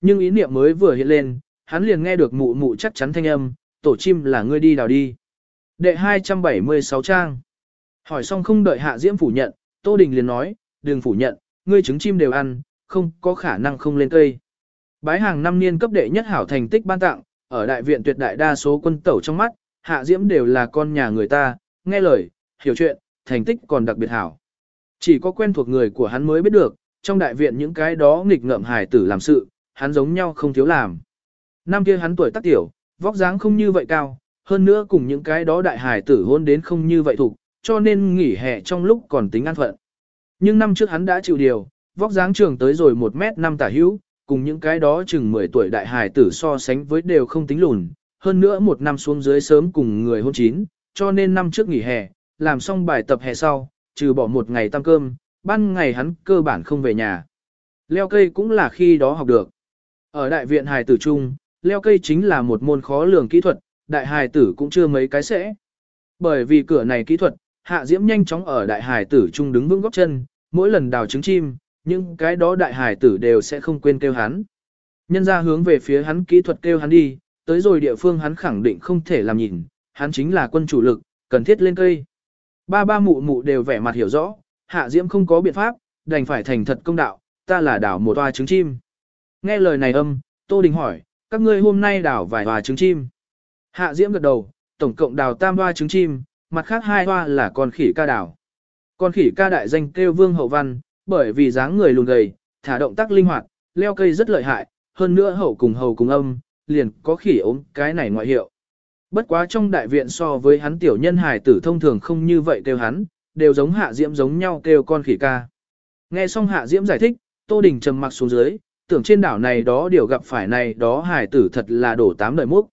Nhưng ý niệm mới vừa hiện lên, hắn liền nghe được mụ mụ chắc chắn thanh âm, tổ chim là ngươi đi đào đi. Đệ 276 trang. Hỏi xong không đợi Hạ Diễm phủ nhận, Tô Đình liền nói, đừng phủ nhận, ngươi trứng chim đều ăn, không có khả năng không lên cây. Bái hàng năm niên cấp đệ nhất hảo thành tích ban tặng, ở đại viện tuyệt đại đa số quân tẩu trong mắt, Hạ Diễm đều là con nhà người ta, nghe lời, hiểu chuyện, thành tích còn đặc biệt hảo. Chỉ có quen thuộc người của hắn mới biết được, trong đại viện những cái đó nghịch ngợm hài tử làm sự, hắn giống nhau không thiếu làm. Năm kia hắn tuổi tác tiểu, vóc dáng không như vậy cao, hơn nữa cùng những cái đó đại hải tử hôn đến không như vậy thuộc, cho nên nghỉ hè trong lúc còn tính an phận. Nhưng năm trước hắn đã chịu điều, vóc dáng trường tới rồi 1 mét 5 tả hữu, cùng những cái đó chừng 10 tuổi đại hải tử so sánh với đều không tính lùn, hơn nữa một năm xuống dưới sớm cùng người hôn chín, cho nên năm trước nghỉ hè, làm xong bài tập hè sau, trừ bỏ một ngày tăng cơm, ban ngày hắn cơ bản không về nhà. Leo cây cũng là khi đó học được. Ở đại viện hài tử trung, leo cây chính là một môn khó lường kỹ thuật, đại hài tử cũng chưa mấy cái sẽ. Bởi vì cửa này kỹ thuật, hạ diễm nhanh chóng ở đại hài tử trung đứng vững góc chân, mỗi lần đào trứng chim, những cái đó đại hài tử đều sẽ không quên kêu hắn. Nhân ra hướng về phía hắn kỹ thuật kêu hắn đi, tới rồi địa phương hắn khẳng định không thể làm nhìn, hắn chính là quân chủ lực, cần thiết lên cây. Ba ba mụ mụ đều vẻ mặt hiểu rõ, hạ diễm không có biện pháp, đành phải thành thật công đạo, ta là đảo một toa trứng chim. Nghe lời này âm, Tô Đình hỏi, các ngươi hôm nay đảo vài hoa trứng chim. Hạ diễm gật đầu, tổng cộng đào tam hoa trứng chim, mặt khác hai hoa là con khỉ ca đảo. Con khỉ ca đại danh kêu vương hậu văn, bởi vì dáng người lùn gầy, thả động tác linh hoạt, leo cây rất lợi hại, hơn nữa hậu cùng hầu cùng âm, liền có khỉ ốm cái này ngoại hiệu. Bất quá trong đại viện so với hắn tiểu nhân hài tử thông thường không như vậy kêu hắn, đều giống hạ diễm giống nhau kêu con khỉ ca. Nghe xong hạ diễm giải thích, Tô Đình trầm mặc xuống dưới, tưởng trên đảo này đó điều gặp phải này đó hải tử thật là đổ tám đời múc.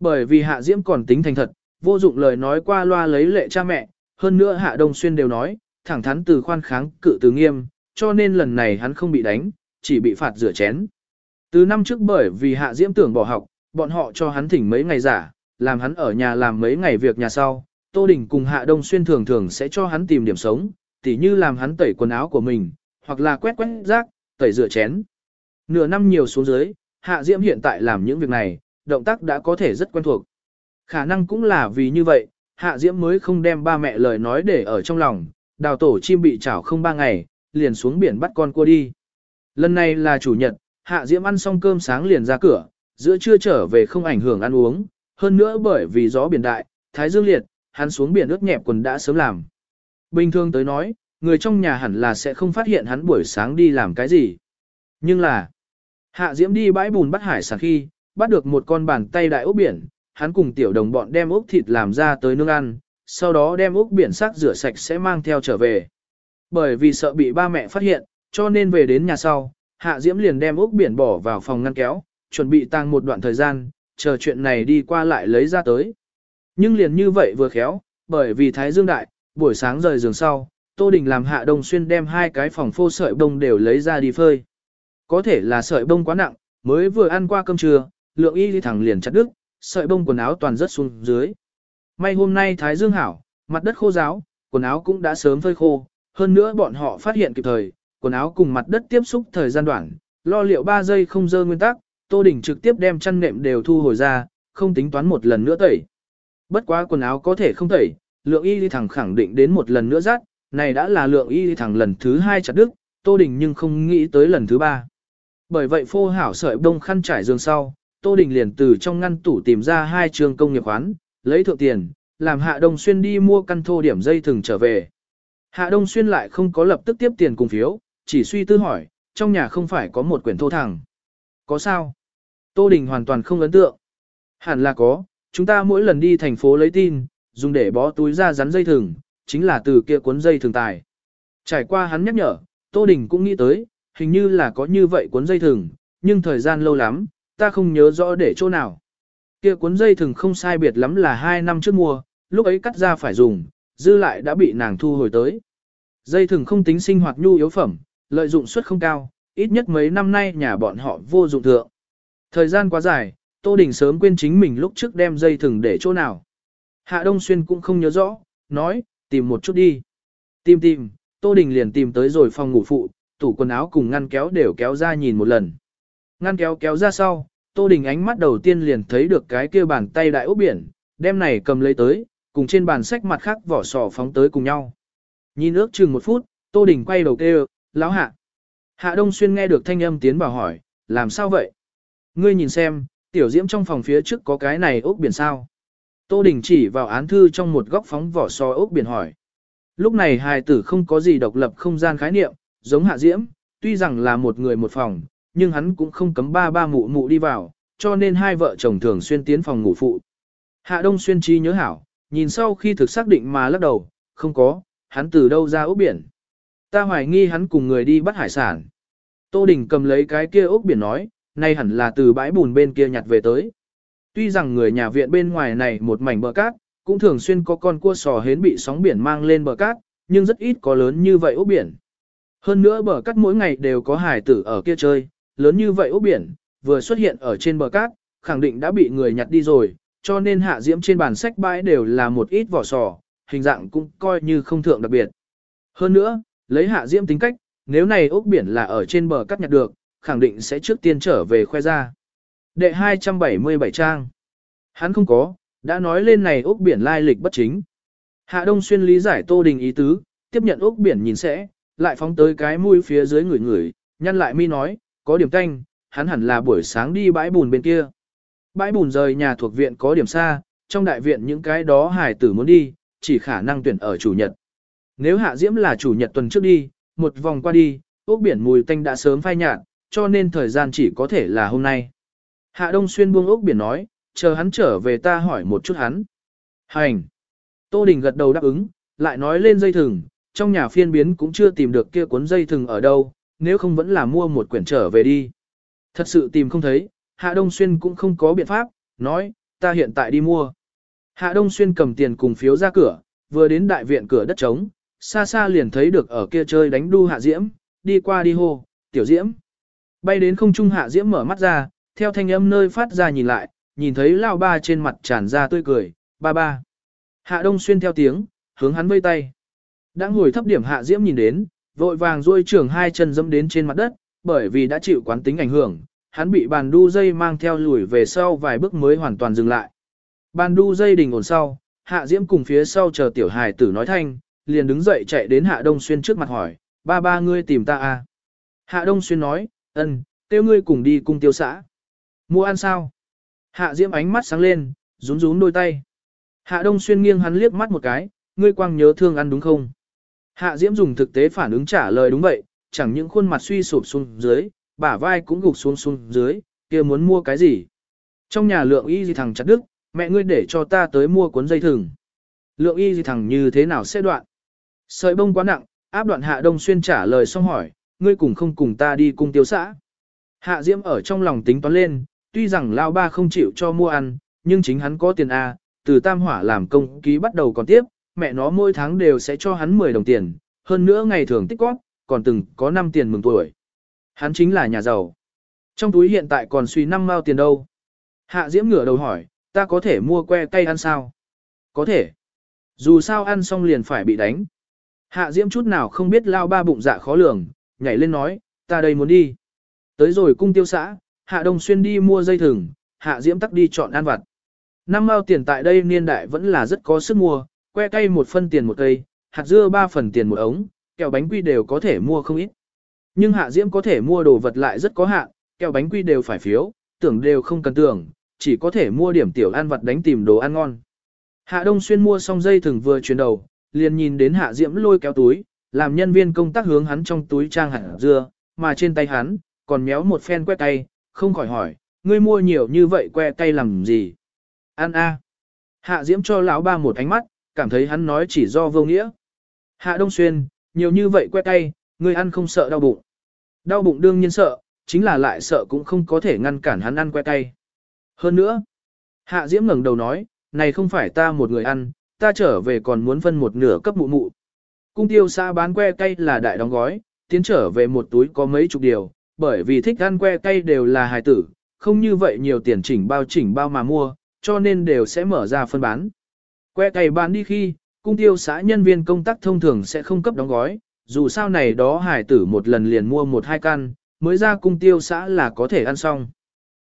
Bởi vì hạ diễm còn tính thành thật, vô dụng lời nói qua loa lấy lệ cha mẹ, hơn nữa hạ đông xuyên đều nói, thẳng thắn từ khoan kháng cự từ nghiêm, cho nên lần này hắn không bị đánh, chỉ bị phạt rửa chén. Từ năm trước bởi vì hạ diễm tưởng bỏ học, bọn họ cho hắn thỉnh mấy ngày giả, làm hắn ở nhà làm mấy ngày việc nhà sau. Tô Đình cùng Hạ Đông Xuyên thường thường sẽ cho hắn tìm điểm sống, tỉ như làm hắn tẩy quần áo của mình, hoặc là quét quét rác, tẩy rửa chén. Nửa năm nhiều xuống dưới, Hạ Diễm hiện tại làm những việc này, động tác đã có thể rất quen thuộc. Khả năng cũng là vì như vậy, Hạ Diễm mới không đem ba mẹ lời nói để ở trong lòng, đào tổ chim bị chảo không ba ngày, liền xuống biển bắt con cua đi. Lần này là chủ nhật, Hạ Diễm ăn xong cơm sáng liền ra cửa, giữa trưa trở về không ảnh hưởng ăn uống, hơn nữa bởi vì gió biển đại, thái dương liệt, hắn xuống biển ướt nhẹp quần đã sớm làm. Bình thường tới nói, người trong nhà hẳn là sẽ không phát hiện hắn buổi sáng đi làm cái gì. Nhưng là, Hạ Diễm đi bãi bùn bắt hải sản khi, bắt được một con bàn tay đại ốc biển, hắn cùng tiểu đồng bọn đem ốc thịt làm ra tới nương ăn, sau đó đem ốc biển sắc rửa sạch sẽ mang theo trở về. Bởi vì sợ bị ba mẹ phát hiện, cho nên về đến nhà sau, Hạ Diễm liền đem ốc biển bỏ vào phòng ngăn kéo, chuẩn bị tăng một đoạn thời gian, chờ chuyện này đi qua lại lấy ra tới. Nhưng liền như vậy vừa khéo, bởi vì Thái Dương Đại, buổi sáng rời giường sau, Tô Đình làm Hạ Đông Xuyên đem hai cái phòng phô sợi bông đều lấy ra đi phơi. Có thể là sợi bông quá nặng, mới vừa ăn qua cơm trưa, lượng y đi thẳng liền chặt đứt, sợi bông quần áo toàn rất xuống dưới. May hôm nay Thái Dương hảo, mặt đất khô ráo, quần áo cũng đã sớm phơi khô, hơn nữa bọn họ phát hiện kịp thời, quần áo cùng mặt đất tiếp xúc thời gian đoạn, lo liệu 3 giây không dơ nguyên tắc, Tô Đình trực tiếp đem chăn nệm đều thu hồi ra, không tính toán một lần nữa tẩy. Bất quá quần áo có thể không tẩy, lượng y đi thẳng khẳng định đến một lần nữa rát, này đã là lượng y đi thẳng lần thứ hai chặt đứt, Tô Đình nhưng không nghĩ tới lần thứ ba. Bởi vậy phô hảo sợi đông khăn trải giường sau, Tô Đình liền từ trong ngăn tủ tìm ra hai trường công nghiệp khoán, lấy thượng tiền, làm Hạ Đông Xuyên đi mua căn thô điểm dây thừng trở về. Hạ Đông Xuyên lại không có lập tức tiếp tiền cùng phiếu, chỉ suy tư hỏi, trong nhà không phải có một quyển thô thẳng. Có sao? Tô Đình hoàn toàn không ấn tượng. Hẳn là có, chúng ta mỗi lần đi thành phố lấy tin, dùng để bó túi ra rắn dây thừng, chính là từ kia cuốn dây thừng tài. Trải qua hắn nhắc nhở, Tô Đình cũng nghĩ tới, hình như là có như vậy cuốn dây thừng, nhưng thời gian lâu lắm, ta không nhớ rõ để chỗ nào. Kia cuốn dây thừng không sai biệt lắm là 2 năm trước mua, lúc ấy cắt ra phải dùng, dư lại đã bị nàng thu hồi tới. Dây thừng không tính sinh hoạt nhu yếu phẩm, lợi dụng suất không cao, ít nhất mấy năm nay nhà bọn họ vô dụng thượng. Thời gian quá dài, Tô Đình sớm quên chính mình lúc trước đem dây thừng để chỗ nào. Hạ Đông Xuyên cũng không nhớ rõ, nói, tìm một chút đi. Tìm tìm, Tô Đình liền tìm tới rồi phòng ngủ phụ, tủ quần áo cùng ngăn kéo đều kéo ra nhìn một lần. Ngăn kéo kéo ra sau, Tô Đình ánh mắt đầu tiên liền thấy được cái kia bàn tay đại ốc biển, đem này cầm lấy tới, cùng trên bàn sách mặt khác vỏ sò phóng tới cùng nhau. Nhìn ước chừng một phút, Tô Đình quay đầu kêu, lão hạ. Hạ Đông Xuyên nghe được thanh âm tiến vào hỏi, làm sao vậy? Ngươi nhìn xem, tiểu diễm trong phòng phía trước có cái này ốc biển sao? Tô Đình chỉ vào án thư trong một góc phóng vỏ sò ốc biển hỏi. Lúc này hài tử không có gì độc lập không gian khái niệm, giống hạ diễm, tuy rằng là một người một phòng, nhưng hắn cũng không cấm ba ba mụ mụ đi vào, cho nên hai vợ chồng thường xuyên tiến phòng ngủ phụ. Hạ Đông Xuyên chi nhớ hảo, nhìn sau khi thực xác định mà lắc đầu, không có, hắn từ đâu ra ốc biển. Ta hoài nghi hắn cùng người đi bắt hải sản. Tô Đình cầm lấy cái kia ốc biển nói, nay hẳn là từ bãi bùn bên kia nhặt về tới. Tuy rằng người nhà viện bên ngoài này một mảnh bờ cát, cũng thường xuyên có con cua sò hến bị sóng biển mang lên bờ cát, nhưng rất ít có lớn như vậy ốc biển. Hơn nữa bờ cát mỗi ngày đều có hải tử ở kia chơi, lớn như vậy ốc biển, vừa xuất hiện ở trên bờ cát, khẳng định đã bị người nhặt đi rồi, cho nên hạ diễm trên bàn sách bãi đều là một ít vỏ sò, hình dạng cũng coi như không thượng đặc biệt. Hơn nữa, lấy hạ diễm tính cách, nếu này ốc biển là ở trên bờ cát nhặt được, khẳng định sẽ trước tiên trở về khoe ra. Đệ 277 trang. Hắn không có, đã nói lên này ốc biển lai lịch bất chính. Hạ Đông Xuyên lý giải Tô Đình ý tứ, tiếp nhận ốc biển nhìn sẽ, lại phóng tới cái mũi phía dưới người người, nhăn lại mi nói, có điểm canh, hắn hẳn là buổi sáng đi bãi bùn bên kia. Bãi bùn rời nhà thuộc viện có điểm xa, trong đại viện những cái đó hải tử muốn đi, chỉ khả năng tuyển ở chủ nhật. Nếu Hạ Diễm là chủ nhật tuần trước đi, một vòng qua đi, ốc biển mùi tanh đã sớm phai nhạt, cho nên thời gian chỉ có thể là hôm nay. Hạ Đông Xuyên buông ốc biển nói, chờ hắn trở về ta hỏi một chút hắn. Hành! Tô Đình gật đầu đáp ứng, lại nói lên dây thừng, trong nhà phiên biến cũng chưa tìm được kia cuốn dây thừng ở đâu, nếu không vẫn là mua một quyển trở về đi. Thật sự tìm không thấy, Hạ Đông Xuyên cũng không có biện pháp, nói, ta hiện tại đi mua. Hạ Đông Xuyên cầm tiền cùng phiếu ra cửa, vừa đến đại viện cửa đất trống, xa xa liền thấy được ở kia chơi đánh đu Hạ Diễm, đi qua đi hô, tiểu Diễm. Bay đến không trung Hạ Diễm mở mắt ra, theo thanh âm nơi phát ra nhìn lại, nhìn thấy lao ba trên mặt tràn ra tươi cười, ba ba. Hạ Đông Xuyên theo tiếng, hướng hắn vây tay đã ngồi thấp điểm Hạ Diễm nhìn đến, vội vàng duỗi trường hai chân dẫm đến trên mặt đất, bởi vì đã chịu quán tính ảnh hưởng, hắn bị bàn đu dây mang theo lùi về sau vài bước mới hoàn toàn dừng lại. Bàn đu dây đình ổn sau, Hạ Diễm cùng phía sau chờ tiểu hài tử nói thanh, liền đứng dậy chạy đến Hạ Đông Xuyên trước mặt hỏi, ba ba ngươi tìm ta à? Hạ Đông Xuyên nói, ân, tiêu ngươi cùng đi cung tiêu xã. Mua ăn sao? Hạ Diễm ánh mắt sáng lên, rún rún đôi tay. Hạ Đông Xuyên nghiêng hắn liếc mắt một cái, ngươi quang nhớ thương ăn đúng không? Hạ Diễm dùng thực tế phản ứng trả lời đúng vậy, chẳng những khuôn mặt suy sụp xuống dưới, bả vai cũng gục xuống xuống dưới, kia muốn mua cái gì? Trong nhà lượng y gì thằng chặt đức, mẹ ngươi để cho ta tới mua cuốn dây thừng. Lượng y gì thằng như thế nào sẽ đoạn? Sợi bông quá nặng, áp đoạn Hạ Đông Xuyên trả lời xong hỏi, ngươi cùng không cùng ta đi cung tiêu xã. Hạ Diễm ở trong lòng tính toán lên, tuy rằng Lao Ba không chịu cho mua ăn, nhưng chính hắn có tiền A, từ tam hỏa làm công ký bắt đầu còn tiếp, mẹ nó mỗi tháng đều sẽ cho hắn 10 đồng tiền, hơn nữa ngày thường tích góp, còn từng có 5 tiền mừng tuổi. Hắn chính là nhà giàu. Trong túi hiện tại còn suy 5 mao tiền đâu. Hạ Diễm ngửa đầu hỏi, ta có thể mua que cây ăn sao? Có thể. Dù sao ăn xong liền phải bị đánh. Hạ Diễm chút nào không biết lao ba bụng dạ khó lường, nhảy lên nói, ta đây muốn đi. Tới rồi cung tiêu xã, Hạ Đông Xuyên đi mua dây thừng, Hạ Diễm tắc đi chọn ăn vặt. Năm mao tiền tại đây niên đại vẫn là rất có sức mua, que cây một phân tiền một cây, hạt dưa ba phần tiền một ống, kẹo bánh quy đều có thể mua không ít. Nhưng Hạ Diễm có thể mua đồ vật lại rất có hạn, kẹo bánh quy đều phải phiếu, tưởng đều không cần tưởng, chỉ có thể mua điểm tiểu ăn vật đánh tìm đồ ăn ngon. Hạ Đông Xuyên mua xong dây thừng vừa chuyển đầu, liền nhìn đến Hạ Diễm lôi kéo túi, làm nhân viên công tác hướng hắn trong túi trang hạt dưa, mà trên tay hắn, còn méo một phen que tay, không khỏi hỏi, ngươi mua nhiều như vậy que tay làm gì? Ăn a. Hạ Diễm cho lão ba một ánh mắt, cảm thấy hắn nói chỉ do vô nghĩa. Hạ Đông Xuyên, nhiều như vậy que tay, ngươi ăn không sợ đau bụng. Đau bụng đương nhiên sợ, chính là lại sợ cũng không có thể ngăn cản hắn ăn que tay. Hơn nữa, Hạ Diễm ngẩng đầu nói, này không phải ta một người ăn, ta trở về còn muốn phân một nửa cấp mụ mụ. Cung tiêu xa bán que cây là đại đóng gói, tiến trở về một túi có mấy chục điều, bởi vì thích ăn que cây đều là hài tử, không như vậy nhiều tiền chỉnh bao chỉnh bao mà mua, cho nên đều sẽ mở ra phân bán. Que cây bán đi khi, cung tiêu xã nhân viên công tác thông thường sẽ không cấp đóng gói, dù sao này đó hải tử một lần liền mua một hai căn, mới ra cung tiêu xã là có thể ăn xong.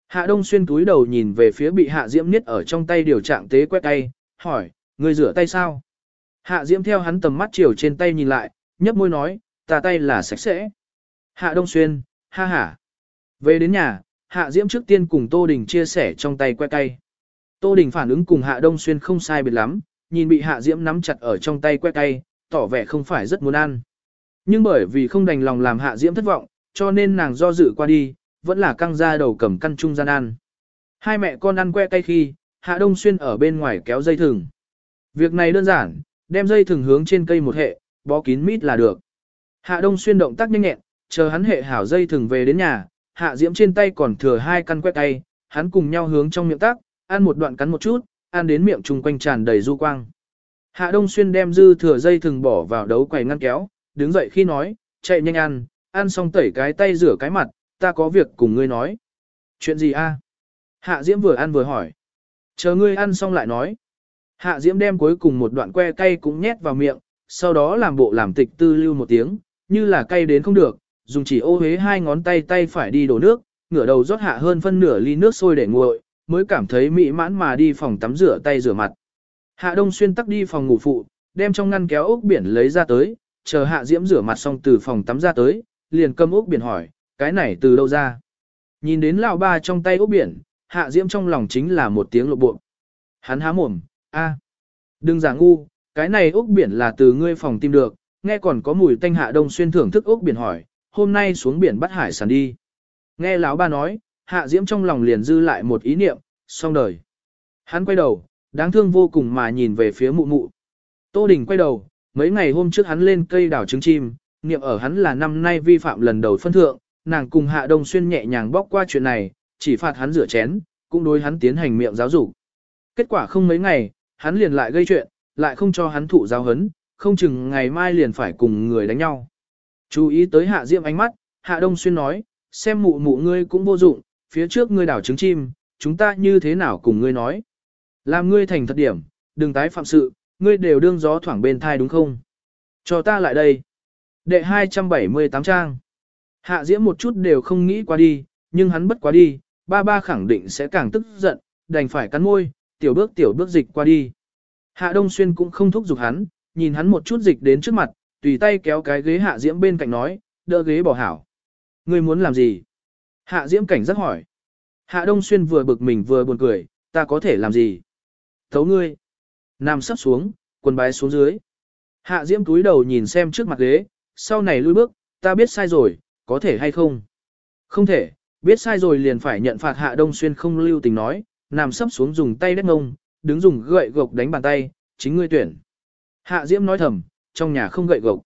Hạ Đông Xuyên túi đầu nhìn về phía bị Hạ Diễm niết ở trong tay điều trạng tế quét tay, hỏi, người rửa tay sao? Hạ Diễm theo hắn tầm mắt chiều trên tay nhìn lại, nhấp môi nói, ta tay là sạch sẽ. Hạ Đông Xuyên, ha ha. Về đến nhà, Hạ Diễm trước tiên cùng Tô Đình chia sẻ trong tay que tay. Tô Đình phản ứng cùng Hạ Đông Xuyên không sai biệt lắm, nhìn bị Hạ Diễm nắm chặt ở trong tay que tay, tỏ vẻ không phải rất muốn ăn. Nhưng bởi vì không đành lòng làm Hạ Diễm thất vọng, cho nên nàng do dự qua đi, vẫn là căng ra đầu cầm căn trung gian ăn. Hai mẹ con ăn que tay khi, Hạ Đông Xuyên ở bên ngoài kéo dây thừng. Việc này đơn giản, đem dây thừng hướng trên cây một hệ, bó kín mít là được. Hạ Đông Xuyên động tác nhanh nhẹn, chờ hắn hệ hảo dây thừng về đến nhà, Hạ Diễm trên tay còn thừa hai căn que tay, hắn cùng nhau hướng trong miệng tác, ăn một đoạn cắn một chút, ăn đến miệng trùng quanh tràn đầy du quang. Hạ Đông Xuyên đem dư thừa dây thừng bỏ vào đấu quầy ngăn kéo, đứng dậy khi nói, chạy nhanh ăn, ăn xong tẩy cái tay rửa cái mặt, ta có việc cùng ngươi nói. Chuyện gì a? Hạ Diễm vừa ăn vừa hỏi. Chờ ngươi ăn xong lại nói. Hạ Diễm đem cuối cùng một đoạn que cay cũng nhét vào miệng, sau đó làm bộ làm tịch tư lưu một tiếng, như là cay đến không được, dùng chỉ ô hế hai ngón tay tay phải đi đổ nước, ngửa đầu rót hạ hơn phân nửa ly nước sôi để nguội, mới cảm thấy mỹ mãn mà đi phòng tắm rửa tay rửa mặt. Hạ Đông Xuyên tắc đi phòng ngủ phụ, đem trong ngăn kéo ốc biển lấy ra tới, chờ Hạ Diễm rửa mặt xong từ phòng tắm ra tới, liền cầm ốc biển hỏi, cái này từ đâu ra? Nhìn đến lão ba trong tay ốc biển, Hạ Diễm trong lòng chính là một tiếng lộ bộ. Hắn há mồm, a, đừng giả ngu, cái này ốc biển là từ ngươi phòng tìm được, nghe còn có mùi tanh Hạ Đông Xuyên thưởng thức ốc biển hỏi, hôm nay xuống biển bắt hải sản đi. Nghe lão ba nói, Hạ Diễm trong lòng liền dư lại một ý niệm, xong đời. Hắn quay đầu, đáng thương vô cùng mà nhìn về phía mụ mụ. Tô Đình quay đầu, mấy ngày hôm trước hắn lên cây đảo trứng chim, niệm ở hắn là năm nay vi phạm lần đầu phân thượng, nàng cùng Hạ Đông Xuyên nhẹ nhàng bóc qua chuyện này, chỉ phạt hắn rửa chén, cũng đối hắn tiến hành miệng giáo dục. Kết quả không mấy ngày, hắn liền lại gây chuyện, lại không cho hắn thụ giáo hấn, không chừng ngày mai liền phải cùng người đánh nhau. Chú ý tới Hạ Diệm ánh mắt, Hạ Đông Xuyên nói, xem mụ mụ ngươi cũng vô dụng, phía trước ngươi đảo trứng chim, chúng ta như thế nào cùng ngươi nói. Làm ngươi thành thật điểm, đừng tái phạm sự, ngươi đều đương gió thoảng bên thai đúng không? Cho ta lại đây. Đệ 278 trang. Hạ Diễm một chút đều không nghĩ qua đi, nhưng hắn bất quá đi, ba ba khẳng định sẽ càng tức giận, đành phải cắn môi, tiểu bước tiểu bước dịch qua đi. Hạ Đông Xuyên cũng không thúc giục hắn, nhìn hắn một chút dịch đến trước mặt, tùy tay kéo cái ghế Hạ Diễm bên cạnh nói, đỡ ghế bỏ hảo. Ngươi muốn làm gì? Hạ Diễm cảnh giác hỏi. Hạ Đông Xuyên vừa bực mình vừa buồn cười, ta có thể làm gì? Thấu ngươi. Nằm sắp xuống, quần bái xuống dưới. Hạ Diễm túi đầu nhìn xem trước mặt ghế, sau này lui bước, ta biết sai rồi, có thể hay không? Không thể, biết sai rồi liền phải nhận phạt Hạ Đông Xuyên không lưu tình nói, nằm sắp xuống dùng tay đét ngông, đứng dùng gậy gộc đánh bàn tay, chính ngươi tuyển. Hạ Diễm nói thầm, trong nhà không gậy gộc.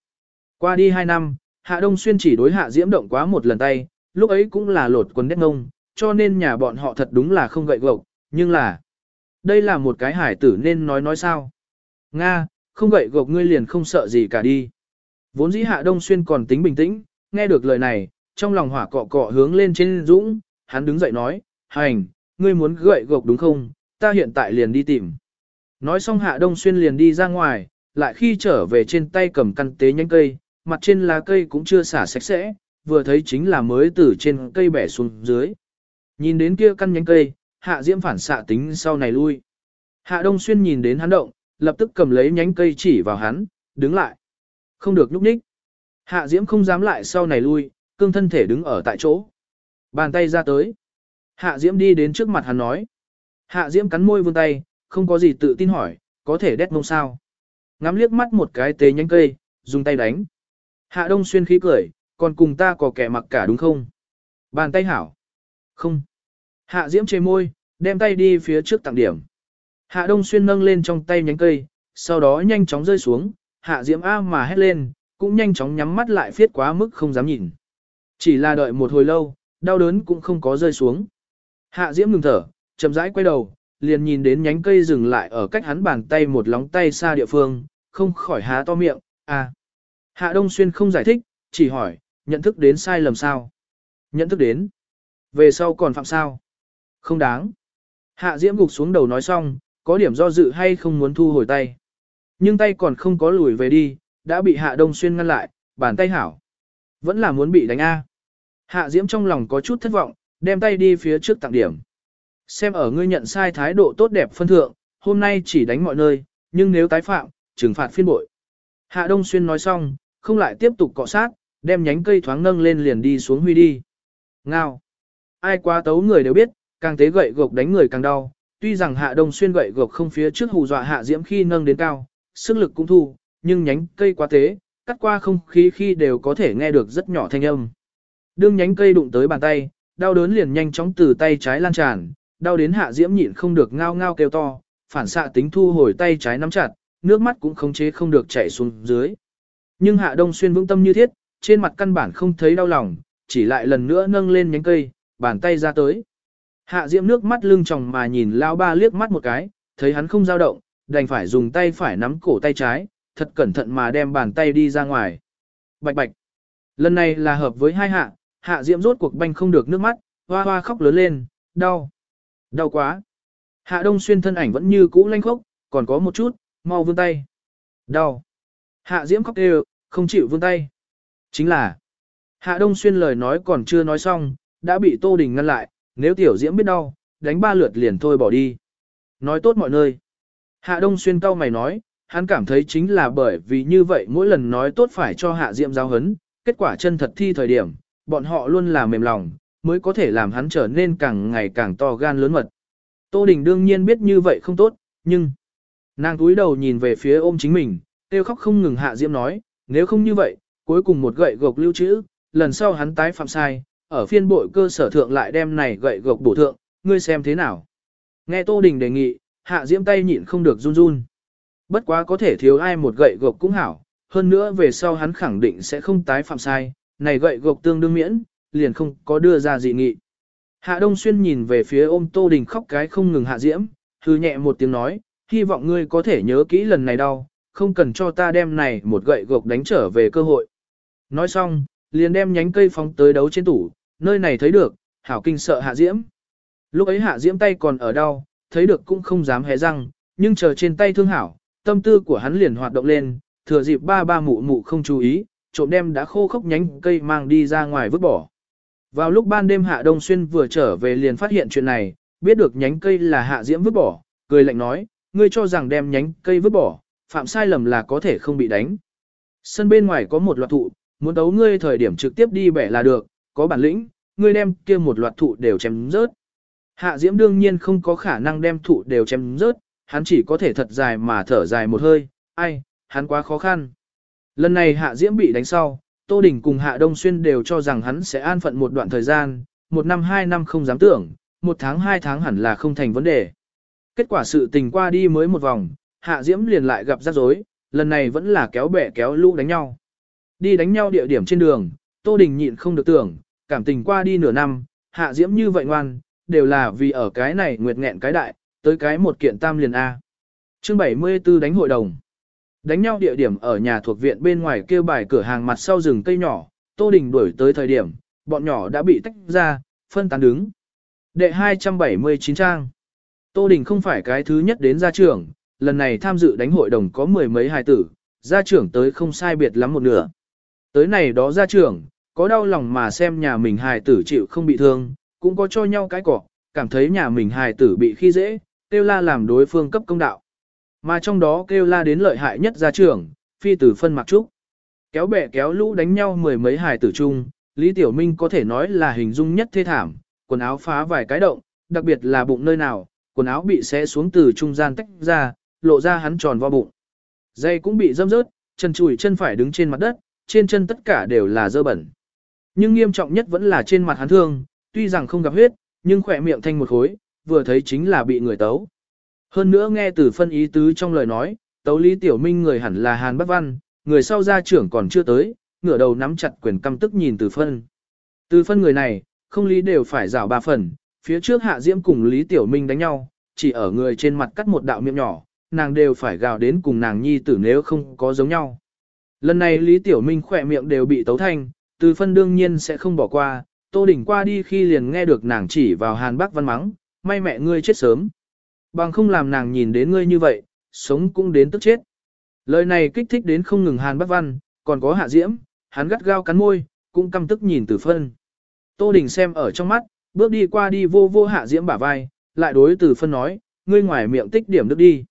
Qua đi 2 năm, Hạ Đông Xuyên chỉ đối Hạ Diễm động quá một lần tay, lúc ấy cũng là lột quần đét ngông, cho nên nhà bọn họ thật đúng là không gậy gộc, nhưng là... Đây là một cái hải tử nên nói nói sao? Nga, không gậy gộc ngươi liền không sợ gì cả đi. Vốn dĩ Hạ Đông Xuyên còn tính bình tĩnh, nghe được lời này, trong lòng hỏa cọ cọ hướng lên trên dũng, hắn đứng dậy nói, hành, ngươi muốn gậy gộc đúng không, ta hiện tại liền đi tìm. Nói xong Hạ Đông Xuyên liền đi ra ngoài, lại khi trở về trên tay cầm căn tế nhánh cây, mặt trên lá cây cũng chưa xả sạch sẽ, vừa thấy chính là mới từ trên cây bẻ xuống dưới. Nhìn đến kia căn nhánh cây, Hạ Diễm phản xạ tính sau này lui. Hạ Đông Xuyên nhìn đến hắn động, lập tức cầm lấy nhánh cây chỉ vào hắn, đứng lại. Không được nhúc nhích. Hạ Diễm không dám lại sau này lui, cương thân thể đứng ở tại chỗ. Bàn tay ra tới. Hạ Diễm đi đến trước mặt hắn nói. Hạ Diễm cắn môi vươn tay, không có gì tự tin hỏi, có thể đét mông sao. Ngắm liếc mắt một cái tế nhánh cây, dùng tay đánh. Hạ Đông Xuyên khí cười, còn cùng ta có kẻ mặc cả đúng không? Bàn tay hảo. Không. Hạ Diễm chê môi, đem tay đi phía trước tặng điểm. Hạ Đông Xuyên nâng lên trong tay nhánh cây, sau đó nhanh chóng rơi xuống, Hạ Diễm A mà hét lên, cũng nhanh chóng nhắm mắt lại phiết quá mức không dám nhìn. Chỉ là đợi một hồi lâu, đau đớn cũng không có rơi xuống. Hạ Diễm ngừng thở, chậm rãi quay đầu, liền nhìn đến nhánh cây dừng lại ở cách hắn bàn tay một lóng tay xa địa phương, không khỏi há to miệng, à. Hạ Đông Xuyên không giải thích, chỉ hỏi, nhận thức đến sai lầm sao? Nhận thức đến. Về sau còn phạm sao? Không đáng. Hạ Diễm gục xuống đầu nói xong, có điểm do dự hay không muốn thu hồi tay. Nhưng tay còn không có lùi về đi, đã bị Hạ Đông Xuyên ngăn lại, bàn tay hảo. Vẫn là muốn bị đánh A. Hạ Diễm trong lòng có chút thất vọng, đem tay đi phía trước tặng điểm. Xem ở ngươi nhận sai thái độ tốt đẹp phân thượng, hôm nay chỉ đánh mọi nơi, nhưng nếu tái phạm, trừng phạt phiên bội. Hạ Đông Xuyên nói xong, không lại tiếp tục cọ sát, đem nhánh cây thoáng nâng lên liền đi xuống huy đi. Ngao. Ai quá tấu người đều biết, càng tế gậy gộc đánh người càng đau. Tuy rằng Hạ Đông Xuyên gậy gộc không phía trước hù dọa Hạ Diễm khi nâng đến cao, sức lực cũng thu, nhưng nhánh cây quá tế, cắt qua không khí khi đều có thể nghe được rất nhỏ thanh âm. Đương nhánh cây đụng tới bàn tay, đau đớn liền nhanh chóng từ tay trái lan tràn, đau đến Hạ Diễm nhịn không được ngao ngao kêu to, phản xạ tính thu hồi tay trái nắm chặt, nước mắt cũng khống chế không được chảy xuống dưới. Nhưng Hạ Đông Xuyên vững tâm như thiết, trên mặt căn bản không thấy đau lòng, chỉ lại lần nữa nâng lên nhánh cây, bàn tay ra tới. Hạ Diễm nước mắt lưng tròng mà nhìn Lao Ba liếc mắt một cái, thấy hắn không dao động, đành phải dùng tay phải nắm cổ tay trái, thật cẩn thận mà đem bàn tay đi ra ngoài. Bạch bạch. Lần này là hợp với hai hạ, Hạ Diễm rốt cuộc banh không được nước mắt, hoa hoa khóc lớn lên, đau. Đau quá. Hạ Đông Xuyên thân ảnh vẫn như cũ lanh khốc, còn có một chút, mau vươn tay. Đau. Hạ Diễm khóc đều, không chịu vươn tay. Chính là, Hạ Đông Xuyên lời nói còn chưa nói xong, đã bị Tô Đình ngăn lại, nếu Tiểu Diễm biết đau, đánh ba lượt liền thôi bỏ đi. Nói tốt mọi nơi. Hạ Đông Xuyên cau mày nói, hắn cảm thấy chính là bởi vì như vậy mỗi lần nói tốt phải cho Hạ Diễm giáo hấn, kết quả chân thật thi thời điểm, bọn họ luôn là mềm lòng, mới có thể làm hắn trở nên càng ngày càng to gan lớn mật. Tô Đình đương nhiên biết như vậy không tốt, nhưng... Nàng túi đầu nhìn về phía ôm chính mình, tiêu khóc không ngừng Hạ Diễm nói, nếu không như vậy, cuối cùng một gậy gộc lưu trữ, lần sau hắn tái phạm sai, ở phiên bội cơ sở thượng lại đem này gậy gộc bổ thượng, ngươi xem thế nào. Nghe Tô Đình đề nghị, Hạ Diễm tay nhịn không được run run. Bất quá có thể thiếu ai một gậy gộc cũng hảo, hơn nữa về sau hắn khẳng định sẽ không tái phạm sai, này gậy gộc tương đương miễn, liền không có đưa ra dị nghị. Hạ Đông Xuyên nhìn về phía ôm Tô Đình khóc cái không ngừng Hạ Diễm, hư nhẹ một tiếng nói, hy vọng ngươi có thể nhớ kỹ lần này đau, không cần cho ta đem này một gậy gộc đánh trở về cơ hội. Nói xong, liền đem nhánh cây phóng tới đấu trên tủ, nơi này thấy được, hảo kinh sợ Hạ Diễm. Lúc ấy Hạ Diễm tay còn ở đau, thấy được cũng không dám hé răng, nhưng chờ trên tay thương hảo, tâm tư của hắn liền hoạt động lên, thừa dịp ba ba mụ mụ không chú ý, trộm đem đã khô khốc nhánh cây mang đi ra ngoài vứt bỏ. Vào lúc ban đêm Hạ Đông Xuyên vừa trở về liền phát hiện chuyện này, biết được nhánh cây là Hạ Diễm vứt bỏ, cười lạnh nói, ngươi cho rằng đem nhánh cây vứt bỏ, phạm sai lầm là có thể không bị đánh. Sân bên ngoài có một loạt thụ, muốn đấu ngươi thời điểm trực tiếp đi bẻ là được, có bản lĩnh, ngươi đem kia một loạt thụ đều chém rớt. Hạ Diễm đương nhiên không có khả năng đem thụ đều chém rớt, hắn chỉ có thể thật dài mà thở dài một hơi, ai, hắn quá khó khăn. Lần này Hạ Diễm bị đánh sau, Tô Đình cùng Hạ Đông Xuyên đều cho rằng hắn sẽ an phận một đoạn thời gian, một năm hai năm không dám tưởng, một tháng hai tháng hẳn là không thành vấn đề. Kết quả sự tình qua đi mới một vòng, Hạ Diễm liền lại gặp rắc rối, lần này vẫn là kéo bẻ kéo lũ đánh nhau. Đi đánh nhau địa điểm trên đường, Tô Đình nhịn không được tưởng, cảm tình qua đi nửa năm, Hạ Diễm như vậy ngoan, đều là vì ở cái này nguyệt nghẹn cái đại, tới cái một kiện tam liền A. chương 74 đánh hội đồng. Đánh nhau địa điểm ở nhà thuộc viện bên ngoài kêu bài cửa hàng mặt sau rừng cây nhỏ, Tô Đình đuổi tới thời điểm, bọn nhỏ đã bị tách ra, phân tán đứng. Đệ 279 trang. Tô Đình không phải cái thứ nhất đến gia trưởng, lần này tham dự đánh hội đồng có mười mấy hài tử, gia trưởng tới không sai biệt lắm một nửa. Tới này đó gia trưởng, có đau lòng mà xem nhà mình hài tử chịu không bị thương, cũng có cho nhau cái cỏ, cảm thấy nhà mình hài tử bị khi dễ, kêu la làm đối phương cấp công đạo. Mà trong đó kêu la đến lợi hại nhất gia trưởng, phi tử phân mặc trúc. Kéo bẻ kéo lũ đánh nhau mười mấy hài tử chung, Lý Tiểu Minh có thể nói là hình dung nhất thê thảm, quần áo phá vài cái động, đặc biệt là bụng nơi nào, quần áo bị xé xuống từ trung gian tách ra, lộ ra hắn tròn vo bụng. Dây cũng bị dâm rớt, chân chùi chân phải đứng trên mặt đất, trên chân tất cả đều là dơ bẩn. Nhưng nghiêm trọng nhất vẫn là trên mặt hắn thương, tuy rằng không gặp huyết, nhưng khỏe miệng thanh một khối, vừa thấy chính là bị người tấu. Hơn nữa nghe từ phân ý tứ trong lời nói, tấu Lý Tiểu Minh người hẳn là Hàn Bắc Văn, người sau gia trưởng còn chưa tới, ngửa đầu nắm chặt quyền căm tức nhìn từ phân. Từ phân người này, không lý đều phải rào ba phần, phía trước Hạ Diễm cùng Lý Tiểu Minh đánh nhau, chỉ ở người trên mặt cắt một đạo miệng nhỏ, nàng đều phải gào đến cùng nàng nhi tử nếu không có giống nhau. Lần này Lý Tiểu Minh khỏe miệng đều bị tấu thanh, từ phân đương nhiên sẽ không bỏ qua, Tô Đỉnh qua đi khi liền nghe được nàng chỉ vào Hàn Bắc Văn mắng, may mẹ ngươi chết sớm. Bằng không làm nàng nhìn đến ngươi như vậy, sống cũng đến tức chết. Lời này kích thích đến không ngừng Hàn Bắc Văn, còn có Hạ Diễm, hắn gắt gao cắn môi, cũng căm tức nhìn từ phân. Tô Đình xem ở trong mắt, bước đi qua đi vô vô hạ diễm bả vai, lại đối từ phân nói, ngươi ngoài miệng tích điểm nước đi.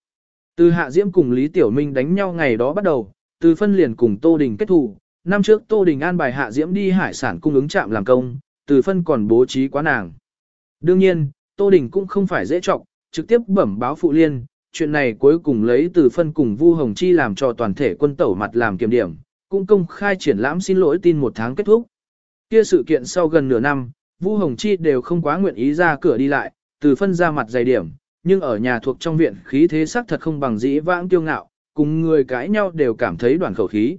Từ hạ diễm cùng Lý Tiểu Minh đánh nhau ngày đó bắt đầu, từ phân liền cùng Tô Đình kết thù. Năm trước Tô Đình an bài hạ diễm đi hải sản cung ứng trạm làm công, từ phân còn bố trí quá nàng. Đương nhiên, Tô Đình cũng không phải dễ trọng, trực tiếp bẩm báo phụ liên, chuyện này cuối cùng lấy từ phân cùng Vu Hồng Chi làm cho toàn thể quân tẩu mặt làm kiểm điểm, cũng công khai triển lãm xin lỗi tin một tháng kết thúc. Kia sự kiện sau gần nửa năm, Vu Hồng Chi đều không quá nguyện ý ra cửa đi lại, từ phân ra mặt dày điểm, nhưng ở nhà thuộc trong viện khí thế sắc thật không bằng dĩ vãng tiêu ngạo, cùng người cãi nhau đều cảm thấy đoàn khẩu khí.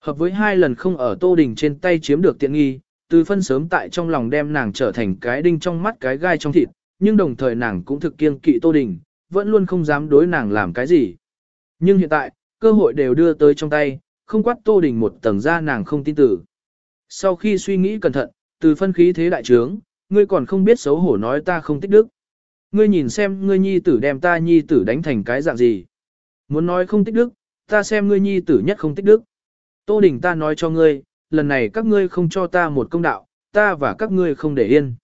Hợp với hai lần không ở Tô Đình trên tay chiếm được tiện nghi, từ phân sớm tại trong lòng đem nàng trở thành cái đinh trong mắt cái gai trong thịt, nhưng đồng thời nàng cũng thực kiêng kỵ Tô Đình, vẫn luôn không dám đối nàng làm cái gì. Nhưng hiện tại, cơ hội đều đưa tới trong tay, không quát Tô Đình một tầng ra nàng không tin tử. Sau khi suy nghĩ cẩn thận, từ phân khí thế đại trướng, ngươi còn không biết xấu hổ nói ta không tích đức. Ngươi nhìn xem ngươi nhi tử đem ta nhi tử đánh thành cái dạng gì. Muốn nói không tích đức, ta xem ngươi nhi tử nhất không tích đức. Tô Đình ta nói cho ngươi, lần này các ngươi không cho ta một công đạo, ta và các ngươi không để yên.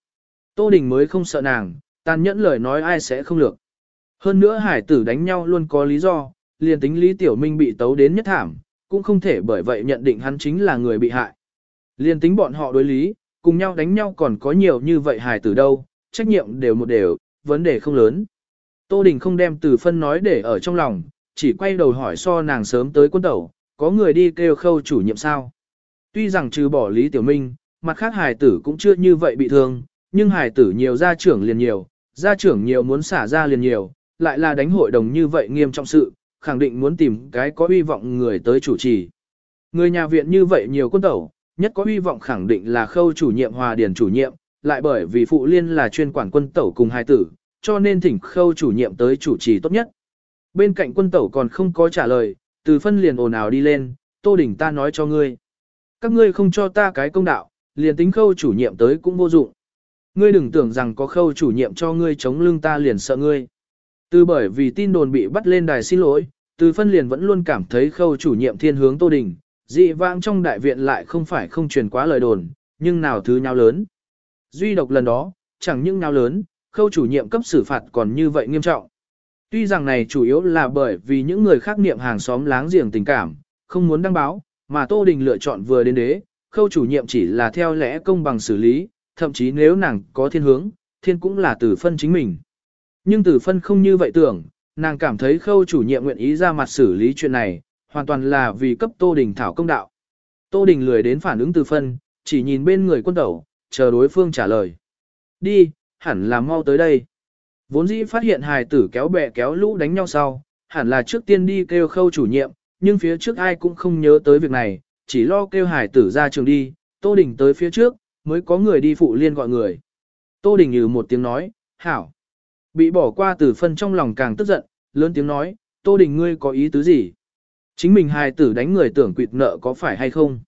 Tô Đình mới không sợ nàng, tàn nhẫn lời nói ai sẽ không lược. Hơn nữa hải tử đánh nhau luôn có lý do, liền tính Lý Tiểu Minh bị tấu đến nhất thảm, cũng không thể bởi vậy nhận định hắn chính là người bị hại. Liền tính bọn họ đối lý, cùng nhau đánh nhau còn có nhiều như vậy hải tử đâu, trách nhiệm đều một đều, vấn đề không lớn. Tô Đình không đem từ phân nói để ở trong lòng, chỉ quay đầu hỏi so nàng sớm tới quân tẩu, có người đi kêu khâu chủ nhiệm sao. Tuy rằng trừ bỏ Lý Tiểu Minh, mặt khác hài tử cũng chưa như vậy bị thương, nhưng hài tử nhiều gia trưởng liền nhiều, gia trưởng nhiều muốn xả ra liền nhiều, lại là đánh hội đồng như vậy nghiêm trọng sự, khẳng định muốn tìm cái có hy vọng người tới chủ trì. Người nhà viện như vậy nhiều quân tẩu, nhất có hy vọng khẳng định là khâu chủ nhiệm hòa điển chủ nhiệm, lại bởi vì phụ liên là chuyên quản quân tẩu cùng hai tử, cho nên thỉnh khâu chủ nhiệm tới chủ trì tốt nhất. Bên cạnh quân tẩu còn không có trả lời, từ phân liền ồn ào đi lên, tô đỉnh ta nói cho ngươi. Các ngươi không cho ta cái công đạo, liền tính khâu chủ nhiệm tới cũng vô dụng. Ngươi đừng tưởng rằng có khâu chủ nhiệm cho ngươi chống lưng ta liền sợ ngươi. Từ bởi vì tin đồn bị bắt lên đài xin lỗi, từ phân liền vẫn luôn cảm thấy khâu chủ nhiệm thiên hướng Tô Đình, dị vãng trong đại viện lại không phải không truyền quá lời đồn, nhưng nào thứ nhau lớn. Duy độc lần đó, chẳng những nhau lớn, khâu chủ nhiệm cấp xử phạt còn như vậy nghiêm trọng. Tuy rằng này chủ yếu là bởi vì những người khác niệm hàng xóm láng giềng tình cảm, không muốn đăng báo, mà Tô Đình lựa chọn vừa đến đế, khâu chủ nhiệm chỉ là theo lẽ công bằng xử lý, thậm chí nếu nàng có thiên hướng, thiên cũng là từ phân chính mình. Nhưng tử phân không như vậy tưởng, nàng cảm thấy khâu chủ nhiệm nguyện ý ra mặt xử lý chuyện này, hoàn toàn là vì cấp Tô Đình thảo công đạo. Tô Đình lười đến phản ứng tử phân, chỉ nhìn bên người quân tẩu, chờ đối phương trả lời. Đi, hẳn là mau tới đây. Vốn dĩ phát hiện hài tử kéo bè kéo lũ đánh nhau sau, hẳn là trước tiên đi kêu khâu chủ nhiệm, nhưng phía trước ai cũng không nhớ tới việc này, chỉ lo kêu hài tử ra trường đi, Tô Đình tới phía trước, mới có người đi phụ liên gọi người. Tô Đình như một tiếng nói, hảo. Bị bỏ qua từ phân trong lòng càng tức giận, lớn tiếng nói, Tô Đình ngươi có ý tứ gì? Chính mình hài tử đánh người tưởng quỵt nợ có phải hay không?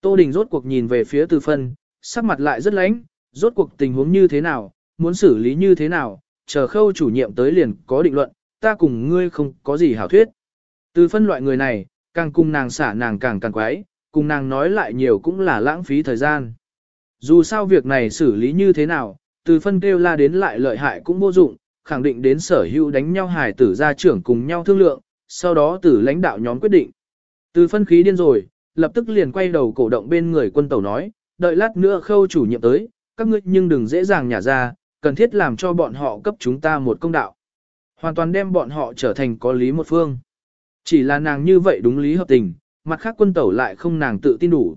Tô Đình rốt cuộc nhìn về phía từ phân, sắc mặt lại rất lãnh, rốt cuộc tình huống như thế nào, muốn xử lý như thế nào, chờ khâu chủ nhiệm tới liền có định luận, ta cùng ngươi không có gì hảo thuyết. Từ phân loại người này, càng cùng nàng xả nàng càng càng quái, cùng nàng nói lại nhiều cũng là lãng phí thời gian. Dù sao việc này xử lý như thế nào, từ phân kêu la đến lại lợi hại cũng vô dụng, khẳng định đến sở hữu đánh nhau hài tử gia trưởng cùng nhau thương lượng, sau đó từ lãnh đạo nhóm quyết định. Từ phân khí điên rồi, lập tức liền quay đầu cổ động bên người quân tàu nói, đợi lát nữa khâu chủ nhiệm tới, các ngươi nhưng đừng dễ dàng nhả ra, cần thiết làm cho bọn họ cấp chúng ta một công đạo. Hoàn toàn đem bọn họ trở thành có lý một phương. Chỉ là nàng như vậy đúng lý hợp tình, mặt khác quân tẩu lại không nàng tự tin đủ.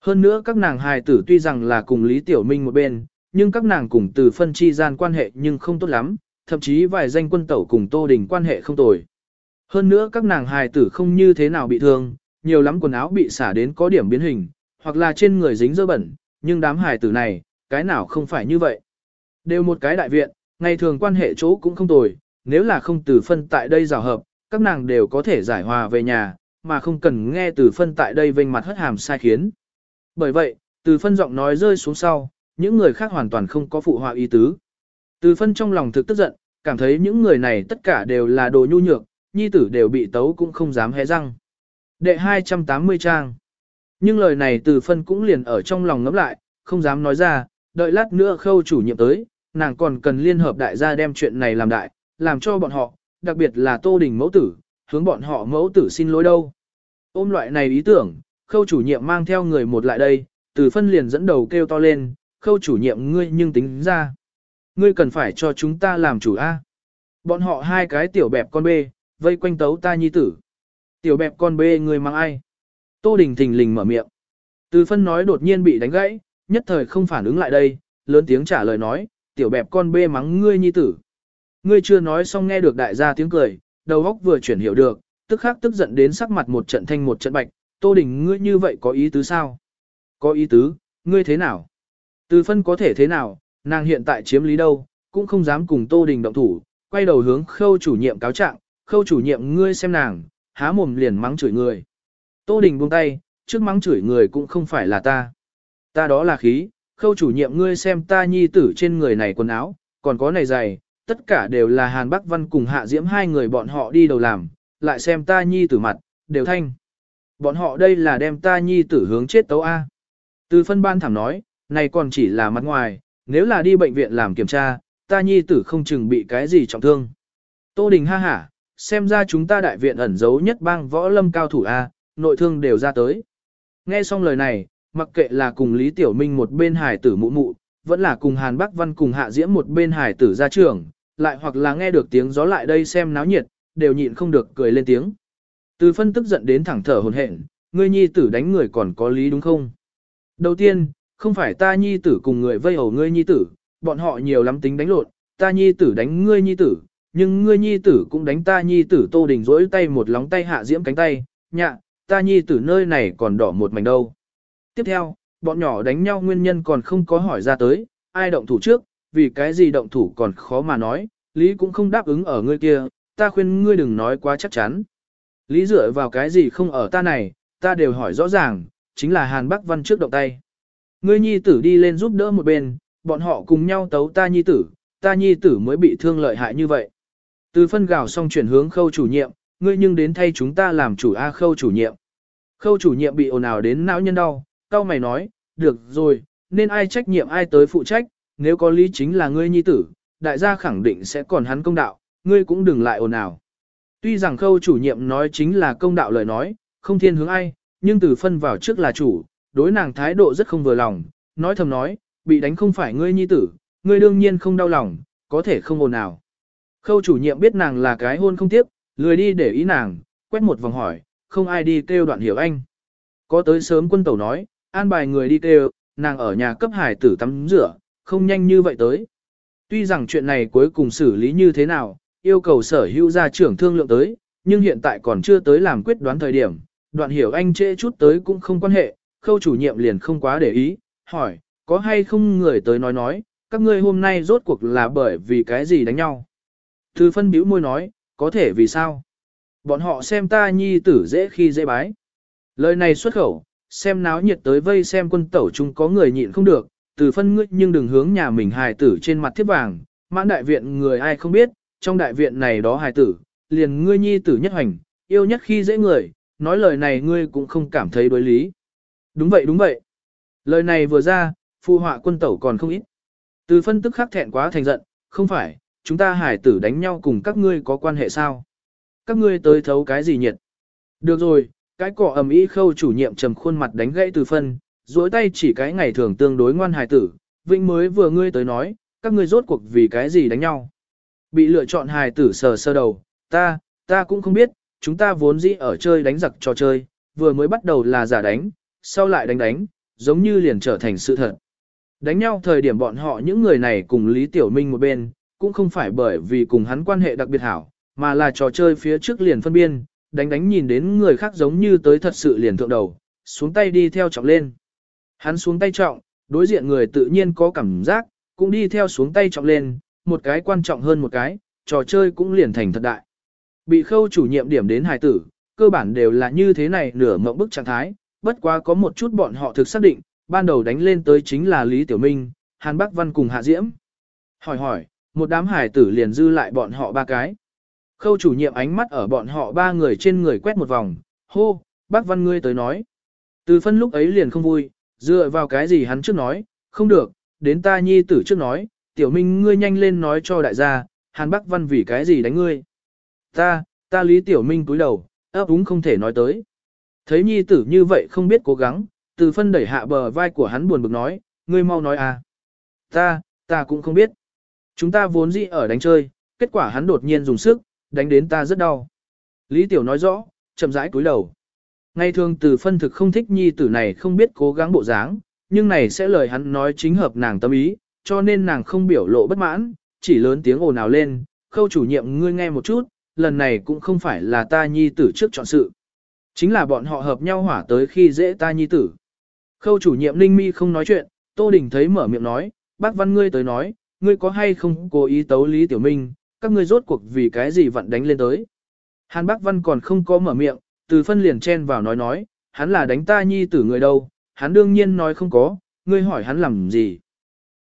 Hơn nữa các nàng hài tử tuy rằng là cùng Lý Tiểu Minh một bên, nhưng các nàng cùng từ phân chi gian quan hệ nhưng không tốt lắm, thậm chí vài danh quân tẩu cùng Tô Đình quan hệ không tồi. Hơn nữa các nàng hài tử không như thế nào bị thương, nhiều lắm quần áo bị xả đến có điểm biến hình, hoặc là trên người dính dơ bẩn, nhưng đám hài tử này, cái nào không phải như vậy. Đều một cái đại viện, ngày thường quan hệ chỗ cũng không tồi, nếu là không từ phân tại đây rào hợp, các nàng đều có thể giải hòa về nhà, mà không cần nghe từ phân tại đây vênh mặt hất hàm sai khiến. Bởi vậy, từ phân giọng nói rơi xuống sau, những người khác hoàn toàn không có phụ họa ý tứ. Từ phân trong lòng thực tức giận, cảm thấy những người này tất cả đều là đồ nhu nhược, nhi tử đều bị tấu cũng không dám hé răng. Đệ 280 trang. Nhưng lời này từ phân cũng liền ở trong lòng ngấm lại, không dám nói ra, đợi lát nữa khâu chủ nhiệm tới, nàng còn cần liên hợp đại gia đem chuyện này làm đại, làm cho bọn họ, đặc biệt là Tô Đình mẫu tử, hướng bọn họ mẫu tử xin lỗi đâu. Ôm loại này ý tưởng, khâu chủ nhiệm mang theo người một lại đây, từ phân liền dẫn đầu kêu to lên, khâu chủ nhiệm ngươi nhưng tính ra. Ngươi cần phải cho chúng ta làm chủ A. Bọn họ hai cái tiểu bẹp con bê, vây quanh tấu ta nhi tử. Tiểu bẹp con bê ngươi mang ai? Tô Đình thình lình mở miệng. Từ phân nói đột nhiên bị đánh gãy, nhất thời không phản ứng lại đây, lớn tiếng trả lời nói, tiểu bẹp con bê mắng ngươi nhi tử. Ngươi chưa nói xong nghe được đại gia tiếng cười, đầu óc vừa chuyển hiểu được, tức khắc tức giận đến sắc mặt một trận thanh một trận bạch, Tô Đình ngươi như vậy có ý tứ sao? Có ý tứ, ngươi thế nào? Từ phân có thể thế nào, nàng hiện tại chiếm lý đâu, cũng không dám cùng Tô Đình động thủ, quay đầu hướng khâu chủ nhiệm cáo trạng, khâu chủ nhiệm ngươi xem nàng, há mồm liền mắng chửi người. Tô Đình buông tay, trước mắng chửi người cũng không phải là ta. Ta đó là khí, khâu chủ nhiệm ngươi xem ta nhi tử trên người này quần áo, còn có này giày, tất cả đều là Hàn Bắc Văn cùng Hạ Diễm hai người bọn họ đi đầu làm, lại xem ta nhi tử mặt, đều thanh. Bọn họ đây là đem ta nhi tử hướng chết tấu A. Từ phân ban thảm nói, này còn chỉ là mặt ngoài, nếu là đi bệnh viện làm kiểm tra, ta nhi tử không chừng bị cái gì trọng thương. Tô Đình ha hả, xem ra chúng ta đại viện ẩn giấu nhất bang võ lâm cao thủ A, nội thương đều ra tới. Nghe xong lời này, mặc kệ là cùng Lý Tiểu Minh một bên hải tử mụ mụ, vẫn là cùng Hàn Bắc Văn cùng Hạ Diễm một bên hải tử ra trường, lại hoặc là nghe được tiếng gió lại đây xem náo nhiệt, đều nhịn không được cười lên tiếng. Từ phân tức giận đến thẳng thở hồn hển, ngươi nhi tử đánh người còn có lý đúng không? Đầu tiên, không phải ta nhi tử cùng người vây hầu ngươi nhi tử, bọn họ nhiều lắm tính đánh lộn, ta nhi tử đánh ngươi nhi tử, nhưng ngươi nhi tử cũng đánh ta nhi tử tô đình rỗi tay một lóng tay hạ diễm cánh tay, nhạ, ta nhi tử nơi này còn đỏ một mảnh đâu. Tiếp theo, bọn nhỏ đánh nhau nguyên nhân còn không có hỏi ra tới, ai động thủ trước, vì cái gì động thủ còn khó mà nói, Lý cũng không đáp ứng ở ngươi kia, ta khuyên ngươi đừng nói quá chắc chắn. Lý dựa vào cái gì không ở ta này, ta đều hỏi rõ ràng, chính là Hàn Bắc Văn trước động tay. Ngươi nhi tử đi lên giúp đỡ một bên, bọn họ cùng nhau tấu ta nhi tử, ta nhi tử mới bị thương lợi hại như vậy. Từ phân gào xong chuyển hướng khâu chủ nhiệm, ngươi nhưng đến thay chúng ta làm chủ A khâu chủ nhiệm. Khâu chủ nhiệm bị ồn ào đến não nhân đau, cao mày nói, được rồi, nên ai trách nhiệm ai tới phụ trách, nếu có lý chính là ngươi nhi tử, đại gia khẳng định sẽ còn hắn công đạo, ngươi cũng đừng lại ồn ào. Tuy rằng khâu chủ nhiệm nói chính là công đạo lời nói, không thiên hướng ai, nhưng từ phân vào trước là chủ, đối nàng thái độ rất không vừa lòng, nói thầm nói, bị đánh không phải ngươi nhi tử, ngươi đương nhiên không đau lòng, có thể không ồn ào. Khâu chủ nhiệm biết nàng là cái hôn không tiếp, lười đi để ý nàng, quét một vòng hỏi, không ai đi kêu đoạn hiểu anh. Có tới sớm quân tẩu nói, an bài người đi kêu, nàng ở nhà cấp hải tử tắm rửa, không nhanh như vậy tới. Tuy rằng chuyện này cuối cùng xử lý như thế nào, yêu cầu sở hữu gia trưởng thương lượng tới, nhưng hiện tại còn chưa tới làm quyết đoán thời điểm, đoạn hiểu anh trễ chút tới cũng không quan hệ, khâu chủ nhiệm liền không quá để ý, hỏi, có hay không người tới nói nói, các ngươi hôm nay rốt cuộc là bởi vì cái gì đánh nhau. Thư phân bĩu môi nói, có thể vì sao? Bọn họ xem ta nhi tử dễ khi dễ bái. Lời này xuất khẩu, xem náo nhiệt tới vây xem quân tẩu chung có người nhịn không được, từ phân ngươi nhưng đừng hướng nhà mình hài tử trên mặt thiết vàng, mãn đại viện người ai không biết, trong đại viện này đó hài tử, liền ngươi nhi tử nhất hành, yêu nhất khi dễ người, nói lời này ngươi cũng không cảm thấy đối lý. Đúng vậy đúng vậy. Lời này vừa ra, phụ họa quân tẩu còn không ít. Từ phân tức khắc thẹn quá thành giận, không phải, chúng ta hải tử đánh nhau cùng các ngươi có quan hệ sao? Các ngươi tới thấu cái gì nhiệt? Được rồi, cái cỏ ầm ĩ khâu chủ nhiệm trầm khuôn mặt đánh gãy từ phân, duỗi tay chỉ cái ngày thường tương đối ngoan hài tử, Vĩnh mới vừa ngươi tới nói, các ngươi rốt cuộc vì cái gì đánh nhau. Bị lựa chọn hài tử sờ sơ đầu, ta, ta cũng không biết, chúng ta vốn dĩ ở chơi đánh giặc trò chơi, vừa mới bắt đầu là giả đánh, sau lại đánh đánh, giống như liền trở thành sự thật. Đánh nhau thời điểm bọn họ những người này cùng Lý Tiểu Minh một bên, cũng không phải bởi vì cùng hắn quan hệ đặc biệt hảo, mà là trò chơi phía trước liền phân biên, đánh đánh nhìn đến người khác giống như tới thật sự liền thượng đầu, xuống tay đi theo trọng lên. Hắn xuống tay trọng, đối diện người tự nhiên có cảm giác, cũng đi theo xuống tay trọng lên, một cái quan trọng hơn một cái, trò chơi cũng liền thành thật đại. Bị khâu chủ nhiệm điểm đến hài tử, cơ bản đều là như thế này nửa mộng bức trạng thái, bất quá có một chút bọn họ thực xác định, ban đầu đánh lên tới chính là Lý Tiểu Minh, Hàn Bắc Văn cùng Hạ Diễm. Hỏi hỏi, một đám hài tử liền dư lại bọn họ ba cái. Khâu chủ nhiệm ánh mắt ở bọn họ ba người trên người quét một vòng, hô, bác Văn ngươi tới nói. Từ phân lúc ấy liền không vui, dựa vào cái gì hắn trước nói, không được, đến ta nhi tử trước nói, tiểu minh ngươi nhanh lên nói cho đại gia, Hàn bác Văn vì cái gì đánh ngươi. Ta, ta Lý Tiểu Minh cúi đầu, ấp úng không thể nói tới. Thấy nhi tử như vậy không biết cố gắng, từ phân đẩy hạ bờ vai của hắn buồn bực nói, ngươi mau nói à. Ta, ta cũng không biết. Chúng ta vốn dĩ ở đánh chơi, kết quả hắn đột nhiên dùng sức, đánh đến ta rất đau. Lý Tiểu nói rõ, chậm rãi cúi đầu. Ngày thường từ phân thực không thích nhi tử này không biết cố gắng bộ dáng, nhưng này sẽ lời hắn nói chính hợp nàng tâm ý, cho nên nàng không biểu lộ bất mãn, chỉ lớn tiếng ồn ào lên, khâu chủ nhiệm ngươi nghe một chút, lần này cũng không phải là ta nhi tử trước chọn sự. Chính là bọn họ hợp nhau hỏa tới khi dễ ta nhi tử. Khâu chủ nhiệm Ninh Mi không nói chuyện, Tô Đình thấy mở miệng nói, bác văn ngươi tới nói, ngươi có hay không cố ý tấu Lý Tiểu Minh, các ngươi rốt cuộc vì cái gì vặn đánh lên tới. Hàn bác văn còn không có mở miệng, từ phân liền chen vào nói nói, hắn là đánh ta nhi tử người đâu, hắn đương nhiên nói không có, ngươi hỏi hắn làm gì.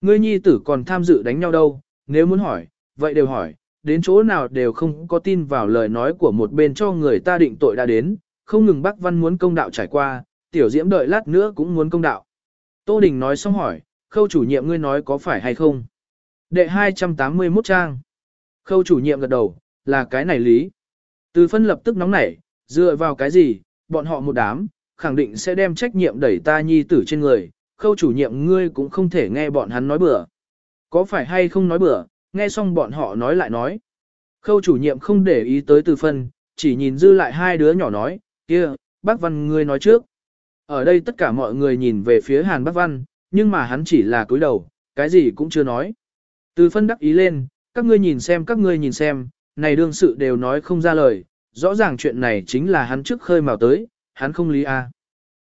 Ngươi nhi tử còn tham dự đánh nhau đâu, nếu muốn hỏi, vậy đều hỏi, đến chỗ nào đều không có tin vào lời nói của một bên cho người ta định tội đã đến, không ngừng bác văn muốn công đạo trải qua, tiểu diễm đợi lát nữa cũng muốn công đạo. Tô Đình nói xong hỏi, khâu chủ nhiệm ngươi nói có phải hay không? Đệ 281 trang. Khâu chủ nhiệm gật đầu, là cái này lý. Từ phân lập tức nóng nảy, dựa vào cái gì, bọn họ một đám, khẳng định sẽ đem trách nhiệm đẩy ta nhi tử trên người, khâu chủ nhiệm ngươi cũng không thể nghe bọn hắn nói bừa. Có phải hay không nói bừa, nghe xong bọn họ nói lại nói. Khâu chủ nhiệm không để ý tới từ phân, chỉ nhìn dư lại hai đứa nhỏ nói, kia, bác văn ngươi nói trước. Ở đây tất cả mọi người nhìn về phía hàn bác văn, nhưng mà hắn chỉ là cúi đầu, cái gì cũng chưa nói. Từ phân đắc ý lên, các ngươi nhìn xem các ngươi nhìn xem, này đương sự đều nói không ra lời, rõ ràng chuyện này chính là hắn trước khơi mào tới, hắn không lý a. À.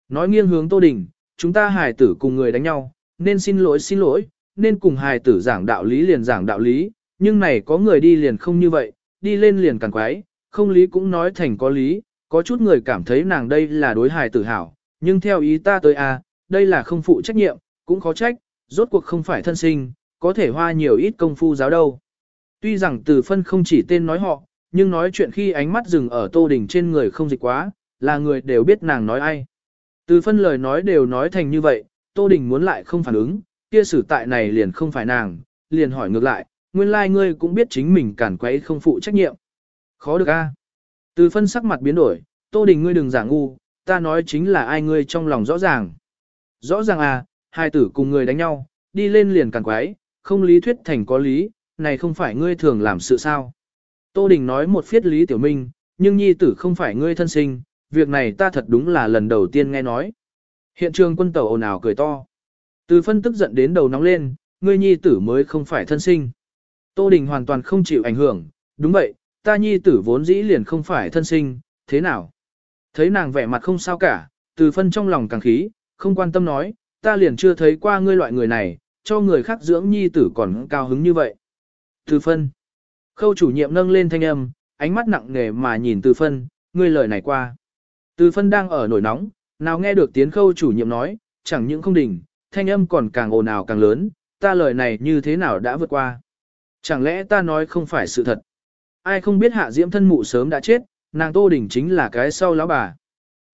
Nói nghiêng hướng Tô Đình, chúng ta hài tử cùng người đánh nhau, nên xin lỗi xin lỗi, nên cùng hài tử giảng đạo lý liền giảng đạo lý, nhưng này có người đi liền không như vậy, đi lên liền càng quái, không lý cũng nói thành có lý, có chút người cảm thấy nàng đây là đối hài tử hảo, nhưng theo ý ta tới a, à, đây là không phụ trách nhiệm, cũng khó trách, rốt cuộc không phải thân sinh, có thể hoa nhiều ít công phu giáo đâu. Tuy rằng từ phân không chỉ tên nói họ, nhưng nói chuyện khi ánh mắt dừng ở tô đình trên người không dịch quá, là người đều biết nàng nói ai. Từ phân lời nói đều nói thành như vậy, tô đình muốn lại không phản ứng, kia xử tại này liền không phải nàng, liền hỏi ngược lại, nguyên lai like ngươi cũng biết chính mình cản quấy không phụ trách nhiệm. Khó được a. Từ phân sắc mặt biến đổi, tô đình ngươi đừng giả ngu, ta nói chính là ai ngươi trong lòng rõ ràng. Rõ ràng à, hai tử cùng người đánh nhau, đi lên liền cản quái, không lý thuyết thành có lý, này không phải ngươi thường làm sự sao. Tô Đình nói một phiết Lý Tiểu Minh, nhưng nhi tử không phải ngươi thân sinh, việc này ta thật đúng là lần đầu tiên nghe nói. Hiện trường quân tàu ồn ào cười to. Từ phân tức giận đến đầu nóng lên, ngươi nhi tử mới không phải thân sinh. Tô Đình hoàn toàn không chịu ảnh hưởng, đúng vậy, ta nhi tử vốn dĩ liền không phải thân sinh, thế nào? Thấy nàng vẻ mặt không sao cả, từ phân trong lòng càng khí, không quan tâm nói, ta liền chưa thấy qua ngươi loại người này, cho người khác dưỡng nhi tử còn cao hứng như vậy. Từ phân. Khâu chủ nhiệm nâng lên thanh âm, ánh mắt nặng nề mà nhìn từ phân, ngươi lời này qua. Từ phân đang ở nổi nóng, nào nghe được tiếng khâu chủ nhiệm nói, chẳng những không đỉnh, thanh âm còn càng ồn ào càng lớn, ta lời này như thế nào đã vượt qua. Chẳng lẽ ta nói không phải sự thật. Ai không biết hạ diễm thân mụ sớm đã chết, nàng tô đỉnh chính là cái sau lão bà.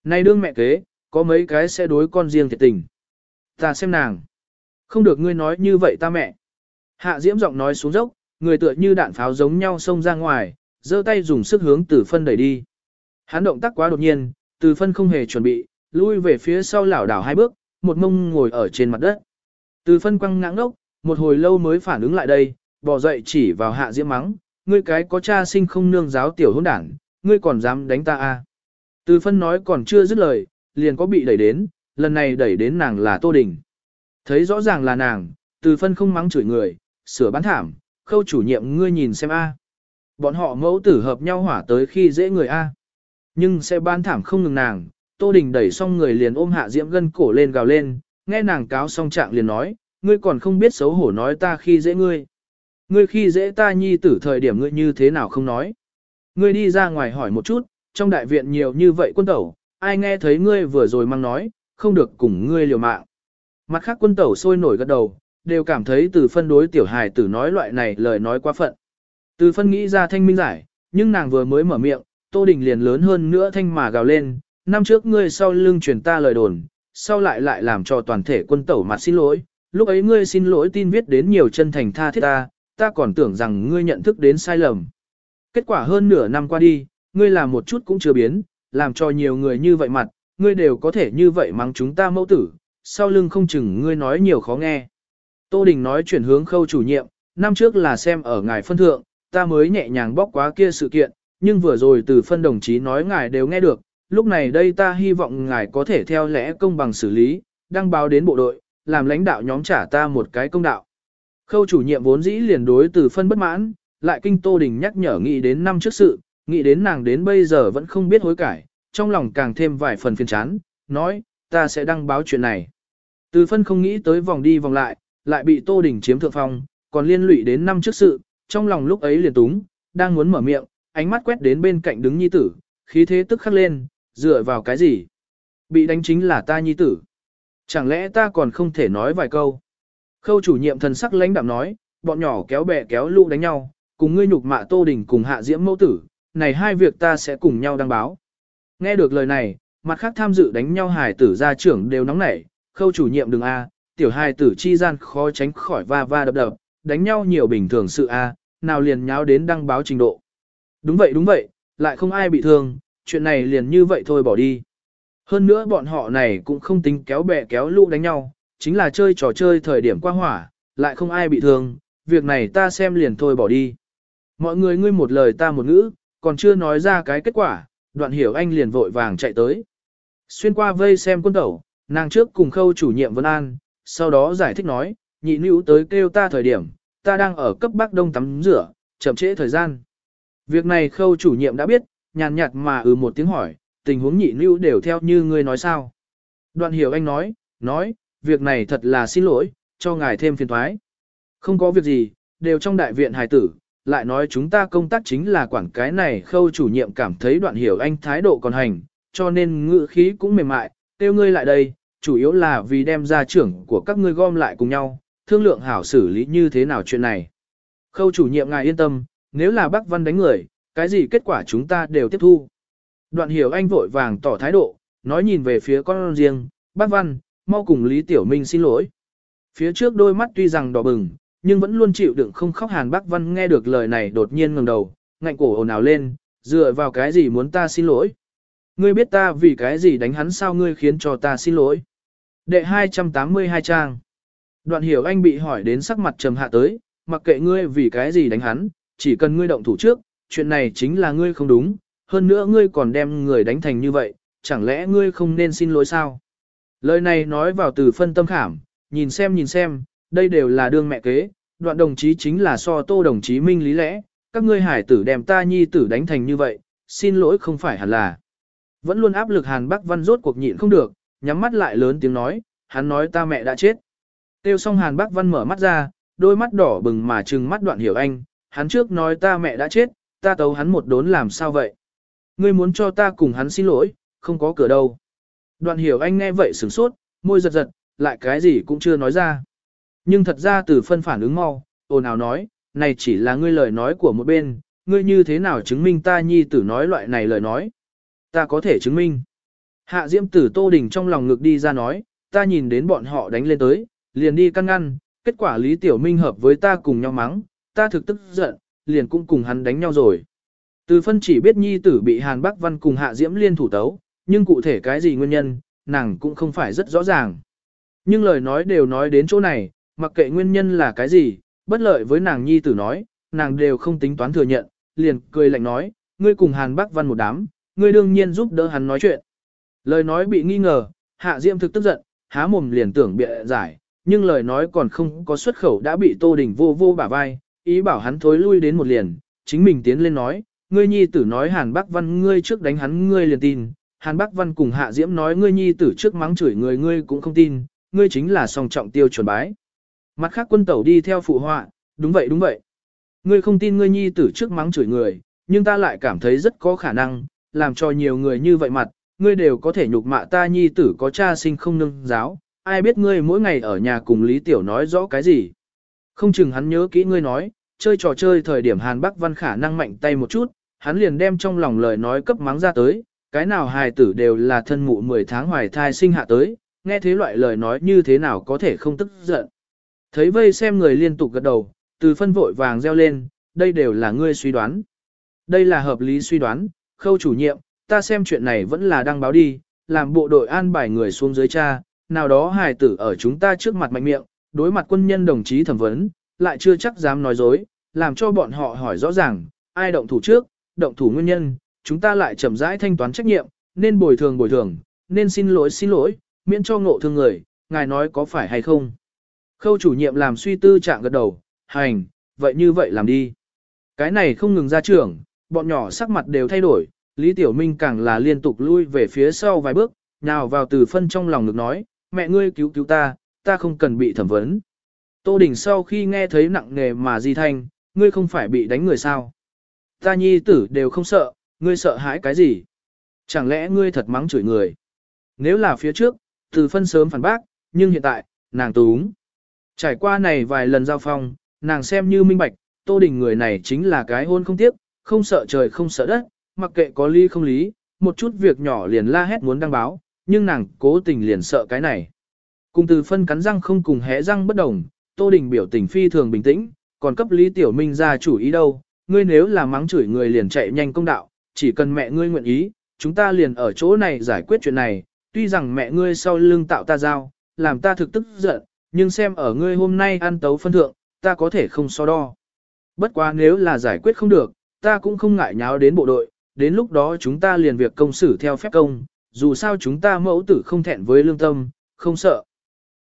Này đương mẹ kế, có mấy cái sẽ đối con riêng thiệt tình. Ta xem nàng. Không được ngươi nói như vậy ta mẹ. Hạ diễm giọng nói xuống dốc, người tựa như đạn pháo giống nhau xông ra ngoài, giơ tay dùng sức hướng từ phân đẩy đi. Hắn động tác quá đột nhiên, từ phân không hề chuẩn bị, lui về phía sau lảo đảo hai bước, một mông ngồi ở trên mặt đất. Từ phân quăng ngã ngốc, một hồi lâu mới phản ứng lại đây, bỏ dậy chỉ vào hạ diễm mắng, ngươi cái có cha sinh không nương giáo tiểu hỗn đảng, ngươi còn dám đánh ta à. Từ phân nói còn chưa dứt lời, liền có bị đẩy đến, lần này đẩy đến nàng là Tô Đình. Thấy rõ ràng là nàng, từ phân không mắng chửi người, sửa bán thảm, khâu chủ nhiệm ngươi nhìn xem a. Bọn họ mẫu tử hợp nhau hỏa tới khi dễ người a. Nhưng sẽ ban thảm không ngừng nàng, Tô Đình đẩy xong người liền ôm hạ diễm gân cổ lên gào lên, nghe nàng cáo xong trạng liền nói, ngươi còn không biết xấu hổ nói ta khi dễ ngươi. Ngươi khi dễ ta nhi tử thời điểm ngươi như thế nào không nói. Ngươi đi ra ngoài hỏi một chút, trong đại viện nhiều như vậy quân tẩu, ai nghe thấy ngươi vừa rồi mang nói, không được cùng ngươi liều mạng. Mặt khác quân tẩu sôi nổi gật đầu, đều cảm thấy từ phân đối tiểu hài tử nói loại này lời nói quá phận. Từ phân nghĩ ra thanh minh giải, nhưng nàng vừa mới mở miệng, Tô Đình liền lớn hơn nữa thanh mà gào lên, năm trước ngươi sau lưng truyền ta lời đồn, sau lại lại làm cho toàn thể quân tẩu mặt xin lỗi, lúc ấy ngươi xin lỗi tin viết đến nhiều chân thành tha thiết ta, ta còn tưởng rằng ngươi nhận thức đến sai lầm. Kết quả hơn nửa năm qua đi, ngươi làm một chút cũng chưa biến, làm cho nhiều người như vậy mặt, ngươi đều có thể như vậy mắng chúng ta mẫu tử, sau lưng không chừng ngươi nói nhiều khó nghe. Tô Đình nói chuyển hướng khâu chủ nhiệm, năm trước là xem ở ngài phân thượng, ta mới nhẹ nhàng bóc quá kia sự kiện, nhưng vừa rồi từ phân đồng chí nói ngài đều nghe được, lúc này đây ta hy vọng ngài có thể theo lẽ công bằng xử lý, đăng báo đến bộ đội, làm lãnh đạo nhóm trả ta một cái công đạo. Khâu chủ nhiệm vốn dĩ liền đối từ phân bất mãn, lại kinh Tô Đình nhắc nhở nghĩ đến năm trước sự, nghĩ đến nàng đến bây giờ vẫn không biết hối cải, trong lòng càng thêm vài phần phiền chán, nói, ta sẽ đăng báo chuyện này. Từ phân không nghĩ tới vòng đi vòng lại, lại bị Tô Đình chiếm thượng phong, còn liên lụy đến năm trước sự, trong lòng lúc ấy liền túng, đang muốn mở miệng, ánh mắt quét đến bên cạnh đứng nhi tử, khí thế tức khắc lên, dựa vào cái gì? Bị đánh chính là ta nhi tử. Chẳng lẽ ta còn không thể nói vài câu? Khâu chủ nhiệm thần sắc lãnh đạm nói, bọn nhỏ kéo bè kéo lũ đánh nhau, cùng ngươi nhục mạ Tô Đình cùng hạ diễm mẫu tử, này hai việc ta sẽ cùng nhau đăng báo. Nghe được lời này, mặt khác tham dự đánh nhau hải tử gia trưởng đều nóng nảy, khâu chủ nhiệm đừng a, tiểu hài tử chi gian khó tránh khỏi va va đập đập, đánh nhau nhiều bình thường sự a, nào liền nháo đến đăng báo trình độ. Đúng vậy đúng vậy, lại không ai bị thương, chuyện này liền như vậy thôi bỏ đi. Hơn nữa bọn họ này cũng không tính kéo bè kéo lũ đánh nhau, chính là chơi trò chơi thời điểm qua hỏa, lại không ai bị thương, việc này ta xem liền thôi bỏ đi. Mọi người ngươi một lời ta một ngữ, còn chưa nói ra cái kết quả, đoạn hiểu anh liền vội vàng chạy tới. Xuyên qua vây xem quân tẩu, nàng trước cùng khâu chủ nhiệm Vân An, sau đó giải thích nói, nhị nữ tới kêu ta thời điểm, ta đang ở cấp bắc đông tắm rửa, chậm trễ thời gian. Việc này khâu chủ nhiệm đã biết, nhàn nhạt mà ừ một tiếng hỏi, tình huống nhị nữ đều theo như ngươi nói sao. Đoạn hiểu anh nói, nói, việc này thật là xin lỗi, cho ngài thêm phiền thoái. Không có việc gì, đều trong đại viện hài tử, lại nói chúng ta công tác chính là quản cái này khâu chủ nhiệm cảm thấy đoạn hiểu anh thái độ còn hành, cho nên ngữ khí cũng mềm mại, tiêu ngươi lại đây, chủ yếu là vì đem ra trưởng của các ngươi gom lại cùng nhau, thương lượng hảo xử lý như thế nào chuyện này. Khâu chủ nhiệm ngài yên tâm, nếu là bác văn đánh người, cái gì kết quả chúng ta đều tiếp thu. Đoạn hiểu anh vội vàng tỏ thái độ, nói nhìn về phía con riêng, bác văn, mau cùng Lý Tiểu Minh xin lỗi. Phía trước đôi mắt tuy rằng đỏ bừng, nhưng vẫn luôn chịu đựng không khóc Hàn Bác Văn nghe được lời này đột nhiên ngẩng đầu, ngạnh cổ ồn ào lên, dựa vào cái gì muốn ta xin lỗi. Ngươi biết ta vì cái gì đánh hắn sao ngươi khiến cho ta xin lỗi. Đệ 282 trang. Đoạn hiểu anh bị hỏi đến sắc mặt trầm hạ tới, mặc kệ ngươi vì cái gì đánh hắn, chỉ cần ngươi động thủ trước, chuyện này chính là ngươi không đúng, hơn nữa ngươi còn đem người đánh thành như vậy, chẳng lẽ ngươi không nên xin lỗi sao? Lời này nói vào từ phân tâm khảm, nhìn xem nhìn xem, đây đều là đương mẹ kế, đoạn đồng chí chính là so tô đồng chí minh lý lẽ, các ngươi hải tử đem ta nhi tử đánh thành như vậy, xin lỗi không phải hẳn là. Vẫn luôn áp lực Hàn Bắc Văn rốt cuộc nhịn không được, nhắm mắt lại lớn tiếng nói, hắn nói ta mẹ đã chết. Tiêu xong Hàn bác Văn mở mắt ra, đôi mắt đỏ bừng mà trừng mắt đoạn hiểu anh, hắn trước nói ta mẹ đã chết, ta tấu hắn một đốn làm sao vậy? Ngươi muốn cho ta cùng hắn xin lỗi, không có cửa đâu. Đoạn hiểu anh nghe vậy sửng sốt, môi giật giật, lại cái gì cũng chưa nói ra. Nhưng thật ra từ phân phản ứng mau, ồn ào nói, này chỉ là ngươi lời nói của một bên, ngươi như thế nào chứng minh ta nhi tử nói loại này lời nói. Ta có thể chứng minh. Hạ diễm tử tô đình trong lòng ngực đi ra nói, ta nhìn đến bọn họ đánh lên tới, liền đi căn ngăn, kết quả Lý Tiểu Minh hợp với ta cùng nhau mắng, ta thực tức giận, liền cũng cùng hắn đánh nhau rồi. Từ phân chỉ biết nhi tử bị Hàn Bắc Văn cùng Hạ Diễm liên thủ tấu, nhưng cụ thể cái gì nguyên nhân, nàng cũng không phải rất rõ ràng. Nhưng lời nói đều nói đến chỗ này, mặc kệ nguyên nhân là cái gì, bất lợi với nàng nhi tử nói, nàng đều không tính toán thừa nhận, liền cười lạnh nói, ngươi cùng Hàn Bắc Văn một đám, ngươi đương nhiên giúp đỡ hắn nói chuyện. Lời nói bị nghi ngờ, Hạ Diễm thực tức giận, há mồm liền tưởng bịa giải, nhưng lời nói còn không có xuất khẩu đã bị Tô Đình vô vô bả vai, ý bảo hắn thối lui đến một liền, chính mình tiến lên nói, ngươi nhi tử nói Hàn Bắc Văn ngươi trước đánh hắn ngươi liền tin, Hàn Bắc Văn cùng Hạ Diễm nói ngươi nhi tử trước mắng chửi người ngươi cũng không tin, ngươi chính là song trọng tiêu chuẩn bái. Mặt khác quân tẩu đi theo phụ họa, đúng vậy đúng vậy. Ngươi không tin ngươi nhi tử trước mắng chửi người, nhưng ta lại cảm thấy rất có khả năng, làm cho nhiều người như vậy mặt, ngươi đều có thể nhục mạ ta nhi tử có cha sinh không nương giáo, ai biết ngươi mỗi ngày ở nhà cùng Lý Tiểu nói rõ cái gì. Không chừng hắn nhớ kỹ ngươi nói, chơi trò chơi thời điểm Hàn Bắc Văn khả năng mạnh tay một chút, hắn liền đem trong lòng lời nói cấp mắng ra tới, cái nào hài tử đều là thân mụ 10 tháng hoài thai sinh hạ tới, nghe thế loại lời nói như thế nào có thể không tức giận. Thấy vây xem người liên tục gật đầu, từ phân vội vàng reo lên, đây đều là ngươi suy đoán. Đây là hợp lý suy đoán, khâu chủ nhiệm, ta xem chuyện này vẫn là đăng báo đi, làm bộ đội an bài người xuống dưới cha, nào đó hài tử ở chúng ta trước mặt mạnh miệng, đối mặt quân nhân đồng chí thẩm vấn, lại chưa chắc dám nói dối, làm cho bọn họ hỏi rõ ràng, ai động thủ trước, động thủ nguyên nhân, chúng ta lại chậm rãi thanh toán trách nhiệm, nên bồi thường bồi thường, nên xin lỗi xin lỗi, miễn cho ngộ thương người, ngài nói có phải hay không. Khâu chủ nhiệm làm suy tư trạng gật đầu, hành, vậy như vậy làm đi. Cái này không ngừng ra trưởng, bọn nhỏ sắc mặt đều thay đổi, Lý Tiểu Minh càng là liên tục lui về phía sau vài bước, nào vào từ phân trong lòng ngực nói, mẹ ngươi cứu cứu ta, ta không cần bị thẩm vấn. Tô Đình sau khi nghe thấy nặng nề mà di thanh, ngươi không phải bị đánh người sao. Ta nhi tử đều không sợ, ngươi sợ hãi cái gì? Chẳng lẽ ngươi thật mắng chửi người? Nếu là phía trước, từ phân sớm phản bác, nhưng hiện tại, nàng túng. Trải qua này vài lần giao phong, nàng xem như minh bạch, Tô Đình người này chính là cái hôn không tiếc, không sợ trời không sợ đất, mặc kệ có lý không lý, một chút việc nhỏ liền la hét muốn đăng báo, nhưng nàng cố tình liền sợ cái này. Cùng từ phân cắn răng không cùng hé răng bất đồng, Tô Đình biểu tình phi thường bình tĩnh, còn cấp Lý Tiểu Minh ra chủ ý đâu, ngươi nếu là mắng chửi người liền chạy nhanh công đạo, chỉ cần mẹ ngươi nguyện ý, chúng ta liền ở chỗ này giải quyết chuyện này, tuy rằng mẹ ngươi sau lưng tạo ta giao, làm ta thực tức giận, nhưng xem ở ngươi hôm nay ăn tấu phân thượng, ta có thể không so đo. Bất quá nếu là giải quyết không được, ta cũng không ngại nháo đến bộ đội, đến lúc đó chúng ta liền việc công xử theo phép công, dù sao chúng ta mẫu tử không thẹn với lương tâm, không sợ.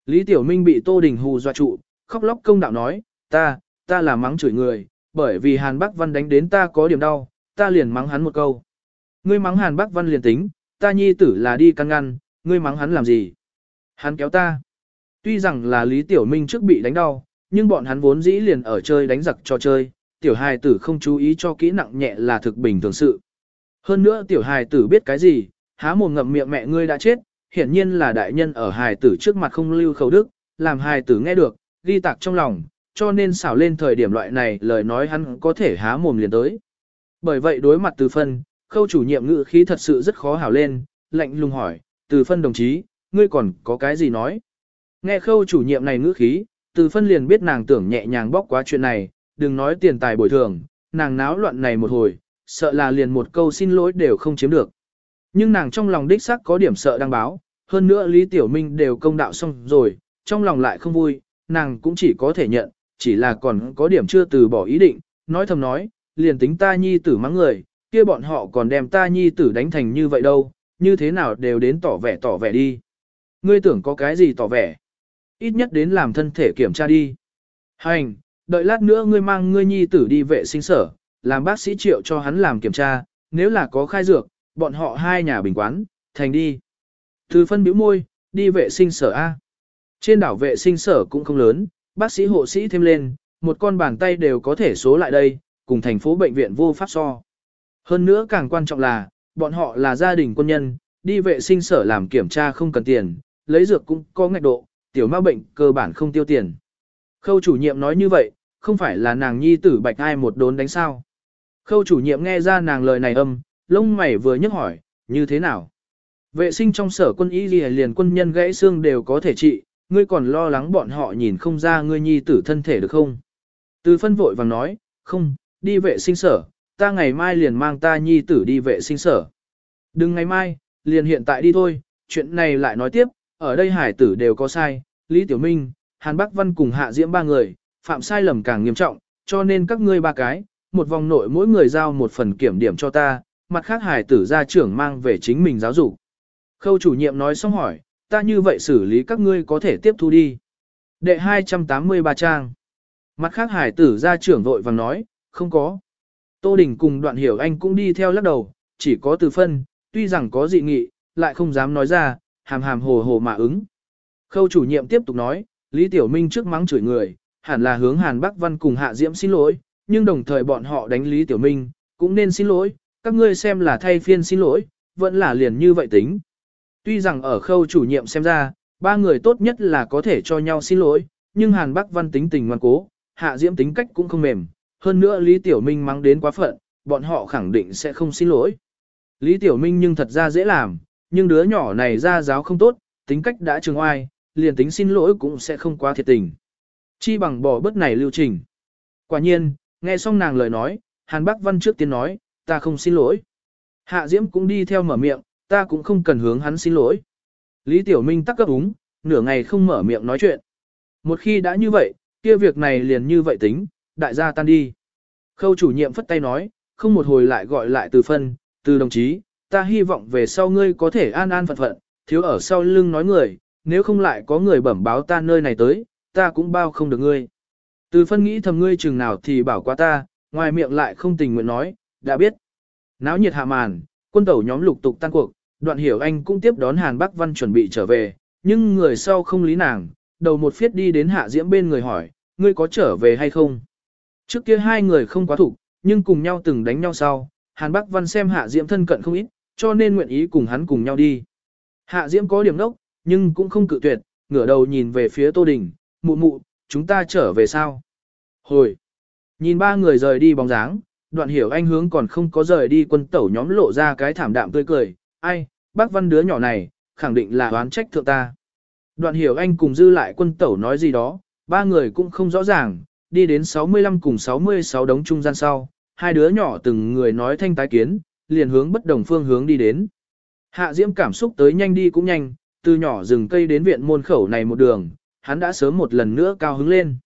Lý Tiểu Minh bị Tô Đình hù dọa trụ, khóc lóc công đạo nói, ta, ta là mắng chửi người, bởi vì Hàn Bắc Văn đánh đến ta có điểm đau, ta liền mắng hắn một câu. Ngươi mắng Hàn Bắc Văn liền tính, ta nhi tử là đi căn ngăn, ngươi mắng hắn làm gì? Hắn kéo ta. Tuy rằng là Lý Tiểu Minh trước bị đánh đau, nhưng bọn hắn vốn dĩ liền ở chơi đánh giặc cho chơi, tiểu hài tử không chú ý cho kỹ nặng nhẹ là thực bình thường sự. Hơn nữa tiểu hài tử biết cái gì, há mồm ngậm miệng mẹ ngươi đã chết, hiển nhiên là đại nhân ở hài tử trước mặt không lưu khẩu đức, làm hài tử nghe được, ghi tạc trong lòng, cho nên xảo lên thời điểm loại này lời nói hắn có thể há mồm liền tới. Bởi vậy đối mặt từ phân, khâu chủ nhiệm ngữ khí thật sự rất khó hảo lên, lạnh lùng hỏi, từ phân đồng chí, ngươi còn có cái gì nói? Nghe khâu chủ nhiệm này ngữ khí, từ phân liền biết nàng tưởng nhẹ nhàng bóc quá chuyện này, đừng nói tiền tài bồi thường, nàng náo loạn này một hồi, sợ là liền một câu xin lỗi đều không chiếm được. Nhưng nàng trong lòng đích xác có điểm sợ đăng báo, hơn nữa Lý Tiểu Minh đều công đạo xong rồi, trong lòng lại không vui, nàng cũng chỉ có thể nhận, chỉ là còn có điểm chưa từ bỏ ý định, nói thầm nói, liền tính ta nhi tử mắng người, kia bọn họ còn đem ta nhi tử đánh thành như vậy đâu, như thế nào đều đến tỏ vẻ tỏ vẻ đi. Ngươi tưởng có cái gì tỏ vẻ? Ít nhất đến làm thân thể kiểm tra đi. Hành, đợi lát nữa ngươi mang ngươi nhi tử đi vệ sinh sở, làm bác sĩ triệu cho hắn làm kiểm tra, nếu là có khai dược, bọn họ hai nhà bình quán, thành đi. Từ phân biểu môi, đi vệ sinh sở A. Trên đảo vệ sinh sở cũng không lớn, bác sĩ hộ sĩ thêm lên, một con bàn tay đều có thể số lại đây, cùng thành phố bệnh viện vô pháp so. Hơn nữa càng quan trọng là, bọn họ là gia đình quân nhân, đi vệ sinh sở làm kiểm tra không cần tiền, lấy dược cũng có ngạch độ, tiểu ma bệnh cơ bản không tiêu tiền. Khâu chủ nhiệm nói như vậy, không phải là nàng nhi tử bạch ai một đốn đánh sao. Khâu chủ nhiệm nghe ra nàng lời này âm, lông mày vừa nhấc hỏi, như thế nào? Vệ sinh trong sở quân y liền quân nhân gãy xương đều có thể trị, ngươi còn lo lắng bọn họ nhìn không ra ngươi nhi tử thân thể được không? Từ phân vội vàng nói, không, đi vệ sinh sở, ta ngày mai liền mang ta nhi tử đi vệ sinh sở. Đừng ngày mai, liền hiện tại đi thôi, chuyện này lại nói tiếp, ở đây hải tử đều có sai, Lý Tiểu Minh, Hàn Bắc Văn cùng Hạ Diễm ba người, phạm sai lầm càng nghiêm trọng, cho nên các ngươi ba cái, một vòng nội mỗi người giao một phần kiểm điểm cho ta, mặt khác hải tử gia trưởng mang về chính mình giáo dục. Khâu chủ nhiệm nói xong hỏi, ta như vậy xử lý các ngươi có thể tiếp thu đi. Đệ 283 trang. Mặt khác hải tử gia trưởng vội vàng nói, không có. Tô Đình cùng đoạn hiểu anh cũng đi theo lắc đầu, chỉ có từ phân, tuy rằng có dị nghị, lại không dám nói ra, hàm hàm hồ hồ mà ứng. Khâu chủ nhiệm tiếp tục nói, Lý Tiểu Minh trước mắng chửi người, hẳn là hướng Hàn Bắc Văn cùng Hạ Diễm xin lỗi, nhưng đồng thời bọn họ đánh Lý Tiểu Minh, cũng nên xin lỗi, các ngươi xem là thay phiên xin lỗi, vẫn là liền như vậy tính. Tuy rằng ở khâu chủ nhiệm xem ra, ba người tốt nhất là có thể cho nhau xin lỗi, nhưng Hàn Bắc Văn tính tình ngoan cố, Hạ Diễm tính cách cũng không mềm, hơn nữa Lý Tiểu Minh mắng đến quá phận, bọn họ khẳng định sẽ không xin lỗi. Lý Tiểu Minh nhưng thật ra dễ làm, nhưng đứa nhỏ này ra giáo không tốt, tính cách đã trường oai, liền tính xin lỗi cũng sẽ không quá thiệt tình. Chi bằng bỏ bất này lưu trình. Quả nhiên, nghe xong nàng lời nói, Hàn Bắc Văn trước tiên nói, ta không xin lỗi. Hạ Diễm cũng đi theo mở miệng, ta cũng không cần hướng hắn xin lỗi. Lý Tiểu Minh tắc cấp úng, nửa ngày không mở miệng nói chuyện. Một khi đã như vậy, kia việc này liền như vậy tính, đại gia tan đi. Khâu chủ nhiệm phất tay nói, không một hồi lại gọi lại từ phân, từ đồng chí, ta hy vọng về sau ngươi có thể an an phận phận, thiếu ở sau lưng nói người, nếu không lại có người bẩm báo ta nơi này tới, ta cũng bao không được ngươi. Từ phân nghĩ thầm ngươi chừng nào thì bảo qua ta, ngoài miệng lại không tình nguyện nói, đã biết. Náo nhiệt hạ màn, quân tẩu nhóm lục tục tăng cuộc, đoạn hiểu anh cũng tiếp đón Hàn Bắc Văn chuẩn bị trở về, nhưng người sau không lý nàng, đầu một phiết đi đến hạ diễm bên người hỏi, ngươi có trở về hay không? Trước kia hai người không quá thủ, nhưng cùng nhau từng đánh nhau sau, Hàn Bắc Văn xem hạ diễm thân cận không ít, cho nên nguyện ý cùng hắn cùng nhau đi. Hạ diễm có điểm nốc, nhưng cũng không cự tuyệt, ngửa đầu nhìn về phía Tô Đình, mụ mụ, chúng ta trở về sao? Hồi! Nhìn ba người rời đi bóng dáng, đoạn hiểu anh hướng còn không có rời đi quân tẩu nhóm lộ ra cái thảm đạm tươi cười, ai, bác văn đứa nhỏ này, khẳng định là oán trách thượng ta. Đoạn hiểu anh cùng dư lại quân tẩu nói gì đó, ba người cũng không rõ ràng, đi đến 65 cùng 66 đống trung gian sau, hai đứa nhỏ từng người nói thanh tái kiến, liền hướng bất đồng phương hướng đi đến. Hạ Diễm cảm xúc tới nhanh đi cũng nhanh, từ nhỏ rừng cây đến viện môn khẩu này một đường, hắn đã sớm một lần nữa cao hứng lên.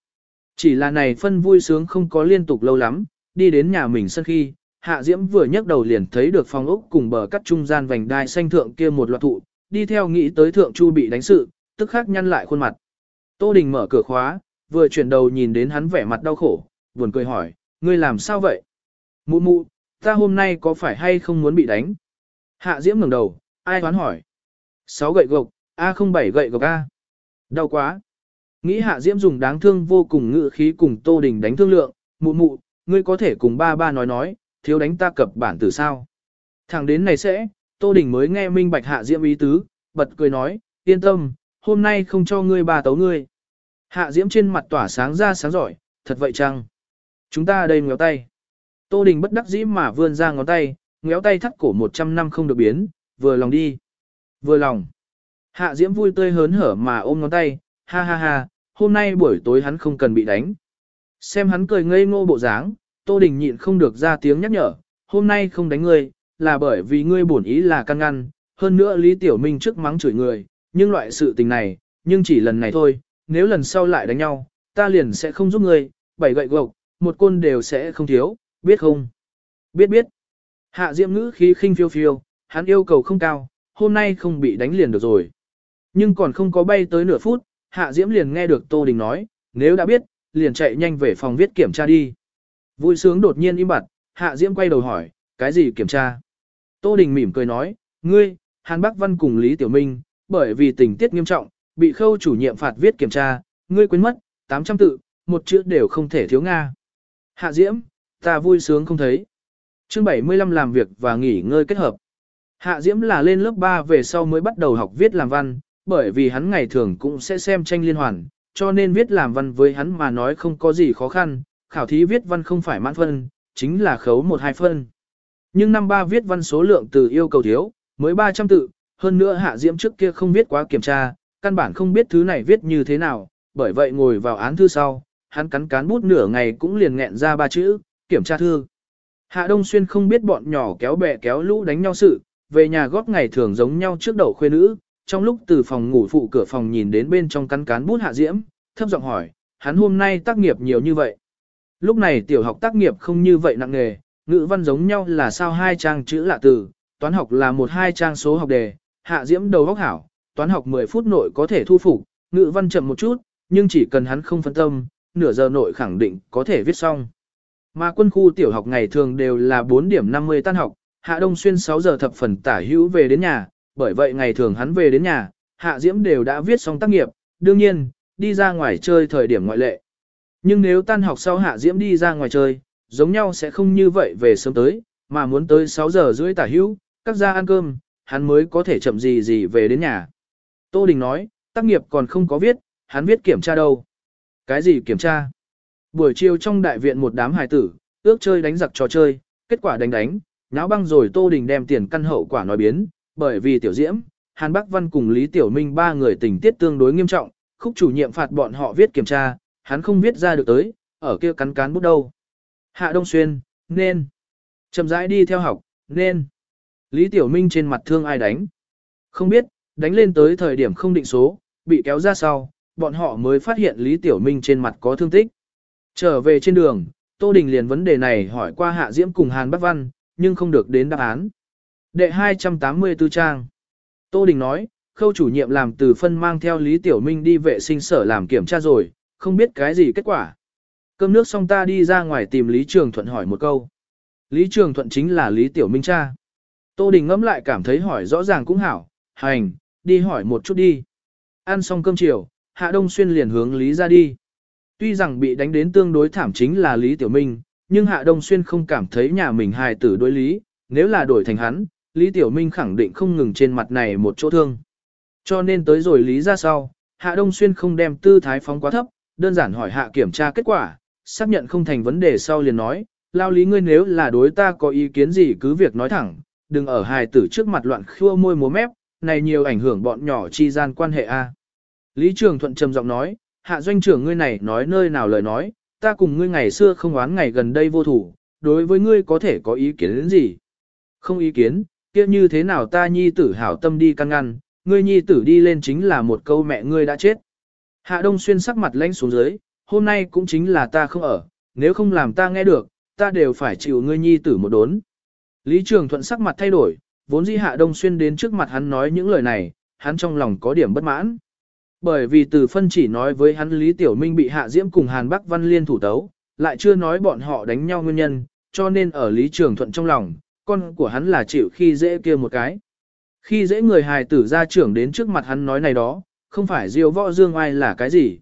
Chỉ là này phân vui sướng không có liên tục lâu lắm, đi đến nhà mình sân khi, Hạ Diễm vừa nhấc đầu liền thấy được phòng ốc cùng bờ cắt trung gian vành đai xanh thượng kia một loạt thụ, đi theo nghĩ tới thượng chu bị đánh sự, tức khắc nhăn lại khuôn mặt. Tô Đình mở cửa khóa, vừa chuyển đầu nhìn đến hắn vẻ mặt đau khổ, buồn cười hỏi, ngươi làm sao vậy? Mụ mụ, ta hôm nay có phải hay không muốn bị đánh? Hạ Diễm ngẩng đầu, ai đoán hỏi? Sáu gậy gộc, A không bảy gậy gộc A. Đau quá. Nghĩ Hạ Diễm dùng đáng thương vô cùng ngự khí cùng Tô Đình đánh thương lượng, mụ mụ, ngươi có thể cùng ba ba nói nói, thiếu đánh ta cập bản từ sao. Thẳng đến này sẽ, Tô Đình mới nghe minh bạch Hạ Diễm ý tứ, bật cười nói, yên tâm, hôm nay không cho ngươi ba tấu ngươi. Hạ Diễm trên mặt tỏa sáng ra sáng giỏi, thật vậy chăng? Chúng ta đây ngéo tay. Tô Đình bất đắc dĩ mà vươn ra ngón tay, ngéo tay thắt cổ 100 năm không được biến, vừa lòng đi. Vừa lòng. Hạ Diễm vui tươi hớn hở mà ôm ngón tay, ha ha ha, hôm nay buổi tối hắn không cần bị đánh. Xem hắn cười ngây ngô bộ dáng, Tô Đình nhịn không được ra tiếng nhắc nhở, hôm nay không đánh ngươi, là bởi vì ngươi bổn ý là căn ngăn, hơn nữa Lý Tiểu Minh trước mắng chửi người, nhưng loại sự tình này, nhưng chỉ lần này thôi, nếu lần sau lại đánh nhau, ta liền sẽ không giúp ngươi, bảy gậy gộc, một côn đều sẽ không thiếu, biết không? Biết biết. Hạ Diệm ngữ khí khinh phiêu phiêu, hắn yêu cầu không cao, hôm nay không bị đánh liền được rồi. Nhưng còn không có bay tới nửa phút, Hạ Diễm liền nghe được Tô Đình nói, nếu đã biết, liền chạy nhanh về phòng viết kiểm tra đi. Vui sướng đột nhiên im bặt, Hạ Diễm quay đầu hỏi, cái gì kiểm tra? Tô Đình mỉm cười nói, ngươi, Hàn Bắc Văn cùng Lý Tiểu Minh, bởi vì tình tiết nghiêm trọng, bị khâu chủ nhiệm phạt viết kiểm tra, ngươi quên mất, 800 tự, một chữ đều không thể thiếu Nga. Hạ Diễm, ta vui sướng không thấy. Chương 75 làm việc và nghỉ ngơi kết hợp. Hạ Diễm là lên lớp 3 về sau mới bắt đầu học viết làm văn, bởi vì hắn ngày thường cũng sẽ xem tranh liên hoàn, cho nên viết làm văn với hắn mà nói không có gì khó khăn, khảo thí viết văn không phải mãn phân, chính là khấu 1-2 phân. Nhưng năm ba viết văn số lượng từ yêu cầu thiếu, mới 300 tự, hơn nữa Hạ Diễm trước kia không viết quá kiểm tra, căn bản không biết thứ này viết như thế nào, bởi vậy ngồi vào án thư sau, hắn cắn cán bút nửa ngày cũng liền nghẹn ra ba chữ, kiểm tra thư. Hạ Đông Xuyên không biết bọn nhỏ kéo bè kéo lũ đánh nhau sự, về nhà góp ngày thường giống nhau trước đầu khuê nữ, trong lúc từ phòng ngủ phụ cửa phòng nhìn đến bên trong cắn cán bút Hạ Diễm, thấp giọng hỏi, hắn hôm nay tác nghiệp nhiều như vậy. Lúc này tiểu học tác nghiệp không như vậy nặng nghề, ngữ văn giống nhau là sao hai trang chữ lạ từ, toán học là một hai trang số học đề, Hạ Diễm đầu góc hảo, toán học 10 phút nội có thể thu phục, ngữ văn chậm một chút, nhưng chỉ cần hắn không phân tâm, nửa giờ nội khẳng định có thể viết xong. Mà quân khu tiểu học ngày thường đều là 4 điểm 50 tan học, Hạ Đông Xuyên 6 giờ thập phần tả hữu về đến nhà, bởi vậy ngày thường hắn về đến nhà, Hạ Diễm đều đã viết xong tác nghiệp, đương nhiên, đi ra ngoài chơi thời điểm ngoại lệ. Nhưng nếu tan học sau Hạ Diễm đi ra ngoài chơi, giống nhau sẽ không như vậy về sớm tới, mà muốn tới 6 giờ rưỡi tả hữu, các gia ăn cơm, hắn mới có thể chậm gì gì về đến nhà. Tô Đình nói, tác nghiệp còn không có viết, hắn viết kiểm tra đâu. Cái gì kiểm tra? Buổi chiều trong đại viện một đám hài tử, ước chơi đánh giặc trò chơi, kết quả đánh đánh, náo băng rồi Tô Đình đem tiền căn hậu quả nói biến, bởi vì tiểu diễm, Hàn Bắc Văn cùng Lý Tiểu Minh ba người tình tiết tương đối nghiêm trọng, khúc chủ nhiệm phạt bọn họ viết kiểm tra, hắn không viết ra được tới, ở kia cắn cán bút đâu. Hạ Đông Xuyên, nên. Chậm rãi đi theo học, nên. Lý Tiểu Minh trên mặt thương ai đánh. Không biết, đánh lên tới thời điểm không định số, bị kéo ra sau, bọn họ mới phát hiện Lý Tiểu Minh trên mặt có thương tích. Trở về trên đường, Tô Đình liền vấn đề này hỏi qua Hạ Diễm cùng Hàn Bắc Văn, nhưng không được đến đáp án. Đệ 284 trang. Tô Đình nói, khâu chủ nhiệm làm từ phân mang theo Lý Tiểu Minh đi vệ sinh sở làm kiểm tra rồi, không biết cái gì kết quả. Cơm nước xong ta đi ra ngoài tìm Lý Trường Thuận hỏi một câu. Lý Trường Thuận chính là Lý Tiểu Minh cha. Tô Đình ngẫm lại cảm thấy hỏi rõ ràng cũng hảo, hành, đi hỏi một chút đi. Ăn xong cơm chiều, Hạ Đông Xuyên liền hướng Lý ra đi. Tuy rằng bị đánh đến tương đối thảm chính là Lý Tiểu Minh, nhưng Hạ Đông Xuyên không cảm thấy nhà mình hài tử đối lý, nếu là đổi thành hắn, Lý Tiểu Minh khẳng định không ngừng trên mặt này một chỗ thương. Cho nên tới rồi Lý ra sau, Hạ Đông Xuyên không đem tư thái phóng quá thấp, đơn giản hỏi Hạ kiểm tra kết quả, xác nhận không thành vấn đề sau liền nói, lao lý ngươi nếu là đối ta có ý kiến gì cứ việc nói thẳng, đừng ở hài tử trước mặt loạn khua môi múa mép, này nhiều ảnh hưởng bọn nhỏ chi gian quan hệ a. Lý Trường Thuận trầm giọng nói, hạ doanh trưởng ngươi này nói nơi nào lời nói, ta cùng ngươi ngày xưa không oán ngày gần đây vô thủ, đối với ngươi có thể có ý kiến đến gì? Không ý kiến, kia như thế nào ta nhi tử hảo tâm đi căn ngăn, ngươi nhi tử đi lên chính là một câu mẹ ngươi đã chết. Hạ Đông Xuyên sắc mặt lãnh xuống dưới, hôm nay cũng chính là ta không ở, nếu không làm ta nghe được, ta đều phải chịu ngươi nhi tử một đốn. Lý Trường Thuận sắc mặt thay đổi, vốn dĩ Hạ Đông Xuyên đến trước mặt hắn nói những lời này, hắn trong lòng có điểm bất mãn. Bởi vì từ phân chỉ nói với hắn Lý Tiểu Minh bị Hạ Diễm cùng Hàn Bắc Văn Liên thủ tấu, lại chưa nói bọn họ đánh nhau nguyên nhân, cho nên ở Lý Trường Thuận trong lòng, con của hắn là chịu khi dễ kia một cái. Khi dễ người hài tử ra trưởng đến trước mặt hắn nói này đó, không phải diêu võ dương ai là cái gì.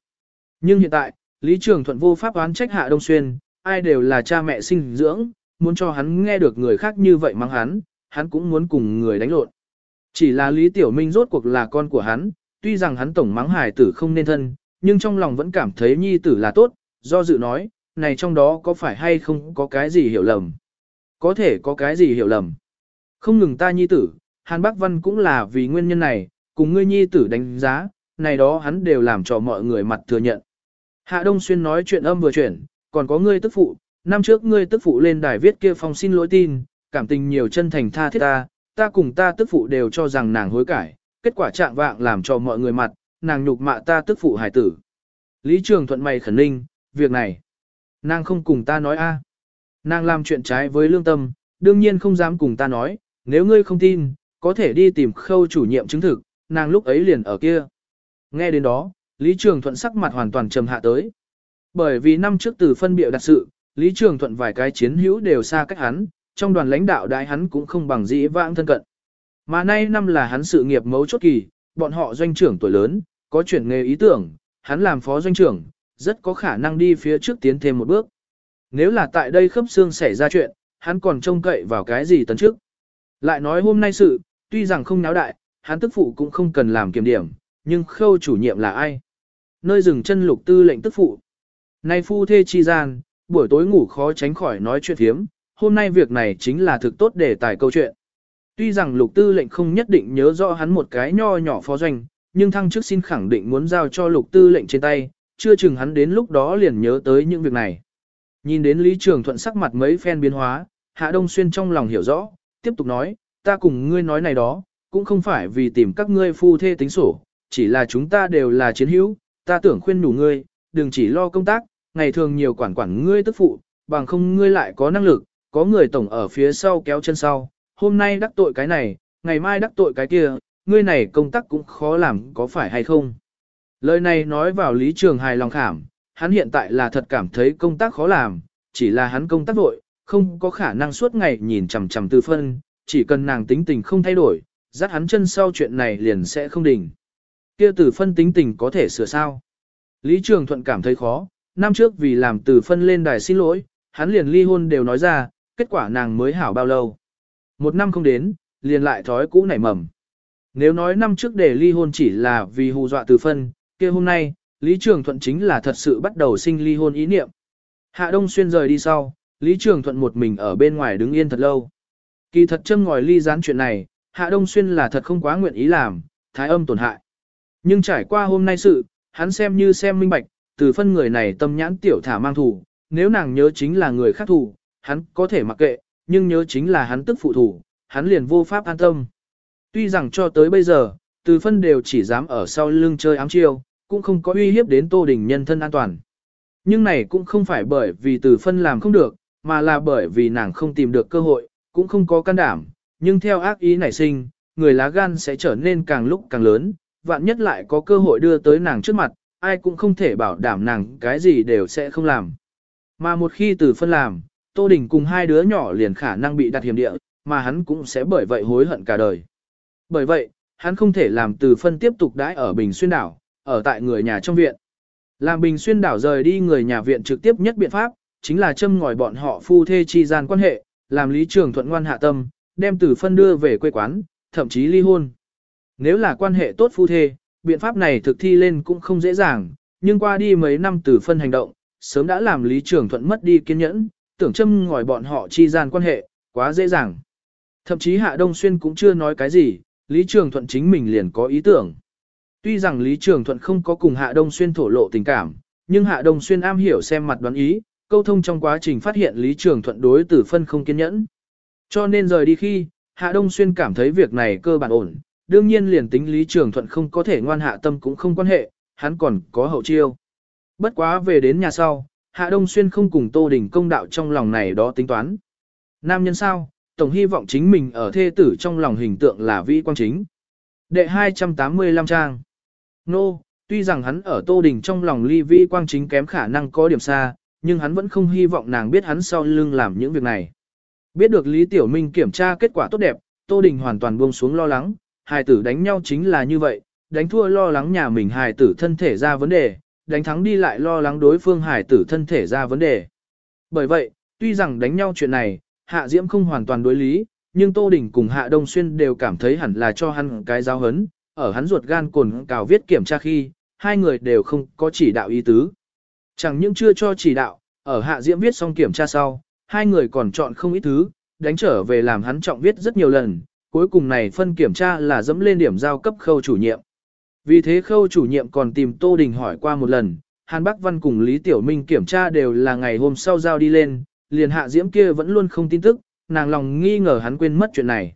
Nhưng hiện tại, Lý Trường Thuận vô pháp oán trách Hạ Đông Xuyên, ai đều là cha mẹ sinh dưỡng, muốn cho hắn nghe được người khác như vậy mắng hắn, hắn cũng muốn cùng người đánh lộn. Chỉ là Lý Tiểu Minh rốt cuộc là con của hắn, tuy rằng hắn tổng mắng hài tử không nên thân, nhưng trong lòng vẫn cảm thấy nhi tử là tốt, do dự nói, này trong đó có phải hay không có cái gì hiểu lầm. Có thể có cái gì hiểu lầm. Không ngừng ta nhi tử, Hàn Bắc Văn cũng là vì nguyên nhân này, cùng ngươi nhi tử đánh giá, này đó hắn đều làm cho mọi người mặt thừa nhận. Hạ Đông Xuyên nói chuyện âm vừa chuyển, còn có ngươi tức phụ, năm trước ngươi tức phụ lên đài viết kia phong xin lỗi tin, cảm tình nhiều chân thành tha thiết ta, ta cùng ta tức phụ đều cho rằng nàng hối cải, kết quả trạng vạng làm cho mọi người mặt, nàng nhục mạ ta tức phụ hải tử. Lý Trường Thuận mày khẩn ninh, việc này, nàng không cùng ta nói a, Nàng làm chuyện trái với lương tâm, đương nhiên không dám cùng ta nói, nếu ngươi không tin, có thể đi tìm khâu chủ nhiệm chứng thực, nàng lúc ấy liền ở kia. Nghe đến đó, Lý Trường Thuận sắc mặt hoàn toàn trầm hạ tới. Bởi vì năm trước từ phân biệu đặt sự, Lý Trường Thuận vài cái chiến hữu đều xa cách hắn, trong đoàn lãnh đạo đại hắn cũng không bằng dĩ vãng thân cận. Mà nay năm là hắn sự nghiệp mấu chốt kỳ, bọn họ doanh trưởng tuổi lớn, có chuyển nghề ý tưởng, hắn làm phó doanh trưởng, rất có khả năng đi phía trước tiến thêm một bước. Nếu là tại đây khớp xương xảy ra chuyện, hắn còn trông cậy vào cái gì tấn trước. Lại nói hôm nay sự, tuy rằng không náo đại, hắn tức phụ cũng không cần làm kiểm điểm, nhưng khâu chủ nhiệm là ai? Nơi dừng chân lục tư lệnh tức phụ. Nay phu thê chi gian, buổi tối ngủ khó tránh khỏi nói chuyện thiếm, hôm nay việc này chính là thực tốt để tải câu chuyện. Tuy rằng lục tư lệnh không nhất định nhớ rõ hắn một cái nho nhỏ phó doanh, nhưng thăng chức xin khẳng định muốn giao cho lục tư lệnh trên tay, chưa chừng hắn đến lúc đó liền nhớ tới những việc này. Nhìn đến Lý Trường Thuận sắc mặt mấy phen biến hóa, Hạ Đông Xuyên trong lòng hiểu rõ, tiếp tục nói, ta cùng ngươi nói này đó, cũng không phải vì tìm các ngươi phu thê tính sổ, chỉ là chúng ta đều là chiến hữu, ta tưởng khuyên đủ ngươi, đừng chỉ lo công tác, ngày thường nhiều quản quản ngươi tức phụ, bằng không ngươi lại có năng lực, có người tổng ở phía sau kéo chân sau, hôm nay đắc tội cái này, ngày mai đắc tội cái kia, ngươi này công tác cũng khó làm có phải hay không. Lời này nói vào lý trường hài lòng khảm, hắn hiện tại là thật cảm thấy công tác khó làm, chỉ là hắn công tác vội, không có khả năng suốt ngày nhìn chằm chằm tư phân, chỉ cần nàng tính tình không thay đổi, dắt hắn chân sau chuyện này liền sẽ không đỉnh. Kia từ phân tính tình có thể sửa sao. Lý Trường Thuận cảm thấy khó, năm trước vì làm từ phân lên đài xin lỗi, hắn liền ly hôn đều nói ra, kết quả nàng mới hảo bao lâu. Một năm không đến, liền lại thói cũ nảy mầm. Nếu nói năm trước để ly hôn chỉ là vì hù dọa từ phân, kia hôm nay, Lý Trường Thuận chính là thật sự bắt đầu sinh ly hôn ý niệm. Hạ Đông Xuyên rời đi sau, Lý Trường Thuận một mình ở bên ngoài đứng yên thật lâu. Kỳ thật châm ngòi ly gián chuyện này, Hạ Đông Xuyên là thật không quá nguyện ý làm, thái âm tổn hại. Nhưng trải qua hôm nay sự, hắn xem như xem minh bạch, từ phân người này tâm nhãn tiểu thả mang thủ, nếu nàng nhớ chính là người khác thủ, hắn có thể mặc kệ, nhưng nhớ chính là hắn tức phụ thủ, hắn liền vô pháp an tâm. Tuy rằng cho tới bây giờ, từ phân đều chỉ dám ở sau lưng chơi ám chiêu, cũng không có uy hiếp đến Tô Đình nhân thân an toàn. Nhưng này cũng không phải bởi vì từ phân làm không được, mà là bởi vì nàng không tìm được cơ hội, cũng không có can đảm, nhưng theo ác ý nảy sinh, người lá gan sẽ trở nên càng lúc càng lớn, vạn nhất lại có cơ hội đưa tới nàng trước mặt, ai cũng không thể bảo đảm nàng cái gì đều sẽ không làm. Mà một khi từ phân làm, Tô Đình cùng hai đứa nhỏ liền khả năng bị đặt hiểm địa, mà hắn cũng sẽ bởi vậy hối hận cả đời. Bởi vậy, hắn không thể làm từ phân tiếp tục đãi ở Bình Xuyên đảo, ở tại người nhà trong viện. Làm Bình Xuyên đảo rời đi người nhà viện trực tiếp nhất biện pháp, chính là châm ngòi bọn họ phu thê chi gian quan hệ, làm Lý Trường Thuận ngoan hạ tâm, đem tử phân đưa về quê quán, thậm chí ly hôn. Nếu là quan hệ tốt phu thê, biện pháp này thực thi lên cũng không dễ dàng, nhưng qua đi mấy năm tử phân hành động, sớm đã làm Lý Trường Thuận mất đi kiên nhẫn, tưởng châm ngòi bọn họ chi gian quan hệ, quá dễ dàng. Thậm chí Hạ Đông Xuyên cũng chưa nói cái gì, Lý Trường Thuận chính mình liền có ý tưởng. Tuy rằng Lý Trường Thuận không có cùng Hạ Đông Xuyên thổ lộ tình cảm, nhưng Hạ Đông Xuyên am hiểu xem mặt đoán ý, câu thông trong quá trình phát hiện Lý Trường Thuận đối tử phân không kiên nhẫn. Cho nên rời đi khi, Hạ Đông Xuyên cảm thấy việc này cơ bản ổn, đương nhiên liền tính Lý Trường Thuận không có thể ngoan hạ tâm cũng không quan hệ, hắn còn có hậu chiêu. Bất quá về đến nhà sau, Hạ Đông Xuyên không cùng Tô Đình công đạo trong lòng này đó tính toán. Nam nhân sao, tổng hy vọng chính mình ở thê tử trong lòng hình tượng là vĩ quang chính. Đệ 285 trang Nô, no, tuy rằng hắn ở Tô Đình trong lòng ly Vi quang chính kém khả năng có điểm xa, nhưng hắn vẫn không hy vọng nàng biết hắn sau lưng làm những việc này. Biết được Lý Tiểu Minh kiểm tra kết quả tốt đẹp, Tô Đình hoàn toàn buông xuống lo lắng, hài tử đánh nhau chính là như vậy, đánh thua lo lắng nhà mình hài tử thân thể ra vấn đề, đánh thắng đi lại lo lắng đối phương hài tử thân thể ra vấn đề. Bởi vậy, tuy rằng đánh nhau chuyện này, Hạ Diễm không hoàn toàn đối lý, nhưng Tô Đình cùng Hạ Đông Xuyên đều cảm thấy hẳn là cho hắn cái giáo hấn, ở hắn ruột gan cồn cào viết kiểm tra khi, hai người đều không có chỉ đạo ý tứ. Chẳng những chưa cho chỉ đạo, ở Hạ Diễm viết xong kiểm tra sau, hai người còn chọn không ít thứ, đánh trở về làm hắn trọng viết rất nhiều lần, cuối cùng này phân kiểm tra là dẫm lên điểm giao cấp khâu chủ nhiệm. Vì thế khâu chủ nhiệm còn tìm Tô Đình hỏi qua một lần, Hàn Bắc Văn cùng Lý Tiểu Minh kiểm tra đều là ngày hôm sau giao đi lên, liền hạ diễm kia vẫn luôn không tin tức, nàng lòng nghi ngờ hắn quên mất chuyện này.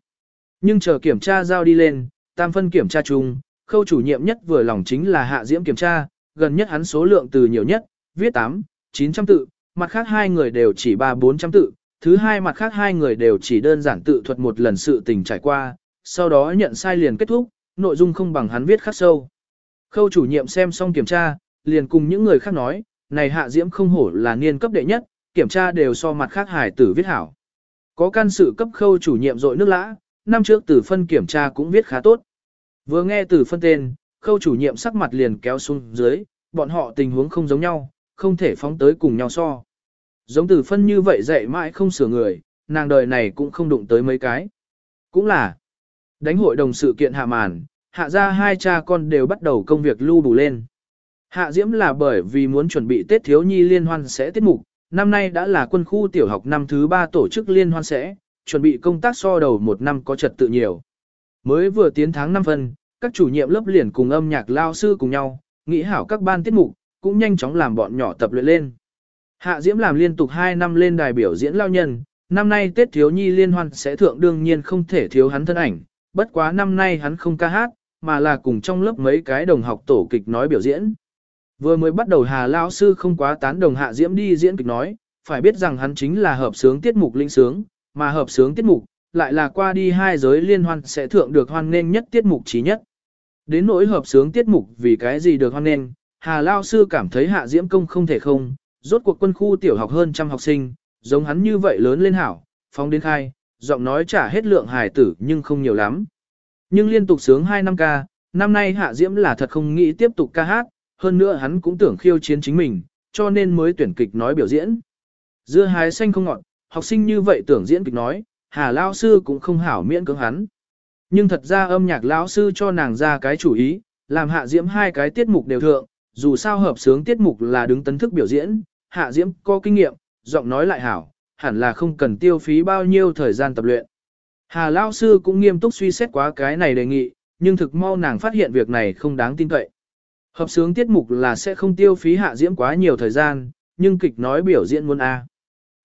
Nhưng chờ kiểm tra giao đi lên, tam phân kiểm tra chung, khâu chủ nhiệm nhất vừa lòng chính là hạ diễm kiểm tra, gần nhất hắn số lượng từ nhiều nhất, viết 8, 900 tự, mặt khác hai người đều chỉ 3-400 tự, thứ hai mặt khác hai người đều chỉ đơn giản tự thuật một lần sự tình trải qua, sau đó nhận sai liền kết thúc, nội dung không bằng hắn viết khắc sâu. Khâu chủ nhiệm xem xong kiểm tra, liền cùng những người khác nói, này hạ diễm không hổ là niên cấp đệ nhất, kiểm tra đều so mặt khác hải tử viết hảo. Có can sự cấp khâu chủ nhiệm dội nước lã, năm trước tử phân kiểm tra cũng viết khá tốt. Vừa nghe tử phân tên, khâu chủ nhiệm sắc mặt liền kéo xuống dưới, bọn họ tình huống không giống nhau, không thể phóng tới cùng nhau so. Giống tử phân như vậy dạy mãi không sửa người, nàng đời này cũng không đụng tới mấy cái. Cũng là, đánh hội đồng sự kiện hạ màn, hạ ra hai cha con đều bắt đầu công việc lưu đủ lên. Hạ Diễm là bởi vì muốn chuẩn bị Tết Thiếu Nhi Liên Hoan sẽ tiết mục, năm nay đã là quân khu tiểu học năm thứ ba tổ chức Liên Hoan sẽ, chuẩn bị công tác so đầu một năm có trật tự nhiều. Mới vừa tiến tháng 5 phân, các chủ nhiệm lớp liền cùng âm nhạc lao sư cùng nhau, nghĩ hảo các ban tiết mục, cũng nhanh chóng làm bọn nhỏ tập luyện lên. Hạ Diễm làm liên tục 2 năm lên đài biểu diễn lao nhân, năm nay Tết Thiếu Nhi Liên Hoan sẽ thượng đương nhiên không thể thiếu hắn thân ảnh, bất quá năm nay hắn không ca hát, mà là cùng trong lớp mấy cái đồng học tổ kịch nói biểu diễn. Vừa mới bắt đầu Hà Lao Sư không quá tán đồng Hạ Diễm đi diễn kịch nói, phải biết rằng hắn chính là hợp sướng tiết mục linh sướng, mà hợp sướng tiết mục, lại là qua đi hai giới liên hoan sẽ thượng được hoan nghênh nhất tiết mục trí nhất. Đến nỗi hợp sướng tiết mục vì cái gì được hoan nghênh, Hà Lao Sư cảm thấy Hạ Diễm công không thể không, rốt cuộc quân khu tiểu học hơn trăm học sinh, giống hắn như vậy lớn lên hảo, phóng đến khai, giọng nói trả hết lượng hài tử nhưng không nhiều lắm. Nhưng liên tục sướng 2 năm ca, năm nay Hạ Diễm là thật không nghĩ tiếp tục ca hát, hơn nữa hắn cũng tưởng khiêu chiến chính mình, cho nên mới tuyển kịch nói biểu diễn. Dưa hái xanh không ngọt, học sinh như vậy tưởng diễn kịch nói, Hà Lao Sư cũng không hảo miễn cưỡng hắn. Nhưng thật ra âm nhạc Lão Sư cho nàng ra cái chủ ý, làm Hạ Diễm hai cái tiết mục đều thượng, dù sao hợp sướng tiết mục là đứng tấn thức biểu diễn, Hạ Diễm có kinh nghiệm, giọng nói lại hảo, hẳn là không cần tiêu phí bao nhiêu thời gian tập luyện. Hà Lao Sư cũng nghiêm túc suy xét quá cái này đề nghị, nhưng thực mau nàng phát hiện việc này không đáng tin cậy. Hợp sướng tiết mục là sẽ không tiêu phí hạ diễm quá nhiều thời gian, nhưng kịch nói biểu diễn muốn A.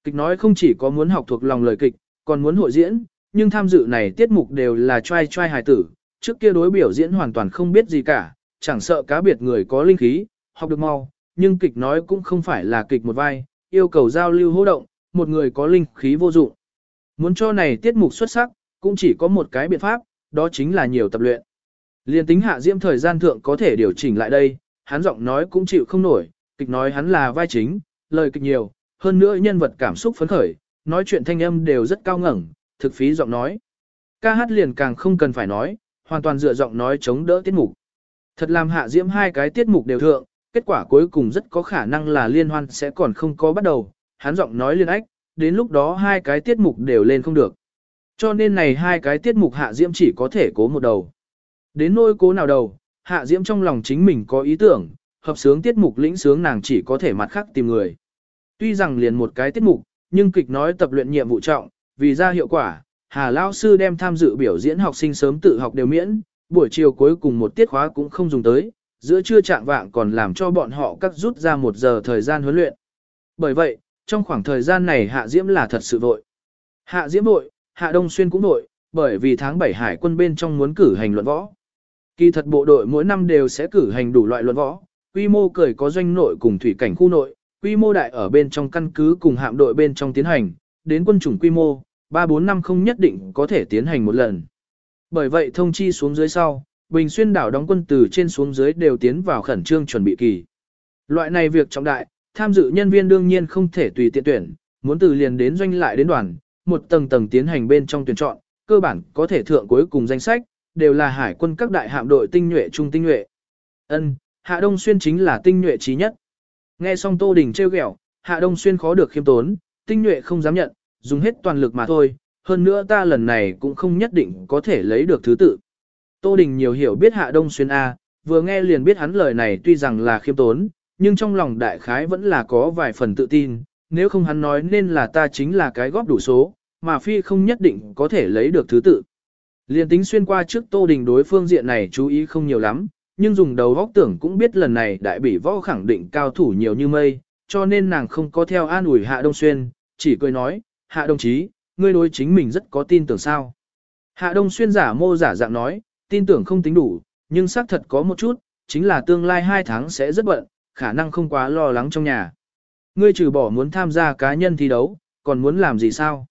Kịch nói không chỉ có muốn học thuộc lòng lời kịch, còn muốn hội diễn, nhưng tham dự này tiết mục đều là trai trai hài tử, trước kia đối biểu diễn hoàn toàn không biết gì cả, chẳng sợ cá biệt người có linh khí, học được mau, nhưng kịch nói cũng không phải là kịch một vai, yêu cầu giao lưu hô động, một người có linh khí vô dụng. Muốn cho này tiết mục xuất sắc, cũng chỉ có một cái biện pháp, đó chính là nhiều tập luyện. Liên tính hạ diễm thời gian thượng có thể điều chỉnh lại đây, hắn giọng nói cũng chịu không nổi, kịch nói hắn là vai chính, lời kịch nhiều, hơn nữa nhân vật cảm xúc phấn khởi, nói chuyện thanh âm đều rất cao ngẩng, thực phí giọng nói. Ca hát liền càng không cần phải nói, hoàn toàn dựa giọng nói chống đỡ tiết mục. Thật làm hạ diễm hai cái tiết mục đều thượng, kết quả cuối cùng rất có khả năng là liên hoan sẽ còn không có bắt đầu, hắn giọng nói liên ách, đến lúc đó hai cái tiết mục đều lên không được. Cho nên này hai cái tiết mục hạ diễm chỉ có thể cố một đầu. Đến nôi cố nào đầu, hạ diễm trong lòng chính mình có ý tưởng, hợp sướng tiết mục lĩnh sướng nàng chỉ có thể mặt khác tìm người. Tuy rằng liền một cái tiết mục, nhưng kịch nói tập luyện nhiệm vụ trọng, vì ra hiệu quả, Hà Lao Sư đem tham dự biểu diễn học sinh sớm tự học đều miễn, buổi chiều cuối cùng một tiết khóa cũng không dùng tới, giữa trưa trạng vạng còn làm cho bọn họ cắt rút ra một giờ thời gian huấn luyện. Bởi vậy, trong khoảng thời gian này Hạ Diễm là thật sự vội. Hạ Diễm vội, Hạ Đông Xuyên cũng vội, bởi vì tháng 7 hải quân bên trong muốn cử hành luận võ. Kỳ thật bộ đội mỗi năm đều sẽ cử hành đủ loại luận võ, quy mô cởi có doanh nội cùng thủy cảnh khu nội, quy mô đại ở bên trong căn cứ cùng hạm đội bên trong tiến hành, đến quân chủng quy mô, 3-4 năm không nhất định có thể tiến hành một lần. Bởi vậy thông chi xuống dưới sau, Bình Xuyên đảo đóng quân từ trên xuống dưới đều tiến vào khẩn trương chuẩn bị kỳ. Loại này việc trọng đại, tham dự nhân viên đương nhiên không thể tùy tiện tuyển, muốn từ liền đến doanh lại đến đoàn, một tầng tầng tiến hành bên trong tuyển chọn, cơ bản có thể thượng cuối cùng danh sách, đều là hải quân các đại hạm đội tinh nhuệ trung tinh nhuệ. Ân, Hạ Đông Xuyên chính là tinh nhuệ trí nhất. Nghe xong Tô Đình trêu ghẹo, Hạ Đông Xuyên khó được khiêm tốn, tinh nhuệ không dám nhận, dùng hết toàn lực mà thôi, hơn nữa ta lần này cũng không nhất định có thể lấy được thứ tự. Tô Đình nhiều hiểu biết Hạ Đông Xuyên A, vừa nghe liền biết hắn lời này tuy rằng là khiêm tốn, nhưng trong lòng đại khái vẫn là có vài phần tự tin, nếu không hắn nói nên là ta chính là cái góp đủ số, mà phi không nhất định có thể lấy được thứ tự. Liên tính xuyên qua trước Tô Đình đối phương diện này chú ý không nhiều lắm, nhưng dùng đầu góc tưởng cũng biết lần này đại bỉ võ khẳng định cao thủ nhiều như mây, cho nên nàng không có theo an ủi Hạ Đông Xuyên, chỉ cười nói, Hạ đồng chí, ngươi đối chính mình rất có tin tưởng sao. Hạ Đông Xuyên giả mô giả dạng nói, tin tưởng không tính đủ, nhưng xác thật có một chút, chính là tương lai hai tháng sẽ rất bận, khả năng không quá lo lắng trong nhà. Ngươi trừ bỏ muốn tham gia cá nhân thi đấu, còn muốn làm gì sao?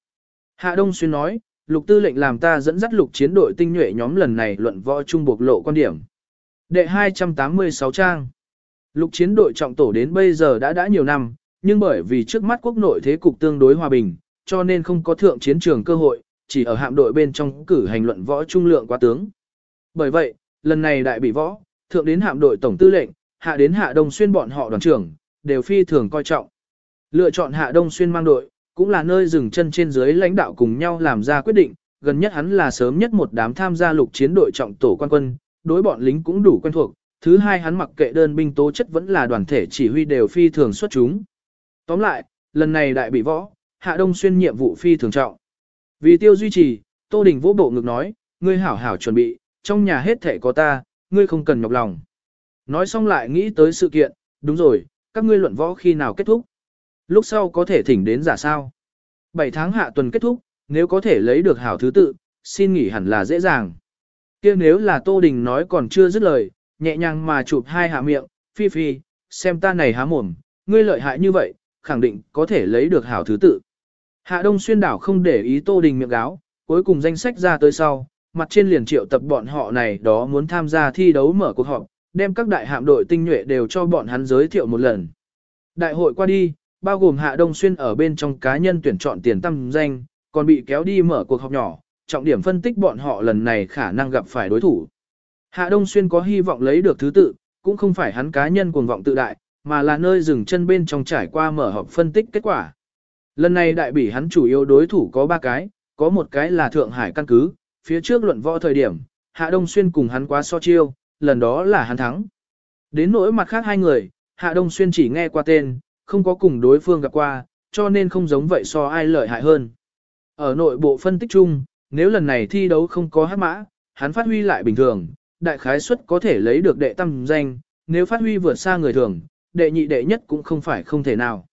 Hạ Đông Xuyên nói, lục tư lệnh làm ta dẫn dắt lục chiến đội tinh nhuệ nhóm lần này luận võ trung bộc lộ quan điểm. Đệ 286 trang Lục chiến đội trọng tổ đến bây giờ đã đã nhiều năm, nhưng bởi vì trước mắt quốc nội thế cục tương đối hòa bình, cho nên không có thượng chiến trường cơ hội, chỉ ở hạm đội bên trong cử hành luận võ trung lượng quá tướng. Bởi vậy, lần này đại bị võ, thượng đến hạm đội tổng tư lệnh, hạ đến hạ đông xuyên bọn họ đoàn trưởng, đều phi thường coi trọng. Lựa chọn hạ đông xuyên mang đội, cũng là nơi dừng chân trên dưới lãnh đạo cùng nhau làm ra quyết định, gần nhất hắn là sớm nhất một đám tham gia lục chiến đội trọng tổ quan quân, đối bọn lính cũng đủ quen thuộc. Thứ hai hắn mặc kệ đơn binh tố chất vẫn là đoàn thể chỉ huy đều phi thường xuất chúng. Tóm lại, lần này đại bị võ, hạ đông xuyên nhiệm vụ phi thường trọng. Vì tiêu duy trì, Tô Đình vỗ bộ ngực nói, ngươi hảo hảo chuẩn bị, trong nhà hết thể có ta, ngươi không cần nhọc lòng. Nói xong lại nghĩ tới sự kiện, đúng rồi, các ngươi luận võ khi nào kết thúc. Lúc sau có thể thỉnh đến giả sao. 7 tháng hạ tuần kết thúc, nếu có thể lấy được hảo thứ tự, xin nghỉ hẳn là dễ dàng kia nếu là Tô Đình nói còn chưa dứt lời, nhẹ nhàng mà chụp hai hạ miệng, phi phi, xem ta này há mồm, ngươi lợi hại như vậy, khẳng định có thể lấy được hảo thứ tự. Hạ Đông Xuyên đảo không để ý Tô Đình miệng gáo, cuối cùng danh sách ra tới sau, mặt trên liền triệu tập bọn họ này đó muốn tham gia thi đấu mở cuộc họp, đem các đại hạm đội tinh nhuệ đều cho bọn hắn giới thiệu một lần. Đại hội qua đi, bao gồm Hạ Đông Xuyên ở bên trong cá nhân tuyển chọn tiền tâm danh, còn bị kéo đi mở cuộc họp nhỏ, trọng điểm phân tích bọn họ lần này khả năng gặp phải đối thủ. Hạ Đông Xuyên có hy vọng lấy được thứ tự, cũng không phải hắn cá nhân cuồng vọng tự đại, mà là nơi dừng chân bên trong trải qua mở họp phân tích kết quả. Lần này đại bỉ hắn chủ yếu đối thủ có ba cái, có một cái là Thượng Hải căn cứ, phía trước luận võ thời điểm, Hạ Đông Xuyên cùng hắn quá so chiêu, lần đó là hắn thắng. Đến nỗi mặt khác hai người, Hạ Đông Xuyên chỉ nghe qua tên, không có cùng đối phương gặp qua, cho nên không giống vậy so ai lợi hại hơn. Ở nội bộ phân tích chung, nếu lần này thi đấu không có hát mã, hắn phát huy lại bình thường, đại khái suất có thể lấy được đệ tam danh, nếu phát huy vượt xa người thường, đệ nhị đệ nhất cũng không phải không thể nào.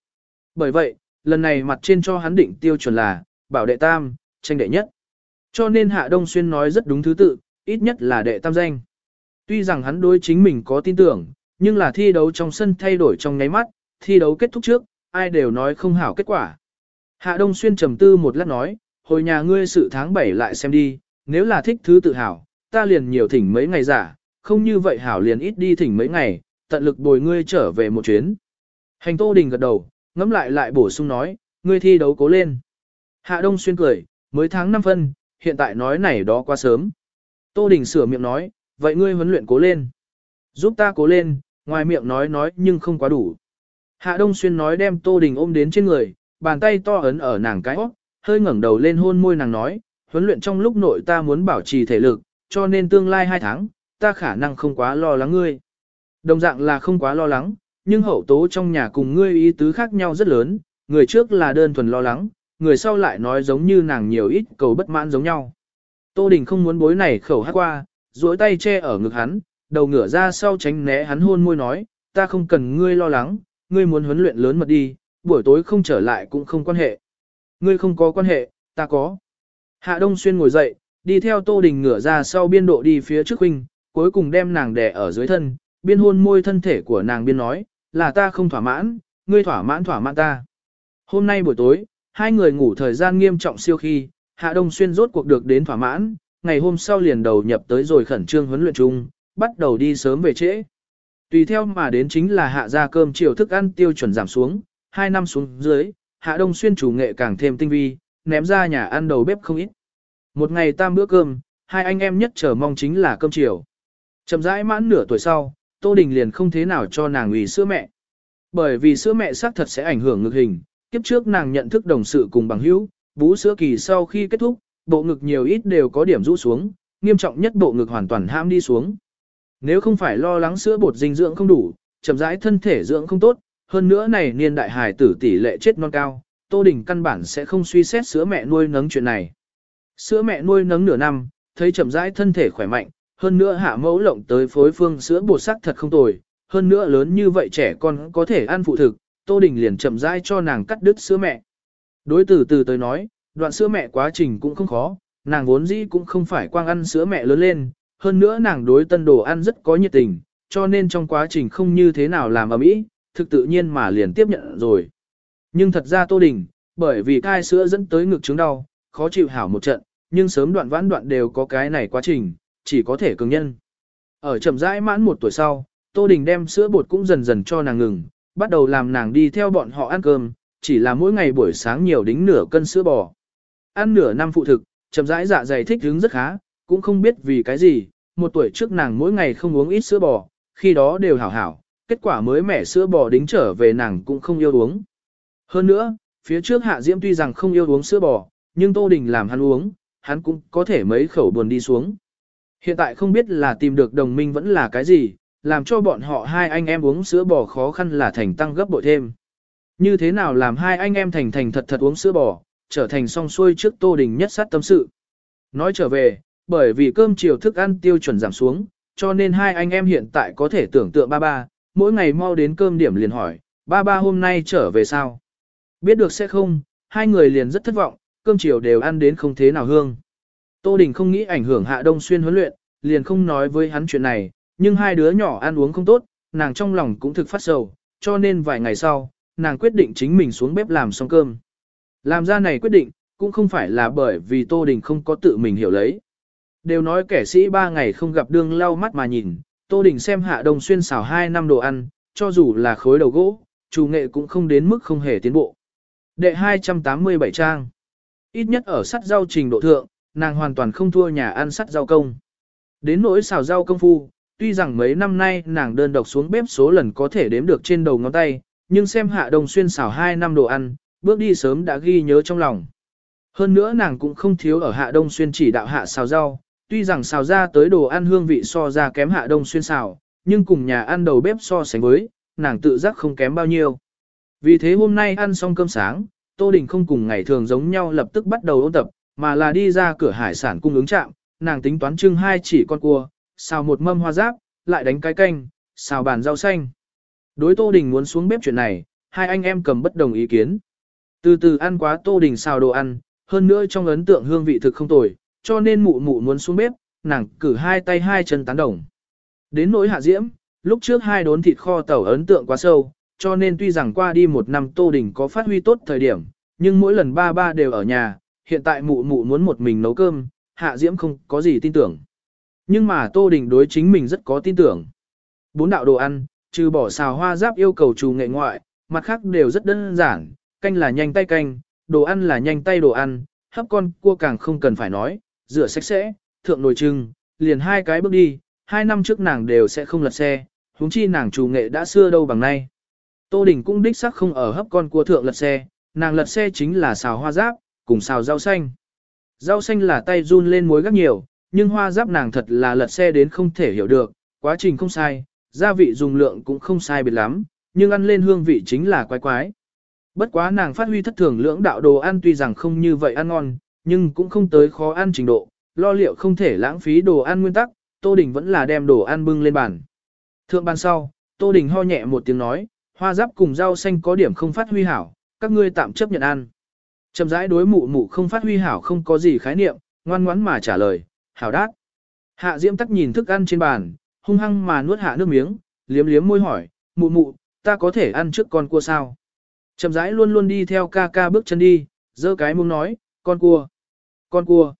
Bởi vậy, lần này mặt trên cho hắn định tiêu chuẩn là, bảo đệ tam, tranh đệ nhất. Cho nên Hạ Đông Xuyên nói rất đúng thứ tự, ít nhất là đệ tam danh. Tuy rằng hắn đối chính mình có tin tưởng, nhưng là thi đấu trong sân thay đổi trong nháy mắt, thi đấu kết thúc trước, ai đều nói không hảo kết quả. Hạ Đông Xuyên trầm tư một lát nói, hồi nhà ngươi sự tháng 7 lại xem đi, nếu là thích thứ tự hảo, ta liền nhiều thỉnh mấy ngày giả, không như vậy hảo liền ít đi thỉnh mấy ngày, tận lực bồi ngươi trở về một chuyến. Hành Tô Đình gật đầu, ngẫm lại lại bổ sung nói, ngươi thi đấu cố lên. Hạ Đông Xuyên cười, mới tháng 5 phân, hiện tại nói này đó quá sớm. Tô Đình sửa miệng nói, vậy ngươi huấn luyện cố lên. Giúp ta cố lên, ngoài miệng nói nói nhưng không quá đủ. Hạ Đông Xuyên nói đem Tô Đình ôm đến trên người, bàn tay to ấn ở nàng cái óc, hơi ngẩng đầu lên hôn môi nàng nói, huấn luyện trong lúc nội ta muốn bảo trì thể lực, cho nên tương lai 2 tháng, ta khả năng không quá lo lắng ngươi. Đồng dạng là không quá lo lắng, nhưng hậu tố trong nhà cùng ngươi ý tứ khác nhau rất lớn, người trước là đơn thuần lo lắng, người sau lại nói giống như nàng nhiều ít cầu bất mãn giống nhau. Tô Đình không muốn bối này khẩu hát qua, duỗi tay che ở ngực hắn, đầu ngửa ra sau tránh né hắn hôn môi nói, ta không cần ngươi lo lắng, ngươi muốn huấn luyện lớn mật đi, buổi tối không trở lại cũng không quan hệ. Ngươi không có quan hệ, ta có. Hạ Đông Xuyên ngồi dậy, đi theo Tô Đình ngửa ra sau biên độ đi phía trước huynh, cuối cùng đem nàng đè ở dưới thân, biên hôn môi thân thể của nàng biên nói, là ta không thỏa mãn, ngươi thỏa mãn thỏa mãn ta. Hôm nay buổi tối, hai người ngủ thời gian nghiêm trọng siêu khi, Hạ Đông Xuyên rốt cuộc được đến thỏa mãn, ngày hôm sau liền đầu nhập tới rồi khẩn trương huấn luyện chung, bắt đầu đi sớm về trễ. Tùy theo mà đến chính là hạ ra cơm chiều thức ăn tiêu chuẩn giảm xuống, hai năm xuống dưới, Hạ Đông Xuyên chủ nghệ càng thêm tinh vi, ném ra nhà ăn đầu bếp không ít. Một ngày tam bữa cơm, hai anh em nhất chờ mong chính là cơm chiều. Chậm rãi mãn nửa tuổi sau, Tô Đình liền không thế nào cho nàng ủy sữa mẹ. Bởi vì sữa mẹ xác thật sẽ ảnh hưởng ngực hình, kiếp trước nàng nhận thức đồng sự cùng bằng hữu, bú sữa kỳ sau khi kết thúc, bộ ngực nhiều ít đều có điểm rũ xuống, nghiêm trọng nhất bộ ngực hoàn toàn ham đi xuống. Nếu không phải lo lắng sữa bột dinh dưỡng không đủ, chậm rãi thân thể dưỡng không tốt, hơn nữa này niên đại hài tử tỷ lệ chết non cao, Tô Đình căn bản sẽ không suy xét sữa mẹ nuôi nấng chuyện này. Sữa mẹ nuôi nấng nửa năm, thấy chậm rãi thân thể khỏe mạnh, hơn nữa hạ mẫu lộng tới phối phương sữa bột sắc thật không tồi, hơn nữa lớn như vậy trẻ con có thể ăn phụ thực, Tô Đình liền chậm rãi cho nàng cắt đứt sữa mẹ. Đối từ từ tới nói, đoạn sữa mẹ quá trình cũng không khó, nàng vốn dĩ cũng không phải quang ăn sữa mẹ lớn lên, hơn nữa nàng đối tân đồ ăn rất có nhiệt tình, cho nên trong quá trình không như thế nào làm ở mỹ, thực tự nhiên mà liền tiếp nhận rồi. Nhưng thật ra Tô Đình, bởi vì cai sữa dẫn tới ngực chứng đau, khó chịu hảo một trận, nhưng sớm đoạn vãn đoạn đều có cái này quá trình, chỉ có thể cường nhân. Ở chậm rãi mãn một tuổi sau, Tô Đình đem sữa bột cũng dần dần cho nàng ngừng, bắt đầu làm nàng đi theo bọn họ ăn cơm, chỉ là mỗi ngày buổi sáng nhiều đính nửa cân sữa bò. Ăn nửa năm phụ thực, chậm rãi dạ dày thích hứng rất khá, cũng không biết vì cái gì, một tuổi trước nàng mỗi ngày không uống ít sữa bò, khi đó đều hảo hảo, kết quả mới mẻ sữa bò đính trở về nàng cũng không yêu uống. Hơn nữa, phía trước Hạ Diễm tuy rằng không yêu uống sữa bò, nhưng Tô Đình làm hắn uống, hắn cũng có thể mấy khẩu buồn đi xuống. Hiện tại không biết là tìm được đồng minh vẫn là cái gì, làm cho bọn họ hai anh em uống sữa bò khó khăn là thành tăng gấp bội thêm. Như thế nào làm hai anh em thành thành thật thật uống sữa bò, trở thành song xuôi trước Tô Đình nhất sát tâm sự. Nói trở về, bởi vì cơm chiều thức ăn tiêu chuẩn giảm xuống, cho nên hai anh em hiện tại có thể tưởng tượng ba ba, mỗi ngày mau đến cơm điểm liền hỏi, ba ba hôm nay trở về sao? Biết được sẽ không, hai người liền rất thất vọng, cơm chiều đều ăn đến không thế nào hương. Tô Đình không nghĩ ảnh hưởng Hạ Đông Xuyên huấn luyện, liền không nói với hắn chuyện này, nhưng hai đứa nhỏ ăn uống không tốt, nàng trong lòng cũng thực phát sầu, cho nên vài ngày sau, nàng quyết định chính mình xuống bếp làm xong cơm. Làm ra này quyết định, cũng không phải là bởi vì Tô Đình không có tự mình hiểu lấy. Đều nói kẻ sĩ ba ngày không gặp đương lau mắt mà nhìn, Tô Đình xem Hạ Đông Xuyên xào hai năm đồ ăn, cho dù là khối đầu gỗ, chủ nghệ cũng không đến mức không hề tiến bộ. Đệ 287 trang Ít nhất ở sắt rau trình độ thượng, nàng hoàn toàn không thua nhà ăn sắt rau công. Đến nỗi xào rau công phu, tuy rằng mấy năm nay nàng đơn độc xuống bếp số lần có thể đếm được trên đầu ngón tay, nhưng xem Hạ Đông Xuyên xào 2 năm đồ ăn, bước đi sớm đã ghi nhớ trong lòng. Hơn nữa nàng cũng không thiếu ở Hạ Đông Xuyên chỉ đạo hạ xào rau, tuy rằng xào ra tới đồ ăn hương vị so ra kém Hạ Đông Xuyên xào, nhưng cùng nhà ăn đầu bếp so sánh với, nàng tự giác không kém bao nhiêu. Vì thế hôm nay ăn xong cơm sáng, Tô Đình không cùng ngày thường giống nhau lập tức bắt đầu ôn tập, mà là đi ra cửa hải sản cung ứng trạm, nàng tính toán trưng hai chỉ con cua, xào một mâm hoa giáp, lại đánh cái canh, xào bàn rau xanh. Đối Tô Đình muốn xuống bếp chuyện này, hai anh em cầm bất đồng ý kiến. Từ từ ăn quá Tô Đình xào đồ ăn, hơn nữa trong ấn tượng hương vị thực không tồi, cho nên mụ mụ muốn xuống bếp, nàng cử hai tay hai chân tán đồng. Đến nỗi hạ diễm, lúc trước hai đốn thịt kho tàu ấn tượng quá sâu, cho nên tuy rằng qua đi một năm Tô Đình có phát huy tốt thời điểm, nhưng mỗi lần ba ba đều ở nhà, hiện tại mụ mụ muốn một mình nấu cơm, hạ diễm không có gì tin tưởng. Nhưng mà Tô Đình đối chính mình rất có tin tưởng. Bốn đạo đồ ăn, trừ bỏ xào hoa giáp yêu cầu trù nghệ ngoại, mặt khác đều rất đơn giản, canh là nhanh tay canh, đồ ăn là nhanh tay đồ ăn, hấp con cua càng không cần phải nói, rửa sạch sẽ, thượng nồi trưng, liền hai cái bước đi, hai năm trước nàng đều sẽ không lật xe, huống chi nàng chủ nghệ đã xưa đâu bằng nay. Tô Đình cũng đích xác không ở hấp con cua thượng lật xe, nàng lật xe chính là xào hoa giáp, cùng xào rau xanh. Rau xanh là tay run lên muối gắt nhiều, nhưng hoa giáp nàng thật là lật xe đến không thể hiểu được, quá trình không sai, gia vị dùng lượng cũng không sai biệt lắm, nhưng ăn lên hương vị chính là quái quái. Bất quá nàng phát huy thất thường lưỡng đạo đồ ăn tuy rằng không như vậy ăn ngon, nhưng cũng không tới khó ăn trình độ, lo liệu không thể lãng phí đồ ăn nguyên tắc, Tô Đình vẫn là đem đồ ăn bưng lên bàn. Thượng bàn sau, Tô Đình ho nhẹ một tiếng nói, hoa giáp cùng rau xanh có điểm không phát huy hảo, các ngươi tạm chấp nhận ăn. Chậm rãi đối mụ mụ không phát huy hảo không có gì khái niệm, ngoan ngoãn mà trả lời, hảo đát. Hạ Diễm tắc nhìn thức ăn trên bàn, hung hăng mà nuốt hạ nước miếng, liếm liếm môi hỏi, mụ mụ, ta có thể ăn trước con cua sao? Chậm rãi luôn luôn đi theo ca ca bước chân đi, giơ cái mông nói, con cua, con cua.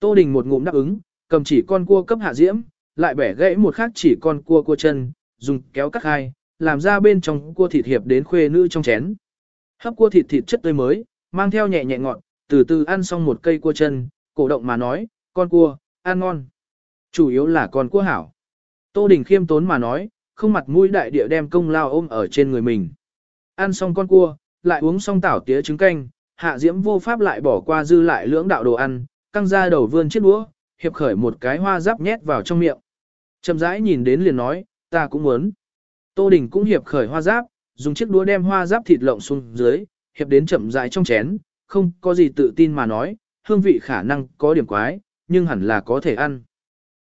Tô Đình một ngụm đáp ứng, cầm chỉ con cua cấp hạ diễm, lại bẻ gãy một khác chỉ con cua cua chân, dùng kéo cắt hai, làm ra bên trong cua thịt hiệp đến khuê nữ trong chén. Hấp cua thịt thịt chất tươi mới, mang theo nhẹ nhẹ ngọt, từ từ ăn xong một cây cua chân, cổ động mà nói, con cua, ăn ngon. Chủ yếu là con cua hảo. Tô Đình khiêm tốn mà nói, không mặt mũi đại địa đem công lao ôm ở trên người mình. Ăn xong con cua, lại uống xong tảo tía trứng canh, hạ diễm vô pháp lại bỏ qua dư lại lưỡng đạo đồ ăn, căng ra đầu vươn chiếc đũa, hiệp khởi một cái hoa giáp nhét vào trong miệng. Chậm rãi nhìn đến liền nói, ta cũng muốn. Tô Đình cũng hiệp khởi hoa giáp, dùng chiếc đũa đem hoa giáp thịt lộng xuống dưới, hiệp đến chậm rãi trong chén, không có gì tự tin mà nói, hương vị khả năng có điểm quái, nhưng hẳn là có thể ăn.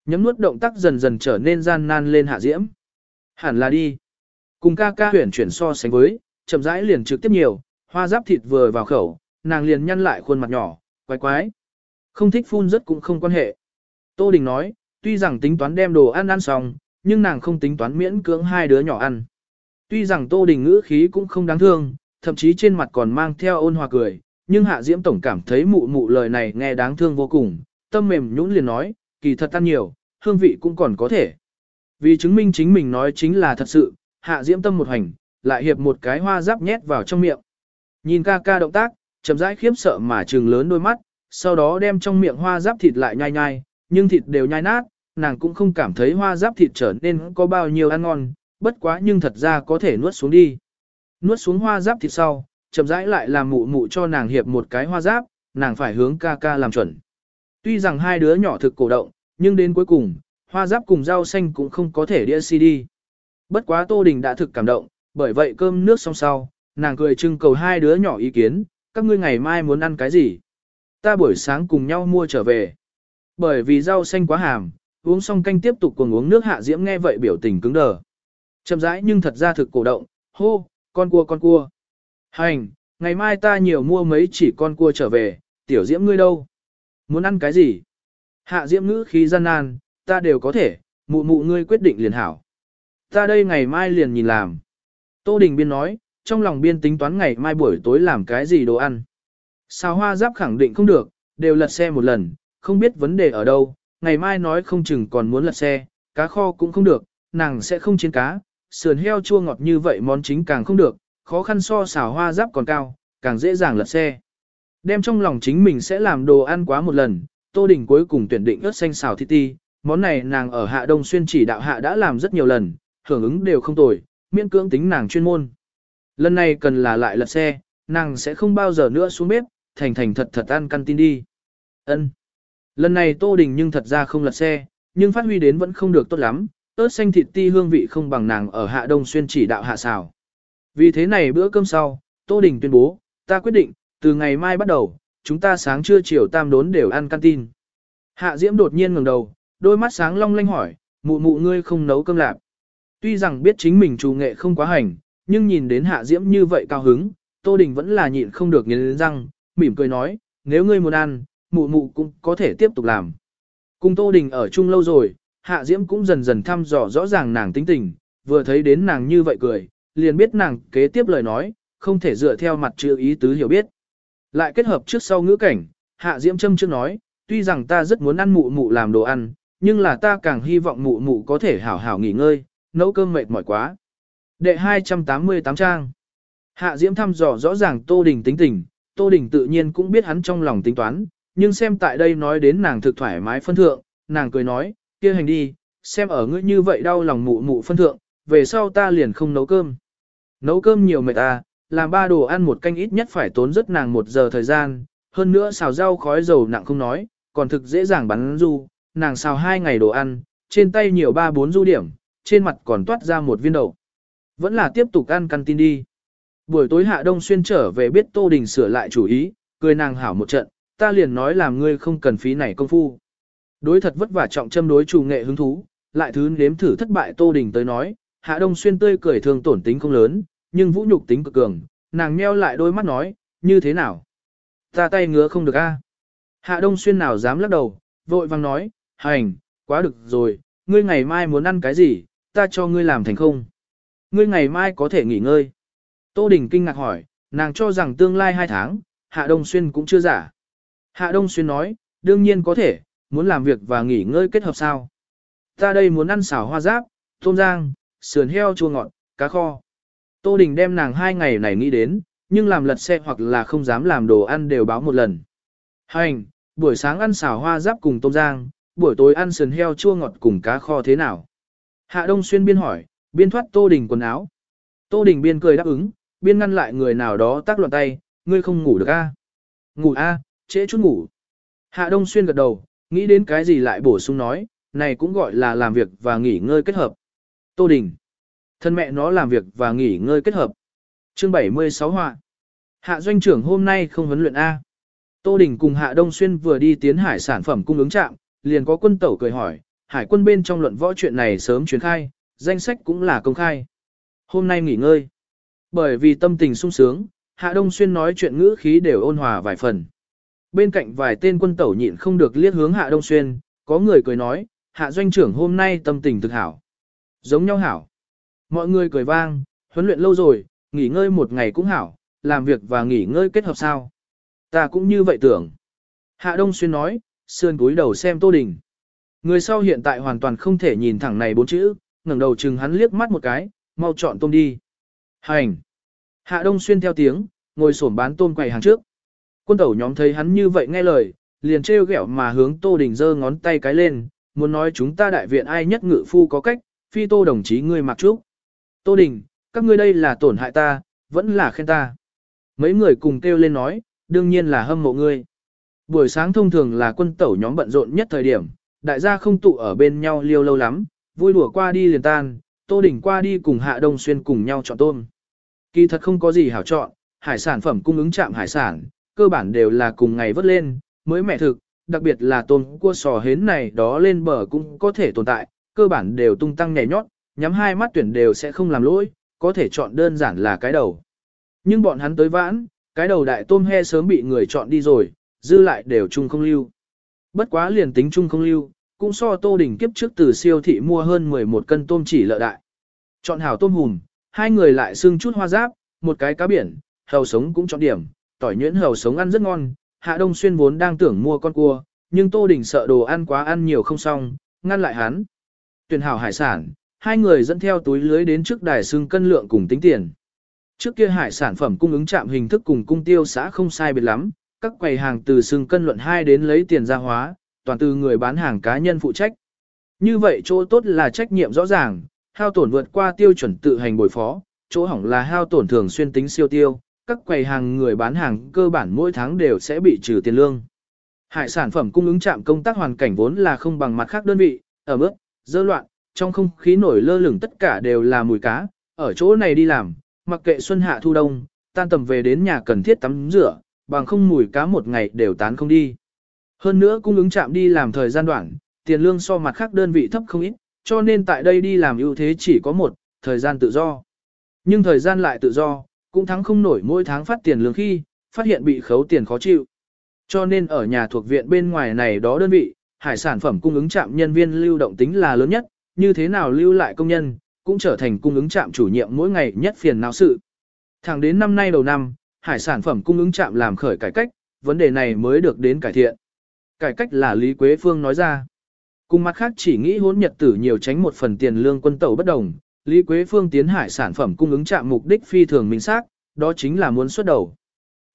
Nhấm nuốt động tác dần dần trở nên gian nan lên hạ diễm. Hẳn là đi. Cùng ca ca huyển chuyển so sánh với, chậm rãi liền trực tiếp nhiều, hoa giáp thịt vừa vào khẩu, nàng liền nhăn lại khuôn mặt nhỏ, quái quái. Không thích phun rất cũng không quan hệ. Tô Đình nói, tuy rằng tính toán đem đồ ăn ăn xong, nhưng nàng không tính toán miễn cưỡng hai đứa nhỏ ăn. Tuy rằng Tô Đình ngữ khí cũng không đáng thương, thậm chí trên mặt còn mang theo ôn hòa cười, nhưng Hạ Diễm Tổng cảm thấy mụ mụ lời này nghe đáng thương vô cùng, tâm mềm nhũn liền nói, kỳ thật ăn nhiều, hương vị cũng còn có thể. Vì chứng minh chính mình nói chính là thật sự, Hạ Diễm tâm một hành, lại hiệp một cái hoa giáp nhét vào trong miệng. Nhìn ca ca động tác, chậm rãi khiếp sợ mà trừng lớn đôi mắt, sau đó đem trong miệng hoa giáp thịt lại nhai nhai, nhưng thịt đều nhai nát, nàng cũng không cảm thấy hoa giáp thịt trở nên có bao nhiêu ăn ngon, bất quá nhưng thật ra có thể nuốt xuống đi. Nuốt xuống hoa giáp thịt sau, chậm rãi lại làm mụ mụ cho nàng hiệp một cái hoa giáp, nàng phải hướng ca ca làm chuẩn. Tuy rằng hai đứa nhỏ thực cổ động, nhưng đến cuối cùng, hoa giáp cùng rau xanh cũng không có thể đĩa CD. Bất quá Tô Đình đã thực cảm động, bởi vậy cơm nước xong sau, nàng cười trưng cầu hai đứa nhỏ ý kiến, các ngươi ngày mai muốn ăn cái gì? Ta buổi sáng cùng nhau mua trở về. Bởi vì rau xanh quá hàm, uống xong canh tiếp tục cùng uống nước hạ diễm nghe vậy biểu tình cứng đờ. Chậm rãi nhưng thật ra thực cổ động, hô, con cua con cua. Hành, ngày mai ta nhiều mua mấy chỉ con cua trở về, tiểu diễm ngươi đâu? Muốn ăn cái gì? Hạ diễm ngữ khí gian nan, ta đều có thể, mụ mụ ngươi quyết định liền hảo. Ta đây ngày mai liền nhìn làm. Tô Đình Biên nói, trong lòng biên tính toán ngày mai buổi tối làm cái gì đồ ăn. Sao hoa giáp khẳng định không được, đều lật xe một lần, không biết vấn đề ở đâu, ngày mai nói không chừng còn muốn lật xe, cá kho cũng không được, nàng sẽ không chiến cá, sườn heo chua ngọt như vậy món chính càng không được, khó khăn so xào hoa giáp còn cao, càng dễ dàng lật xe. Đem trong lòng chính mình sẽ làm đồ ăn quá một lần, Tô Đình cuối cùng tuyển định ớt xanh xào thịt ti, món này nàng ở Hạ Đông Xuyên chỉ đạo Hạ đã làm rất nhiều lần, hưởng ứng đều không tồi, miễn cưỡng tính nàng chuyên môn. Lần này cần là lại lật xe, nàng sẽ không bao giờ nữa xuống bếp, thành thành thật thật ăn căn tin đi. Ân. Lần này Tô Đình nhưng thật ra không lật xe, nhưng phát huy đến vẫn không được tốt lắm, ớt xanh thịt ti hương vị không bằng nàng ở Hạ Đông Xuyên chỉ đạo hạ xào. Vì thế này bữa cơm sau, Tô Đình tuyên bố, ta quyết định, từ ngày mai bắt đầu, chúng ta sáng trưa chiều tam đốn đều ăn canteen. Hạ Diễm đột nhiên ngẩng đầu, đôi mắt sáng long lanh hỏi, mụ mụ ngươi không nấu cơm lạp. Tuy rằng biết chính mình chủ nghệ không quá hành, nhưng nhìn đến Hạ Diễm như vậy cao hứng, Tô Đình vẫn là nhịn không được nghiến răng, mỉm cười nói, nếu ngươi muốn ăn, mụ mụ cũng có thể tiếp tục làm. Cùng Tô Đình ở chung lâu rồi, Hạ Diễm cũng dần dần thăm dò rõ ràng nàng tính tình, vừa thấy đến nàng như vậy cười, liền biết nàng kế tiếp lời nói, không thể dựa theo mặt chữ ý tứ hiểu biết. Lại kết hợp trước sau ngữ cảnh, Hạ Diễm châm trước nói, tuy rằng ta rất muốn ăn mụ mụ làm đồ ăn, nhưng là ta càng hy vọng mụ mụ có thể hảo hảo nghỉ ngơi, nấu cơm mệt mỏi quá. Đệ 288 trang Hạ Diễm thăm dò rõ ràng Tô Đình tính tình, Tô Đình tự nhiên cũng biết hắn trong lòng tính toán, nhưng xem tại đây nói đến nàng thực thoải mái phân thượng, nàng cười nói, kia hành đi, xem ở ngươi như vậy đau lòng mụ mụ phân thượng, về sau ta liền không nấu cơm. Nấu cơm nhiều mệt ta, làm ba đồ ăn một canh ít nhất phải tốn rất nàng một giờ thời gian, hơn nữa xào rau khói dầu nặng không nói, còn thực dễ dàng bắn du, nàng xào hai ngày đồ ăn, trên tay nhiều ba bốn du điểm, trên mặt còn toát ra một viên đậu. Vẫn là tiếp tục ăn căn tin đi. Buổi tối Hạ Đông Xuyên trở về biết Tô Đình sửa lại chủ ý, cười nàng hảo một trận, ta liền nói làm ngươi không cần phí này công phu. Đối thật vất vả trọng châm đối chủ nghệ hứng thú, lại thứ nếm thử thất bại Tô Đình tới nói, Hạ Đông Xuyên tươi cười thường tổn tính không lớn, nhưng vũ nhục tính cực cường, nàng meo lại đôi mắt nói, như thế nào? Ta tay ngứa không được a. Hạ Đông Xuyên nào dám lắc đầu, vội vàng nói, hành, quá được rồi, ngươi ngày mai muốn ăn cái gì, ta cho ngươi làm thành không. Ngươi ngày mai có thể nghỉ ngơi. Tô Đình kinh ngạc hỏi, nàng cho rằng tương lai hai tháng, Hạ Đông Xuyên cũng chưa giả. Hạ Đông Xuyên nói, đương nhiên có thể, muốn làm việc và nghỉ ngơi kết hợp sao. Ta đây muốn ăn xào hoa giáp, tôm giang, sườn heo chua ngọt, cá kho. Tô Đình đem nàng hai ngày này nghĩ đến, nhưng làm lật xe hoặc là không dám làm đồ ăn đều báo một lần. Hành, buổi sáng ăn xào hoa giáp cùng tôm giang, buổi tối ăn sườn heo chua ngọt cùng cá kho thế nào? Hạ Đông Xuyên biên hỏi, biên thoát Tô Đình quần áo. Tô Đình biên cười đáp ứng, biên ngăn lại người nào đó tác loạn tay, ngươi không ngủ được a? Ngủ a, trễ chút ngủ. Hạ Đông Xuyên gật đầu, nghĩ đến cái gì lại bổ sung nói, này cũng gọi là làm việc và nghỉ ngơi kết hợp. Tô Đình. Thân mẹ nó làm việc và nghỉ ngơi kết hợp. Chương 76 họa. Hạ doanh trưởng hôm nay không huấn luyện A. Tô Đình cùng Hạ Đông Xuyên vừa đi tiến hải sản phẩm cung ứng trạm, liền có quân tẩu cười hỏi, hải quân bên trong luận võ chuyện này sớm truyền khai, danh sách cũng là công khai. Hôm nay nghỉ ngơi. Bởi vì tâm tình sung sướng, Hạ Đông Xuyên nói chuyện ngữ khí đều ôn hòa vài phần. Bên cạnh vài tên quân tẩu nhịn không được liếc hướng Hạ Đông Xuyên, có người cười nói, Hạ doanh trưởng hôm nay tâm tình thực hảo. Giống nhau hảo. Mọi người cười vang, huấn luyện lâu rồi, nghỉ ngơi một ngày cũng hảo, làm việc và nghỉ ngơi kết hợp sao. Ta cũng như vậy tưởng. Hạ Đông Xuyên nói, sườn cúi đầu xem Tô Đình. Người sau hiện tại hoàn toàn không thể nhìn thẳng này bốn chữ, ngẩng đầu chừng hắn liếc mắt một cái, mau chọn tôm đi. Hành. Hạ Đông Xuyên theo tiếng, ngồi xổm bán tôm quầy hàng trước. Quân tẩu nhóm thấy hắn như vậy nghe lời, liền trêu ghẹo mà hướng Tô Đình giơ ngón tay cái lên, muốn nói chúng ta đại viện ai nhất ngự phu có cách, phi Tô đồng chí ngươi mặc trúc. Tô Đình, các ngươi đây là tổn hại ta, vẫn là khen ta. Mấy người cùng kêu lên nói, đương nhiên là hâm mộ ngươi. Buổi sáng thông thường là quân tẩu nhóm bận rộn nhất thời điểm, đại gia không tụ ở bên nhau liêu lâu lắm, vui đùa qua đi liền tan, Tô Đình qua đi cùng Hạ Đông Xuyên cùng nhau chọn tôm. Kỳ thật không có gì hảo chọn, hải sản phẩm cung ứng chạm hải sản, cơ bản đều là cùng ngày vớt lên, mới mẹ thực, đặc biệt là tôm cua sò hến này đó lên bờ cũng có thể tồn tại, cơ bản đều tung tăng nhảy nhót, nhắm hai mắt tuyển đều sẽ không làm lỗi, có thể chọn đơn giản là cái đầu. Nhưng bọn hắn tới vãn, cái đầu đại tôm he sớm bị người chọn đi rồi, dư lại đều chung không lưu. Bất quá liền tính chung không lưu, cũng so tô đỉnh kiếp trước từ siêu thị mua hơn 11 cân tôm chỉ lợ đại. Chọn hảo tôm hùm, hai người lại xưng chút hoa giáp, một cái cá biển, hầu sống cũng chọn điểm, tỏi nhuyễn hầu sống ăn rất ngon, hạ đông xuyên vốn đang tưởng mua con cua, nhưng tô đỉnh sợ đồ ăn quá ăn nhiều không xong, ngăn lại hắn. Tuyển hảo hải sản, hai người dẫn theo túi lưới đến trước đài xưng cân lượng cùng tính tiền. Trước kia hải sản phẩm cung ứng chạm hình thức cùng cung tiêu xã không sai biệt lắm, các quầy hàng từ xưng cân luận 2 đến lấy tiền ra hóa, toàn từ người bán hàng cá nhân phụ trách. Như vậy chỗ tốt là trách nhiệm rõ ràng, hao tổn vượt qua tiêu chuẩn tự hành bồi phó, chỗ hỏng là hao tổn thường xuyên tính siêu tiêu, các quầy hàng người bán hàng cơ bản mỗi tháng đều sẽ bị trừ tiền lương. Hải sản phẩm cung ứng chạm công tác hoàn cảnh vốn là không bằng mặt khác đơn vị, ở mức, dơ loạn, trong không khí nổi lơ lửng tất cả đều là mùi cá, ở chỗ này đi làm, mặc kệ xuân hạ thu đông, tan tầm về đến nhà cần thiết tắm rửa, bằng không mùi cá một ngày đều tán không đi. Hơn nữa cung ứng chạm đi làm thời gian đoạn, tiền lương so mặt khác đơn vị thấp không ít, cho nên tại đây đi làm ưu thế chỉ có một, thời gian tự do. Nhưng thời gian lại tự do, cũng thắng không nổi mỗi tháng phát tiền lương khi, phát hiện bị khấu tiền khó chịu. Cho nên ở nhà thuộc viện bên ngoài này đó đơn vị, hải sản phẩm cung ứng trạm nhân viên lưu động tính là lớn nhất, như thế nào lưu lại công nhân, cũng trở thành cung ứng trạm chủ nhiệm mỗi ngày nhất phiền não sự. Thẳng đến năm nay đầu năm, hải sản phẩm cung ứng trạm làm khởi cải cách, vấn đề này mới được đến cải thiện. Cải cách là Lý Quế Phương nói ra. Cùng mặt khác chỉ nghĩ hốn nhật tử nhiều tránh một phần tiền lương quân tàu bất đồng, Lý Quế Phương tiến hải sản phẩm cung ứng chạm mục đích phi thường minh xác, đó chính là muốn xuất đầu.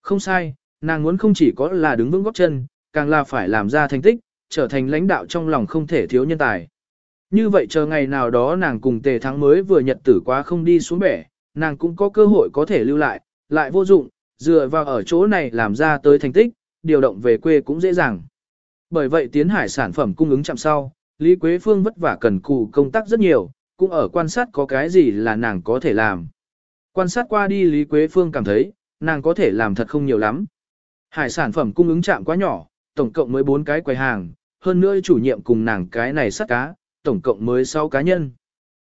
Không sai, nàng muốn không chỉ có là đứng vững góp chân, càng là phải làm ra thành tích, trở thành lãnh đạo trong lòng không thể thiếu nhân tài. Như vậy chờ ngày nào đó nàng cùng tề thắng mới vừa nhật tử quá không đi xuống bể, nàng cũng có cơ hội có thể lưu lại, lại vô dụng, dựa vào ở chỗ này làm ra tới thành tích, điều động về quê cũng dễ dàng. Bởi vậy tiến hải sản phẩm cung ứng chạm sau, Lý Quế Phương vất vả cần cù công tác rất nhiều, cũng ở quan sát có cái gì là nàng có thể làm. Quan sát qua đi Lý Quế Phương cảm thấy, nàng có thể làm thật không nhiều lắm. Hải sản phẩm cung ứng chạm quá nhỏ, tổng cộng mới 4 cái quầy hàng, hơn nữa chủ nhiệm cùng nàng cái này sắt cá, tổng cộng mới 6 cá nhân.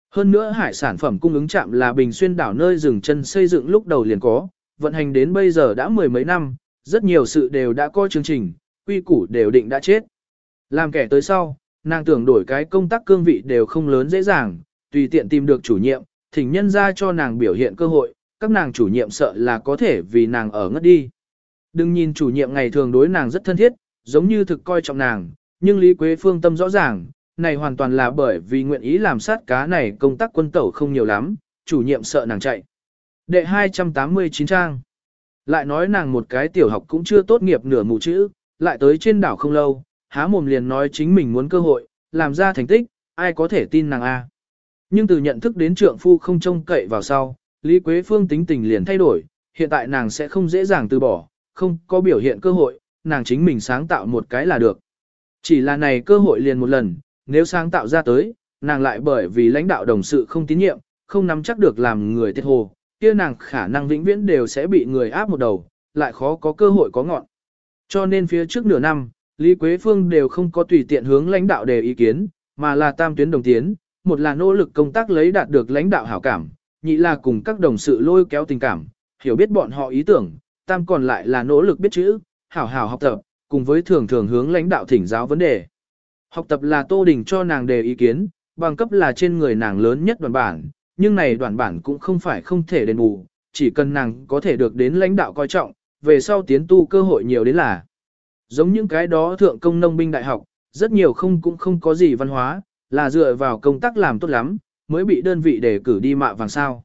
Hơn nữa hải sản phẩm cung ứng chạm là bình xuyên đảo nơi dừng chân xây dựng lúc đầu liền có, vận hành đến bây giờ đã mười mấy năm, rất nhiều sự đều đã có chương trình, quy củ đều định đã chết. Làm kẻ tới sau, nàng tưởng đổi cái công tác cương vị đều không lớn dễ dàng, tùy tiện tìm được chủ nhiệm, thỉnh nhân ra cho nàng biểu hiện cơ hội, các nàng chủ nhiệm sợ là có thể vì nàng ở ngất đi. Đừng nhìn chủ nhiệm ngày thường đối nàng rất thân thiết, giống như thực coi trọng nàng, nhưng Lý Quế Phương tâm rõ ràng, này hoàn toàn là bởi vì nguyện ý làm sát cá này công tác quân tẩu không nhiều lắm, chủ nhiệm sợ nàng chạy. Đệ 289 trang. Lại nói nàng một cái tiểu học cũng chưa tốt nghiệp nửa mù chữ, lại tới trên đảo không lâu, há mồm liền nói chính mình muốn cơ hội, làm ra thành tích, ai có thể tin nàng a? Nhưng từ nhận thức đến trượng phu không trông cậy vào sau, Lý Quế Phương tính tình liền thay đổi, hiện tại nàng sẽ không dễ dàng từ bỏ, không có biểu hiện cơ hội, nàng chính mình sáng tạo một cái là được. Chỉ là này cơ hội liền một lần, nếu sáng tạo ra tới, nàng lại bởi vì lãnh đạo đồng sự không tín nhiệm, không nắm chắc được làm người tiết hồ, kia nàng khả năng vĩnh viễn đều sẽ bị người áp một đầu, lại khó có cơ hội có ngọn. Cho nên phía trước nửa năm, Lý Quế Phương đều không có tùy tiện hướng lãnh đạo đề ý kiến, mà là tam tuyến đồng tiến, một là nỗ lực công tác lấy đạt được lãnh đạo hảo cảm, nhị là cùng các đồng sự lôi kéo tình cảm, hiểu biết bọn họ ý tưởng, tam còn lại là nỗ lực biết chữ, hảo hảo học tập, cùng với thường thường hướng lãnh đạo thỉnh giáo vấn đề. Học tập là Tô Đình cho nàng đề ý kiến, bằng cấp là trên người nàng lớn nhất đoàn bản, nhưng này đoàn bản cũng không phải không thể đền bù, chỉ cần nàng có thể được đến lãnh đạo coi trọng, về sau tiến tu cơ hội nhiều đến là. Giống những cái đó thượng công nông binh đại học, rất nhiều không cũng không có gì văn hóa, là dựa vào công tác làm tốt lắm, mới bị đơn vị đề cử đi mạ vàng sao.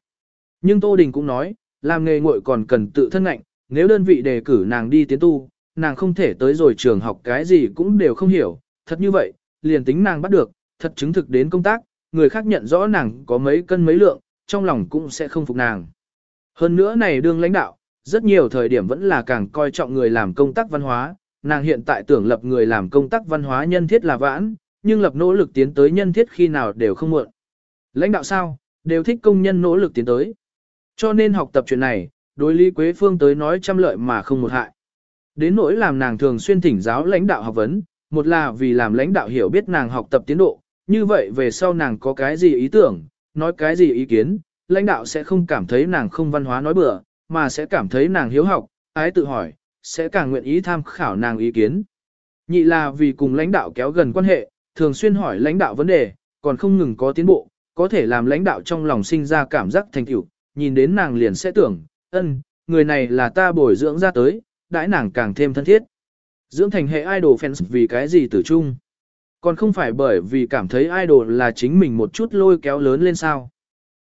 Nhưng Tô Đình cũng nói, làm nghề ngội còn cần tự thân ngạnh, nếu đơn vị đề cử nàng đi tiến tu, nàng không thể tới rồi trường học cái gì cũng đều không hiểu, thật như vậy, liền tính nàng bắt được, thật chứng thực đến công tác, người khác nhận rõ nàng có mấy cân mấy lượng, trong lòng cũng sẽ không phục nàng. Hơn nữa này đương lãnh đạo, rất nhiều thời điểm vẫn là càng coi trọng người làm công tác văn hóa, nàng hiện tại tưởng lập người làm công tác văn hóa nhân thiết là vãn, nhưng lập nỗ lực tiến tới nhân thiết khi nào đều không muộn. Lãnh đạo sao, đều thích công nhân nỗ lực tiến tới. Cho nên học tập chuyện này, đối Lý Quế Phương tới nói trăm lợi mà không một hại. Đến nỗi làm nàng thường xuyên thỉnh giáo lãnh đạo học vấn, một là vì làm lãnh đạo hiểu biết nàng học tập tiến độ, như vậy về sau nàng có cái gì ý tưởng, nói cái gì ý kiến, lãnh đạo sẽ không cảm thấy nàng không văn hóa nói bừa, mà sẽ cảm thấy nàng hiếu học, ái tự hỏi, sẽ càng nguyện ý tham khảo nàng ý kiến. Nhị là vì cùng lãnh đạo kéo gần quan hệ, thường xuyên hỏi lãnh đạo vấn đề, còn không ngừng có tiến bộ, có thể làm lãnh đạo trong lòng sinh ra cảm giác thành tựu, nhìn đến nàng liền sẽ tưởng, ân, người này là ta bồi dưỡng ra tới, đãi nàng càng thêm thân thiết. Dưỡng thành hệ idol fans vì cái gì tử chung? Còn không phải bởi vì cảm thấy idol là chính mình một chút lôi kéo lớn lên sao.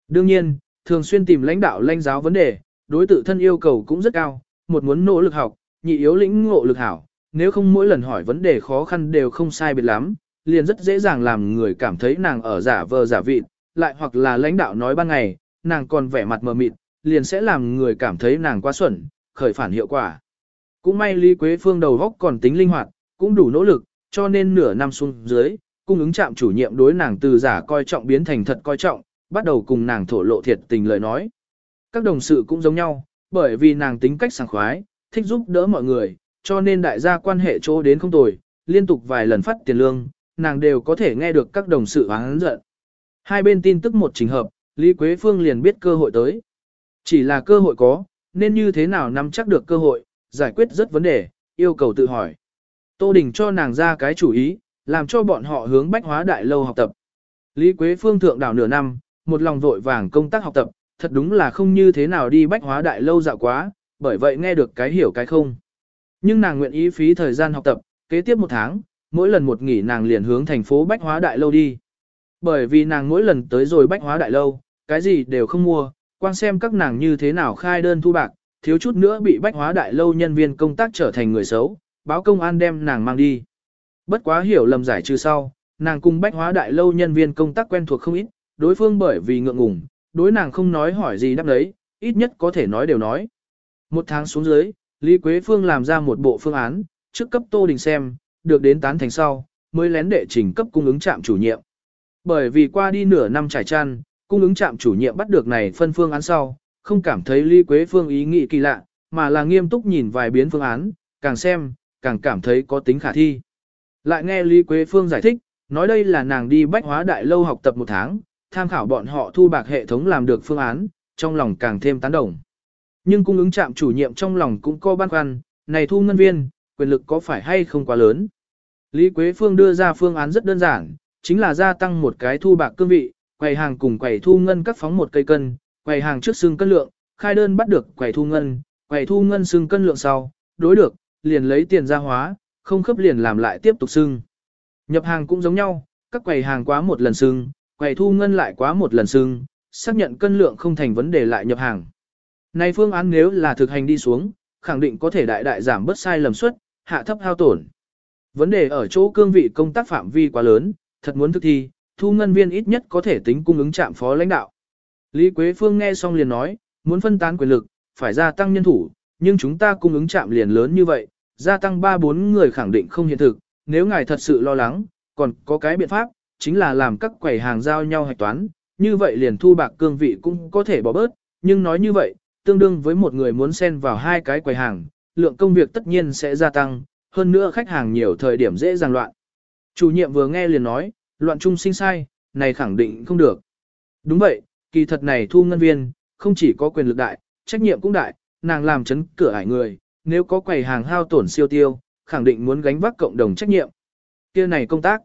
Đương nhiên, thường xuyên tìm lãnh đạo lãnh giáo vấn đề, đối tự thân yêu cầu cũng rất cao, một muốn nỗ lực học, nhị yếu lĩnh ngộ lực hảo, nếu không mỗi lần hỏi vấn đề khó khăn đều không sai biệt lắm, liền rất dễ dàng làm người cảm thấy nàng ở giả vờ giả vịt, lại hoặc là lãnh đạo nói ban ngày, nàng còn vẻ mặt mờ mịt, liền sẽ làm người cảm thấy nàng quá xuẩn, khởi phản hiệu quả. Cũng may Lý Quế Phương đầu góc còn tính linh hoạt, cũng đủ nỗ lực, cho nên nửa năm xuống dưới, cung ứng trạm chủ nhiệm đối nàng từ giả coi trọng biến thành thật coi trọng, bắt đầu cùng nàng thổ lộ thiệt tình lời nói. Các đồng sự cũng giống nhau, bởi vì nàng tính cách sảng khoái, thích giúp đỡ mọi người, cho nên đại gia quan hệ chỗ đến không tồi, liên tục vài lần phát tiền lương, nàng đều có thể nghe được các đồng sự oán giận. Hai bên tin tức một trình hợp, Lý Quế Phương liền biết cơ hội tới. Chỉ là cơ hội có, nên như thế nào nắm chắc được cơ hội, giải quyết rất vấn đề, yêu cầu tự hỏi. Tô Đình cho nàng ra cái chủ ý, làm cho bọn họ hướng bách hóa đại lâu học tập. Lý Quế Phương thượng đảo nửa năm, một lòng vội vàng công tác học tập, thật đúng là không như thế nào đi bách hóa đại lâu dạo quá, bởi vậy nghe được cái hiểu cái không. Nhưng nàng nguyện ý phí thời gian học tập, kế tiếp một tháng, mỗi lần một nghỉ nàng liền hướng thành phố bách hóa đại lâu đi. Bởi vì nàng mỗi lần tới rồi bách hóa đại lâu, cái gì đều không mua, quan xem các nàng như thế nào khai đơn thu bạc, thiếu chút nữa bị bách hóa đại lâu nhân viên công tác trở thành người xấu, báo công an đem nàng mang đi. Bất quá hiểu lầm giải trừ sau, nàng cùng bách hóa đại lâu nhân viên công tác quen thuộc không ít, đối phương bởi vì ngượng ngùng, đối nàng không nói hỏi gì đáp đấy, ít nhất có thể nói đều nói. Một tháng xuống dưới, Lý Quế Phương làm ra một bộ phương án, trước cấp Tô Đình xem, được đến tán thành sau, mới lén đệ trình cấp cung ứng trạm chủ nhiệm. Bởi vì qua đi nửa năm trải chăn, cung ứng trạm chủ nhiệm bắt được này phân phương án sau, không cảm thấy Lý Quế Phương ý nghĩ kỳ lạ, mà là nghiêm túc nhìn vài biến phương án, càng xem, càng cảm thấy có tính khả thi. Lại nghe Lý Quế Phương giải thích, nói đây là nàng đi bách hóa đại lâu học tập một tháng, tham khảo bọn họ thu bạc hệ thống làm được phương án, trong lòng càng thêm tán đồng. Nhưng cung ứng trạm chủ nhiệm trong lòng cũng có băn khoăn, này thu ngân viên, quyền lực có phải hay không quá lớn. Lý Quế Phương đưa ra phương án rất đơn giản, chính là gia tăng một cái thu bạc cương vị, quầy hàng cùng quầy thu ngân các phóng một cây cân, quầy hàng trước xưng cân lượng, khai đơn bắt được quầy thu ngân, quầy thu ngân xưng cân lượng sau, đối được, liền lấy tiền ra hóa, không khớp liền làm lại tiếp tục xưng. Nhập hàng cũng giống nhau, các quầy hàng quá một lần xưng, quầy thu ngân lại quá một lần sưng, xác nhận cân lượng không thành vấn đề lại nhập hàng. Này phương án nếu là thực hành đi xuống, khẳng định có thể đại đại giảm bớt sai lầm suất, hạ thấp hao tổn. Vấn đề ở chỗ cương vị công tác phạm vi quá lớn, thật muốn thực thi, thu ngân viên ít nhất có thể tính cung ứng trạm phó lãnh đạo. Lý Quế Phương nghe xong liền nói, muốn phân tán quyền lực, phải gia tăng nhân thủ, nhưng chúng ta cung ứng trạm liền lớn như vậy, gia tăng 3-4 người khẳng định không hiện thực, nếu ngài thật sự lo lắng, còn có cái biện pháp, chính là làm các quầy hàng giao nhau hạch toán, như vậy liền thu bạc cương vị cũng có thể bỏ bớt, nhưng nói như vậy, tương đương với một người muốn xen vào hai cái quầy hàng, lượng công việc tất nhiên sẽ gia tăng, hơn nữa khách hàng nhiều thời điểm dễ dàng loạn. Chủ nhiệm vừa nghe liền nói, loạn trung sinh sai, này khẳng định không được. Đúng vậy, kỳ thật này thu ngân viên, không chỉ có quyền lực đại, trách nhiệm cũng đại, nàng làm chấn cửa ải người, nếu có quầy hàng hao tổn siêu tiêu, khẳng định muốn gánh vác cộng đồng trách nhiệm. Kia này công tác,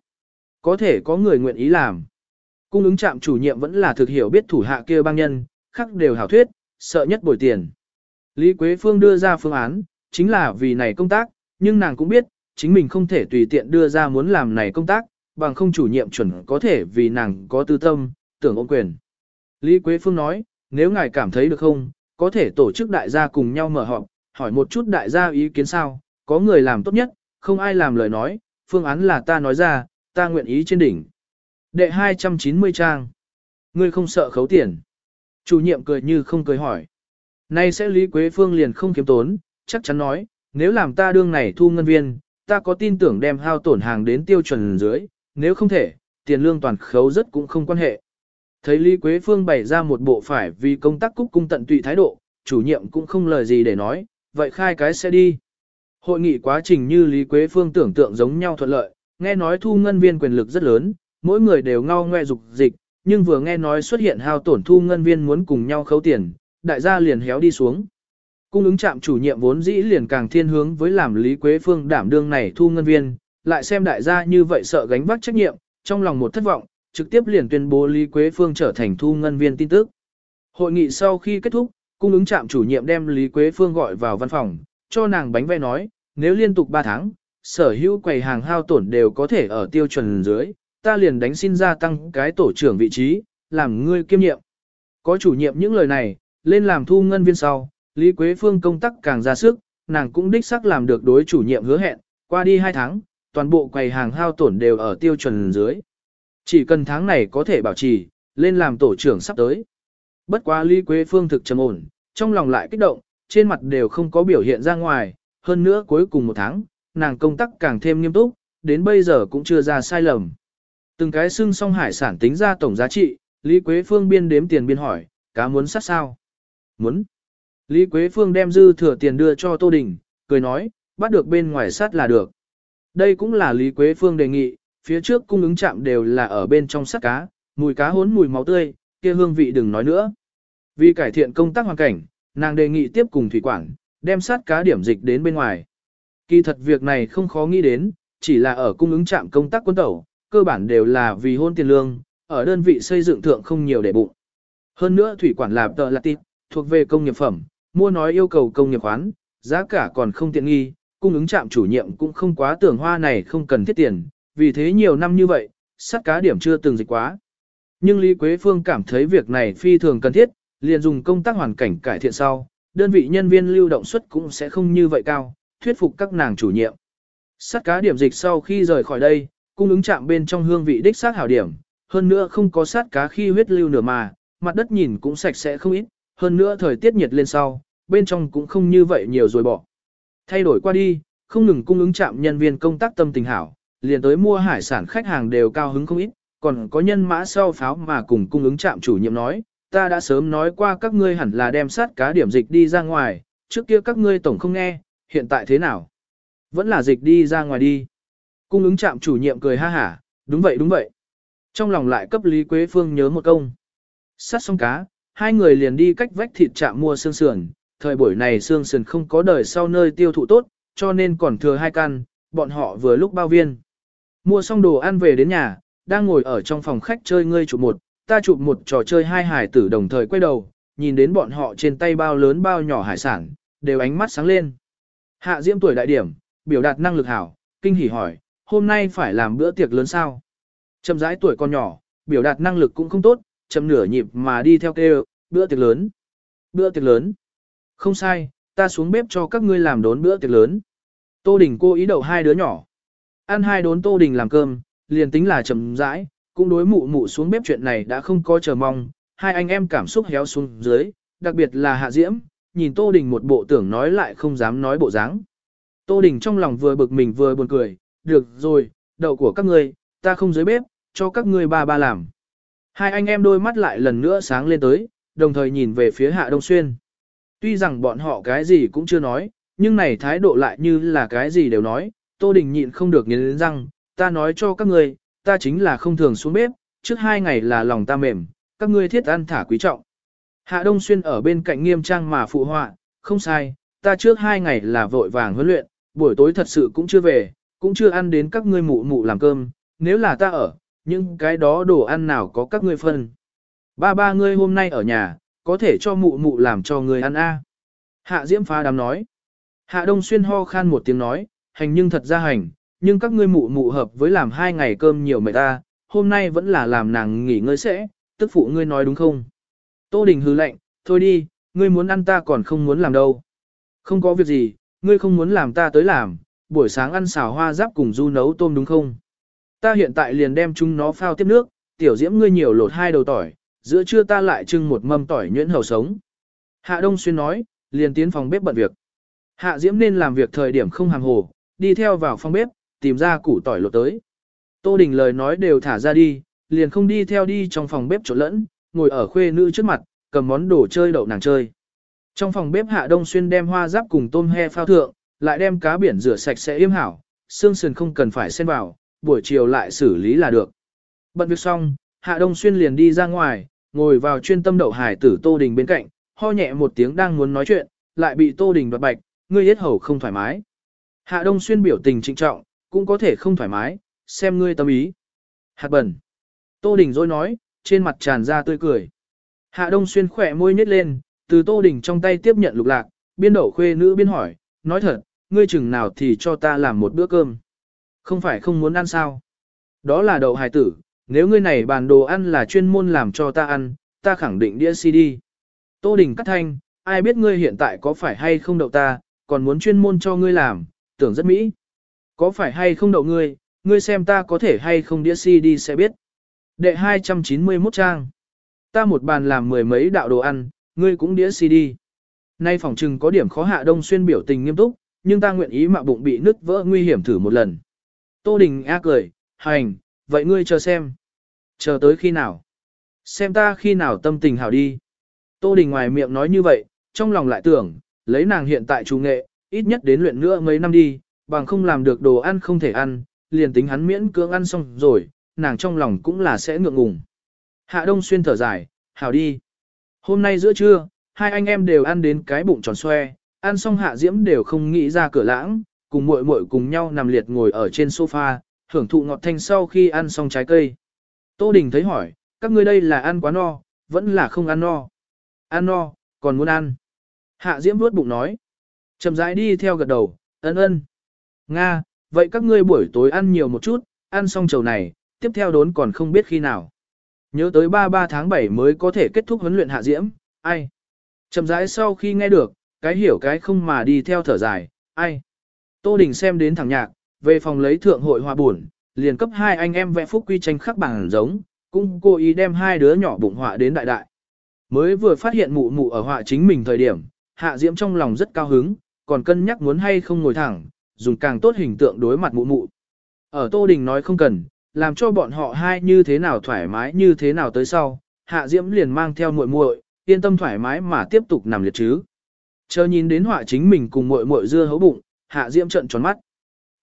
có thể có người nguyện ý làm. Cung ứng trạm chủ nhiệm vẫn là thực hiểu biết thủ hạ kia bang nhân, khác đều hảo thuyết, sợ nhất bồi tiền. Lý Quế Phương đưa ra phương án, chính là vì này công tác, nhưng nàng cũng biết, chính mình không thể tùy tiện đưa ra muốn làm này công tác, bằng không chủ nhiệm chuẩn có thể vì nàng có tư tâm, tưởng ôm quyền. Lý Quế Phương nói, nếu ngài cảm thấy được không, có thể tổ chức đại gia cùng nhau mở họp, hỏi một chút đại gia ý kiến sao, có người làm tốt nhất, không ai làm lời nói, phương án là ta nói ra, ta nguyện ý trên đỉnh. Đệ 290 trang. Ngươi không sợ khấu tiền. Chủ nhiệm cười như không cười hỏi. Nay sẽ Lý Quế Phương liền không kiếm tốn, chắc chắn nói, nếu làm ta đương này thu ngân viên, ta có tin tưởng đem hao tổn hàng đến tiêu chuẩn dưới, nếu không thể, tiền lương toàn khấu rất cũng không quan hệ. Thấy Lý Quế Phương bày ra một bộ phải vì công tác cúc cung tận tụy thái độ, chủ nhiệm cũng không lời gì để nói, vậy khai cái sẽ đi. Hội nghị quá trình như Lý Quế Phương tưởng tượng giống nhau thuận lợi, nghe nói thu ngân viên quyền lực rất lớn, mỗi người đều ngao ngoe dục dịch, nhưng vừa nghe nói xuất hiện hao tổn thu ngân viên muốn cùng nhau khấu tiền, đại gia liền héo đi xuống. Cung ứng trạm chủ nhiệm vốn dĩ liền càng thiên hướng với làm Lý Quế Phương đảm đương này thu ngân viên, lại xem đại gia như vậy sợ gánh vác trách nhiệm, trong lòng một thất vọng, trực tiếp liền tuyên bố Lý Quế Phương trở thành thu ngân viên tin tức. Hội nghị sau khi kết thúc, cung ứng trạm chủ nhiệm đem Lý Quế Phương gọi vào văn phòng, cho nàng bánh vẽ nói, nếu liên tục 3 tháng, sở hữu quầy hàng hao tổn đều có thể ở tiêu chuẩn dưới, ta liền đánh xin gia tăng cái tổ trưởng vị trí, làm ngươi kiêm nhiệm. Có chủ nhiệm những lời này, lên làm thu ngân viên sau, Lý Quế Phương công tác càng ra sức, nàng cũng đích xác làm được đối chủ nhiệm hứa hẹn, qua đi 2 tháng, toàn bộ quầy hàng hao tổn đều ở tiêu chuẩn dưới. Chỉ cần tháng này có thể bảo trì, lên làm tổ trưởng sắp tới. Bất quá Lý Quế Phương thực trầm ổn, trong lòng lại kích động, trên mặt đều không có biểu hiện ra ngoài, hơn nữa cuối cùng một tháng, nàng công tác càng thêm nghiêm túc, đến bây giờ cũng chưa ra sai lầm. Từng cái xưng song hải sản tính ra tổng giá trị, Lý Quế Phương biên đếm tiền biên hỏi, cá muốn sát sao? Muốn. Lý Quế Phương đem dư thừa tiền đưa cho Tô Đình, cười nói, bắt được bên ngoài sát là được. Đây cũng là Lý Quế Phương đề nghị, phía trước cung ứng chạm đều là ở bên trong sát cá, mùi cá hốn mùi máu tươi, kia hương vị đừng nói nữa. Vì cải thiện công tác hoàn cảnh, nàng đề nghị tiếp cùng thủy quản, đem sát cá điểm dịch đến bên ngoài. Kỳ thật việc này không khó nghĩ đến, chỉ là ở cung ứng trạm công tác quân tẩu, cơ bản đều là vì hôn tiền lương, ở đơn vị xây dựng thượng không nhiều để bụng. Hơn nữa thủy quản là tờ là tịp, thuộc về công nghiệp phẩm, mua nói yêu cầu công nghiệp khoán, giá cả còn không tiện nghi, cung ứng trạm chủ nhiệm cũng không quá tưởng hoa này không cần thiết tiền, vì thế nhiều năm như vậy, sát cá điểm chưa từng dịch quá. Nhưng Lý Quế Phương cảm thấy việc này phi thường cần thiết, liền dùng công tác hoàn cảnh cải thiện sau, đơn vị nhân viên lưu động suất cũng sẽ không như vậy cao, thuyết phục các nàng chủ nhiệm. Sát cá điểm dịch sau khi rời khỏi đây, cung ứng chạm bên trong hương vị đích xác hảo điểm, hơn nữa không có sát cá khi huyết lưu nửa mà, mặt đất nhìn cũng sạch sẽ không ít, hơn nữa thời tiết nhiệt lên sau, bên trong cũng không như vậy nhiều rồi bỏ. Thay đổi qua đi, không ngừng cung ứng chạm nhân viên công tác tâm tình hảo, liền tới mua hải sản khách hàng đều cao hứng không ít, còn có nhân mã sau pháo mà cùng cung ứng trạm chủ nhiệm nói, ta đã sớm nói qua các ngươi hẳn là đem sát cá điểm dịch đi ra ngoài, trước kia các ngươi tổng không nghe, hiện tại thế nào? Vẫn là dịch đi ra ngoài đi. Cung ứng trạm chủ nhiệm cười ha hả, đúng vậy đúng vậy. Trong lòng lại cấp Lý Quế Phương nhớ một công. Sát xong cá, hai người liền đi cách vách thịt trạm mua xương sườn, thời buổi này xương sườn không có đời sau nơi tiêu thụ tốt, cho nên còn thừa hai căn, bọn họ vừa lúc bao viên. Mua xong đồ ăn về đến nhà, đang ngồi ở trong phòng khách chơi ngươi chụp một, ta chụp một trò chơi hai hải tử đồng thời quay đầu, nhìn đến bọn họ trên tay bao lớn bao nhỏ hải sản, đều ánh mắt sáng lên. Hạ Diễm tuổi đại điểm, biểu đạt năng lực hảo, kinh hỉ hỏi, hôm nay phải làm bữa tiệc lớn sao? Chậm rãi tuổi con nhỏ, biểu đạt năng lực cũng không tốt, chậm nửa nhịp mà đi theo kêu, bữa tiệc lớn. Bữa tiệc lớn. Không sai, ta xuống bếp cho các ngươi làm đốn bữa tiệc lớn. Tô Đình cô ý đậu hai đứa nhỏ. Ăn hai đốn Tô Đình làm cơm, liền tính là chậm rãi, cũng đối mụ mụ xuống bếp chuyện này đã không có chờ mong, hai anh em cảm xúc héo xuống dưới, đặc biệt là Hạ Diễm, nhìn Tô Đình một bộ tưởng nói lại không dám nói bộ dáng. Tô Đình trong lòng vừa bực mình vừa buồn cười, được rồi, đậu của các ngươi, ta không dưới bếp, cho các ngươi ba ba làm. Hai anh em đôi mắt lại lần nữa sáng lên tới, đồng thời nhìn về phía Hạ Đông Xuyên. Tuy rằng bọn họ cái gì cũng chưa nói, nhưng này thái độ lại như là cái gì đều nói, Tô Đình nhịn không được nghiến răng, ta nói cho các ngươi, ta chính là không thường xuống bếp, trước hai ngày là lòng ta mềm, các ngươi thiết ăn thả quý trọng. Hạ Đông Xuyên ở bên cạnh nghiêm trang mà phụ họa, không sai, ta trước hai ngày là vội vàng huấn luyện, buổi tối thật sự cũng chưa về, cũng chưa ăn đến các ngươi mụ mụ làm cơm, nếu là ta ở, những cái đó đồ ăn nào có các ngươi phân. Ba ba ngươi hôm nay ở nhà, có thể cho mụ mụ làm cho ngươi ăn a. Hạ Diễm phá đám nói. Hạ Đông Xuyên ho khan một tiếng nói, hành nhưng thật ra hành, nhưng các ngươi mụ mụ hợp với làm hai ngày cơm nhiều mệt ta, hôm nay vẫn là làm nàng nghỉ ngơi sẽ, tức phụ ngươi nói đúng không? Tô Đình hư lệnh, thôi đi, ngươi muốn ăn ta còn không muốn làm đâu. Không có việc gì, ngươi không muốn làm ta tới làm, buổi sáng ăn xào hoa giáp cùng du nấu tôm đúng không? Ta hiện tại liền đem chúng nó phao tiếp nước, tiểu diễm ngươi nhiều lột hai đầu tỏi, giữa trưa ta lại trưng một mâm tỏi nhuyễn hầu sống. Hạ Đông Xuyên nói, liền tiến phòng bếp bận việc. Hạ Diễm nên làm việc thời điểm không hàng hồ, đi theo vào phòng bếp, tìm ra củ tỏi lột tới. Tô Đình lời nói đều thả ra đi, liền không đi theo đi trong phòng bếp chỗ lẫn, ngồi ở khuê nữ trước mặt, cầm món đồ chơi đậu nàng chơi. Trong phòng bếp Hạ Đông Xuyên đem hoa giáp cùng tôm he phao thượng, lại đem cá biển rửa sạch sẽ yêm hảo, xương sườn không cần phải xen vào, buổi chiều lại xử lý là được. Bận việc xong, Hạ Đông Xuyên liền đi ra ngoài, ngồi vào chuyên tâm đậu hải tử Tô Đình bên cạnh, ho nhẹ một tiếng đang muốn nói chuyện, lại bị Tô Đình đoạt bạch, ngươi hết hầu không thoải mái. Hạ Đông Xuyên biểu tình trịnh trọng, cũng có thể không thoải mái, xem ngươi tâm ý. Hạt bẩn. Tô Đình rồi nói, trên mặt tràn ra tươi cười. Hạ Đông Xuyên khỏe môi nhếch lên, từ Tô Đình trong tay tiếp nhận lục lạc, biên đậu khuê nữ biên hỏi, nói thật, ngươi chừng nào thì cho ta làm một bữa cơm. Không phải không muốn ăn sao? Đó là đậu hài tử, nếu ngươi này bàn đồ ăn là chuyên môn làm cho ta ăn, ta khẳng định đĩa CD. Tô Đình cắt thanh, ai biết ngươi hiện tại có phải hay không đậu ta, còn muốn chuyên môn cho ngươi làm, tưởng rất mỹ. Có phải hay không đậu ngươi, ngươi xem ta có thể hay không đĩa CD sẽ biết. Đệ 291 trang. Ta một bàn làm mười mấy đạo đồ ăn, ngươi cũng đĩa CD. Nay phòng trừng có điểm khó hạ đông xuyên biểu tình nghiêm túc, nhưng ta nguyện ý mạo bụng bị nứt vỡ nguy hiểm thử một lần. Tô Đình A cười, hành, vậy ngươi chờ xem. Chờ tới khi nào? Xem ta khi nào tâm tình hảo đi. Tô Đình ngoài miệng nói như vậy, trong lòng lại tưởng, lấy nàng hiện tại trung nghệ, ít nhất đến luyện nữa mấy năm đi, bằng không làm được đồ ăn không thể ăn, liền tính hắn miễn cưỡng ăn xong rồi, nàng trong lòng cũng là sẽ ngượng ngùng. Hạ Đông Xuyên thở dài, hảo đi. Hôm nay giữa trưa, hai anh em đều ăn đến cái bụng tròn xoe, ăn xong Hạ Diễm đều không nghĩ ra cửa lãng, cùng muội muội cùng nhau nằm liệt ngồi ở trên sofa, hưởng thụ ngọt thanh sau khi ăn xong trái cây. Tô Đình thấy hỏi, các ngươi đây là ăn quá no, vẫn là không ăn no. Ăn no, còn muốn ăn. Hạ Diễm vuốt bụng nói. Chậm rãi đi theo gật đầu, ân ân. Nga, vậy các ngươi buổi tối ăn nhiều một chút, ăn xong chầu này, tiếp theo đốn còn không biết khi nào. Nhớ tới 33 tháng 7 mới có thể kết thúc huấn luyện hạ diễm, ai. Chậm rãi sau khi nghe được, cái hiểu cái không mà đi theo thở dài, ai. Tô Đình xem đến thằng nhạc, về phòng lấy thượng hội hòa buồn, liền cấp hai anh em vẽ phúc quy tranh khắc bằng giống, cũng cố ý đem hai đứa nhỏ bụng họa đến đại đại. Mới vừa phát hiện mụ mụ ở họa chính mình thời điểm, hạ diễm trong lòng rất cao hứng, còn cân nhắc muốn hay không ngồi thẳng, dùng càng tốt hình tượng đối mặt mụ mụ. Ở Tô Đình nói không cần, làm cho bọn họ hai như thế nào thoải mái như thế nào tới sau, Hạ Diễm liền mang theo muội muội, yên tâm thoải mái mà tiếp tục nằm liệt chứ. Chờ nhìn đến họa chính mình cùng muội muội dưa hấu bụng, Hạ Diễm trợn tròn mắt.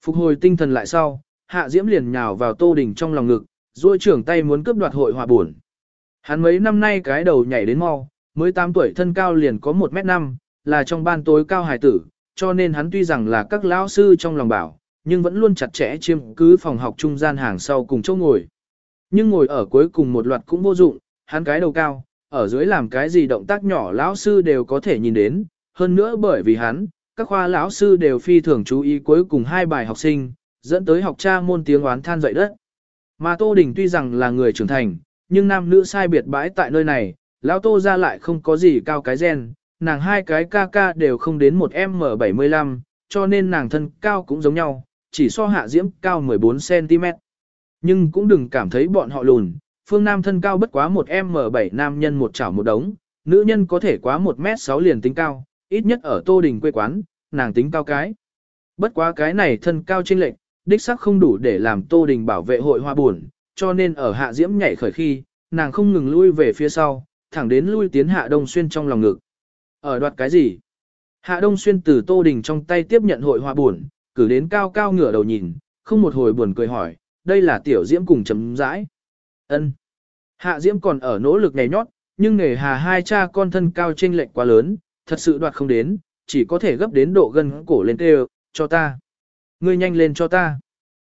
Phục hồi tinh thần lại sau, Hạ Diễm liền nhào vào Tô Đình trong lòng ngực, duỗi trưởng tay muốn cướp đoạt hội họa buồn. Hắn mấy năm nay cái đầu nhảy đến mau, mới 8 tuổi thân cao liền có 1 mét 5, là trong ban tối cao hài tử, cho nên hắn tuy rằng là các lão sư trong lòng bảo, nhưng vẫn luôn chặt chẽ chiêm cứ phòng học trung gian hàng sau cùng chỗ ngồi. Nhưng ngồi ở cuối cùng một loạt cũng vô dụng, hắn cái đầu cao, ở dưới làm cái gì động tác nhỏ lão sư đều có thể nhìn đến, hơn nữa bởi vì hắn, các khoa lão sư đều phi thường chú ý cuối cùng hai bài học sinh, dẫn tới học tra môn tiếng oán than dậy đất. Mà Tô Đình tuy rằng là người trưởng thành, nhưng nam nữ sai biệt bãi tại nơi này, lão Tô ra lại không có gì cao cái gen, nàng hai cái ca ca đều không đến một M75, cho nên nàng thân cao cũng giống nhau, chỉ so hạ diễm cao 14cm. Nhưng cũng đừng cảm thấy bọn họ lùn, phương nam thân cao bất quá 1m7 nam nhân một chảo một đống, nữ nhân có thể quá 1m6 liền tính cao, ít nhất ở tô đình quê quán, nàng tính cao cái. Bất quá cái này thân cao trên lệnh, đích sắc không đủ để làm tô đình bảo vệ hội hoa buồn, cho nên ở hạ diễm nhảy khởi khi, nàng không ngừng lui về phía sau, thẳng đến lui tiến hạ đông xuyên trong lòng ngực. Ở đoạt cái gì? Hạ Đông Xuyên từ Tô Đình trong tay tiếp nhận hội hoa buồn, cử đến cao cao ngửa đầu nhìn, không một hồi buồn cười hỏi, đây là tiểu diễm cùng chấm dãi. Ân. Hạ diễm còn ở nỗ lực nhảy nhót, nhưng nghề hà hai cha con thân cao chênh lệch quá lớn, thật sự đoạt không đến, chỉ có thể gấp đến độ gần cổ lên tê cho ta. Ngươi nhanh lên cho ta.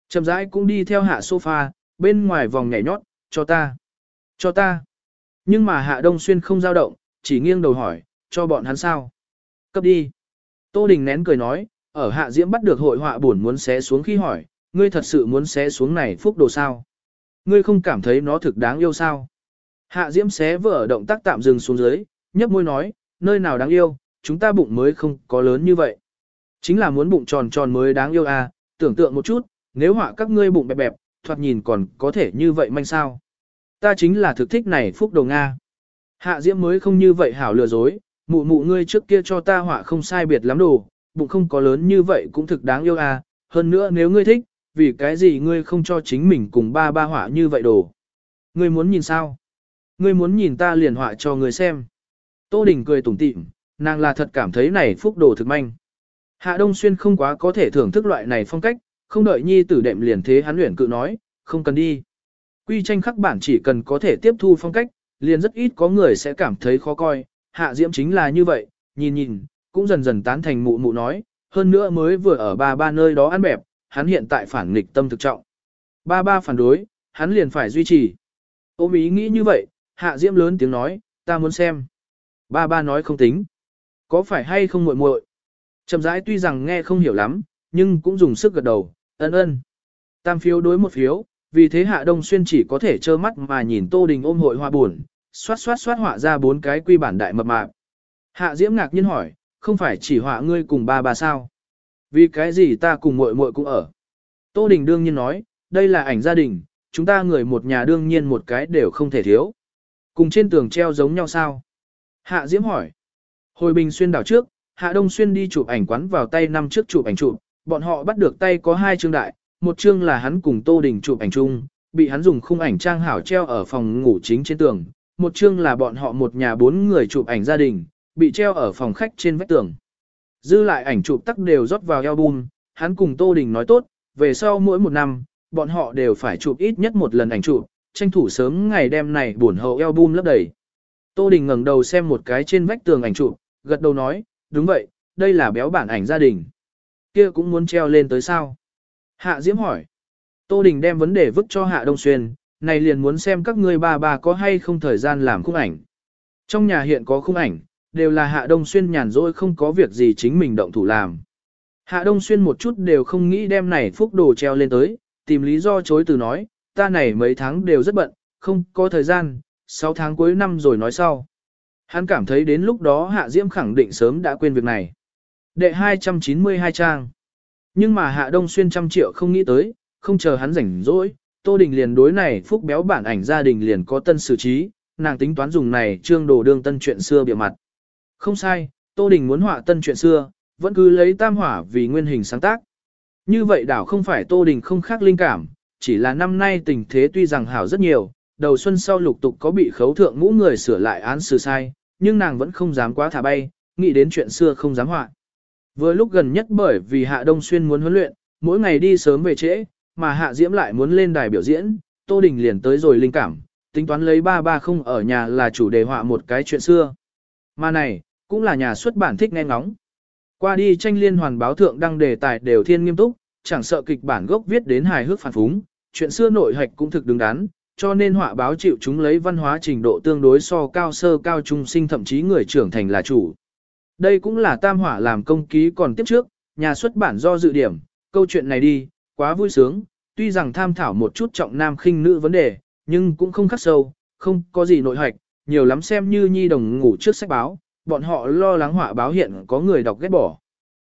Chấm rãi cũng đi theo hạ sofa, bên ngoài vòng nhảy nhót, cho ta. Cho ta. Nhưng mà hạ đông xuyên không dao động, chỉ nghiêng đầu hỏi, cho bọn hắn sao? Cấp đi. Tô Đình nén cười nói, ở hạ diễm bắt được hội họa buồn muốn xé xuống khi hỏi, ngươi thật sự muốn xé xuống này phúc đồ sao? Ngươi không cảm thấy nó thực đáng yêu sao? Hạ diễm xé vỡ động tác tạm dừng xuống dưới, nhấp môi nói, nơi nào đáng yêu, chúng ta bụng mới không có lớn như vậy. Chính là muốn bụng tròn tròn mới đáng yêu à, tưởng tượng một chút, nếu họa các ngươi bụng bẹp bẹp, thoạt nhìn còn có thể như vậy manh sao. Ta chính là thực thích này phúc đồ Nga. Hạ diễm mới không như vậy hảo lừa dối, mụ mụ ngươi trước kia cho ta họa không sai biệt lắm đồ, bụng không có lớn như vậy cũng thực đáng yêu à, hơn nữa nếu ngươi thích, vì cái gì ngươi không cho chính mình cùng ba ba họa như vậy đồ. Ngươi muốn nhìn sao? Ngươi muốn nhìn ta liền họa cho ngươi xem. Tô Đình cười tủm tỉm, nàng là thật cảm thấy này phúc đồ thực manh. Hạ Đông Xuyên không quá có thể thưởng thức loại này phong cách, không đợi nhi tử đệm liền thế hắn luyện cự nói, không cần đi. Quy tranh khắc bản chỉ cần có thể tiếp thu phong cách, liền rất ít có người sẽ cảm thấy khó coi, hạ diễm chính là như vậy, nhìn nhìn, cũng dần dần tán thành mụ mụ nói, hơn nữa mới vừa ở ba ba nơi đó ăn bẹp, hắn hiện tại phản nghịch tâm thực trọng. Ba ba phản đối, hắn liền phải duy trì. Ôm ý nghĩ như vậy, hạ diễm lớn tiếng nói, ta muốn xem. Ba ba nói không tính. Có phải hay không muội muội? Trầm rãi tuy rằng nghe không hiểu lắm, nhưng cũng dùng sức gật đầu, ân ân. Tam phiếu đối một phiếu, vì thế Hạ Đông Xuyên chỉ có thể trơ mắt mà nhìn Tô Đình ôm hội hoa buồn, xoát xoát xoát họa ra bốn cái quy bản đại mập mạp. Hạ Diễm ngạc nhiên hỏi, không phải chỉ họa ngươi cùng ba bà sao? Vì cái gì ta cùng muội muội cũng ở? Tô Đình đương nhiên nói, đây là ảnh gia đình, chúng ta người một nhà đương nhiên một cái đều không thể thiếu. Cùng trên tường treo giống nhau sao? Hạ Diễm hỏi. Hồi bình xuyên đảo trước, Hạ Đông Xuyên đi chụp ảnh quán vào tay năm trước chụp ảnh chụp, bọn họ bắt được tay có hai chương đại, một chương là hắn cùng Tô Đình chụp ảnh chung, bị hắn dùng khung ảnh trang hảo treo ở phòng ngủ chính trên tường, một chương là bọn họ một nhà bốn người chụp ảnh gia đình, bị treo ở phòng khách trên vách tường. Dư lại ảnh chụp tắc đều rót vào album, hắn cùng Tô Đình nói tốt, về sau mỗi một năm, bọn họ đều phải chụp ít nhất một lần ảnh chụp, tranh thủ sớm ngày đêm này buồn hậu album lấp đầy. Tô Đình ngẩng đầu xem một cái trên vách tường ảnh chụp, gật đầu nói, đúng vậy, đây là béo bản ảnh gia đình. Kia cũng muốn treo lên tới sao? Hạ Diễm hỏi. Tô Đình đem vấn đề vứt cho Hạ Đông Xuyên, này liền muốn xem các ngươi ba bà có hay không thời gian làm khung ảnh. Trong nhà hiện có khung ảnh, đều là Hạ Đông Xuyên nhàn rỗi không có việc gì chính mình động thủ làm. Hạ Đông Xuyên một chút đều không nghĩ đem này phúc đồ treo lên tới, tìm lý do chối từ nói, ta này mấy tháng đều rất bận, không có thời gian, 6 tháng cuối năm rồi nói sau. Hắn cảm thấy đến lúc đó Hạ Diễm khẳng định sớm đã quên việc này. Đệ 292 trang. Nhưng mà Hạ Đông Xuyên trăm triệu không nghĩ tới, không chờ hắn rảnh rỗi, Tô Đình liền đối này phúc béo bản ảnh gia đình liền có tân xử trí, nàng tính toán dùng này trương đồ đương tân chuyện xưa bịa mặt. Không sai, Tô Đình muốn họa tân chuyện xưa, vẫn cứ lấy tam hỏa vì nguyên hình sáng tác. Như vậy đảo không phải Tô Đình không khác linh cảm, chỉ là năm nay tình thế tuy rằng hảo rất nhiều, đầu xuân sau lục tục có bị khấu thượng ngũ người sửa lại án xử sai, nhưng nàng vẫn không dám quá thả bay, nghĩ đến chuyện xưa không dám họa. Vừa lúc gần nhất bởi vì Hạ Đông Xuyên muốn huấn luyện, mỗi ngày đi sớm về trễ, mà Hạ Diễm lại muốn lên đài biểu diễn, Tô Đình liền tới rồi linh cảm, tính toán lấy ba ba không ở nhà là chủ đề họa một cái chuyện xưa. Mà này, cũng là nhà xuất bản thích nghe ngóng. Qua đi tranh liên hoàn báo thượng đăng đề tài đều thiên nghiêm túc, chẳng sợ kịch bản gốc viết đến hài hước phản phúng, chuyện xưa nội hạch cũng thực đứng đắn, cho nên họa báo chịu chúng lấy văn hóa trình độ tương đối so cao sơ cao trung sinh thậm chí người trưởng thành là chủ. Đây cũng là tam hỏa làm công ký còn tiếp trước, nhà xuất bản do dự điểm, câu chuyện này đi, quá vui sướng, tuy rằng tham thảo một chút trọng nam khinh nữ vấn đề, nhưng cũng không khắc sâu, không có gì nội hoạch, nhiều lắm xem như nhi đồng ngủ trước sách báo, bọn họ lo lắng họa báo hiện có người đọc ghét bỏ.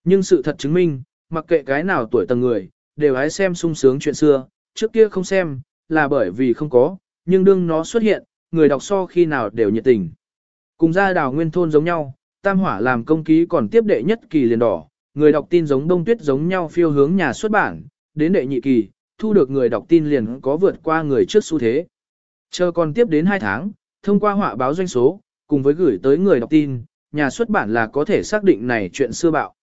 Nhưng sự thật chứng minh, mặc kệ cái nào tuổi tầng người, đều hãy xem sung sướng chuyện xưa, trước kia không xem, là bởi vì không có, nhưng đương nó xuất hiện, người đọc so khi nào đều nhiệt tình. Cùng ra đào nguyên thôn giống nhau, tam hỏa làm công ký còn tiếp đệ nhất kỳ liền đỏ, người đọc tin giống đông tuyết giống nhau phiêu hướng nhà xuất bản, đến đệ nhị kỳ, thu được người đọc tin liền có vượt qua người trước xu thế. Chờ còn tiếp đến 2 tháng, thông qua họa báo doanh số, cùng với gửi tới người đọc tin, nhà xuất bản là có thể xác định này chuyện xưa bạo.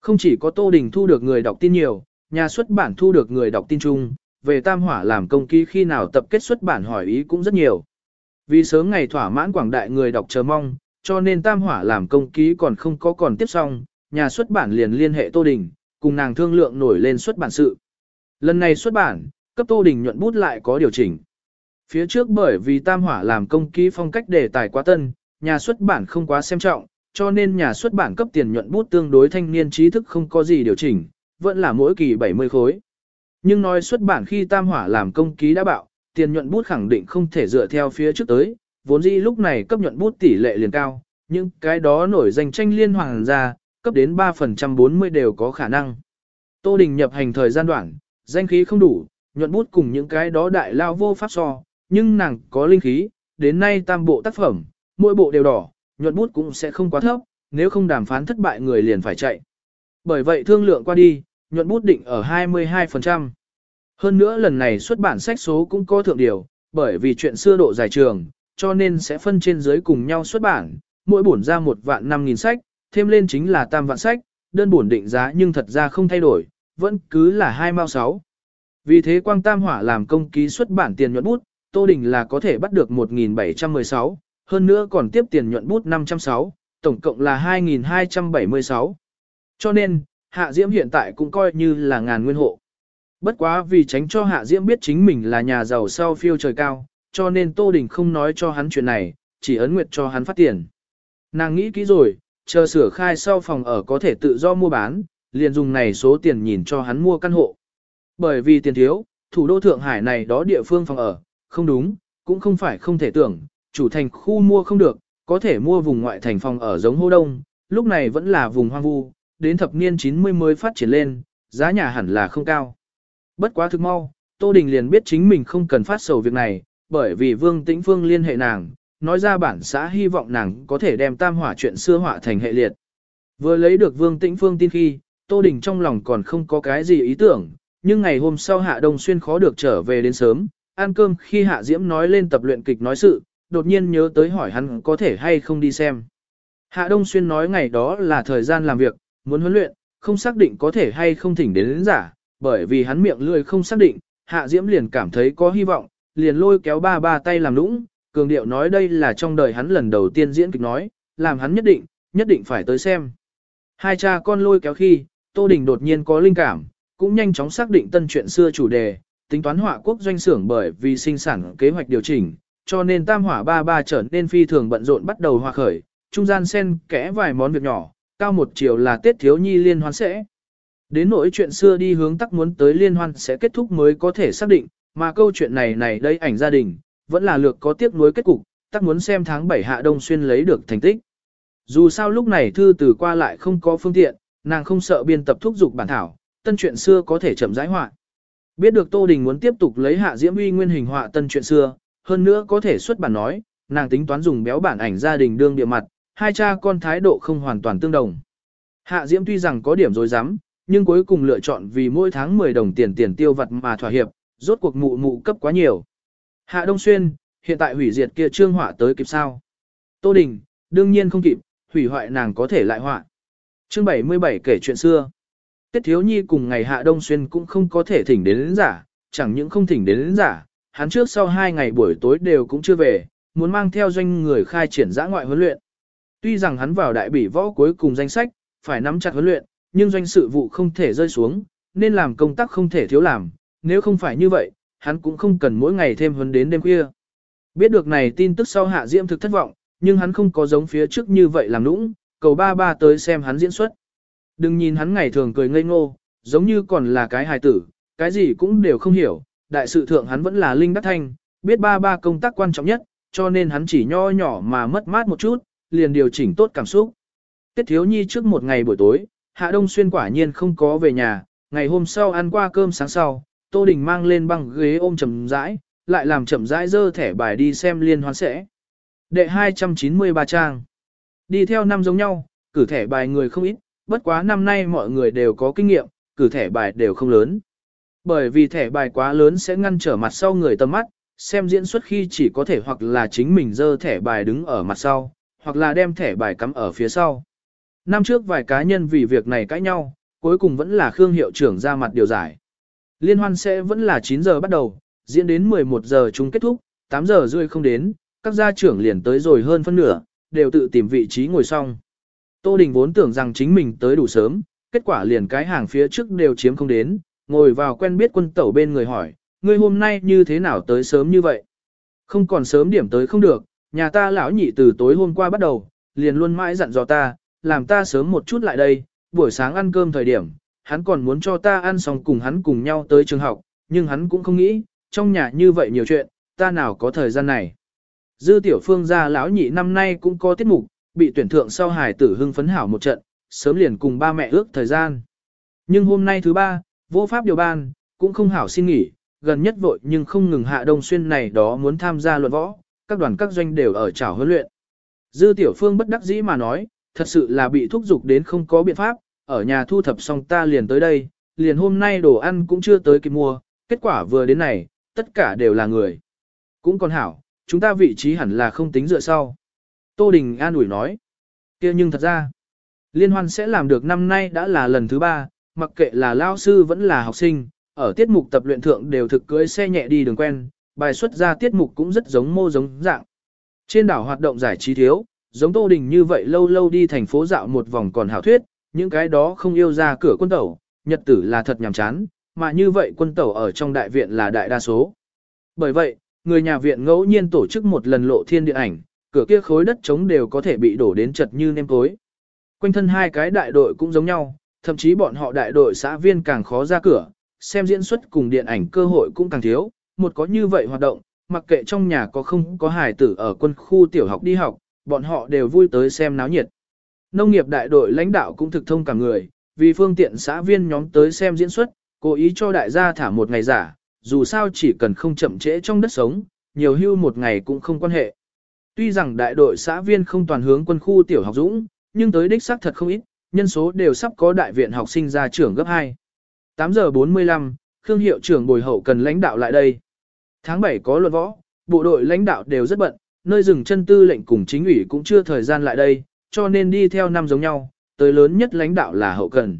Không chỉ có Tô Đình thu được người đọc tin nhiều, nhà xuất bản thu được người đọc tin chung, về tam hỏa làm công ký khi nào tập kết xuất bản hỏi ý cũng rất nhiều. Vì sớm ngày thỏa mãn quảng đại người đọc chờ mong, cho nên tam hỏa làm công ký còn không có còn tiếp xong, nhà xuất bản liền liên hệ Tô Đình, cùng nàng thương lượng nổi lên xuất bản sự. Lần này xuất bản, cấp Tô Đình nhuận bút lại có điều chỉnh. Phía trước bởi vì tam hỏa làm công ký phong cách đề tài quá tân, nhà xuất bản không quá xem trọng, cho nên nhà xuất bản cấp tiền nhuận bút tương đối thanh niên trí thức không có gì điều chỉnh, vẫn là mỗi kỳ 70 khối. Nhưng nói xuất bản khi tam hỏa làm công ký đã bạo, tiền nhuận bút khẳng định không thể dựa theo phía trước tới, vốn dĩ lúc này cấp nhuận bút tỷ lệ liền cao, nhưng cái đó nổi danh tranh liên hoàng ra, cấp đến 3% 40 đều có khả năng. Tô Đình nhập hành thời gian đoạn, danh khí không đủ, nhuận bút cùng những cái đó đại lao vô pháp so, nhưng nàng có linh khí, đến nay tam bộ tác phẩm, mỗi bộ đều đỏ, nhuận bút cũng sẽ không quá thấp, nếu không đàm phán thất bại người liền phải chạy. Bởi vậy thương lượng qua đi, nhuận bút định ở 22%. Hơn nữa lần này xuất bản sách số cũng có thượng điều, bởi vì chuyện xưa độ dài trường, cho nên sẽ phân trên dưới cùng nhau xuất bản, mỗi bổn ra một vạn 5.000 sách, thêm lên chính là tam vạn sách, đơn bổn định giá nhưng thật ra không thay đổi, vẫn cứ là 2 mao 6. Vì thế quang tam hỏa làm công ký xuất bản tiền nhuận bút, Tô Đình là có thể bắt được 1.716, hơn nữa còn tiếp tiền nhuận bút 506, tổng cộng là 2.276. Cho nên, Hạ Diễm hiện tại cũng coi như là ngàn nguyên hộ. Bất quá vì tránh cho Hạ Diễm biết chính mình là nhà giàu sau phiêu trời cao, cho nên Tô Đình không nói cho hắn chuyện này, chỉ ấn nguyệt cho hắn phát tiền. Nàng nghĩ kỹ rồi, chờ sửa khai sau phòng ở có thể tự do mua bán, liền dùng này số tiền nhìn cho hắn mua căn hộ. Bởi vì tiền thiếu, thủ đô Thượng Hải này đó địa phương phòng ở, không đúng, cũng không phải không thể tưởng, chủ thành khu mua không được, có thể mua vùng ngoại thành phòng ở giống hô đông, lúc này vẫn là vùng hoang vu, đến thập niên 90 mới phát triển lên, giá nhà hẳn là không cao. Bất quá thực mau, Tô Đình liền biết chính mình không cần phát sầu việc này, bởi vì Vương Tĩnh Phương liên hệ nàng, nói ra bản xã hy vọng nàng có thể đem tam hỏa chuyện xưa họa thành hệ liệt. Vừa lấy được Vương Tĩnh Phương tin khi, Tô Đình trong lòng còn không có cái gì ý tưởng, nhưng ngày hôm sau Hạ Đông Xuyên khó được trở về đến sớm, ăn cơm khi Hạ Diễm nói lên tập luyện kịch nói sự, đột nhiên nhớ tới hỏi hắn có thể hay không đi xem. Hạ Đông Xuyên nói ngày đó là thời gian làm việc, muốn huấn luyện, không xác định có thể hay không thỉnh đến, đến giả, bởi vì hắn miệng lười không xác định, Hạ Diễm liền cảm thấy có hy vọng, liền lôi kéo ba ba tay làm lũng, cường điệu nói đây là trong đời hắn lần đầu tiên diễn kịch nói, làm hắn nhất định, nhất định phải tới xem. Hai cha con lôi kéo khi, Tô Đình đột nhiên có linh cảm, cũng nhanh chóng xác định tân chuyện xưa chủ đề, tính toán họa quốc doanh xưởng bởi vì sinh sản kế hoạch điều chỉnh, cho nên tam hỏa ba ba trở nên phi thường bận rộn bắt đầu hòa khởi, trung gian xen kẽ vài món việc nhỏ, cao một chiều là Tết Thiếu Nhi liên hoan sẽ. Đến nỗi chuyện xưa đi hướng tắc muốn tới liên hoan sẽ kết thúc mới có thể xác định, mà câu chuyện này này đây ảnh gia đình, vẫn là lược có tiếc nuối kết cục, tắc muốn xem tháng 7 hạ đông xuyên lấy được thành tích. Dù sao lúc này thư từ qua lại không có phương tiện, nàng không sợ biên tập thúc dục bản thảo, tân chuyện xưa có thể chậm rãi họa. Biết được Tô Đình muốn tiếp tục lấy hạ diễm uy nguyên hình họa tân chuyện xưa, hơn nữa có thể xuất bản nói, nàng tính toán dùng béo bản ảnh gia đình đương địa mặt, hai cha con thái độ không hoàn toàn tương đồng. Hạ diễm tuy rằng có điểm dối rắm nhưng cuối cùng lựa chọn vì mỗi tháng 10 đồng tiền tiền tiêu vặt mà thỏa hiệp, rốt cuộc mụ mụ cấp quá nhiều. Hạ Đông Xuyên, hiện tại hủy diệt kia trương họa tới kịp sao? Tô Đình, đương nhiên không kịp, hủy hoại nàng có thể lại họa. Chương 77 kể chuyện xưa. Tiết Thiếu Nhi cùng ngày Hạ Đông Xuyên cũng không có thể thỉnh đến, đến giả, chẳng những không thỉnh đến, đến giả, hắn trước sau hai ngày buổi tối đều cũng chưa về, muốn mang theo doanh người khai triển giã ngoại huấn luyện. Tuy rằng hắn vào đại bỉ võ cuối cùng danh sách, phải nắm chặt huấn luyện, nhưng doanh sự vụ không thể rơi xuống, nên làm công tác không thể thiếu làm, nếu không phải như vậy, hắn cũng không cần mỗi ngày thêm huấn đến đêm khuya. Biết được này tin tức sau Hạ Diễm thực thất vọng, nhưng hắn không có giống phía trước như vậy làm nũng, cầu ba ba tới xem hắn diễn xuất. Đừng nhìn hắn ngày thường cười ngây ngô, giống như còn là cái hài tử, cái gì cũng đều không hiểu, đại sự thượng hắn vẫn là linh đắc thanh, biết ba ba công tác quan trọng nhất, cho nên hắn chỉ nho nhỏ mà mất mát một chút, liền điều chỉnh tốt cảm xúc. Tiết thiếu nhi trước một ngày buổi tối, Hạ Đông Xuyên quả nhiên không có về nhà, ngày hôm sau ăn qua cơm sáng sau, Tô Đình mang lên băng ghế ôm chậm rãi, lại làm chậm rãi dơ thẻ bài đi xem liên hoan sẽ. Đệ 293 trang. Đi theo năm giống nhau, cử thẻ bài người không ít, bất quá năm nay mọi người đều có kinh nghiệm, cử thẻ bài đều không lớn. Bởi vì thẻ bài quá lớn sẽ ngăn trở mặt sau người tầm mắt, xem diễn xuất khi chỉ có thể hoặc là chính mình dơ thẻ bài đứng ở mặt sau, hoặc là đem thẻ bài cắm ở phía sau. Năm trước vài cá nhân vì việc này cãi nhau, cuối cùng vẫn là Khương hiệu trưởng ra mặt điều giải. Liên hoan sẽ vẫn là 9 giờ bắt đầu, diễn đến 11 giờ chung kết thúc, 8 giờ rưỡi không đến, các gia trưởng liền tới rồi hơn phân nửa, đều tự tìm vị trí ngồi xong. Tô Đình vốn tưởng rằng chính mình tới đủ sớm, kết quả liền cái hàng phía trước đều chiếm không đến, ngồi vào quen biết quân tẩu bên người hỏi, ngươi hôm nay như thế nào tới sớm như vậy? Không còn sớm điểm tới không được, nhà ta lão nhị từ tối hôm qua bắt đầu, liền luôn mãi dặn dò ta, làm ta sớm một chút lại đây, buổi sáng ăn cơm thời điểm, hắn còn muốn cho ta ăn xong cùng hắn cùng nhau tới trường học, nhưng hắn cũng không nghĩ, trong nhà như vậy nhiều chuyện, ta nào có thời gian này. Dư tiểu phương gia lão nhị năm nay cũng có tiết mục, bị tuyển thượng sau hài tử hưng phấn hảo một trận, sớm liền cùng ba mẹ ước thời gian. Nhưng hôm nay thứ ba, vô pháp điều ban, cũng không hảo xin nghỉ, gần nhất vội nhưng không ngừng hạ đông xuyên này đó muốn tham gia luận võ, các đoàn các doanh đều ở trảo huấn luyện. Dư tiểu phương bất đắc dĩ mà nói, thật sự là bị thúc giục đến không có biện pháp, ở nhà thu thập xong ta liền tới đây, liền hôm nay đồ ăn cũng chưa tới kịp mua, kết quả vừa đến này, tất cả đều là người. Cũng còn hảo, chúng ta vị trí hẳn là không tính dựa sau. Tô Đình an ủi nói, kia nhưng thật ra, liên hoan sẽ làm được năm nay đã là lần thứ ba, mặc kệ là lao sư vẫn là học sinh, ở tiết mục tập luyện thượng đều thực cưới xe nhẹ đi đường quen, bài xuất ra tiết mục cũng rất giống mô giống dạng. Trên đảo hoạt động giải trí thiếu, giống Tô Đình như vậy lâu lâu đi thành phố dạo một vòng còn hảo thuyết, những cái đó không yêu ra cửa quân tẩu, nhật tử là thật nhàm chán, mà như vậy quân tẩu ở trong đại viện là đại đa số. Bởi vậy, người nhà viện ngẫu nhiên tổ chức một lần lộ thiên điện ảnh, cửa kia khối đất trống đều có thể bị đổ đến chật như nêm cối. Quanh thân hai cái đại đội cũng giống nhau, thậm chí bọn họ đại đội xã viên càng khó ra cửa, xem diễn xuất cùng điện ảnh cơ hội cũng càng thiếu, một có như vậy hoạt động, mặc kệ trong nhà có không có hài tử ở quân khu tiểu học đi học, bọn họ đều vui tới xem náo nhiệt. Nông nghiệp đại đội lãnh đạo cũng thực thông cả người, vì phương tiện xã viên nhóm tới xem diễn xuất, cố ý cho đại gia thả một ngày giả, dù sao chỉ cần không chậm trễ trong đất sống, nhiều hưu một ngày cũng không quan hệ. Tuy rằng đại đội xã viên không toàn hướng quân khu tiểu học dũng, nhưng tới đích xác thật không ít, nhân số đều sắp có đại viện học sinh ra trưởng gấp 2. 8 giờ 45, Khương hiệu trưởng bồi hậu cần lãnh đạo lại đây. Tháng 7 có luận võ, bộ đội lãnh đạo đều rất bận, nơi dừng chân tư lệnh cùng chính ủy cũng chưa thời gian lại đây, cho nên đi theo năm giống nhau, tới lớn nhất lãnh đạo là hậu cần.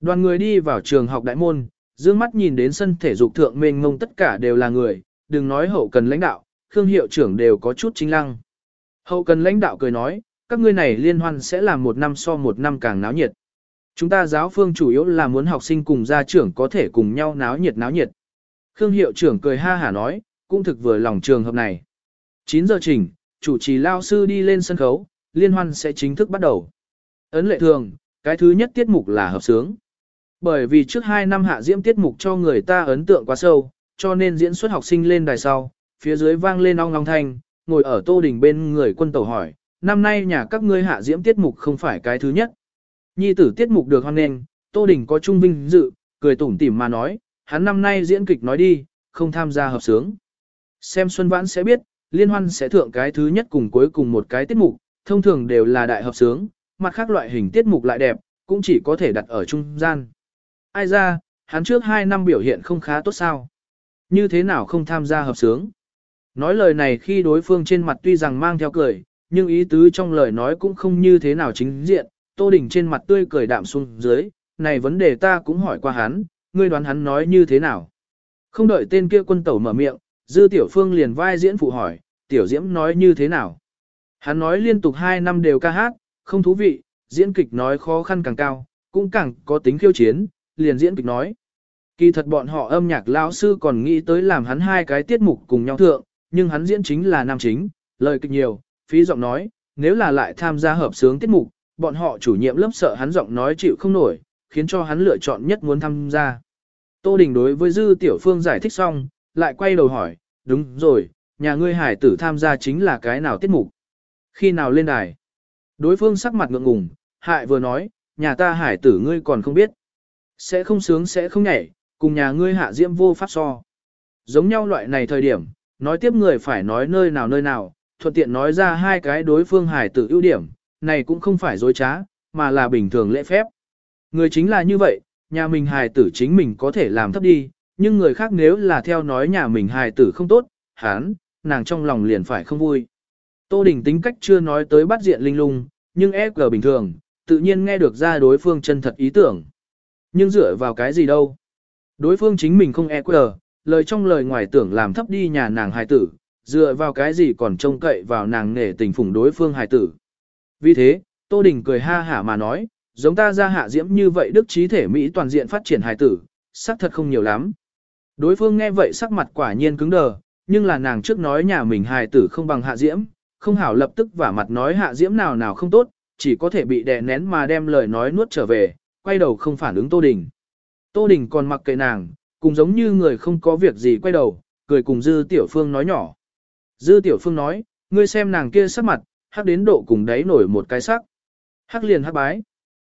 Đoàn người đi vào trường học đại môn, dương mắt nhìn đến sân thể dục thượng mênh mông tất cả đều là người, đừng nói hậu cần lãnh đạo, Khương hiệu trưởng đều có chút chính lăng. Hậu cần lãnh đạo cười nói, các ngươi này liên hoan sẽ làm một năm so một năm càng náo nhiệt. Chúng ta giáo phương chủ yếu là muốn học sinh cùng gia trưởng có thể cùng nhau náo nhiệt náo nhiệt. Khương hiệu trưởng cười ha hả nói, cũng thực vừa lòng trường hợp này. 9 giờ chỉnh, chủ trì lao sư đi lên sân khấu, liên hoan sẽ chính thức bắt đầu. Ấn lệ thường, cái thứ nhất tiết mục là hợp sướng. Bởi vì trước 2 năm hạ diễm tiết mục cho người ta ấn tượng quá sâu, cho nên diễn xuất học sinh lên đài sau, phía dưới vang lên ong ong thanh, ngồi ở tô đình bên người quân tàu hỏi, năm nay nhà các ngươi hạ diễm tiết mục không phải cái thứ nhất. Nhi tử tiết mục được hoan nghênh, tô đình có trung vinh dự, cười tủm tỉm mà nói, hắn năm nay diễn kịch nói đi, không tham gia hợp sướng. Xem Xuân Vãn sẽ biết, liên hoan sẽ thượng cái thứ nhất cùng cuối cùng một cái tiết mục, thông thường đều là đại hợp sướng, mặt khác loại hình tiết mục lại đẹp, cũng chỉ có thể đặt ở trung gian. Ai ra, hắn trước 2 năm biểu hiện không khá tốt sao? Như thế nào không tham gia hợp sướng? Nói lời này khi đối phương trên mặt tuy rằng mang theo cười, nhưng ý tứ trong lời nói cũng không như thế nào chính diện, Tô Đình trên mặt tươi cười đạm xuống dưới, này vấn đề ta cũng hỏi qua hắn, ngươi đoán hắn nói như thế nào? Không đợi tên kia quân tẩu mở miệng, Dư Tiểu Phương liền vai diễn phụ hỏi, Tiểu Diễm nói như thế nào? Hắn nói liên tục 2 năm đều ca hát, không thú vị, diễn kịch nói khó khăn càng cao, cũng càng có tính khiêu chiến, liền diễn kịch nói. Kỳ thật bọn họ âm nhạc lão sư còn nghĩ tới làm hắn hai cái tiết mục cùng nhau thượng, nhưng hắn diễn chính là nam chính, lời kịch nhiều, phí giọng nói, nếu là lại tham gia hợp sướng tiết mục, bọn họ chủ nhiệm lớp sợ hắn giọng nói chịu không nổi, khiến cho hắn lựa chọn nhất muốn tham gia. Tô Đình đối với Dư Tiểu Phương giải thích xong, lại quay đầu hỏi, đúng rồi, nhà ngươi hải tử tham gia chính là cái nào tiết mục? Khi nào lên đài? Đối phương sắc mặt ngượng ngùng, hại vừa nói, nhà ta hải tử ngươi còn không biết. Sẽ không sướng sẽ không nhảy, cùng nhà ngươi hạ diễm vô pháp so. Giống nhau loại này thời điểm, nói tiếp người phải nói nơi nào nơi nào, thuận tiện nói ra hai cái đối phương hải tử ưu điểm, này cũng không phải dối trá, mà là bình thường lễ phép. Người chính là như vậy, nhà mình hài tử chính mình có thể làm thấp đi, nhưng người khác nếu là theo nói nhà mình hài tử không tốt, hán, nàng trong lòng liền phải không vui. Tô Đình tính cách chưa nói tới bắt diện linh lung, nhưng FG bình thường, tự nhiên nghe được ra đối phương chân thật ý tưởng. Nhưng dựa vào cái gì đâu? Đối phương chính mình không EQ, lời trong lời ngoài tưởng làm thấp đi nhà nàng hài tử, dựa vào cái gì còn trông cậy vào nàng nể tình phủng đối phương hài tử. Vì thế, Tô Đình cười ha hả mà nói, giống ta ra hạ diễm như vậy đức trí thể Mỹ toàn diện phát triển hài tử, xác thật không nhiều lắm. Đối phương nghe vậy sắc mặt quả nhiên cứng đờ, nhưng là nàng trước nói nhà mình hài tử không bằng hạ diễm, không hảo lập tức vả mặt nói hạ diễm nào nào không tốt, chỉ có thể bị đè nén mà đem lời nói nuốt trở về, quay đầu không phản ứng Tô Đình. Tô Đình còn mặc kệ nàng, cùng giống như người không có việc gì quay đầu, cười cùng Dư Tiểu Phương nói nhỏ. Dư Tiểu Phương nói, ngươi xem nàng kia sắc mặt, hắc đến độ cùng đáy nổi một cái sắc. Hắc liền hắc bái.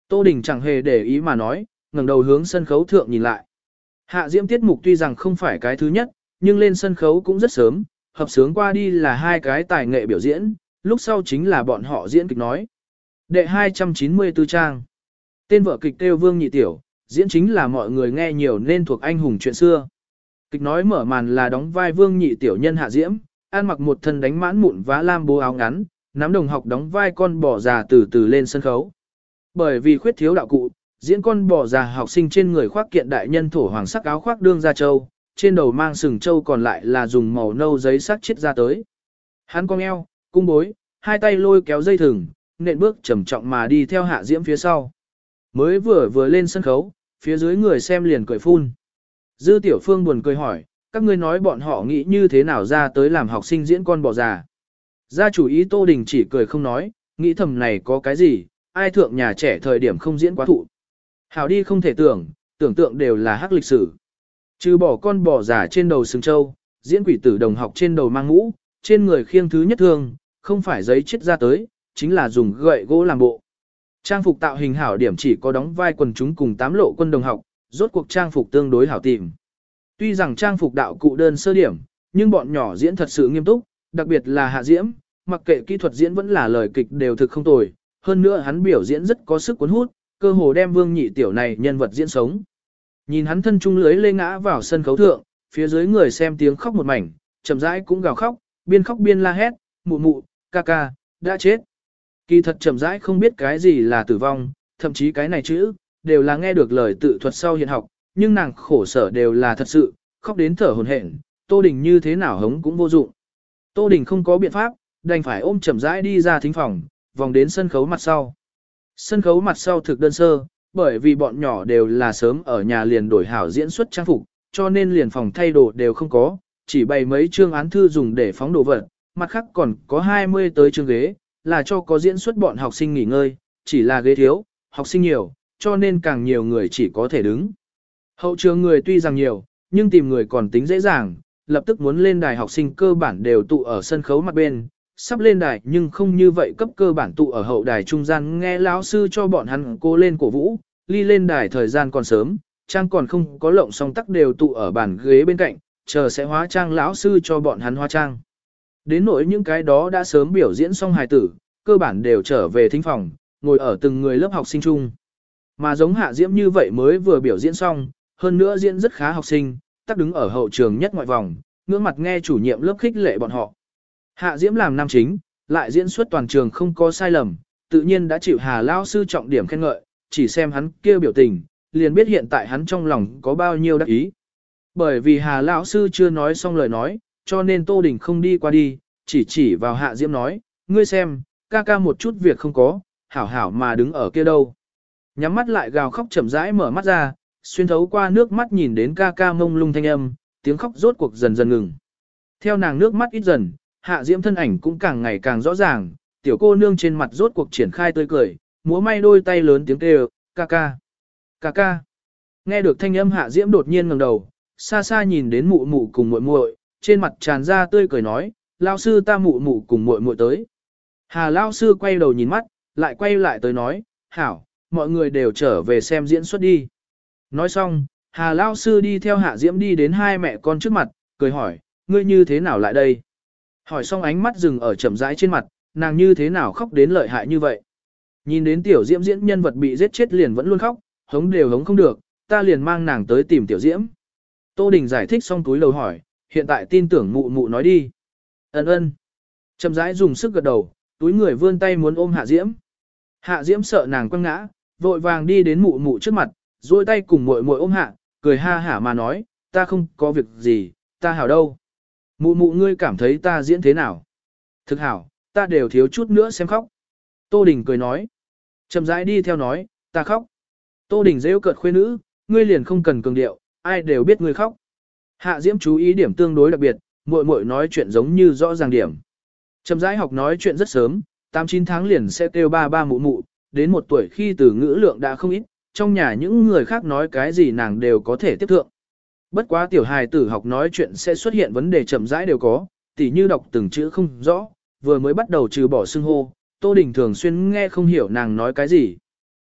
Tô Đình chẳng hề để ý mà nói, ngẩng đầu hướng sân khấu thượng nhìn lại. Hạ diễm tiết mục tuy rằng không phải cái thứ nhất, nhưng lên sân khấu cũng rất sớm, hợp sướng qua đi là hai cái tài nghệ biểu diễn, lúc sau chính là bọn họ diễn kịch nói. Đệ 294 trang. Tên vợ kịch Têu Vương Nhị Tiểu, diễn chính là mọi người nghe nhiều nên thuộc anh hùng chuyện xưa. Kịch nói mở màn là đóng vai Vương Nhị Tiểu nhân Hạ Diễm, ăn mặc một thân đánh mãn mụn vá lam bố áo ngắn, nắm đồng học đóng vai con bò già từ từ lên sân khấu. Bởi vì khuyết thiếu đạo cụ, diễn con bò già học sinh trên người khoác kiện đại nhân thổ hoàng sắc áo khoác đương ra châu, trên đầu mang sừng châu còn lại là dùng màu nâu giấy sắc chết ra tới. Hắn cong eo, cung bối, hai tay lôi kéo dây thừng, nện bước trầm trọng mà đi theo hạ diễm phía sau. Mới vừa vừa lên sân khấu, phía dưới người xem liền cười phun. Dư tiểu phương buồn cười hỏi, các ngươi nói bọn họ nghĩ như thế nào ra tới làm học sinh diễn con bò già. Gia chủ ý Tô Đình chỉ cười không nói, nghĩ thầm này có cái gì, ai thượng nhà trẻ thời điểm không diễn quá thụ. Hảo đi không thể tưởng, tưởng tượng đều là hắc lịch sử. Trừ bỏ con bò giả trên đầu sừng châu, diễn quỷ tử đồng học trên đầu mang mũ, trên người khiêng thứ nhất thương, không phải giấy chết ra tới, chính là dùng gậy gỗ làm bộ. Trang phục tạo hình hảo điểm chỉ có đóng vai quần chúng cùng tám lộ quân đồng học, rốt cuộc trang phục tương đối hảo tìm. Tuy rằng trang phục đạo cụ đơn sơ điểm, nhưng bọn nhỏ diễn thật sự nghiêm túc, đặc biệt là hạ diễm, mặc kệ kỹ thuật diễn vẫn là lời kịch đều thực không tồi, hơn nữa hắn biểu diễn rất có sức cuốn hút, cơ hồ đem vương nhị tiểu này nhân vật diễn sống. Nhìn hắn thân trung lưới lê ngã vào sân khấu thượng, phía dưới người xem tiếng khóc một mảnh, chậm rãi cũng gào khóc, biên khóc biên la hét, mụ mụ, ca ca, đã chết. Kỳ thật chậm rãi không biết cái gì là tử vong, thậm chí cái này chữ, đều là nghe được lời tự thuật sau hiện học, nhưng nàng khổ sở đều là thật sự, khóc đến thở hồn hển, Tô Đình như thế nào hống cũng vô dụng. Tô Đình không có biện pháp, đành phải ôm chậm rãi đi ra thính phòng, vòng đến sân khấu mặt sau. Sân khấu mặt sau thực đơn sơ, bởi vì bọn nhỏ đều là sớm ở nhà liền đổi hảo diễn xuất trang phục, cho nên liền phòng thay đồ đều không có, chỉ bày mấy chương án thư dùng để phóng đồ vật, mặt khác còn có 20 tới chương ghế, là cho có diễn xuất bọn học sinh nghỉ ngơi, chỉ là ghế thiếu, học sinh nhiều, cho nên càng nhiều người chỉ có thể đứng. Hậu trường người tuy rằng nhiều, nhưng tìm người còn tính dễ dàng, lập tức muốn lên đài học sinh cơ bản đều tụ ở sân khấu mặt bên, sắp lên đài nhưng không như vậy cấp cơ bản tụ ở hậu đài trung gian nghe lão sư cho bọn hắn cô lên cổ vũ, ly lên đài thời gian còn sớm, trang còn không có lộng song tắc đều tụ ở bàn ghế bên cạnh, chờ sẽ hóa trang lão sư cho bọn hắn hóa trang. Đến nỗi những cái đó đã sớm biểu diễn xong hài tử, cơ bản đều trở về thính phòng, ngồi ở từng người lớp học sinh chung. Mà giống hạ diễm như vậy mới vừa biểu diễn xong, hơn nữa diễn rất khá học sinh, tắc đứng ở hậu trường nhất ngoại vòng, ngưỡng mặt nghe chủ nhiệm lớp khích lệ bọn họ. Hạ diễm làm nam chính, lại diễn xuất toàn trường không có sai lầm, tự nhiên đã chịu hà lao sư trọng điểm khen ngợi, chỉ xem hắn kia biểu tình, liền biết hiện tại hắn trong lòng có bao nhiêu đắc ý. Bởi vì hà lão sư chưa nói xong lời nói, cho nên Tô Đình không đi qua đi, chỉ chỉ vào hạ diễm nói, ngươi xem, ca ca một chút việc không có, hảo hảo mà đứng ở kia đâu. Nhắm mắt lại gào khóc chậm rãi mở mắt ra, xuyên thấu qua nước mắt nhìn đến ca ca mông lung thanh âm, tiếng khóc rốt cuộc dần dần ngừng. Theo nàng nước mắt ít dần, hạ diễm thân ảnh cũng càng ngày càng rõ ràng, tiểu cô nương trên mặt rốt cuộc triển khai tươi cười, múa may đôi tay lớn tiếng kêu, ca ca, ca ca. Nghe được thanh âm hạ diễm đột nhiên ngẩng đầu, xa xa nhìn đến mụ mụ cùng muội muội, trên mặt tràn ra tươi cười nói, lao sư ta mụ mụ cùng muội muội tới. Hà lao sư quay đầu nhìn mắt, lại quay lại tới nói, hảo, mọi người đều trở về xem diễn xuất đi. Nói xong, Hà lao sư đi theo hạ diễm đi đến hai mẹ con trước mặt, cười hỏi, ngươi như thế nào lại đây? Hỏi xong ánh mắt dừng ở chậm rãi trên mặt, nàng như thế nào khóc đến lợi hại như vậy? Nhìn đến tiểu diễm diễn nhân vật bị giết chết liền vẫn luôn khóc, hống đều hống không được, ta liền mang nàng tới tìm tiểu diễm. Tô Đình giải thích xong túi lầu hỏi, hiện tại tin tưởng mụ mụ nói đi. Ấn ơn. Chậm rãi dùng sức gật đầu, túi người vươn tay muốn ôm hạ diễm. Hạ diễm sợ nàng quăng ngã, vội vàng đi đến mụ mụ trước mặt, duỗi tay cùng muội muội ôm hạ, cười ha hả mà nói, ta không có việc gì, ta hảo đâu. Mụ mụ ngươi cảm thấy ta diễn thế nào? Thực hảo, ta đều thiếu chút nữa xem khóc. Tô Đình cười nói. Chậm rãi đi theo nói, ta khóc. Tô Đình rêu cợt khuê nữ, ngươi liền không cần cường điệu, ai đều biết ngươi khóc. Hạ Diễm chú ý điểm tương đối đặc biệt, muội muội nói chuyện giống như rõ ràng điểm. Chậm rãi học nói chuyện rất sớm, 8-9 tháng liền sẽ kêu ba ba mụ mụ, đến một tuổi khi từ ngữ lượng đã không ít, trong nhà những người khác nói cái gì nàng đều có thể tiếp thượng. Bất quá tiểu hài tử học nói chuyện sẽ xuất hiện vấn đề chậm rãi đều có, tỉ như đọc từng chữ không rõ, vừa mới bắt đầu trừ bỏ xưng hô, Tô Đình thường xuyên nghe không hiểu nàng nói cái gì.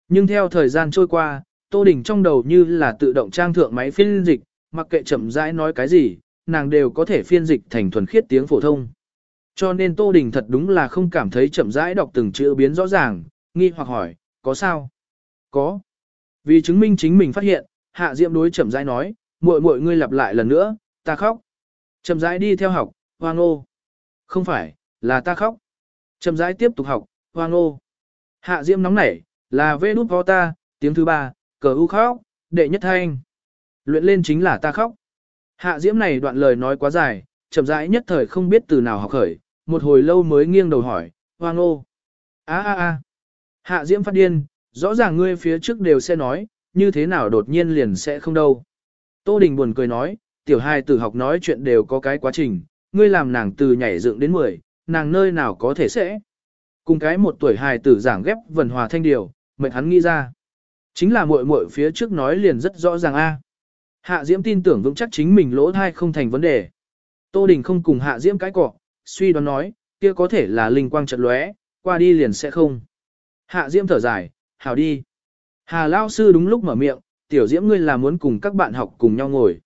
Nhưng theo thời gian trôi qua, Tô Đình trong đầu như là tự động trang thượng máy phiên dịch, mặc kệ chậm rãi nói cái gì, nàng đều có thể phiên dịch thành thuần khiết tiếng phổ thông. Cho nên Tô Đình thật đúng là không cảm thấy chậm rãi đọc từng chữ biến rõ ràng, nghi hoặc hỏi, có sao? Có. Vì chứng minh chính mình phát hiện, Hạ Diệm đối chậm rãi nói, muội muội ngươi lặp lại lần nữa, ta khóc. Chậm rãi đi theo học, hoang ô. Không phải, là ta khóc. Chậm rãi tiếp tục học, hoang ô. Hạ Diệm nóng nảy, là vê đút ho ta, tiếng thứ ba, cờ u khóc, đệ nhất thanh. Luyện lên chính là ta khóc. Hạ Diễm này đoạn lời nói quá dài, chậm rãi nhất thời không biết từ nào học khởi, một hồi lâu mới nghiêng đầu hỏi, hoang ô. a a a Hạ Diễm phát điên, rõ ràng ngươi phía trước đều sẽ nói, như thế nào đột nhiên liền sẽ không đâu. Tô Đình buồn cười nói, tiểu hai tử học nói chuyện đều có cái quá trình, ngươi làm nàng từ nhảy dựng đến 10, nàng nơi nào có thể sẽ. Cùng cái một tuổi hài tử giảng ghép vần hòa thanh điều, mệnh hắn nghĩ ra. Chính là muội muội phía trước nói liền rất rõ ràng a. Hạ Diễm tin tưởng vững chắc chính mình lỗ thai không thành vấn đề. Tô Đình không cùng Hạ Diễm cái cọ, suy đoán nói, kia có thể là linh quang trận lóe, qua đi liền sẽ không. Hạ Diễm thở dài, hảo đi. Hà Lao Sư đúng lúc mở miệng, tiểu Diễm ngươi là muốn cùng các bạn học cùng nhau ngồi.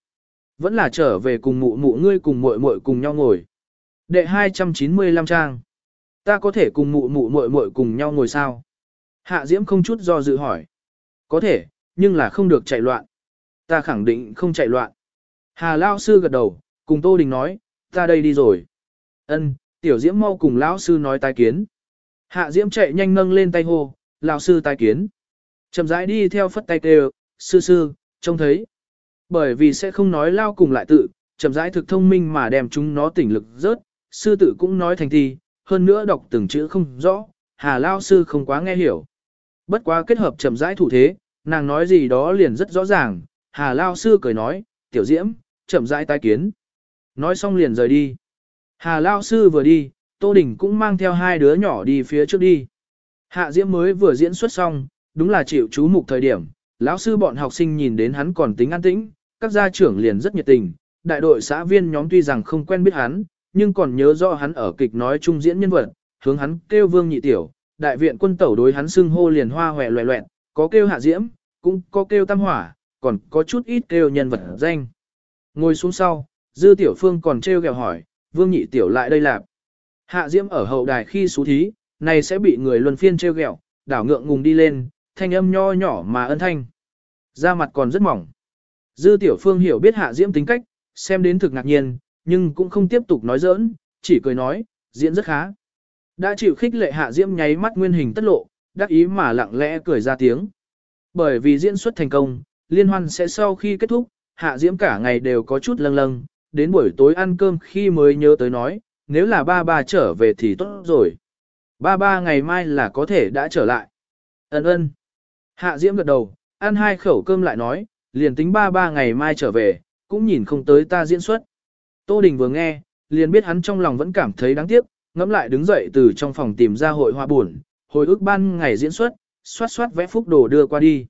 Vẫn là trở về cùng mụ mụ ngươi cùng muội muội cùng nhau ngồi. Đệ 295 trang. Ta có thể cùng mụ mụ muội muội cùng nhau ngồi sao? Hạ Diễm không chút do dự hỏi. Có thể, nhưng là không được chạy loạn. Ta khẳng định không chạy loạn. Hà Lao Sư gật đầu, cùng Tô Đình nói, ta đây đi rồi. Ân, tiểu Diễm mau cùng lão sư nói tai kiến. Hạ Diễm chạy nhanh nâng lên tay hô, lão sư tai kiến. Chậm rãi đi theo phất tay kêu, sư sư, trông thấy. Bởi vì sẽ không nói lao cùng lại tự, chậm rãi thực thông minh mà đem chúng nó tỉnh lực rớt, sư tử cũng nói thành thi, hơn nữa đọc từng chữ không rõ, Hà Lao sư không quá nghe hiểu. Bất quá kết hợp chậm rãi thủ thế, nàng nói gì đó liền rất rõ ràng, Hà Lao sư cười nói, tiểu diễm, chậm rãi tai kiến. Nói xong liền rời đi. Hà Lao sư vừa đi, Tô Đình cũng mang theo hai đứa nhỏ đi phía trước đi. Hạ Diễm mới vừa diễn xuất xong, đúng là chịu chú mục thời điểm, lão sư bọn học sinh nhìn đến hắn còn tính an tĩnh, các gia trưởng liền rất nhiệt tình, đại đội xã viên nhóm tuy rằng không quen biết hắn, nhưng còn nhớ rõ hắn ở kịch nói trung diễn nhân vật, hướng hắn kêu vương nhị tiểu, đại viện quân tẩu đối hắn xưng hô liền hoa hòe loè loẹt, có kêu hạ diễm, cũng có kêu tam hỏa, còn có chút ít kêu nhân vật danh. Ngồi xuống sau, dư tiểu phương còn trêu ghẹo hỏi, vương nhị tiểu lại đây lạp. Hạ diễm ở hậu đài khi xú thí, này sẽ bị người luân phiên trêu ghẹo, đảo ngượng ngùng đi lên, thanh âm nho nhỏ mà ân thanh. Da mặt còn rất mỏng. Dư tiểu phương hiểu biết hạ diễm tính cách, xem đến thực ngạc nhiên, nhưng cũng không tiếp tục nói giỡn, chỉ cười nói, diễn rất khá. Đã chịu khích lệ hạ diễm nháy mắt nguyên hình tất lộ, đắc ý mà lặng lẽ cười ra tiếng. Bởi vì diễn xuất thành công, liên hoan sẽ sau khi kết thúc, hạ diễm cả ngày đều có chút lâng lâng, đến buổi tối ăn cơm khi mới nhớ tới nói, nếu là ba ba trở về thì tốt rồi. Ba ba ngày mai là có thể đã trở lại. Ấn ơn. Hạ diễm gật đầu, ăn hai khẩu cơm lại nói, liền tính ba ba ngày mai trở về, cũng nhìn không tới ta diễn xuất. Tô Đình vừa nghe, liền biết hắn trong lòng vẫn cảm thấy đáng tiếc, ngẫm lại đứng dậy từ trong phòng tìm ra hội hoa buồn, hồi ức ban ngày diễn xuất, xoát xoát vẽ phúc đồ đưa qua đi.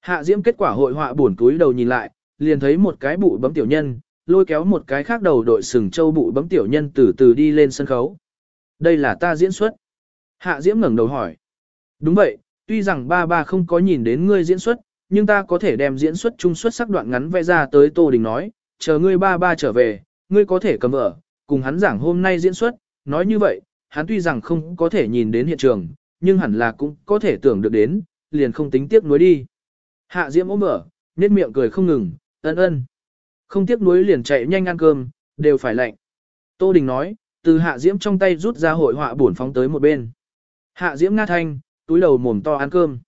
Hạ Diễm kết quả hội họa buồn túi đầu nhìn lại, liền thấy một cái bụ bấm tiểu nhân, lôi kéo một cái khác đầu đội sừng châu bụ bấm tiểu nhân từ từ đi lên sân khấu. Đây là ta diễn xuất. Hạ Diễm ngẩng đầu hỏi. Đúng vậy, tuy rằng ba ba không có nhìn đến ngươi diễn xuất, nhưng ta có thể đem diễn xuất trung xuất sắc đoạn ngắn vẽ ra tới Tô Đình nói, chờ ngươi ba ba trở về, ngươi có thể cầm vợ, cùng hắn giảng hôm nay diễn xuất, nói như vậy, hắn tuy rằng không có thể nhìn đến hiện trường, nhưng hẳn là cũng có thể tưởng được đến, liền không tính tiếc nuối đi. Hạ Diễm ôm ở, nét miệng cười không ngừng, ân ân. Không tiếc nuối liền chạy nhanh ăn cơm, đều phải lạnh. Tô Đình nói, từ Hạ Diễm trong tay rút ra hội họa buồn phóng tới một bên. Hạ Diễm nga thanh, túi đầu mồm to ăn cơm.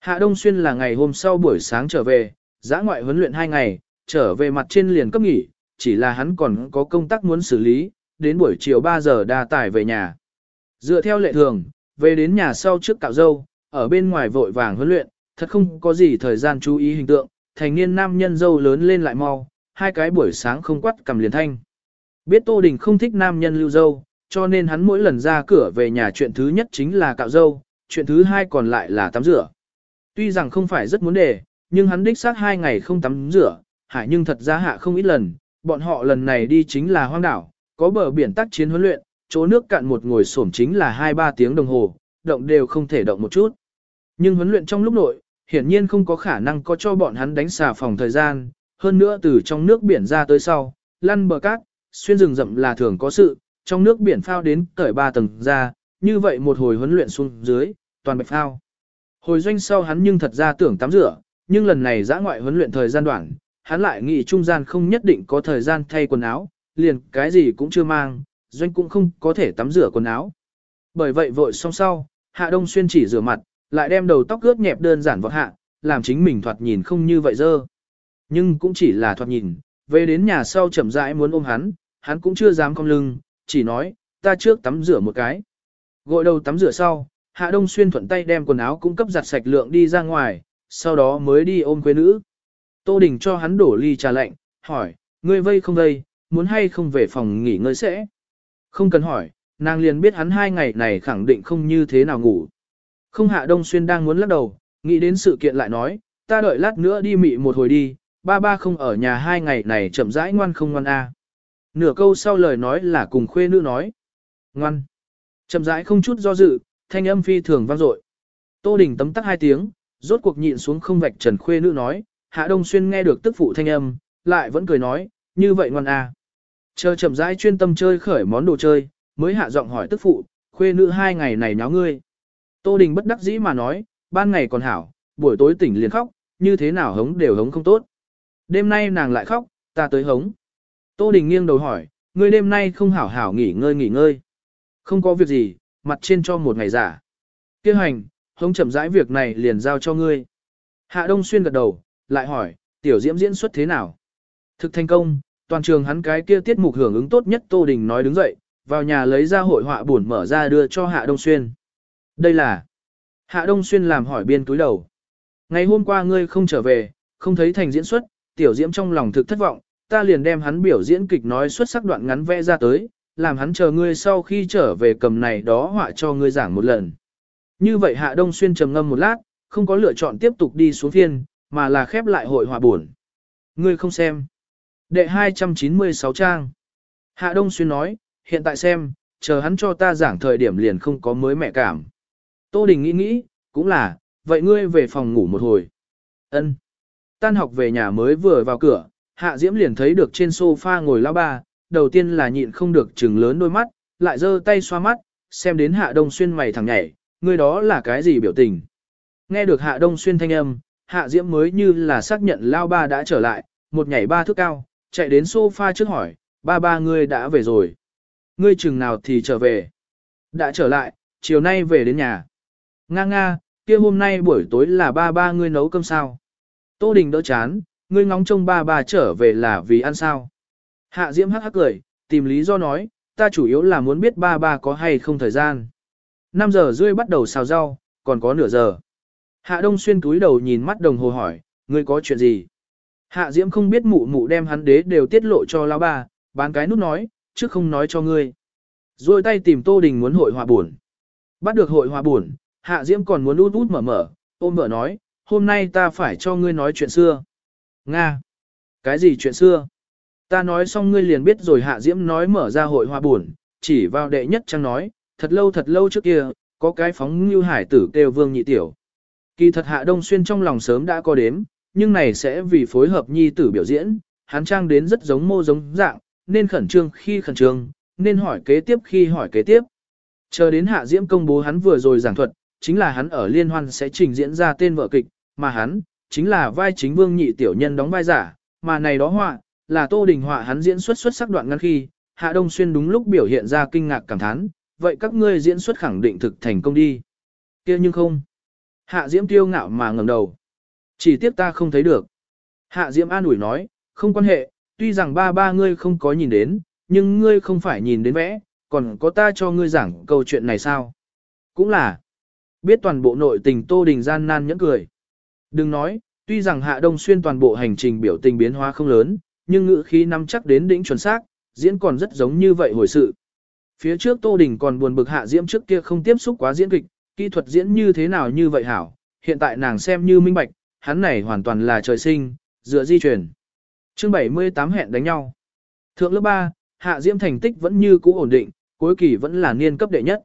Hạ Đông Xuyên là ngày hôm sau buổi sáng trở về, giã ngoại huấn luyện hai ngày, trở về mặt trên liền cấp nghỉ, chỉ là hắn còn có công tác muốn xử lý, đến buổi chiều 3 giờ đa tải về nhà. Dựa theo lệ thường, về đến nhà sau trước cạo dâu, ở bên ngoài vội vàng huấn luyện, thật không có gì thời gian chú ý hình tượng, thành niên nam nhân dâu lớn lên lại mau, hai cái buổi sáng không quắt cầm liền thanh. Biết Tô Đình không thích nam nhân lưu dâu, cho nên hắn mỗi lần ra cửa về nhà chuyện thứ nhất chính là cạo dâu, chuyện thứ hai còn lại là tắm rửa. Tuy rằng không phải rất muốn để, nhưng hắn đích xác hai ngày không tắm rửa, hải nhưng thật ra hạ không ít lần, bọn họ lần này đi chính là hoang đảo, có bờ biển tác chiến huấn luyện, chỗ nước cạn một ngồi xổm chính là 2-3 tiếng đồng hồ, động đều không thể động một chút. Nhưng huấn luyện trong lúc nội, hiển nhiên không có khả năng có cho bọn hắn đánh xà phòng thời gian, hơn nữa từ trong nước biển ra tới sau, lăn bờ cát, xuyên rừng rậm là thường có sự, trong nước biển phao đến cởi ba tầng ra, như vậy một hồi huấn luyện xuống dưới, toàn bạch phao. Hồi doanh sau hắn nhưng thật ra tưởng tắm rửa, nhưng lần này giã ngoại huấn luyện thời gian đoạn, hắn lại nghĩ trung gian không nhất định có thời gian thay quần áo, liền cái gì cũng chưa mang, doanh cũng không có thể tắm rửa quần áo. Bởi vậy vội xong sau, Hạ Đông Xuyên chỉ rửa mặt, lại đem đầu tóc ướt nhẹp đơn giản vọt hạ, làm chính mình thoạt nhìn không như vậy dơ. Nhưng cũng chỉ là thoạt nhìn, về đến nhà sau chậm rãi muốn ôm hắn, hắn cũng chưa dám cong lưng, chỉ nói, ta trước tắm rửa một cái. Gội đầu tắm rửa sau, Hạ Đông Xuyên thuận tay đem quần áo cung cấp giặt sạch lượng đi ra ngoài, sau đó mới đi ôm quê nữ. Tô Đình cho hắn đổ ly trà lạnh, hỏi, ngươi vây không vây, muốn hay không về phòng nghỉ ngơi sẽ. Không cần hỏi, nàng liền biết hắn hai ngày này khẳng định không như thế nào ngủ. Không hạ đông xuyên đang muốn lắc đầu, nghĩ đến sự kiện lại nói, ta đợi lát nữa đi mị một hồi đi, ba ba không ở nhà hai ngày này chậm rãi ngoan không ngoan a. Nửa câu sau lời nói là cùng khuê nữ nói. Ngoan. Chậm rãi không chút do dự, thanh âm phi thường vang dội. Tô Đình tấm tắc hai tiếng, rốt cuộc nhịn xuống không vạch trần khuê nữ nói, Hạ Đông Xuyên nghe được tức phụ thanh âm, lại vẫn cười nói, như vậy ngoan à? Chờ chậm rãi chuyên tâm chơi khởi món đồ chơi, mới hạ giọng hỏi tức phụ, khuê nữ hai ngày này nháo ngươi. Tô Đình bất đắc dĩ mà nói, ban ngày còn hảo, buổi tối tỉnh liền khóc, như thế nào hống đều hống không tốt. Đêm nay nàng lại khóc, ta tới hống. Tô Đình nghiêng đầu hỏi, ngươi đêm nay không hảo hảo nghỉ ngơi nghỉ ngơi. Không có việc gì, mặt trên cho một ngày giả. Kêu hành, hống chậm rãi việc này liền giao cho ngươi. Hạ Đông Xuyên gật đầu, lại hỏi, tiểu diễm diễn xuất thế nào? Thực thành công, toàn trường hắn cái kia tiết mục hưởng ứng tốt nhất Tô Đình nói đứng dậy, vào nhà lấy ra hội họa buồn mở ra đưa cho Hạ Đông Xuyên. Đây là Hạ Đông Xuyên làm hỏi biên túi đầu. Ngày hôm qua ngươi không trở về, không thấy thành diễn xuất, tiểu diễm trong lòng thực thất vọng, ta liền đem hắn biểu diễn kịch nói xuất sắc đoạn ngắn vẽ ra tới, làm hắn chờ ngươi sau khi trở về cầm này đó họa cho ngươi giảng một lần. Như vậy Hạ Đông Xuyên trầm ngâm một lát, không có lựa chọn tiếp tục đi xuống phiên, mà là khép lại hội họa buồn. Ngươi không xem. Đệ 296 trang. Hạ Đông Xuyên nói, hiện tại xem, chờ hắn cho ta giảng thời điểm liền không có mới mẹ cảm. Tô Đình nghĩ nghĩ, cũng là, vậy ngươi về phòng ngủ một hồi. Ân. Tan học về nhà mới vừa vào cửa, Hạ Diễm liền thấy được trên sofa ngồi Lão ba, đầu tiên là nhịn không được chừng lớn đôi mắt, lại giơ tay xoa mắt, xem đến Hạ Đông Xuyên mày thẳng nhảy, người đó là cái gì biểu tình. Nghe được Hạ Đông Xuyên thanh âm, Hạ Diễm mới như là xác nhận Lão ba đã trở lại, một nhảy ba thước cao, chạy đến sofa trước hỏi, ba ba ngươi đã về rồi. Ngươi chừng nào thì trở về. Đã trở lại, chiều nay về đến nhà. Nga nga, kia hôm nay buổi tối là ba ba ngươi nấu cơm sao. Tô Đình đỡ chán, ngươi ngóng trông ba bà trở về là vì ăn sao. Hạ Diễm hắc hắc cười, tìm lý do nói, ta chủ yếu là muốn biết ba ba có hay không thời gian. 5 giờ rưỡi bắt đầu xào rau, còn có nửa giờ. Hạ Đông Xuyên túi đầu nhìn mắt đồng hồ hỏi, ngươi có chuyện gì? Hạ Diễm không biết mụ mụ đem hắn đế đều tiết lộ cho lão bà, bán cái nút nói, chứ không nói cho ngươi. Rồi tay tìm Tô Đình muốn hội hòa buồn. Bắt được hội hòa buồn, Hạ Diễm còn muốn út út mở mở, ôm mở nói, hôm nay ta phải cho ngươi nói chuyện xưa. Nga! Cái gì chuyện xưa? Ta nói xong ngươi liền biết rồi Hạ Diễm nói mở ra hội hoa buồn, chỉ vào đệ nhất trang nói, thật lâu thật lâu trước kia, có cái phóng như hải tử kêu vương nhị tiểu. Kỳ thật Hạ Đông Xuyên trong lòng sớm đã có đếm, nhưng này sẽ vì phối hợp nhi tử biểu diễn, hắn trang đến rất giống mô giống dạng, nên khẩn trương khi khẩn trương, nên hỏi kế tiếp khi hỏi kế tiếp. Chờ đến Hạ Diễm công bố hắn vừa rồi giảng thuật, chính là hắn ở liên hoan sẽ trình diễn ra tên vợ kịch, mà hắn, chính là vai chính vương nhị tiểu nhân đóng vai giả, mà này đó họa, là Tô Đình họa hắn diễn xuất xuất sắc đoạn ngắn khi, Hạ Đông Xuyên đúng lúc biểu hiện ra kinh ngạc cảm thán, vậy các ngươi diễn xuất khẳng định thực thành công đi. kia nhưng không. Hạ Diễm tiêu ngạo mà ngẩng đầu. Chỉ tiếp ta không thấy được. Hạ Diễm an ủi nói, không quan hệ, tuy rằng ba ba ngươi không có nhìn đến, nhưng ngươi không phải nhìn đến vẽ, còn có ta cho ngươi giảng câu chuyện này sao. Cũng là, biết toàn bộ nội tình Tô Đình gian nan nhẫn cười. Đừng nói, tuy rằng Hạ Đông Xuyên toàn bộ hành trình biểu tình biến hóa không lớn, nhưng ngữ khí nắm chắc đến đỉnh chuẩn xác, diễn còn rất giống như vậy hồi sự. Phía trước Tô Đình còn buồn bực Hạ Diễm trước kia không tiếp xúc quá diễn kịch, kỹ thuật diễn như thế nào như vậy hảo, hiện tại nàng xem như minh bạch, hắn này hoàn toàn là trời sinh, dựa di truyền. Chương 78 hẹn đánh nhau. Thượng lớp 3, Hạ Diễm thành tích vẫn như cũ ổn định, cuối kỳ vẫn là niên cấp đệ nhất.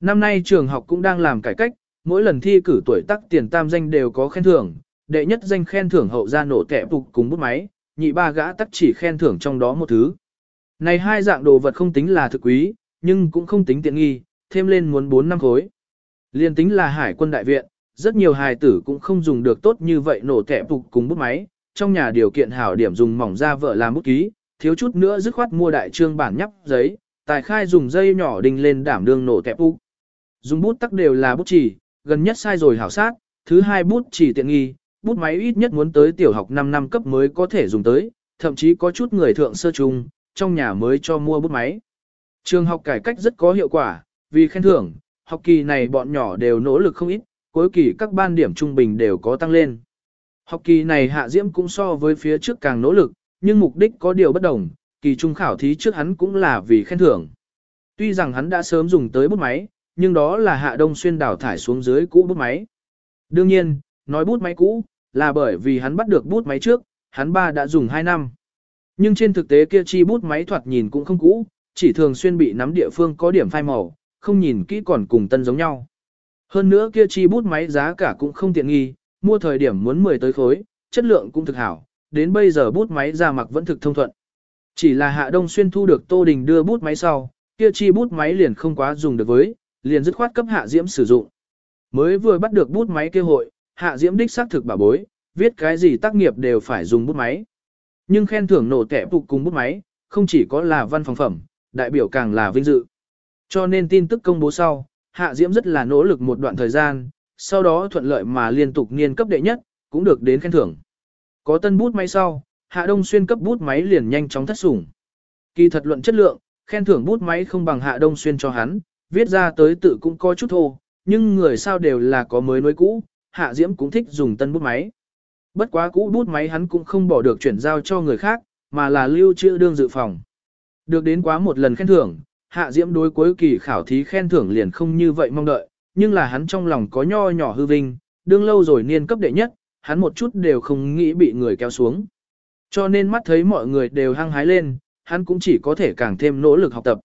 Năm nay trường học cũng đang làm cải cách, mỗi lần thi cử tuổi tác tiền tam danh đều có khen thưởng, đệ nhất danh khen thưởng hậu ra nổ kẻ phục cùng bút máy, nhị ba gã tắc chỉ khen thưởng trong đó một thứ. Này hai dạng đồ vật không tính là thực quý, nhưng cũng không tính tiện nghi, thêm lên muốn 4 năm khối. Liên tính là hải quân đại viện, rất nhiều hài tử cũng không dùng được tốt như vậy nổ kẻ phục cùng bút máy, trong nhà điều kiện hảo điểm dùng mỏng ra vợ làm bút ký, thiếu chút nữa dứt khoát mua đại trương bản nhắp giấy, tài khai dùng dây nhỏ đinh lên đảm đương nổ kẻ phục. Dùng bút tắc đều là bút chỉ, gần nhất sai rồi hảo sát, thứ hai bút chỉ tiện nghi, bút máy ít nhất muốn tới tiểu học 5 năm cấp mới có thể dùng tới, thậm chí có chút người thượng sơ trung, trong nhà mới cho mua bút máy. Trường học cải cách rất có hiệu quả, vì khen thưởng, học kỳ này bọn nhỏ đều nỗ lực không ít, cuối kỳ các ban điểm trung bình đều có tăng lên. Học kỳ này Hạ Diễm cũng so với phía trước càng nỗ lực, nhưng mục đích có điều bất đồng, kỳ trung khảo thí trước hắn cũng là vì khen thưởng. Tuy rằng hắn đã sớm dùng tới bút máy, nhưng đó là Hạ Đông Xuyên đào thải xuống dưới cũ bút máy. Đương nhiên, nói bút máy cũ, là bởi vì hắn bắt được bút máy trước, hắn ba đã dùng 2 năm. Nhưng trên thực tế kia chi bút máy thoạt nhìn cũng không cũ, chỉ thường xuyên bị nắm địa phương có điểm phai màu, không nhìn kỹ còn cùng tân giống nhau. Hơn nữa kia chi bút máy giá cả cũng không tiện nghi, mua thời điểm muốn 10 tới khối, chất lượng cũng thực hảo, đến bây giờ bút máy ra mặc vẫn thực thông thuận. Chỉ là Hạ Đông Xuyên thu được Tô Đình đưa bút máy sau, kia chi bút máy liền không quá dùng được với, liền dứt khoát cấp Hạ Diễm sử dụng. Mới vừa bắt được bút máy kêu hội, Hạ Diễm đích xác thực bà bối, viết cái gì tác nghiệp đều phải dùng bút máy. Nhưng khen thưởng nổ tẻ phục cùng bút máy, không chỉ có là văn phòng phẩm, đại biểu càng là vinh dự. Cho nên tin tức công bố sau, Hạ Diễm rất là nỗ lực một đoạn thời gian, sau đó thuận lợi mà liên tục niên cấp đệ nhất, cũng được đến khen thưởng. Có tân bút máy sau, Hạ Đông Xuyên cấp bút máy liền nhanh chóng thất sủng. Kỳ thật luận chất lượng, khen thưởng bút máy không bằng Hạ Đông Xuyên cho hắn, viết ra tới tự cũng có chút thô, nhưng người sao đều là có mới nối cũ, Hạ Diễm cũng thích dùng tân bút máy. Bất quá cũ bút máy hắn cũng không bỏ được chuyển giao cho người khác, mà là lưu trữ đương dự phòng. Được đến quá một lần khen thưởng, Hạ Diễm đối cuối kỳ khảo thí khen thưởng liền không như vậy mong đợi, nhưng là hắn trong lòng có nho nhỏ hư vinh, đương lâu rồi niên cấp đệ nhất, hắn một chút đều không nghĩ bị người kéo xuống. Cho nên mắt thấy mọi người đều hăng hái lên, hắn cũng chỉ có thể càng thêm nỗ lực học tập.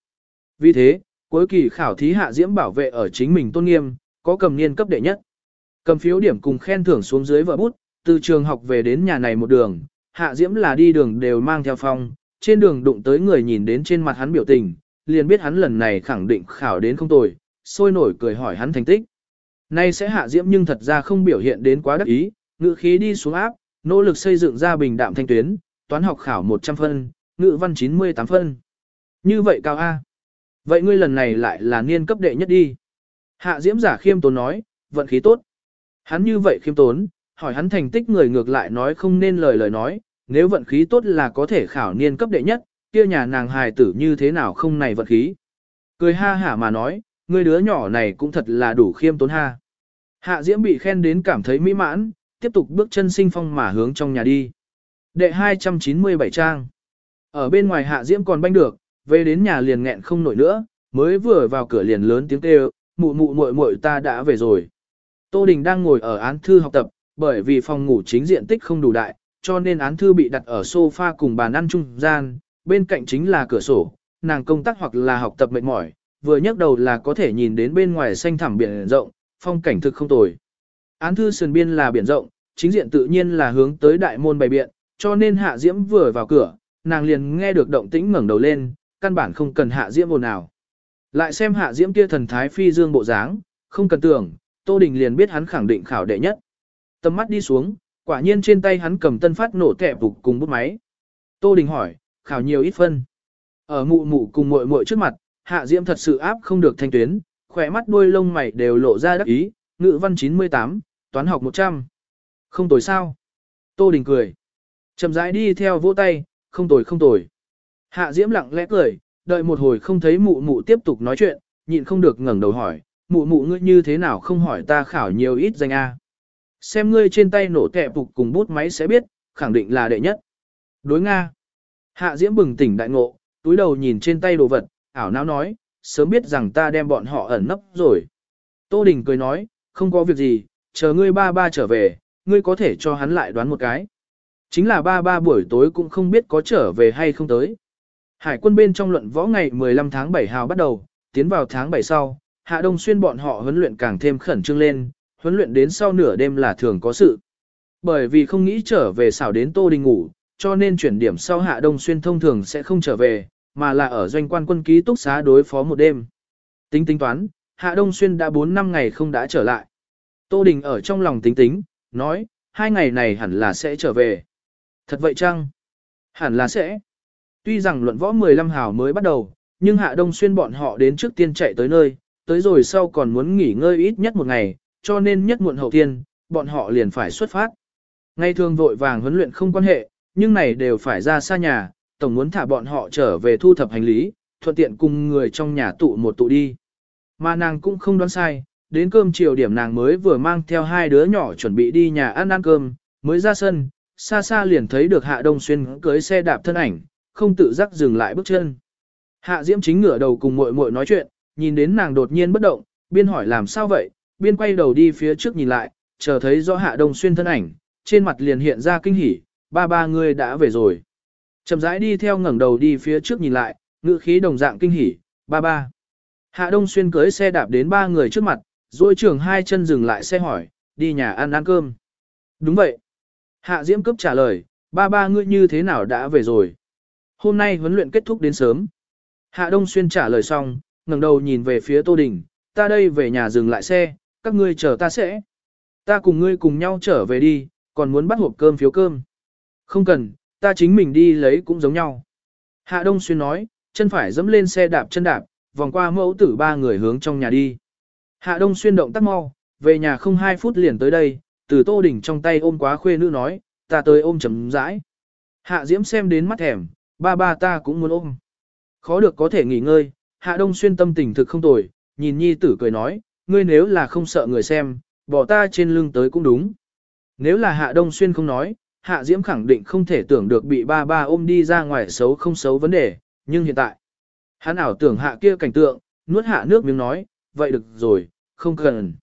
Vì thế, cuối kỳ khảo thí Hạ Diễm bảo vệ ở chính mình tôn nghiêm, có cầm niên cấp đệ nhất. Cầm phiếu điểm cùng khen thưởng xuống dưới vợ bút, từ trường học về đến nhà này một đường, Hạ Diễm là đi đường đều mang theo phong, trên đường đụng tới người nhìn đến trên mặt hắn biểu tình, liền biết hắn lần này khẳng định khảo đến không tồi, sôi nổi cười hỏi hắn thành tích. Nay sẽ Hạ Diễm nhưng thật ra không biểu hiện đến quá đắc ý, ngữ khí đi xuống áp, nỗ lực xây dựng ra bình đạm thanh tuyến, toán học khảo 100 phân, ngữ văn 98 phân. Như vậy cao A. Vậy ngươi lần này lại là niên cấp đệ nhất đi. Hạ Diễm giả khiêm tốn nói, vận khí tốt. Hắn như vậy khiêm tốn, hỏi hắn thành tích người ngược lại nói không nên lời lời nói, nếu vận khí tốt là có thể khảo niên cấp đệ nhất, kia nhà nàng hài tử như thế nào không này vận khí. Cười ha hả mà nói, ngươi đứa nhỏ này cũng thật là đủ khiêm tốn ha. Hạ Diễm bị khen đến cảm thấy mỹ mãn, tiếp tục bước chân sinh phong mà hướng trong nhà đi. Đệ 297 trang. Ở bên ngoài Hạ Diễm còn banh được, về đến nhà liền nghẹn không nổi nữa, mới vừa vào cửa liền lớn tiếng kêu, mụ mụ muội muội ta đã về rồi. Tô Đình đang ngồi ở án thư học tập, bởi vì phòng ngủ chính diện tích không đủ đại, cho nên án thư bị đặt ở sofa cùng bàn ăn trung gian, bên cạnh chính là cửa sổ, nàng công tác hoặc là học tập mệt mỏi, vừa nhấc đầu là có thể nhìn đến bên ngoài xanh thẳm biển rộng, phong cảnh thực không tồi. Án thư sườn biên là biển rộng, chính diện tự nhiên là hướng tới đại môn bày biện, cho nên Hạ Diễm vừa vào cửa, nàng liền nghe được động tĩnh ngẩng đầu lên, căn bản không cần Hạ Diễm ồn nào. Lại xem Hạ Diễm kia thần thái phi dương bộ dáng, không cần tưởng, Tô Đình liền biết hắn khẳng định khảo đệ nhất. Tầm mắt đi xuống, quả nhiên trên tay hắn cầm tân phát nổ kẹp phục cùng bút máy. Tô Đình hỏi, khảo nhiều ít phân. Ở mụ mụ cùng muội muội trước mặt, Hạ Diễm thật sự áp không được thanh tuyến, khỏe mắt đuôi lông mày đều lộ ra đắc ý, ngữ văn 98, toán học 100. Không tồi sao? Tô Đình cười. Chậm rãi đi theo vỗ tay, không tồi không tồi. Hạ Diễm lặng lẽ cười, đợi một hồi không thấy mụ mụ tiếp tục nói chuyện, nhịn không được ngẩng đầu hỏi, mụ mụ ngươi như thế nào không hỏi ta khảo nhiều ít danh A. Xem ngươi trên tay nổ kẹp phục cùng bút máy sẽ biết, khẳng định là đệ nhất. Đối Nga. Hạ Diễm bừng tỉnh đại ngộ, túi đầu nhìn trên tay đồ vật, ảo não nói, sớm biết rằng ta đem bọn họ ẩn nấp rồi. Tô Đình cười nói, không có việc gì, chờ ngươi ba ba trở về, ngươi có thể cho hắn lại đoán một cái. Chính là ba ba buổi tối cũng không biết có trở về hay không tới. Hải quân bên trong luận võ ngày 15 tháng 7 hào bắt đầu, tiến vào tháng 7 sau, Hạ Đông Xuyên bọn họ huấn luyện càng thêm khẩn trương lên, huấn luyện đến sau nửa đêm là thường có sự. Bởi vì không nghĩ trở về xảo đến Tô Đình ngủ, cho nên chuyển điểm sau Hạ Đông Xuyên thông thường sẽ không trở về, mà là ở doanh quan quân ký túc xá đối phó một đêm. Tính tính toán, Hạ Đông Xuyên đã 4 năm ngày không đã trở lại. Tô Đình ở trong lòng tính tính, nói, hai ngày này hẳn là sẽ trở về. Thật vậy chăng? Hẳn là sẽ. Tuy rằng luận võ 15 hào mới bắt đầu, nhưng Hạ Đông Xuyên bọn họ đến trước tiên chạy tới nơi, tới rồi sau còn muốn nghỉ ngơi ít nhất một ngày, cho nên nhất muộn hậu tiên, bọn họ liền phải xuất phát. Ngày thường vội vàng huấn luyện không quan hệ, nhưng này đều phải ra xa nhà, tổng muốn thả bọn họ trở về thu thập hành lý, thuận tiện cùng người trong nhà tụ một tụ đi. Mà nàng cũng không đoán sai, đến cơm chiều điểm nàng mới vừa mang theo hai đứa nhỏ chuẩn bị đi nhà ăn ăn cơm, mới ra sân, xa xa liền thấy được Hạ Đông Xuyên cưới xe đạp thân ảnh, không tự giác dừng lại bước chân. Hạ Diễm chính ngửa đầu cùng muội muội nói chuyện, nhìn đến nàng đột nhiên bất động, biên hỏi làm sao vậy, biên quay đầu đi phía trước nhìn lại, chờ thấy rõ Hạ Đông Xuyên thân ảnh, trên mặt liền hiện ra kinh hỉ, ba ba người đã về rồi. Chậm rãi đi theo ngẩng đầu đi phía trước nhìn lại, ngữ khí đồng dạng kinh hỉ, ba ba. Hạ Đông Xuyên cưới xe đạp đến ba người trước mặt, rồi trưởng hai chân dừng lại xe hỏi, đi nhà ăn ăn cơm. Đúng vậy. Hạ Diễm cấp trả lời, ba ba ngươi như thế nào đã về rồi. Hôm nay huấn luyện kết thúc đến sớm. Hạ Đông Xuyên trả lời xong, ngẩng đầu nhìn về phía Tô Đình, ta đây về nhà dừng lại xe, các ngươi chờ ta sẽ. Ta cùng ngươi cùng nhau trở về đi, còn muốn bắt hộp cơm phiếu cơm. Không cần, ta chính mình đi lấy cũng giống nhau. Hạ Đông Xuyên nói, chân phải dẫm lên xe đạp chân đạp, vòng qua mẫu tử ba người hướng trong nhà đi. Hạ Đông Xuyên động tác mau, về nhà không hai phút liền tới đây, từ Tô Đình trong tay ôm quá khuê nữ nói, ta tới ôm chấm rãi. Hạ Diễm xem đến mắt thèm, ba ba ta cũng muốn ôm. Khó được có thể nghỉ ngơi, Hạ Đông Xuyên tâm tình thực không tồi, nhìn nhi tử cười nói, ngươi nếu là không sợ người xem, bỏ ta trên lưng tới cũng đúng. Nếu là Hạ Đông Xuyên không nói, Hạ Diễm khẳng định không thể tưởng được bị ba ba ôm đi ra ngoài xấu không xấu vấn đề, nhưng hiện tại, hắn ảo tưởng hạ kia cảnh tượng, nuốt hạ nước miếng nói, vậy được rồi, không cần.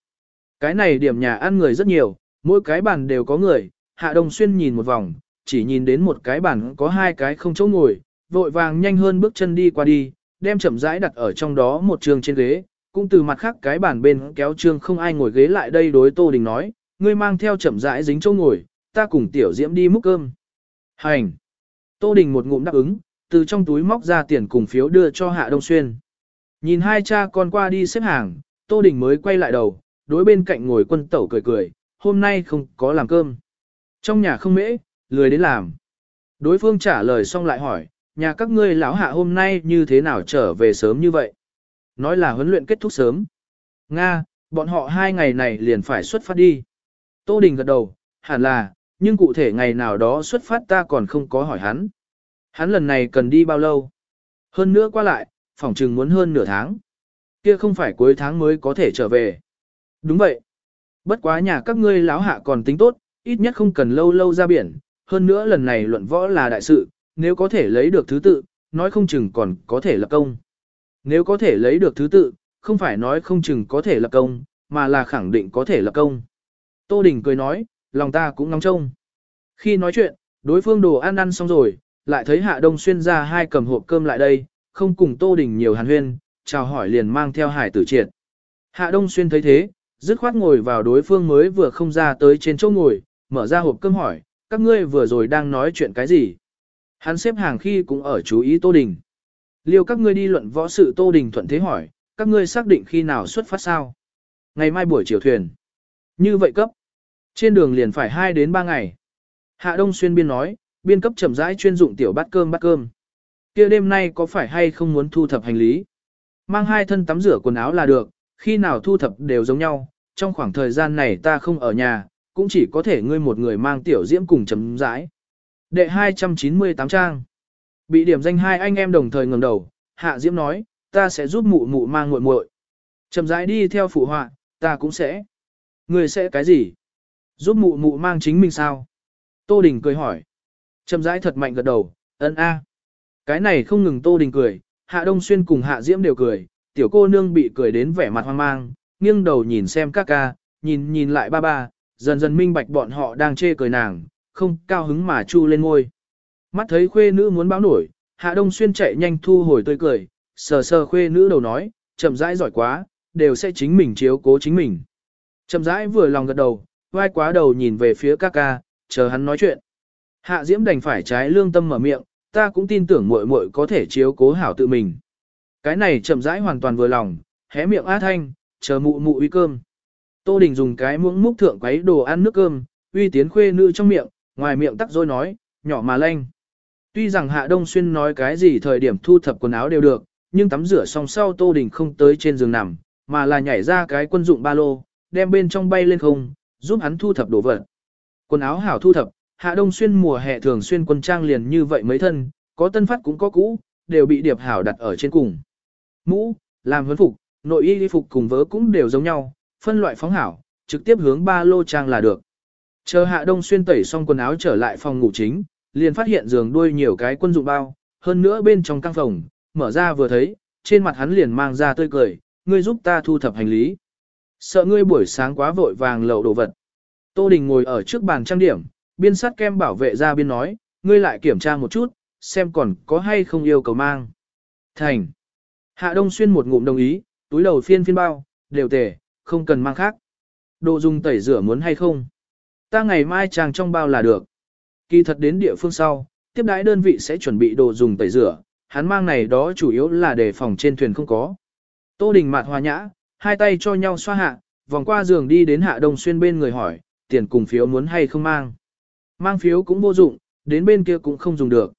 Cái này điểm nhà ăn người rất nhiều, mỗi cái bàn đều có người, Hạ Đông Xuyên nhìn một vòng, chỉ nhìn đến một cái bàn có hai cái không chỗ ngồi, vội vàng nhanh hơn bước chân đi qua đi, đem chậm rãi đặt ở trong đó một trường trên ghế, cũng từ mặt khác cái bàn bên kéo trương không ai ngồi ghế lại đây đối Tô Đình nói, ngươi mang theo chậm rãi dính chỗ ngồi, ta cùng tiểu diễm đi múc cơm. Hành! Tô Đình một ngụm đáp ứng, từ trong túi móc ra tiền cùng phiếu đưa cho Hạ Đông Xuyên. Nhìn hai cha con qua đi xếp hàng, Tô Đình mới quay lại đầu, đối bên cạnh ngồi quân tẩu cười cười, hôm nay không có làm cơm. Trong nhà không mễ, lười đến làm. Đối phương trả lời xong lại hỏi, nhà các ngươi lão hạ hôm nay như thế nào trở về sớm như vậy? Nói là huấn luyện kết thúc sớm. Nga, bọn họ hai ngày này liền phải xuất phát đi. Tô Đình gật đầu, hẳn là, nhưng cụ thể ngày nào đó xuất phát ta còn không có hỏi hắn. Hắn lần này cần đi bao lâu? Hơn nữa qua lại, phỏng chừng muốn hơn nửa tháng. Kia không phải cuối tháng mới có thể trở về. Đúng vậy. Bất quá nhà các ngươi lão hạ còn tính tốt, ít nhất không cần lâu lâu ra biển. Hơn nữa lần này luận võ là đại sự, nếu có thể lấy được thứ tự, nói không chừng còn có thể lập công. Nếu có thể lấy được thứ tự, không phải nói không chừng có thể lập công, mà là khẳng định có thể lập công. Tô Đình cười nói, lòng ta cũng ngóng trông. Khi nói chuyện, đối phương đồ ăn ăn xong rồi, lại thấy Hạ Đông Xuyên ra hai cầm hộp cơm lại đây, không cùng Tô Đình nhiều hàn huyên, chào hỏi liền mang theo hải tử triệt. Hạ Đông Xuyên thấy thế, dứt khoát ngồi vào đối phương mới vừa không ra tới trên chỗ ngồi, mở ra hộp cơm hỏi, các ngươi vừa rồi đang nói chuyện cái gì? Hắn xếp hàng khi cũng ở chú ý Tô Đình. Liêu các ngươi đi luận võ sự Tô Đình thuận thế hỏi, các ngươi xác định khi nào xuất phát sao? Ngày mai buổi chiều thuyền. Như vậy cấp. Trên đường liền phải 2 đến 3 ngày. Hạ Đông Xuyên biên nói, biên cấp chậm rãi chuyên dụng tiểu bát cơm bát cơm. kia đêm nay có phải hay không muốn thu thập hành lý? Mang hai thân tắm rửa quần áo là được, khi nào thu thập đều giống nhau, trong khoảng thời gian này ta không ở nhà, cũng chỉ có thể ngươi một người mang tiểu diễm cùng chấm rãi. Đệ 298 trang. Bị điểm danh hai anh em đồng thời ngẩng đầu, Hạ Diễm nói, ta sẽ giúp mụ mụ mang muội muội. Chậm rãi đi theo phụ họa, ta cũng sẽ. Người sẽ cái gì? Giúp mụ mụ mang chính mình sao? Tô Đình cười hỏi. Chậm rãi thật mạnh gật đầu, ân a. Cái này không ngừng Tô Đình cười, Hạ Đông Xuyên cùng Hạ Diễm đều cười, tiểu cô nương bị cười đến vẻ mặt hoang mang, nghiêng đầu nhìn xem các ca, nhìn nhìn lại ba ba, dần dần minh bạch bọn họ đang chê cười nàng, không cao hứng mà chu lên ngôi. Mắt thấy khuê nữ muốn báo nổi, Hạ Đông Xuyên chạy nhanh thu hồi tươi cười, sờ sờ khuê nữ đầu nói, chậm rãi giỏi quá, đều sẽ chính mình chiếu cố chính mình. Chậm rãi vừa lòng gật đầu, vai quá đầu nhìn về phía ca ca, chờ hắn nói chuyện. Hạ Diễm đành phải trái lương tâm mở miệng, ta cũng tin tưởng muội muội có thể chiếu cố hảo tự mình. Cái này chậm rãi hoàn toàn vừa lòng, hé miệng á thanh, chờ mụ mụ uy cơm. Tô Đình dùng cái muỗng múc thượng quấy đồ ăn nước cơm, uy tiến khuê nữ trong miệng, ngoài miệng tắc rồi nói, nhỏ mà lanh. Tuy rằng Hạ Đông Xuyên nói cái gì thời điểm thu thập quần áo đều được, nhưng tắm rửa xong sau Tô Đình không tới trên giường nằm, mà là nhảy ra cái quân dụng ba lô, đem bên trong bay lên không, giúp hắn thu thập đồ vật. Quần áo hảo thu thập, Hạ Đông Xuyên mùa hè thường xuyên quân trang liền như vậy mấy thân, có tân phát cũng có cũ, đều bị điệp hảo đặt ở trên cùng. Mũ, làm huấn phục, nội y phục cùng vớ cũng đều giống nhau, phân loại phóng hảo, trực tiếp hướng ba lô trang là được. Chờ Hạ Đông Xuyên tẩy xong quần áo trở lại phòng ngủ chính, liền phát hiện giường đuôi nhiều cái quân dụng bao, hơn nữa bên trong căng phòng, mở ra vừa thấy, trên mặt hắn liền mang ra tươi cười, ngươi giúp ta thu thập hành lý. Sợ ngươi buổi sáng quá vội vàng lậu đồ vật. Tô Đình ngồi ở trước bàn trang điểm, biên sát kem bảo vệ ra biên nói, ngươi lại kiểm tra một chút, xem còn có hay không yêu cầu mang. Thành. Hạ Đông Xuyên một ngụm đồng ý, túi đầu phiên phiên bao, đều tề, không cần mang khác. Đồ dùng tẩy rửa muốn hay không? Ta ngày mai trang trong bao là được. Kỳ thật đến địa phương sau, tiếp đãi đơn vị sẽ chuẩn bị đồ dùng tẩy rửa, hắn mang này đó chủ yếu là để phòng trên thuyền không có. Tô Đình mạt hòa nhã, hai tay cho nhau xoa hạ, vòng qua giường đi đến Hạ Đông Xuyên bên người hỏi, tiền cùng phiếu muốn hay không mang. Mang phiếu cũng vô dụng, đến bên kia cũng không dùng được.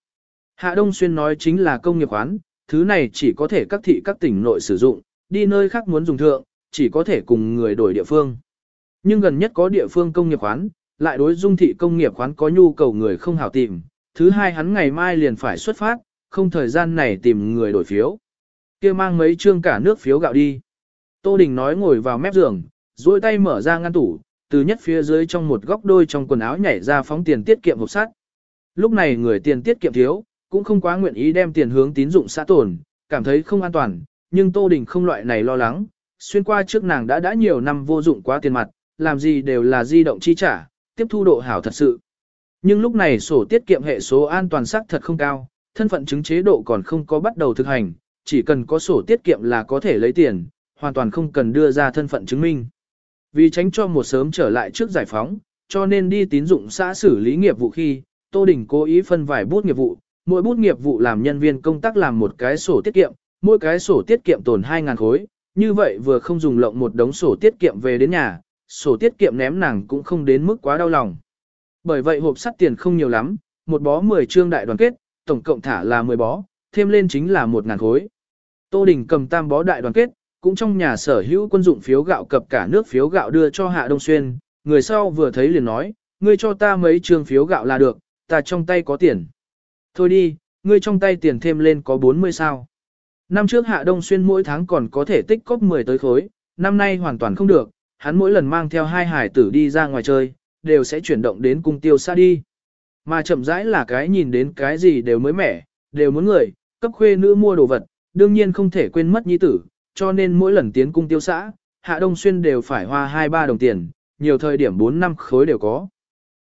Hạ Đông Xuyên nói chính là công nghiệp khoán, thứ này chỉ có thể các thị các tỉnh nội sử dụng, đi nơi khác muốn dùng thượng, chỉ có thể cùng người đổi địa phương. Nhưng gần nhất có địa phương công nghiệp khoán, lại đối dung thị công nghiệp khoán có nhu cầu người không hảo tìm, thứ hai hắn ngày mai liền phải xuất phát, không thời gian này tìm người đổi phiếu. kia mang mấy trương cả nước phiếu gạo đi. Tô Đình nói ngồi vào mép giường, duỗi tay mở ra ngăn tủ, từ nhất phía dưới trong một góc đôi trong quần áo nhảy ra phóng tiền tiết kiệm hộp sắt. Lúc này người tiền tiết kiệm thiếu, cũng không quá nguyện ý đem tiền hướng tín dụng xã tổn, cảm thấy không an toàn, nhưng Tô Đình không loại này lo lắng, xuyên qua trước nàng đã đã nhiều năm vô dụng quá tiền mặt, làm gì đều là di động chi trả, tiếp thu độ hảo thật sự. Nhưng lúc này sổ tiết kiệm hệ số an toàn sắc thật không cao, thân phận chứng chế độ còn không có bắt đầu thực hành, chỉ cần có sổ tiết kiệm là có thể lấy tiền, hoàn toàn không cần đưa ra thân phận chứng minh. Vì tránh cho một sớm trở lại trước giải phóng, cho nên đi tín dụng xã xử lý nghiệp vụ khi, Tô Đình cố ý phân vài bút nghiệp vụ, mỗi bút nghiệp vụ làm nhân viên công tác làm một cái sổ tiết kiệm, mỗi cái sổ tiết kiệm tồn 2.000 khối, như vậy vừa không dùng lộng một đống sổ tiết kiệm về đến nhà, sổ tiết kiệm ném nàng cũng không đến mức quá đau lòng. Bởi vậy hộp sắt tiền không nhiều lắm, một bó 10 trương đại đoàn kết, tổng cộng thả là 10 bó, thêm lên chính là 1 ngàn khối. Tô Đình cầm tam bó đại đoàn kết, cũng trong nhà sở hữu quân dụng phiếu gạo cập cả nước phiếu gạo đưa cho Hạ Đông Xuyên, người sau vừa thấy liền nói, ngươi cho ta mấy trương phiếu gạo là được, ta trong tay có tiền. Thôi đi, ngươi trong tay tiền thêm lên có 40 sao. Năm trước Hạ Đông Xuyên mỗi tháng còn có thể tích cóp 10 tới khối, năm nay hoàn toàn không được, hắn mỗi lần mang theo hai hải tử đi ra ngoài chơi, đều sẽ chuyển động đến cung tiêu xa đi. Mà chậm rãi là cái nhìn đến cái gì đều mới mẻ, đều muốn người, cấp khuê nữ mua đồ vật, đương nhiên không thể quên mất nhi tử, cho nên mỗi lần tiến cung tiêu xã, Hạ Đông Xuyên đều phải hoa 2-3 đồng tiền, nhiều thời điểm 4 năm khối đều có.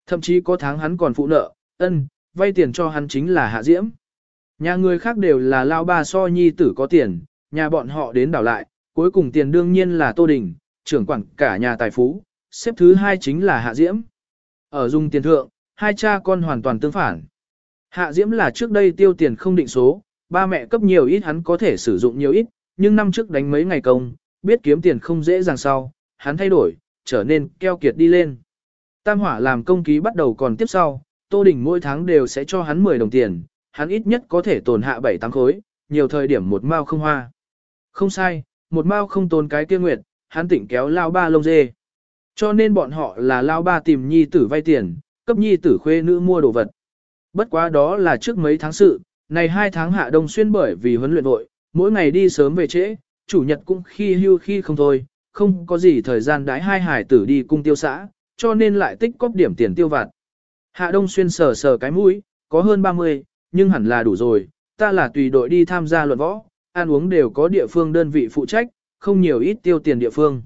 Thậm chí có tháng hắn còn phụ nợ, ân, vay tiền cho hắn chính là Hạ Diễm. Nhà người khác đều là lao ba so nhi tử có tiền, nhà bọn họ đến đảo lại, cuối cùng tiền đương nhiên là Tô Đình, trưởng quản cả nhà tài phú, xếp thứ hai chính là Hạ Diễm. Ở dung tiền thượng, hai cha con hoàn toàn tương phản. Hạ Diễm là trước đây tiêu tiền không định số, ba mẹ cấp nhiều ít hắn có thể sử dụng nhiều ít, nhưng năm trước đánh mấy ngày công, biết kiếm tiền không dễ dàng sau, hắn thay đổi, trở nên keo kiệt đi lên. Tam hỏa làm công ký bắt đầu còn tiếp sau, Tô Đình mỗi tháng đều sẽ cho hắn 10 đồng tiền, hắn ít nhất có thể tồn hạ 7 tăng khối, nhiều thời điểm một mao không hoa. Không sai, một mao không tồn cái kia nguyệt, hắn tỉnh kéo lao ba lông dê. Cho nên bọn họ là lao ba tìm nhi tử vay tiền, cấp nhi tử khuê nữ mua đồ vật. Bất quá đó là trước mấy tháng sự, này hai tháng hạ đông xuyên bởi vì huấn luyện vội, mỗi ngày đi sớm về trễ, chủ nhật cũng khi hưu khi không thôi, không có gì thời gian đái hai hải tử đi cung tiêu xã, cho nên lại tích cóp điểm tiền tiêu vặt. Hạ Đông Xuyên sờ sờ cái mũi, có hơn 30, nhưng hẳn là đủ rồi, ta là tùy đội đi tham gia luận võ, ăn uống đều có địa phương đơn vị phụ trách, không nhiều ít tiêu tiền địa phương.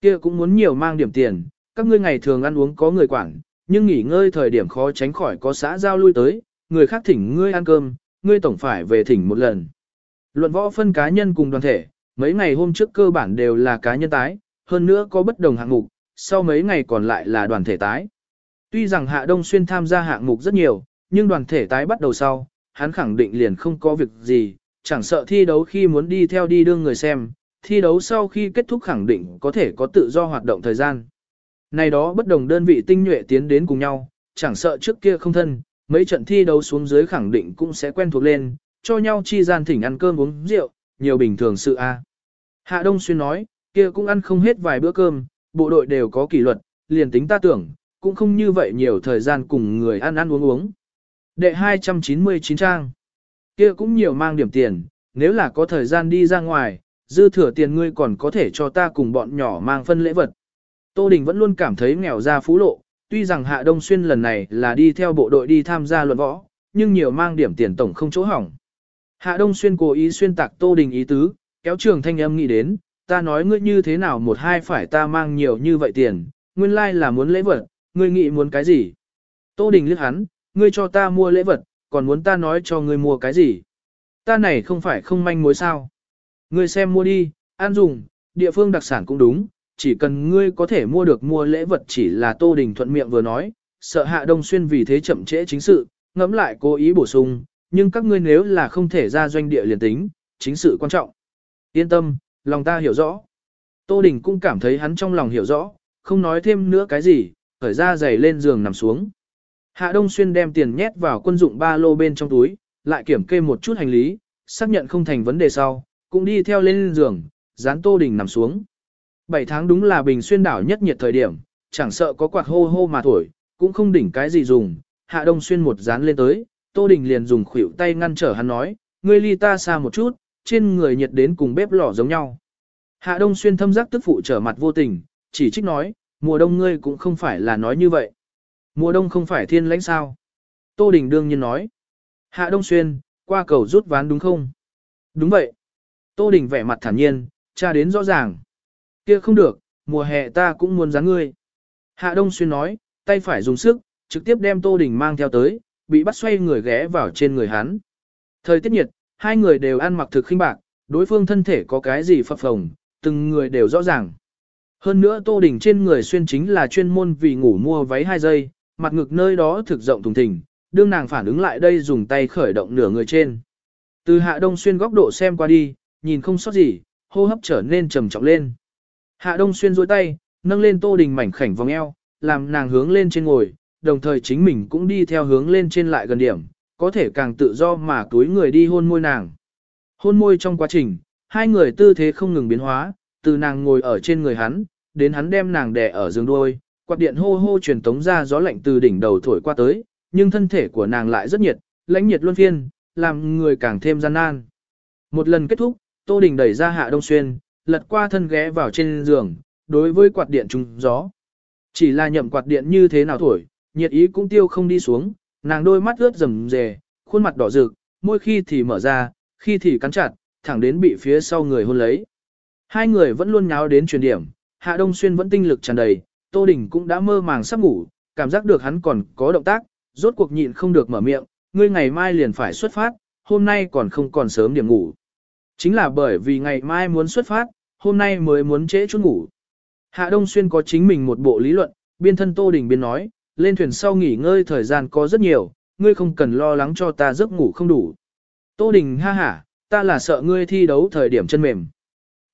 Kia cũng muốn nhiều mang điểm tiền, các ngươi ngày thường ăn uống có người quản, nhưng nghỉ ngơi thời điểm khó tránh khỏi có xã giao lui tới, người khác thỉnh ngươi ăn cơm, ngươi tổng phải về thỉnh một lần. Luận võ phân cá nhân cùng đoàn thể, mấy ngày hôm trước cơ bản đều là cá nhân tái, hơn nữa có bất đồng hạng mục, sau mấy ngày còn lại là đoàn thể tái. Tuy rằng Hạ Đông Xuyên tham gia hạng mục rất nhiều, nhưng đoàn thể tái bắt đầu sau, hắn khẳng định liền không có việc gì, chẳng sợ thi đấu khi muốn đi theo đi đương người xem, thi đấu sau khi kết thúc khẳng định có thể có tự do hoạt động thời gian. Này đó bất đồng đơn vị tinh nhuệ tiến đến cùng nhau, chẳng sợ trước kia không thân, mấy trận thi đấu xuống dưới khẳng định cũng sẽ quen thuộc lên, cho nhau chi gian thỉnh ăn cơm uống rượu, nhiều bình thường sự a. Hạ Đông Xuyên nói, kia cũng ăn không hết vài bữa cơm, bộ đội đều có kỷ luật, liền tính ta tưởng, cũng không như vậy nhiều thời gian cùng người ăn ăn uống uống. Đệ 299 trang. Kia cũng nhiều mang điểm tiền, nếu là có thời gian đi ra ngoài, dư thừa tiền ngươi còn có thể cho ta cùng bọn nhỏ mang phân lễ vật. Tô Đình vẫn luôn cảm thấy nghèo ra phú lộ, tuy rằng Hạ Đông Xuyên lần này là đi theo bộ đội đi tham gia luận võ, nhưng nhiều mang điểm tiền tổng không chỗ hỏng. Hạ Đông Xuyên cố ý xuyên tạc Tô Đình ý tứ, kéo trường thanh âm nghĩ đến, ta nói ngươi như thế nào một hai phải ta mang nhiều như vậy tiền, nguyên lai like là muốn lễ vật, ngươi nghĩ muốn cái gì? Tô Đình liếc hắn, ngươi cho ta mua lễ vật, còn muốn ta nói cho ngươi mua cái gì? Ta này không phải không manh mối sao? Ngươi xem mua đi, ăn dùng, địa phương đặc sản cũng đúng, chỉ cần ngươi có thể mua được mua lễ vật chỉ là Tô Đình thuận miệng vừa nói, sợ Hạ Đông Xuyên vì thế chậm trễ chính sự, ngẫm lại cố ý bổ sung, nhưng các ngươi nếu là không thể ra doanh địa liền tính, chính sự quan trọng. Yên tâm, lòng ta hiểu rõ. Tô Đình cũng cảm thấy hắn trong lòng hiểu rõ, không nói thêm nữa cái gì, khởi ra giày lên giường nằm xuống. Hạ Đông Xuyên đem tiền nhét vào quân dụng ba lô bên trong túi, lại kiểm kê một chút hành lý, xác nhận không thành vấn đề sau, cũng đi theo lên giường, dán Tô Đình nằm xuống. Bảy tháng đúng là bình xuyên đảo nhất nhiệt thời điểm, chẳng sợ có quạt hô hô mà thổi, cũng không đỉnh cái gì dùng, Hạ Đông Xuyên một dán lên tới, Tô Đình liền dùng khuỷu tay ngăn trở hắn nói, ngươi ly ta xa một chút, trên người nhiệt đến cùng bếp lò giống nhau. Hạ Đông Xuyên thâm giác tức phụ trở mặt vô tình, chỉ trích nói, mùa đông ngươi cũng không phải là nói như vậy. Mùa đông không phải thiên lãnh sao. Tô Đình đương nhiên nói. Hạ Đông Xuyên, qua cầu rút ván đúng không? Đúng vậy. Tô Đình vẻ mặt thản nhiên, cha đến rõ ràng. kia không được, mùa hè ta cũng muốn dáng ngươi. Hạ Đông Xuyên nói, tay phải dùng sức, trực tiếp đem Tô Đình mang theo tới, bị bắt xoay người ghé vào trên người hắn. Thời tiết nhiệt, hai người đều ăn mặc thực khinh bạc, đối phương thân thể có cái gì phập phồng, từng người đều rõ ràng. Hơn nữa Tô Đình trên người xuyên chính là chuyên môn vì ngủ mua váy hai giây, mặt ngực nơi đó thực rộng thùng thình, đương nàng phản ứng lại đây dùng tay khởi động nửa người trên. Từ hạ đông xuyên góc độ xem qua đi, nhìn không sót gì, hô hấp trở nên trầm trọng lên. Hạ đông xuyên duỗi tay, nâng lên Tô Đình mảnh khảnh vòng eo, làm nàng hướng lên trên ngồi, đồng thời chính mình cũng đi theo hướng lên trên lại gần điểm, có thể càng tự do mà túi người đi hôn môi nàng. Hôn môi trong quá trình, hai người tư thế không ngừng biến hóa, từ nàng ngồi ở trên người hắn, đến hắn đem nàng đè ở giường đuôi, quạt điện hô hô truyền tống ra gió lạnh từ đỉnh đầu thổi qua tới, nhưng thân thể của nàng lại rất nhiệt, lãnh nhiệt luân phiên, làm người càng thêm gian nan. Một lần kết thúc, Tô Đình đẩy ra Hạ Đông Xuyên, lật qua thân ghé vào trên giường, đối với quạt điện trùng gió. Chỉ là nhậm quạt điện như thế nào thổi, nhiệt ý cũng tiêu không đi xuống, nàng đôi mắt ướt rầm rề, khuôn mặt đỏ rực, môi khi thì mở ra, khi thì cắn chặt, thẳng đến bị phía sau người hôn lấy. Hai người vẫn luôn nháo đến truyền điểm, Hạ Đông Xuyên vẫn tinh lực tràn đầy, Tô Đình cũng đã mơ màng sắp ngủ, cảm giác được hắn còn có động tác, rốt cuộc nhịn không được mở miệng, ngươi ngày mai liền phải xuất phát, hôm nay còn không còn sớm điểm ngủ. Chính là bởi vì ngày mai muốn xuất phát, hôm nay mới muốn trễ chút ngủ. Hạ Đông Xuyên có chính mình một bộ lý luận, biên thân Tô Đình biên nói, lên thuyền sau nghỉ ngơi thời gian có rất nhiều, ngươi không cần lo lắng cho ta giấc ngủ không đủ. Tô Đình ha hả, ta là sợ ngươi thi đấu thời điểm chân mềm.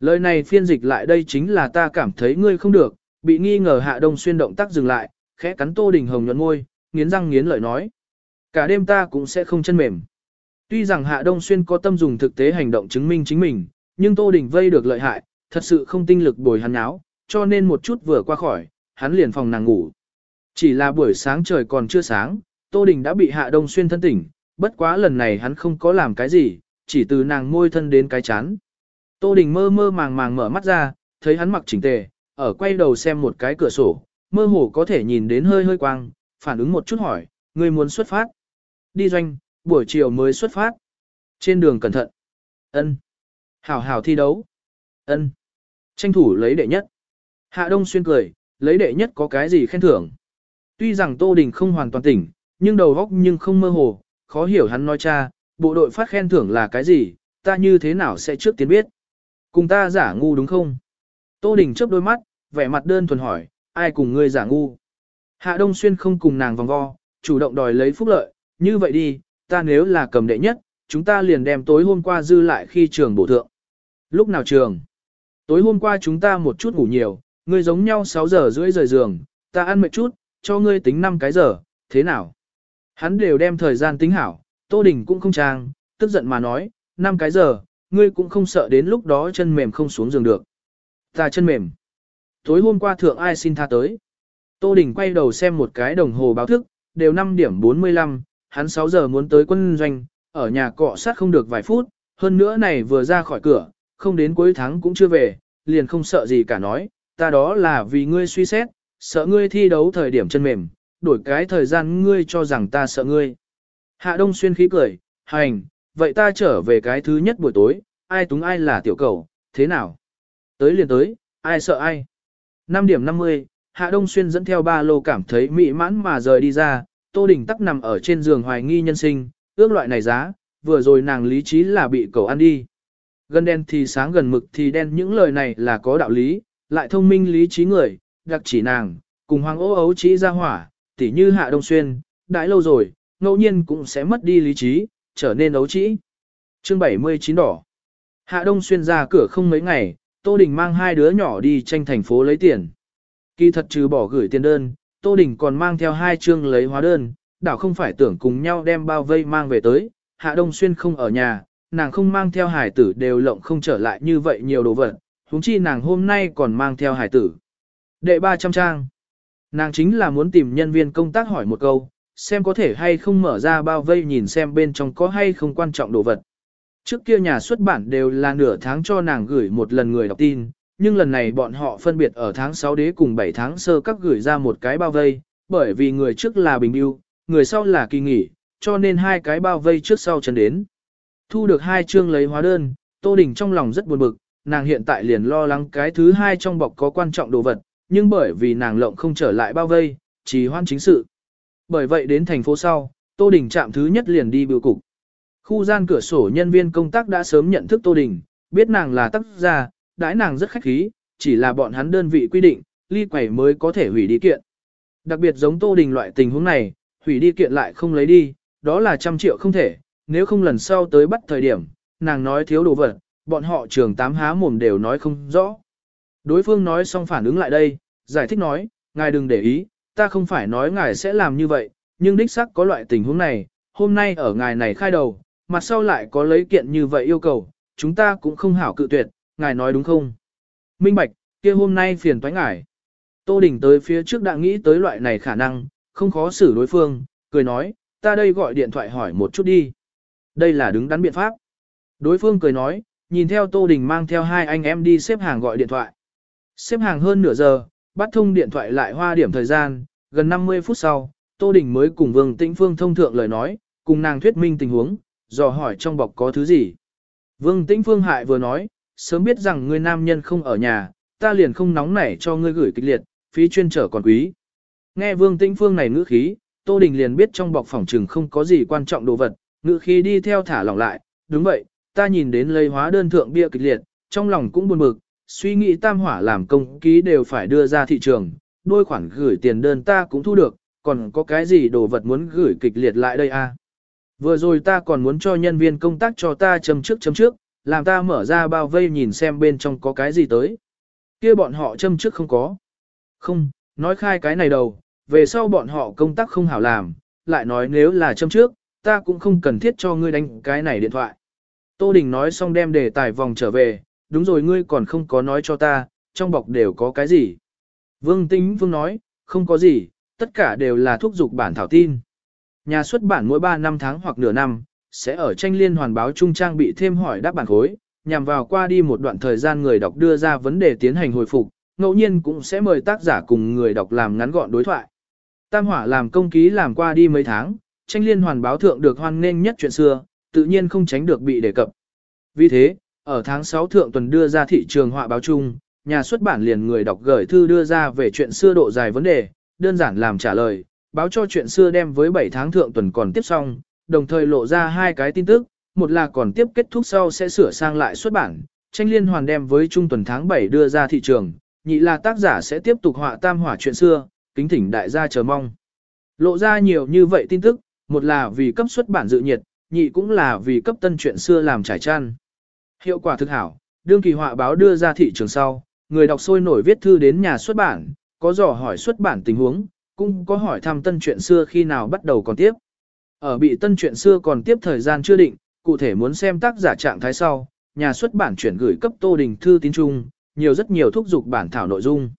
Lời này phiên dịch lại đây chính là ta cảm thấy ngươi không được, bị nghi ngờ Hạ Đông Xuyên động tác dừng lại, khẽ cắn Tô Đình hồng nhuận môi, nghiến răng nghiến lợi nói. Cả đêm ta cũng sẽ không chân mềm. Tuy rằng Hạ Đông Xuyên có tâm dùng thực tế hành động chứng minh chính mình, nhưng Tô Đình vây được lợi hại, thật sự không tinh lực bồi hắn áo, cho nên một chút vừa qua khỏi, hắn liền phòng nàng ngủ. Chỉ là buổi sáng trời còn chưa sáng, Tô Đình đã bị Hạ Đông Xuyên thân tỉnh, bất quá lần này hắn không có làm cái gì, chỉ từ nàng môi thân đến cái chán. Tô Đình mơ mơ màng màng mở mắt ra, thấy hắn mặc chỉnh tề, ở quay đầu xem một cái cửa sổ, mơ hồ có thể nhìn đến hơi hơi quang, phản ứng một chút hỏi, người muốn xuất phát. Đi doanh, buổi chiều mới xuất phát. Trên đường cẩn thận. ân Hảo hảo thi đấu. ân Tranh thủ lấy đệ nhất. Hạ Đông Xuyên cười, lấy đệ nhất có cái gì khen thưởng. Tuy rằng Tô Đình không hoàn toàn tỉnh, nhưng đầu góc nhưng không mơ hồ, khó hiểu hắn nói cha, bộ đội phát khen thưởng là cái gì, ta như thế nào sẽ trước tiên biết. Cùng ta giả ngu đúng không? Tô Đình chớp đôi mắt, vẻ mặt đơn thuần hỏi, ai cùng ngươi giả ngu? Hạ Đông Xuyên không cùng nàng vòng vo, chủ động đòi lấy phúc lợi, như vậy đi, ta nếu là cầm đệ nhất, chúng ta liền đem tối hôm qua dư lại khi trường bổ thượng. Lúc nào trường? Tối hôm qua chúng ta một chút ngủ nhiều, ngươi giống nhau 6 giờ rưỡi rời giường, ta ăn mệt chút, cho ngươi tính 5 cái giờ, thế nào? Hắn đều đem thời gian tính hảo, Tô Đình cũng không trang, tức giận mà nói, 5 cái giờ, ngươi cũng không sợ đến lúc đó chân mềm không xuống giường được. Ta chân mềm. Tối hôm qua thượng ai xin tha tới. Tô Đình quay đầu xem một cái đồng hồ báo thức, đều 5 điểm 45, hắn 6 giờ muốn tới quân doanh, ở nhà cọ sát không được vài phút, hơn nữa này vừa ra khỏi cửa, không đến cuối tháng cũng chưa về, liền không sợ gì cả nói, ta đó là vì ngươi suy xét, sợ ngươi thi đấu thời điểm chân mềm, đổi cái thời gian ngươi cho rằng ta sợ ngươi. Hạ Đông Xuyên khí cười, hành, vậy ta trở về cái thứ nhất buổi tối, ai túng ai là tiểu cầu, thế nào? Tới liền tới, ai sợ ai? 5 điểm 50, Hạ Đông Xuyên dẫn theo ba lô cảm thấy mỹ mãn mà rời đi ra, Tô Đình tắc nằm ở trên giường hoài nghi nhân sinh, ước loại này giá, vừa rồi nàng lý trí là bị cầu ăn đi. Gần đen thì sáng gần mực thì đen những lời này là có đạo lý, lại thông minh lý trí người, đặc chỉ nàng, cùng hoàng ố ấu trí ra hỏa, tỉ như Hạ Đông Xuyên, đãi lâu rồi, ngẫu nhiên cũng sẽ mất đi lý trí, trở nên ấu trí. Chương 79 đỏ. Hạ Đông Xuyên ra cửa không mấy ngày, Tô Đình mang hai đứa nhỏ đi tranh thành phố lấy tiền. Kỳ thật trừ bỏ gửi tiền đơn, Tô Đình còn mang theo hai chương lấy hóa đơn, đảo không phải tưởng cùng nhau đem bao vây mang về tới, Hạ Đông Xuyên không ở nhà, nàng không mang theo hải tử đều lộng không trở lại như vậy nhiều đồ vật, huống chi nàng hôm nay còn mang theo hải tử. Đệ 300 trang. Nàng chính là muốn tìm nhân viên công tác hỏi một câu, xem có thể hay không mở ra bao vây nhìn xem bên trong có hay không quan trọng đồ vật. Trước kia nhà xuất bản đều là nửa tháng cho nàng gửi một lần người đọc tin, nhưng lần này bọn họ phân biệt ở tháng 6 đế cùng 7 tháng sơ các gửi ra một cái bao vây, bởi vì người trước là bình yêu, người sau là kỳ nghỉ, cho nên hai cái bao vây trước sau chân đến. Thu được hai chương lấy hóa đơn, Tô Đình trong lòng rất buồn bực, nàng hiện tại liền lo lắng cái thứ hai trong bọc có quan trọng đồ vật, nhưng bởi vì nàng lộng không trở lại bao vây, chỉ hoan chính sự. Bởi vậy đến thành phố sau, Tô Đình chạm thứ nhất liền đi biểu cục. Khu gian cửa sổ nhân viên công tác đã sớm nhận thức Tô Đình, biết nàng là tác gia, đãi nàng rất khách khí, chỉ là bọn hắn đơn vị quy định, ly quẩy mới có thể hủy đi kiện. Đặc biệt giống Tô Đình loại tình huống này, hủy đi kiện lại không lấy đi, đó là trăm triệu không thể, nếu không lần sau tới bắt thời điểm, nàng nói thiếu đồ vật, bọn họ trường tám há mồm đều nói không rõ. Đối phương nói xong phản ứng lại đây, giải thích nói, ngài đừng để ý, ta không phải nói ngài sẽ làm như vậy, nhưng đích xác có loại tình huống này, hôm nay ở ngài này khai đầu, mặt sau lại có lấy kiện như vậy yêu cầu, chúng ta cũng không hảo cự tuyệt, ngài nói đúng không? Minh Bạch, kia hôm nay phiền toái ngài. Tô Đình tới phía trước đã nghĩ tới loại này khả năng, không khó xử đối phương, cười nói, ta đây gọi điện thoại hỏi một chút đi. Đây là đứng đắn biện pháp. Đối phương cười nói, nhìn theo Tô Đình mang theo hai anh em đi xếp hàng gọi điện thoại. Xếp hàng hơn nửa giờ, bắt thông điện thoại lại hoa điểm thời gian, gần 50 phút sau, Tô Đình mới cùng Vương Tĩnh Phương thông thượng lời nói, cùng nàng thuyết minh tình huống, dò hỏi trong bọc có thứ gì. Vương Tĩnh Phương hại vừa nói, sớm biết rằng ngươi nam nhân không ở nhà, ta liền không nóng nảy cho ngươi gửi kịch liệt, phí chuyên trở còn quý. Nghe Vương Tĩnh Phương này ngữ khí, Tô Đình liền biết trong bọc phòng trừng không có gì quan trọng đồ vật, ngữ khí đi theo thả lỏng lại, đúng vậy, ta nhìn đến lấy hóa đơn thượng bia kịch liệt, trong lòng cũng buồn bực, suy nghĩ tam hỏa làm công ký đều phải đưa ra thị trường, đôi khoản gửi tiền đơn ta cũng thu được, còn có cái gì đồ vật muốn gửi kịch liệt lại đây a? À? Vừa rồi ta còn muốn cho nhân viên công tác cho ta châm trước châm trước, làm ta mở ra bao vây nhìn xem bên trong có cái gì tới. kia bọn họ châm trước không có. Không, nói khai cái này đầu, về sau bọn họ công tác không hảo làm, lại nói nếu là châm trước, ta cũng không cần thiết cho ngươi đánh cái này điện thoại. Tô Đình nói xong đem đề tài vòng trở về, đúng rồi ngươi còn không có nói cho ta, trong bọc đều có cái gì. Vương Tĩnh Vương nói, không có gì, tất cả đều là thuốc dục bản thảo tin. Nhà xuất bản mỗi 3 năm tháng hoặc nửa năm, sẽ ở tranh liên hoàn báo trung trang bị thêm hỏi đáp bản khối, nhằm vào qua đi một đoạn thời gian người đọc đưa ra vấn đề tiến hành hồi phục, ngẫu nhiên cũng sẽ mời tác giả cùng người đọc làm ngắn gọn đối thoại. Tam hỏa làm công ký làm qua đi mấy tháng, tranh liên hoàn báo thượng được hoan nghênh nhất chuyện xưa, tự nhiên không tránh được bị đề cập. Vì thế, ở tháng 6 thượng tuần đưa ra thị trường họa báo chung, nhà xuất bản liền người đọc gửi thư đưa ra về chuyện xưa độ dài vấn đề, đơn giản làm trả lời, báo cho chuyện xưa đem với 7 tháng thượng tuần còn tiếp xong, đồng thời lộ ra hai cái tin tức, một là còn tiếp kết thúc sau sẽ sửa sang lại xuất bản, tranh liên hoàn đem với trung tuần tháng 7 đưa ra thị trường, nhị là tác giả sẽ tiếp tục họa tam hỏa chuyện xưa, kính thỉnh đại gia chờ mong. Lộ ra nhiều như vậy tin tức, một là vì cấp xuất bản dự nhiệt, nhị cũng là vì cấp tân chuyện xưa làm trải chăn. Hiệu quả thực hảo, đương kỳ họa báo đưa ra thị trường sau, người đọc sôi nổi viết thư đến nhà xuất bản, có dò hỏi xuất bản tình huống, cũng có hỏi thăm tân chuyện xưa khi nào bắt đầu còn tiếp. Ở bị tân chuyện xưa còn tiếp thời gian chưa định, cụ thể muốn xem tác giả trạng thái sau, nhà xuất bản chuyển gửi cấp Tô Đình thư tín trung, nhiều rất nhiều thúc giục bản thảo nội dung.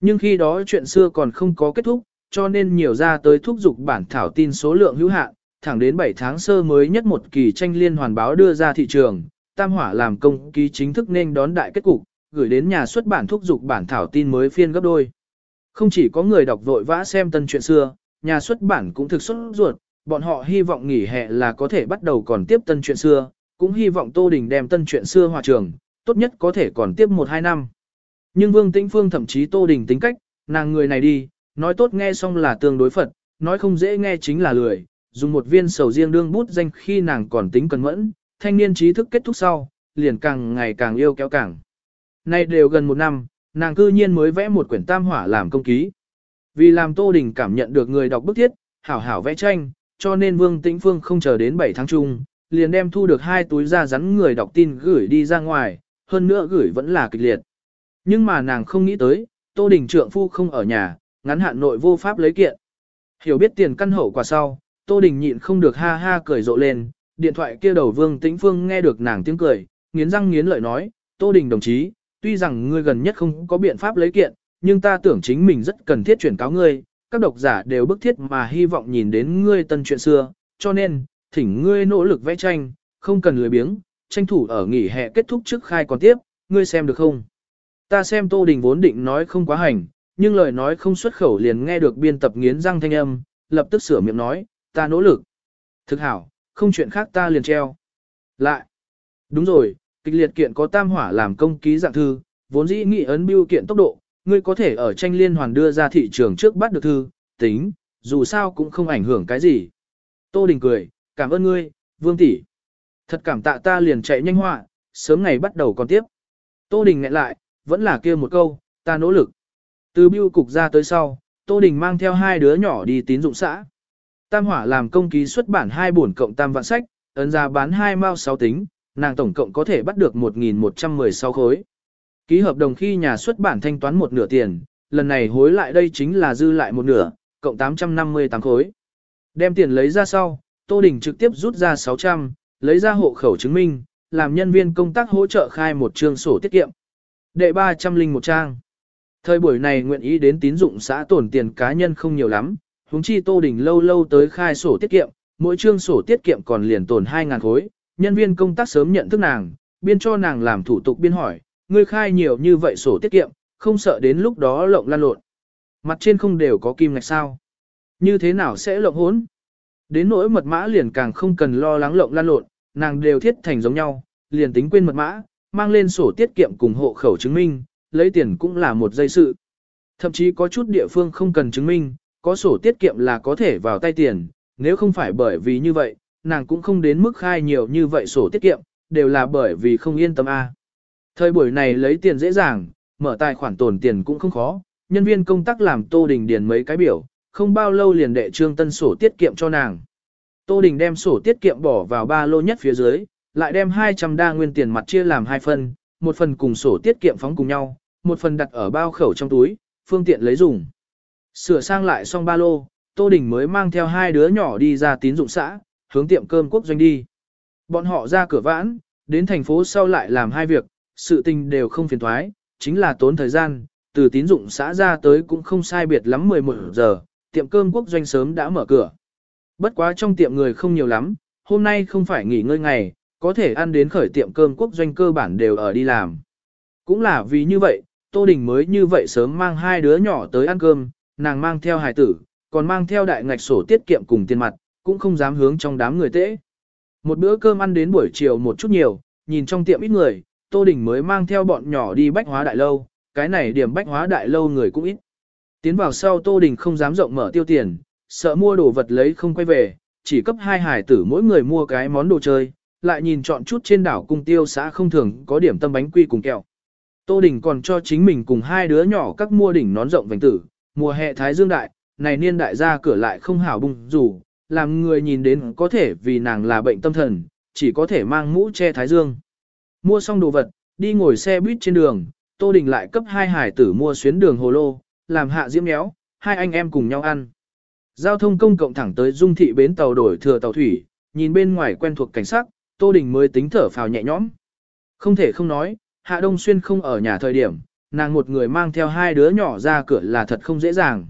Nhưng khi đó chuyện xưa còn không có kết thúc, cho nên nhiều ra tới thúc giục bản thảo tin số lượng hữu hạn, thẳng đến 7 tháng sơ mới nhất một kỳ tranh liên hoàn báo đưa ra thị trường, Tam Hỏa làm công ký chính thức nên đón đại kết cục, gửi đến nhà xuất bản thúc giục bản thảo tin mới phiên gấp đôi. Không chỉ có người đọc vội vã xem tân chuyện xưa, nhà xuất bản cũng thực xuất ruột, bọn họ hy vọng nghỉ hè là có thể bắt đầu còn tiếp tân chuyện xưa, cũng hy vọng Tô Đình đem tân chuyện xưa hòa trường, tốt nhất có thể còn tiếp 1-2 năm. Nhưng Vương Tĩnh Phương thậm chí Tô Đình tính cách, nàng người này đi, nói tốt nghe xong là tương đối Phật, nói không dễ nghe chính là lười, dùng một viên sầu riêng đương bút danh khi nàng còn tính cẩn mẫn, thanh niên trí thức kết thúc sau, liền càng ngày càng yêu kéo càng. Nay đều gần một năm, nàng cư nhiên mới vẽ một quyển tam hỏa làm công ký. Vì làm Tô Đình cảm nhận được người đọc bức thiết, hảo hảo vẽ tranh, cho nên Vương Tĩnh Phương không chờ đến 7 tháng chung, liền đem thu được hai túi da rắn người đọc tin gửi đi ra ngoài, hơn nữa gửi vẫn là kịch liệt. Nhưng mà nàng không nghĩ tới, Tô Đình trượng phu không ở nhà, ngắn hạn nội vô pháp lấy kiện. Hiểu biết tiền căn hậu quả sau, Tô Đình nhịn không được ha ha cười rộ lên, điện thoại kia đầu Vương Tĩnh Phương nghe được nàng tiếng cười, nghiến răng nghiến lợi nói, Tô Đình đồng chí, tuy rằng ngươi gần nhất không có biện pháp lấy kiện, nhưng ta tưởng chính mình rất cần thiết chuyển cáo ngươi, các độc giả đều bức thiết mà hy vọng nhìn đến ngươi tân chuyện xưa, cho nên, thỉnh ngươi nỗ lực vẽ tranh, không cần lười biếng, tranh thủ ở nghỉ hè kết thúc trước khai còn tiếp, ngươi xem được không? Ta xem Tô Đình vốn định nói không quá hành, nhưng lời nói không xuất khẩu liền nghe được biên tập nghiến răng thanh âm, lập tức sửa miệng nói, ta nỗ lực. Thực hảo, không chuyện khác ta liền treo. Lại. Đúng rồi, kịch liệt kiện có tam hỏa làm công ký dạng thư, vốn dĩ nghị ấn biêu kiện tốc độ, ngươi có thể ở tranh liên hoàn đưa ra thị trường trước bắt được thư, tính, dù sao cũng không ảnh hưởng cái gì. Tô Đình cười, cảm ơn ngươi, Vương tỷ. Thật cảm tạ ta liền chạy nhanh họa, sớm ngày bắt đầu còn tiếp. Tô Đình ngại lại, vẫn là kia một câu, ta nỗ lực. Từ biêu cục ra tới sau, Tô Đình mang theo hai đứa nhỏ đi tín dụng xã. Tam hỏa làm công ký xuất bản hai bổn cộng tam vạn sách, ấn ra bán hai mao sáu tính, nàng tổng cộng có thể bắt được 1.116 khối. Ký hợp đồng khi nhà xuất bản thanh toán một nửa tiền, lần này hối lại đây chính là dư lại một nửa, cộng 858 khối. Đem tiền lấy ra sau, Tô Đình trực tiếp rút ra 600, lấy ra hộ khẩu chứng minh, làm nhân viên công tác hỗ trợ khai một trương sổ tiết kiệm. Đệ 301 trang. Thời buổi này nguyện ý đến tín dụng xã tổn tiền cá nhân không nhiều lắm, huống chi Tô Đình lâu lâu tới khai sổ tiết kiệm, mỗi trương sổ tiết kiệm còn liền tổn 2.000 khối, nhân viên công tác sớm nhận thức nàng, biên cho nàng làm thủ tục biên hỏi, ngươi khai nhiều như vậy sổ tiết kiệm, không sợ đến lúc đó lộng lan lộn. Mặt trên không đều có kim ngạch sao. Như thế nào sẽ lộng hốn? Đến nỗi mật mã liền càng không cần lo lắng lộng lan lộn, nàng đều thiết thành giống nhau, liền tính quên mật mã, mang lên sổ tiết kiệm cùng hộ khẩu chứng minh, lấy tiền cũng là một dây sự. Thậm chí có chút địa phương không cần chứng minh, có sổ tiết kiệm là có thể vào tay tiền, nếu không phải bởi vì như vậy, nàng cũng không đến mức khai nhiều như vậy sổ tiết kiệm, đều là bởi vì không yên tâm a. Thời buổi này lấy tiền dễ dàng, mở tài khoản tồn tiền cũng không khó, nhân viên công tác làm Tô Đình điền mấy cái biểu, không bao lâu liền đệ trương tân sổ tiết kiệm cho nàng. Tô Đình đem sổ tiết kiệm bỏ vào ba lô nhất phía dưới, lại đem 200 đa nguyên tiền mặt chia làm hai phần, một phần cùng sổ tiết kiệm phóng cùng nhau, một phần đặt ở bao khẩu trong túi, phương tiện lấy dùng. Sửa sang lại xong ba lô, Tô Đình mới mang theo hai đứa nhỏ đi ra tín dụng xã, hướng tiệm cơm quốc doanh đi. Bọn họ ra cửa vãn, đến thành phố sau lại làm hai việc, sự tình đều không phiền thoái, chính là tốn thời gian, từ tín dụng xã ra tới cũng không sai biệt lắm 11 giờ, tiệm cơm quốc doanh sớm đã mở cửa. Bất quá trong tiệm người không nhiều lắm, hôm nay không phải nghỉ ngơi ngày, có thể ăn đến khởi tiệm cơm quốc doanh cơ bản đều ở đi làm. Cũng là vì như vậy, Tô Đình mới như vậy sớm mang hai đứa nhỏ tới ăn cơm, nàng mang theo hài tử, còn mang theo đại ngạch sổ tiết kiệm cùng tiền mặt, cũng không dám hướng trong đám người tễ. Một bữa cơm ăn đến buổi chiều một chút nhiều, nhìn trong tiệm ít người, Tô Đình mới mang theo bọn nhỏ đi bách hóa đại lâu, cái này điểm bách hóa đại lâu người cũng ít. Tiến vào sau Tô Đình không dám rộng mở tiêu tiền, sợ mua đồ vật lấy không quay về, chỉ cấp hai hải tử mỗi người mua cái món đồ chơi, lại nhìn chọn chút trên đảo cung tiêu xã không thường có điểm tâm bánh quy cùng kẹo. Tô Đình còn cho chính mình cùng hai đứa nhỏ các mua đỉnh nón rộng vành tử, mùa hè thái dương đại, này niên đại ra cửa lại không hảo bung dù, làm người nhìn đến có thể vì nàng là bệnh tâm thần, chỉ có thể mang mũ che thái dương. Mua xong đồ vật, đi ngồi xe buýt trên đường, Tô Đình lại cấp hai hải tử mua xuyến đường hồ lô, làm hạ diễm méo, hai anh em cùng nhau ăn. Giao thông công cộng thẳng tới dung thị bến tàu đổi thừa tàu thủy, nhìn bên ngoài quen thuộc cảnh sắc, Tô Đình mới tính thở phào nhẹ nhõm. Không thể không nói, Hạ Đông Xuyên không ở nhà thời điểm, nàng một người mang theo hai đứa nhỏ ra cửa là thật không dễ dàng.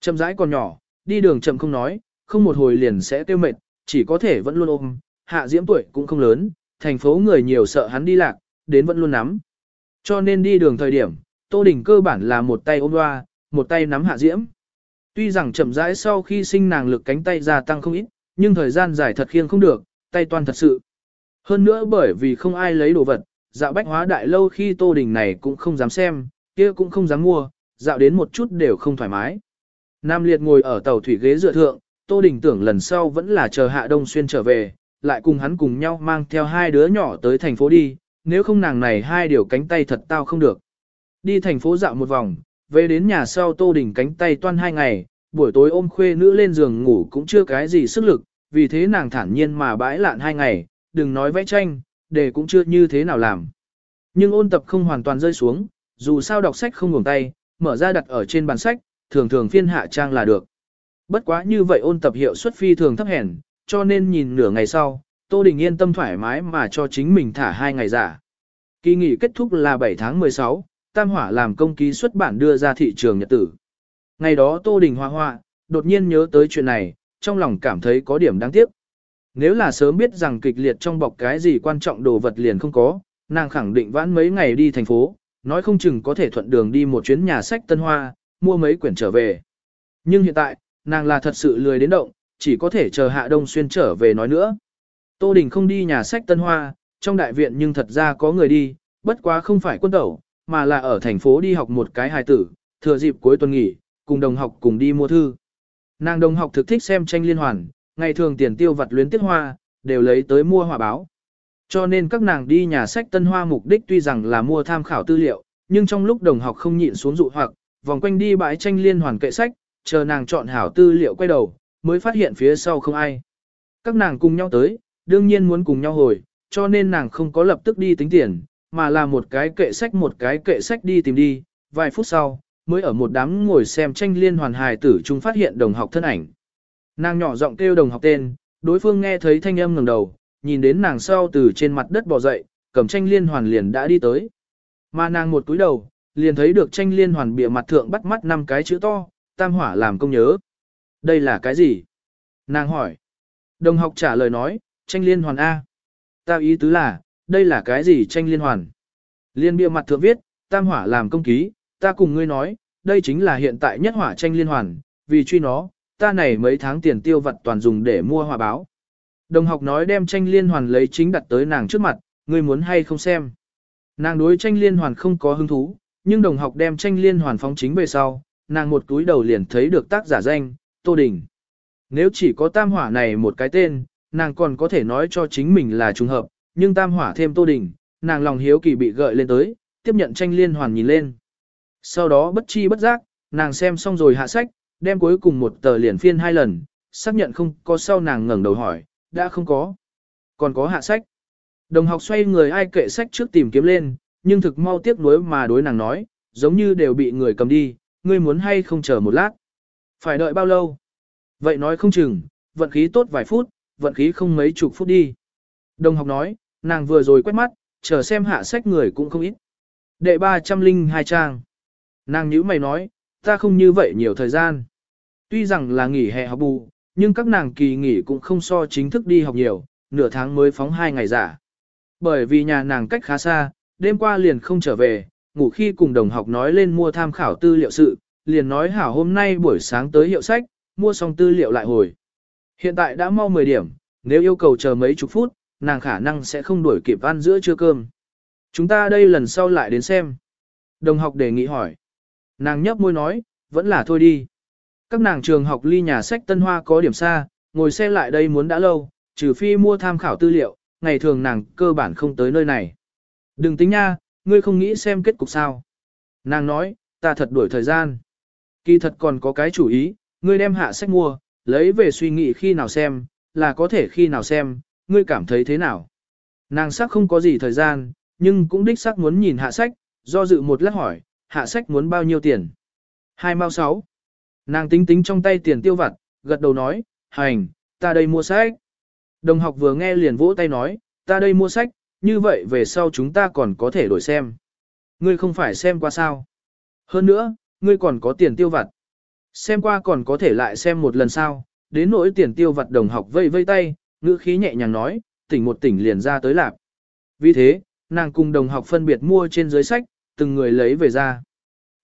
Chậm rãi còn nhỏ, đi đường chậm không nói, không một hồi liền sẽ tiêu mệt, chỉ có thể vẫn luôn ôm, Hạ Diễm tuổi cũng không lớn, thành phố người nhiều sợ hắn đi lạc, đến vẫn luôn nắm. Cho nên đi đường thời điểm, Tô Đình cơ bản là một tay ôm loa, một tay nắm Hạ Diễm. Tuy rằng chậm rãi sau khi sinh nàng lực cánh tay gia tăng không ít, nhưng thời gian dài thật khiêng không được, tay toan thật sự. Hơn nữa bởi vì không ai lấy đồ vật, dạo bách hóa đại lâu khi Tô Đình này cũng không dám xem, kia cũng không dám mua, dạo đến một chút đều không thoải mái. Nam Liệt ngồi ở tàu thủy ghế dựa thượng, Tô Đình tưởng lần sau vẫn là chờ Hạ Đông Xuyên trở về, lại cùng hắn cùng nhau mang theo hai đứa nhỏ tới thành phố đi, nếu không nàng này hai điều cánh tay thật tao không được. Đi thành phố dạo một vòng, về đến nhà sau Tô Đình cánh tay toan hai ngày, buổi tối ôm khuê nữ lên giường ngủ cũng chưa cái gì sức lực, vì thế nàng thản nhiên mà bãi lạn hai ngày, đừng nói vẽ tranh, để cũng chưa như thế nào làm. Nhưng ôn tập không hoàn toàn rơi xuống, dù sao đọc sách không ngủng tay, mở ra đặt ở trên bàn sách, thường thường phiên hạ trang là được. Bất quá như vậy ôn tập hiệu suất phi thường thấp hèn, cho nên nhìn nửa ngày sau, Tô Đình yên tâm thoải mái mà cho chính mình thả hai ngày giả. Kỳ nghỉ kết thúc là 7 tháng 16, Tam Hỏa làm công ký xuất bản đưa ra thị trường nhật tử. Ngày đó Tô Đình hoa hoa, đột nhiên nhớ tới chuyện này, trong lòng cảm thấy có điểm đáng tiếc. Nếu là sớm biết rằng kịch liệt trong bọc cái gì quan trọng đồ vật liền không có, nàng khẳng định vãn mấy ngày đi thành phố, nói không chừng có thể thuận đường đi một chuyến nhà sách Tân Hoa, mua mấy quyển trở về. Nhưng hiện tại, nàng là thật sự lười đến động, chỉ có thể chờ Hạ Đông Xuyên trở về nói nữa. Tô Đình không đi nhà sách Tân Hoa, trong đại viện nhưng thật ra có người đi, bất quá không phải quân tẩu, mà là ở thành phố đi học một cái hài tử, thừa dịp cuối tuần nghỉ, cùng đồng học cùng đi mua thư. Nàng đồng học thực thích xem tranh liên hoàn, ngày thường tiền tiêu vặt luyến tiết hoa, đều lấy tới mua hòa báo. Cho nên các nàng đi nhà sách Tân Hoa mục đích tuy rằng là mua tham khảo tư liệu, nhưng trong lúc đồng học không nhịn xuống dụ hoặc, vòng quanh đi bãi tranh liên hoàn kệ sách, chờ nàng chọn hảo tư liệu quay đầu, mới phát hiện phía sau không ai. Các nàng cùng nhau tới, đương nhiên muốn cùng nhau hồi, cho nên nàng không có lập tức đi tính tiền, mà là một cái kệ sách một cái kệ sách đi tìm đi, vài phút sau, mới ở một đám ngồi xem tranh liên hoàn hài tử chúng phát hiện đồng học thân ảnh. Nàng nhỏ giọng kêu đồng học tên, đối phương nghe thấy thanh âm ngẩng đầu, nhìn đến nàng sau từ trên mặt đất bò dậy, cầm tranh liên hoàn liền đã đi tới. Mà nàng một túi đầu, liền thấy được tranh liên hoàn bìa mặt thượng bắt mắt năm cái chữ to, tam hỏa làm công nhớ. Đây là cái gì? Nàng hỏi. Đồng học trả lời nói, tranh liên hoàn A. Ta ý tứ là, đây là cái gì tranh liên hoàn? Liên bia mặt thượng viết, tam hỏa làm công ký, ta cùng ngươi nói, đây chính là hiện tại nhất hỏa tranh liên hoàn, vì truy nó, ta này mấy tháng tiền tiêu vật toàn dùng để mua hỏa báo. Đồng học nói đem tranh liên hoàn lấy chính đặt tới nàng trước mặt, ngươi muốn hay không xem. Nàng đối tranh liên hoàn không có hứng thú, nhưng đồng học đem tranh liên hoàn phóng chính về sau, nàng một túi đầu liền thấy được tác giả danh, Tô Đình. Nếu chỉ có tam hỏa này một cái tên, nàng còn có thể nói cho chính mình là trùng hợp, nhưng tam hỏa thêm Tô Đình, nàng lòng hiếu kỳ bị gợi lên tới, tiếp nhận tranh liên hoàn nhìn lên. Sau đó bất chi bất giác, nàng xem xong rồi hạ sách, đem cuối cùng một tờ liền phiên hai lần, xác nhận không có sau nàng ngẩng đầu hỏi, đã không có. Còn có hạ sách. Đồng học xoay người ai kệ sách trước tìm kiếm lên, nhưng thực mau tiếc nuối mà đối nàng nói, giống như đều bị người cầm đi, ngươi muốn hay không chờ một lát. Phải đợi bao lâu? Vậy nói không chừng, vận khí tốt vài phút, vận khí không mấy chục phút đi. Đồng học nói, nàng vừa rồi quét mắt, chờ xem hạ sách người cũng không ít. Đệ 302 trang. Nàng nhữ mày nói, ta không như vậy nhiều thời gian. Tuy rằng là nghỉ hè học bù, nhưng các nàng kỳ nghỉ cũng không so chính thức đi học nhiều, nửa tháng mới phóng hai ngày giả. Bởi vì nhà nàng cách khá xa, đêm qua liền không trở về, ngủ khi cùng đồng học nói lên mua tham khảo tư liệu sự, liền nói hảo hôm nay buổi sáng tới hiệu sách, mua xong tư liệu lại hồi. Hiện tại đã mau 10 điểm, nếu yêu cầu chờ mấy chục phút, nàng khả năng sẽ không đuổi kịp ăn giữa trưa cơm. Chúng ta đây lần sau lại đến xem. Đồng học đề nghị hỏi. Nàng nhấp môi nói, vẫn là thôi đi. Các nàng trường học ly nhà sách Tân Hoa có điểm xa, ngồi xe lại đây muốn đã lâu, trừ phi mua tham khảo tư liệu, ngày thường nàng cơ bản không tới nơi này. Đừng tính nha, ngươi không nghĩ xem kết cục sao. Nàng nói, ta thật đuổi thời gian. Kỳ thật còn có cái chủ ý, ngươi đem hạ sách mua, lấy về suy nghĩ khi nào xem, là có thể khi nào xem, ngươi cảm thấy thế nào. Nàng sắc không có gì thời gian, nhưng cũng đích sắc muốn nhìn hạ sách, do dự một lát hỏi, hạ sách muốn bao nhiêu tiền. Hai mao sáu. Nàng tính tính trong tay tiền tiêu vặt, gật đầu nói, hành, ta đây mua sách. Đồng học vừa nghe liền vỗ tay nói, ta đây mua sách, như vậy về sau chúng ta còn có thể đổi xem. Ngươi không phải xem qua sao. Hơn nữa, ngươi còn có tiền tiêu vặt. Xem qua còn có thể lại xem một lần sau, đến nỗi tiền tiêu vặt đồng học vây vây tay, ngữ khí nhẹ nhàng nói, tỉnh một tỉnh liền ra tới lạp. Vì thế, nàng cùng đồng học phân biệt mua trên dưới sách, từng người lấy về ra.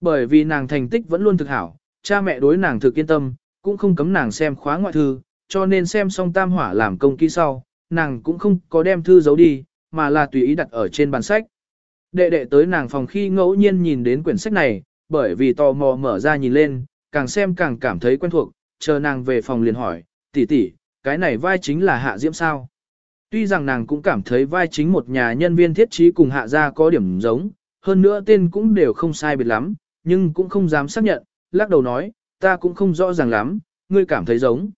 Bởi vì nàng thành tích vẫn luôn thực hảo, cha mẹ đối nàng thực yên tâm, cũng không cấm nàng xem khóa ngoại thư, cho nên xem xong tam hỏa làm công ký sau, nàng cũng không có đem thư giấu đi, mà là tùy ý đặt ở trên bàn sách. Đệ đệ tới nàng phòng khi ngẫu nhiên nhìn đến quyển sách này, bởi vì tò mò mở ra nhìn lên, càng xem càng cảm thấy quen thuộc, chờ nàng về phòng liền hỏi, tỷ tỷ, cái này vai chính là hạ diễm sao? Tuy rằng nàng cũng cảm thấy vai chính một nhà nhân viên thiết trí cùng hạ gia có điểm giống, hơn nữa tên cũng đều không sai biệt lắm, nhưng cũng không dám xác nhận, lắc đầu nói, ta cũng không rõ ràng lắm, ngươi cảm thấy giống.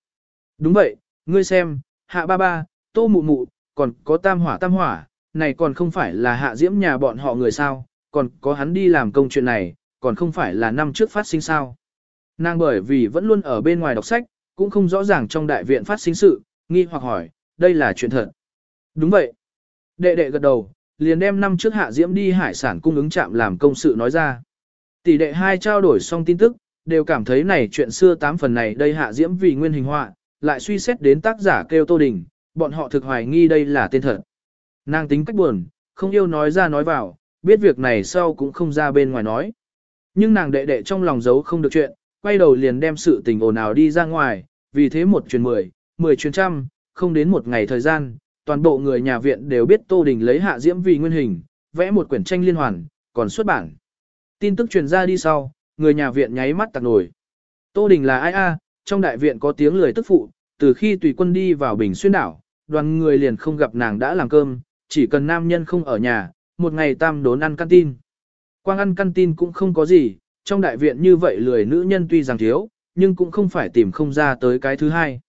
Đúng vậy, ngươi xem, hạ ba ba, tô mụ mụ, còn có tam hỏa tam hỏa, này còn không phải là hạ diễm nhà bọn họ người sao, còn có hắn đi làm công chuyện này, còn không phải là năm trước phát sinh sao. Nàng bởi vì vẫn luôn ở bên ngoài đọc sách, cũng không rõ ràng trong đại viện phát sinh sự, nghi hoặc hỏi, đây là chuyện thật. Đúng vậy. Đệ đệ gật đầu, liền đem năm trước hạ diễm đi hải sản cung ứng chạm làm công sự nói ra. Tỷ đệ hai trao đổi xong tin tức, đều cảm thấy này chuyện xưa tám phần này đây hạ diễm vì nguyên hình họa, lại suy xét đến tác giả kêu Tô Đình, bọn họ thực hoài nghi đây là tên thật. Nàng tính cách buồn, không yêu nói ra nói vào, biết việc này sau cũng không ra bên ngoài nói. Nhưng nàng đệ đệ trong lòng giấu không được chuyện, quay đầu liền đem sự tình ồn ào đi ra ngoài, vì thế một truyền mười, mười truyền trăm, không đến một ngày thời gian, toàn bộ người nhà viện đều biết Tô Đình lấy hạ diễm vì nguyên hình, vẽ một quyển tranh liên hoàn, còn xuất bản. Tin tức truyền ra đi sau, người nhà viện nháy mắt tạc nổi. Tô Đình là ai a? trong đại viện có tiếng lười tức phụ, từ khi tùy quân đi vào Bình Xuyên đảo, đoàn người liền không gặp nàng đã làm cơm, chỉ cần nam nhân không ở nhà, một ngày tam đốn ăn canteen. Quang ăn canteen cũng không có gì, trong đại viện như vậy lười nữ nhân tuy rằng thiếu, nhưng cũng không phải tìm không ra tới cái thứ hai.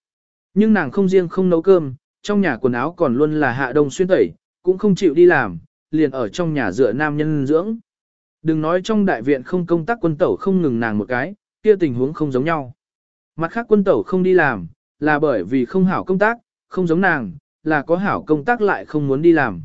Nhưng nàng không riêng không nấu cơm, trong nhà quần áo còn luôn là hạ đông xuyên tẩy, cũng không chịu đi làm, liền ở trong nhà dựa nam nhân dưỡng. Đừng nói trong đại viện không công tác quân tẩu không ngừng nàng một cái, kia tình huống không giống nhau. Mặt khác quân tẩu không đi làm, là bởi vì không hảo công tác, không giống nàng, là có hảo công tác lại không muốn đi làm.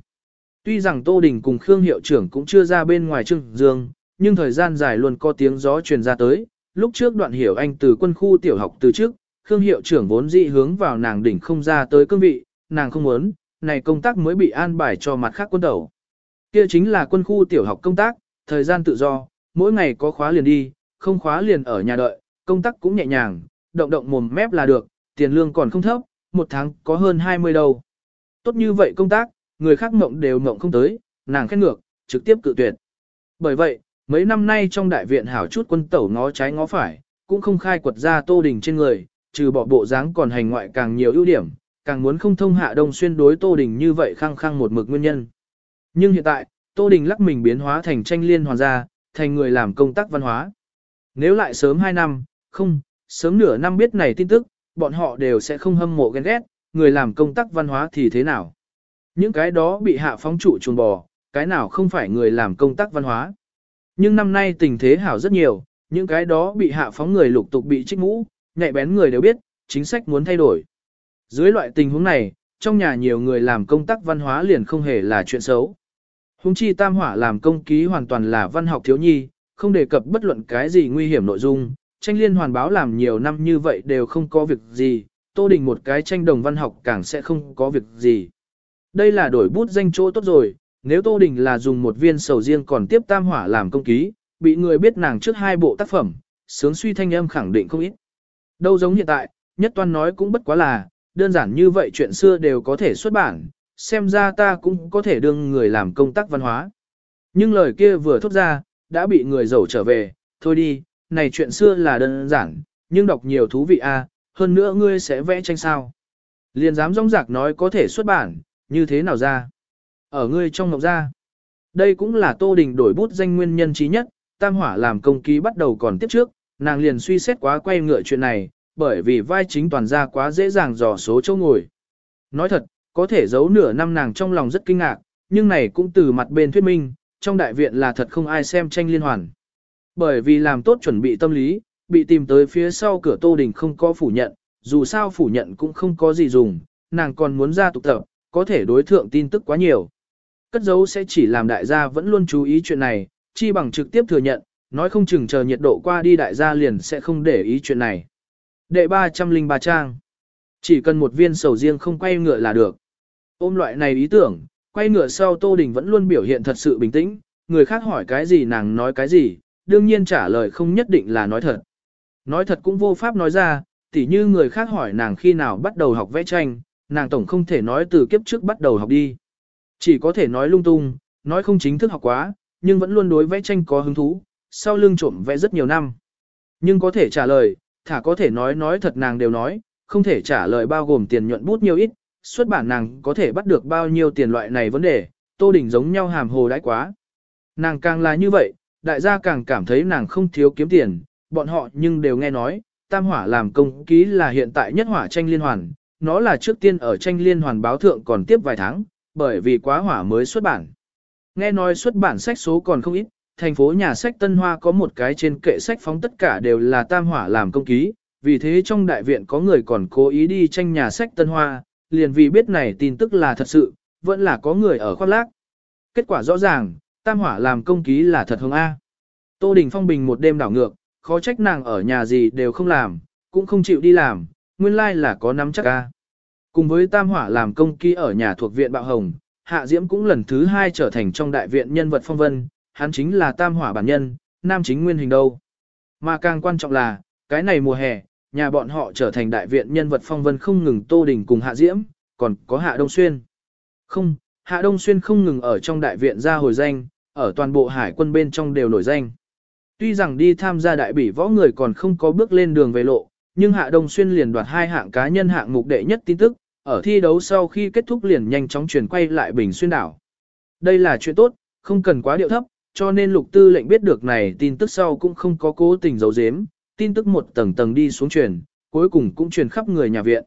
Tuy rằng Tô Đình cùng Khương hiệu trưởng cũng chưa ra bên ngoài trưng dương, nhưng thời gian dài luôn có tiếng gió truyền ra tới. Lúc trước đoạn hiểu anh từ quân khu tiểu học từ trước, Khương hiệu trưởng vốn dị hướng vào nàng đỉnh không ra tới cương vị, nàng không muốn, này công tác mới bị an bài cho mặt khác quân đầu. Kia chính là quân khu tiểu học công tác, thời gian tự do, mỗi ngày có khóa liền đi, không khóa liền ở nhà đợi, công tác cũng nhẹ nhàng, động động mồm mép là được, tiền lương còn không thấp, một tháng có hơn 20 đầu. Tốt như vậy công tác, người khác mộng đều mộng không tới, nàng khét ngược, trực tiếp cự tuyệt. Bởi vậy, mấy năm nay trong đại viện hảo chút quân tẩu ngó trái ngó phải, cũng không khai quật ra tô đình trên người, trừ bỏ bộ dáng còn hành ngoại càng nhiều ưu điểm, càng muốn không thông hạ đông xuyên đối tô đình như vậy khăng khăng một mực nguyên nhân. Nhưng hiện tại, tô đình lắc mình biến hóa thành tranh liên hoàn gia, thành người làm công tác văn hóa. Nếu lại sớm 2 năm, không, sớm nửa năm biết này tin tức, bọn họ đều sẽ không hâm mộ ghen ghét, người làm công tác văn hóa thì thế nào. Những cái đó bị hạ phóng trụ chuồng bò, cái nào không phải người làm công tác văn hóa. Nhưng năm nay tình thế hảo rất nhiều, những cái đó bị hạ phóng người lục tục bị trích mũ, nhạy bén người đều biết, chính sách muốn thay đổi. Dưới loại tình huống này, trong nhà nhiều người làm công tác văn hóa liền không hề là chuyện xấu. Hùng chi tam hỏa làm công ký hoàn toàn là văn học thiếu nhi, không đề cập bất luận cái gì nguy hiểm nội dung, tranh liên hoàn báo làm nhiều năm như vậy đều không có việc gì, Tô Đình một cái tranh đồng văn học càng sẽ không có việc gì. Đây là đổi bút danh chỗ tốt rồi, nếu Tô Đình là dùng một viên sầu riêng còn tiếp tam hỏa làm công ký, bị người biết nàng trước hai bộ tác phẩm, sướng suy thanh âm khẳng định không ít. Đâu giống hiện tại, nhất toan nói cũng bất quá là, đơn giản như vậy chuyện xưa đều có thể xuất bản, xem ra ta cũng có thể đương người làm công tác văn hóa. Nhưng lời kia vừa thốt ra, đã bị người giàu trở về, thôi đi, này chuyện xưa là đơn giản, nhưng đọc nhiều thú vị a, hơn nữa ngươi sẽ vẽ tranh sao. Liền dám rong rạc nói có thể xuất bản, như thế nào ra? Ở ngươi trong ngọc ra. Đây cũng là Tô Đình đổi bút danh nguyên nhân trí nhất, Tam Hỏa làm công ký bắt đầu còn tiếp trước, nàng liền suy xét quá quay ngựa chuyện này, bởi vì vai chính toàn ra quá dễ dàng dò số châu ngồi. Nói thật, có thể giấu nửa năm nàng trong lòng rất kinh ngạc, nhưng này cũng từ mặt bên thuyết minh, trong đại viện là thật không ai xem tranh liên hoàn. Bởi vì làm tốt chuẩn bị tâm lý, bị tìm tới phía sau cửa Tô Đình không có phủ nhận, dù sao phủ nhận cũng không có gì dùng, nàng còn muốn ra tục tập, có thể đối thượng tin tức quá nhiều. Cất dấu sẽ chỉ làm đại gia vẫn luôn chú ý chuyện này, chi bằng trực tiếp thừa nhận, nói không chừng chờ nhiệt độ qua đi đại gia liền sẽ không để ý chuyện này. Đệ 303 trang. Chỉ cần một viên sầu riêng không quay ngựa là được. Ôm loại này ý tưởng, quay ngựa sau Tô Đình vẫn luôn biểu hiện thật sự bình tĩnh, người khác hỏi cái gì nàng nói cái gì, đương nhiên trả lời không nhất định là nói thật. Nói thật cũng vô pháp nói ra, tỉ như người khác hỏi nàng khi nào bắt đầu học vẽ tranh, nàng tổng không thể nói từ kiếp trước bắt đầu học đi. Chỉ có thể nói lung tung, nói không chính thức học quá, nhưng vẫn luôn đối vẽ tranh có hứng thú, sau lưng trộm vẽ rất nhiều năm. Nhưng có thể trả lời, thả có thể nói nói thật nàng đều nói, không thể trả lời bao gồm tiền nhuận bút nhiều ít, xuất bản nàng có thể bắt được bao nhiêu tiền loại này vấn đề, Tô đỉnh giống nhau hàm hồ đãi quá. Nàng càng là như vậy, đại gia càng cảm thấy nàng không thiếu kiếm tiền, bọn họ nhưng đều nghe nói, tam hỏa làm công ký là hiện tại nhất hỏa tranh liên hoàn, nó là trước tiên ở tranh liên hoàn báo thượng còn tiếp vài tháng, bởi vì quá hỏa mới xuất bản. Nghe nói xuất bản sách số còn không ít, thành phố nhà sách Tân Hoa có một cái trên kệ sách phóng tất cả đều là tam hỏa làm công ký, vì thế trong đại viện có người còn cố ý đi tranh nhà sách Tân Hoa, liền vì biết này tin tức là thật sự, vẫn là có người ở khoác lác. Kết quả rõ ràng, tam hỏa làm công ký là thật hương A. Tô Đình Phong bình một đêm đảo ngược, khó trách nàng ở nhà gì đều không làm, cũng không chịu đi làm, nguyên lai là có nắm chắc a. Cùng với Tam Hỏa làm công ký ở nhà thuộc viện Bạo Hồng, Hạ Diễm cũng lần thứ hai trở thành trong đại viện nhân vật phong vân, hắn chính là Tam Hỏa bản nhân, nam chính nguyên hình đâu. Mà càng quan trọng là, cái này mùa hè, nhà bọn họ trở thành đại viện nhân vật phong vân không ngừng Tô Đình cùng Hạ Diễm, còn có Hạ Đông Xuyên. Không, Hạ Đông Xuyên không ngừng ở trong đại viện ra hồi danh, ở toàn bộ hải quân bên trong đều nổi danh. Tuy rằng đi tham gia đại bỉ võ người còn không có bước lên đường về lộ, nhưng Hạ Đông Xuyên liền đoạt hai hạng cá nhân hạng mục đệ nhất tin tức, ở thi đấu sau khi kết thúc liền nhanh chóng chuyển quay lại Bình Xuyên đảo. Đây là chuyện tốt, không cần quá điệu thấp, cho nên lục tư lệnh biết được này tin tức sau cũng không có cố tình giấu giếm, tin tức một tầng tầng đi xuống truyền, cuối cùng cũng truyền khắp người nhà viện.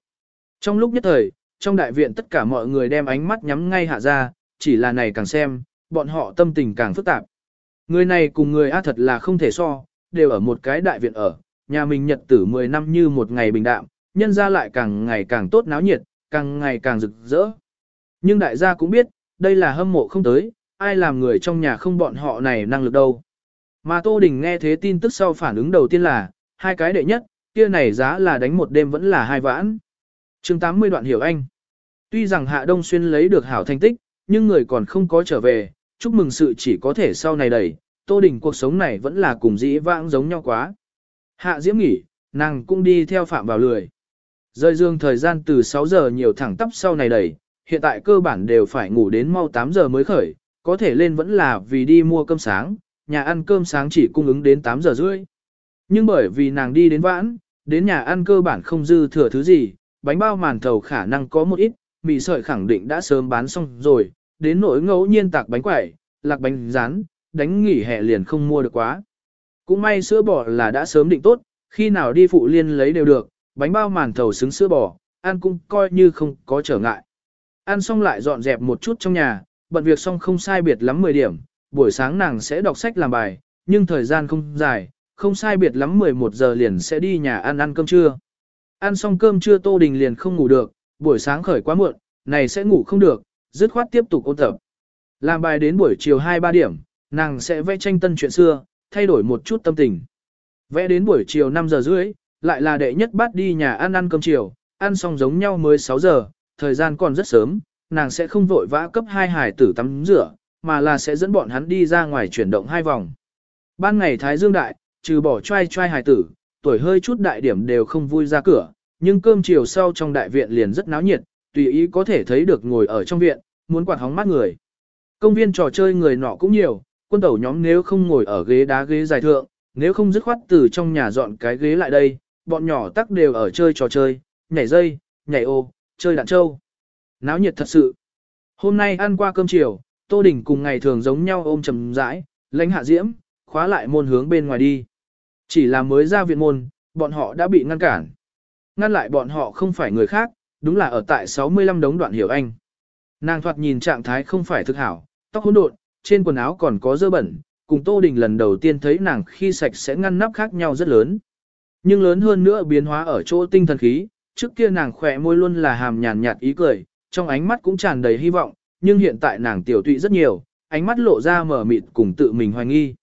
Trong lúc nhất thời, trong đại viện tất cả mọi người đem ánh mắt nhắm ngay hạ ra, chỉ là này càng xem, bọn họ tâm tình càng phức tạp. Người này cùng người A thật là không thể so, đều ở một cái đại viện ở, nhà mình nhật tử 10 năm như một ngày bình đạm, nhân ra lại càng ngày càng tốt náo nhiệt, càng ngày càng rực rỡ. Nhưng đại gia cũng biết, đây là hâm mộ không tới, ai làm người trong nhà không bọn họ này năng lực đâu. Mà Tô Đình nghe thế tin tức sau phản ứng đầu tiên là, hai cái đệ nhất, kia này giá là đánh một đêm vẫn là hai vãn. chương 80 đoạn hiểu anh. Tuy rằng Hạ Đông Xuyên lấy được hảo thành tích, nhưng người còn không có trở về, chúc mừng sự chỉ có thể sau này đẩy, Tô Đình cuộc sống này vẫn là cùng dĩ vãng giống nhau quá. Hạ Diễm nghỉ, nàng cũng đi theo phạm vào lười. Rơi dương thời gian từ 6 giờ nhiều thẳng tắp sau này đẩy, hiện tại cơ bản đều phải ngủ đến mau 8 giờ mới khởi, có thể lên vẫn là vì đi mua cơm sáng, nhà ăn cơm sáng chỉ cung ứng đến 8 giờ rưỡi. Nhưng bởi vì nàng đi đến vãn, đến nhà ăn cơ bản không dư thừa thứ gì, bánh bao màn thầu khả năng có một ít, mì sợi khẳng định đã sớm bán xong rồi, đến nỗi ngẫu nhiên tạc bánh quẩy, lạc bánh rán, đánh nghỉ hè liền không mua được quá. Cũng may sữa bò là đã sớm định tốt, khi nào đi phụ liên lấy đều được, bánh bao màn thầu xứng sữa bò, ăn cũng coi như không có trở ngại. Ăn xong lại dọn dẹp một chút trong nhà, bận việc xong không sai biệt lắm 10 điểm, buổi sáng nàng sẽ đọc sách làm bài, nhưng thời gian không dài, không sai biệt lắm 11 giờ liền sẽ đi nhà ăn ăn cơm trưa. Ăn xong cơm trưa Tô Đình liền không ngủ được, buổi sáng khởi quá muộn, này sẽ ngủ không được, dứt khoát tiếp tục ôn tập. Làm bài đến buổi chiều 2-3 điểm, nàng sẽ vẽ tranh tân chuyện xưa, thay đổi một chút tâm tình. Vẽ đến buổi chiều 5 giờ rưỡi, lại là đệ nhất bắt đi nhà ăn ăn cơm chiều, ăn xong giống nhau mới 6 giờ, thời gian còn rất sớm, nàng sẽ không vội vã cấp hai hải tử tắm rửa, mà là sẽ dẫn bọn hắn đi ra ngoài chuyển động hai vòng. Ban ngày Thái Dương Đại, trừ bỏ trai trai hải tử, tuổi hơi chút đại điểm đều không vui ra cửa, nhưng cơm chiều sau trong đại viện liền rất náo nhiệt, tùy ý có thể thấy được ngồi ở trong viện, muốn quạt hóng mắt người. Công viên trò chơi người nọ cũng nhiều, quân tẩu nhóm nếu không ngồi ở ghế đá ghế dài thượng, nếu không dứt khoát từ trong nhà dọn cái ghế lại đây, bọn nhỏ tắc đều ở chơi trò chơi, nhảy dây, nhảy ô, chơi đạn trâu. Náo nhiệt thật sự. Hôm nay ăn qua cơm chiều, Tô Đình cùng ngày thường giống nhau ôm trầm rãi, lãnh hạ diễm, khóa lại môn hướng bên ngoài đi. Chỉ là mới ra viện môn, bọn họ đã bị ngăn cản. Ngăn lại bọn họ không phải người khác, đúng là ở tại 65 đống đoạn hiểu anh. Nàng thoạt nhìn trạng thái không phải thực hảo, tóc hỗn độn, trên quần áo còn có dơ bẩn, cùng Tô Đình lần đầu tiên thấy nàng khi sạch sẽ ngăn nắp khác nhau rất lớn. Nhưng lớn hơn nữa biến hóa ở chỗ tinh thần khí, trước kia nàng khỏe môi luôn là hàm nhàn nhạt ý cười, trong ánh mắt cũng tràn đầy hy vọng, nhưng hiện tại nàng tiểu tụy rất nhiều, ánh mắt lộ ra mở mịt cùng tự mình hoài nghi.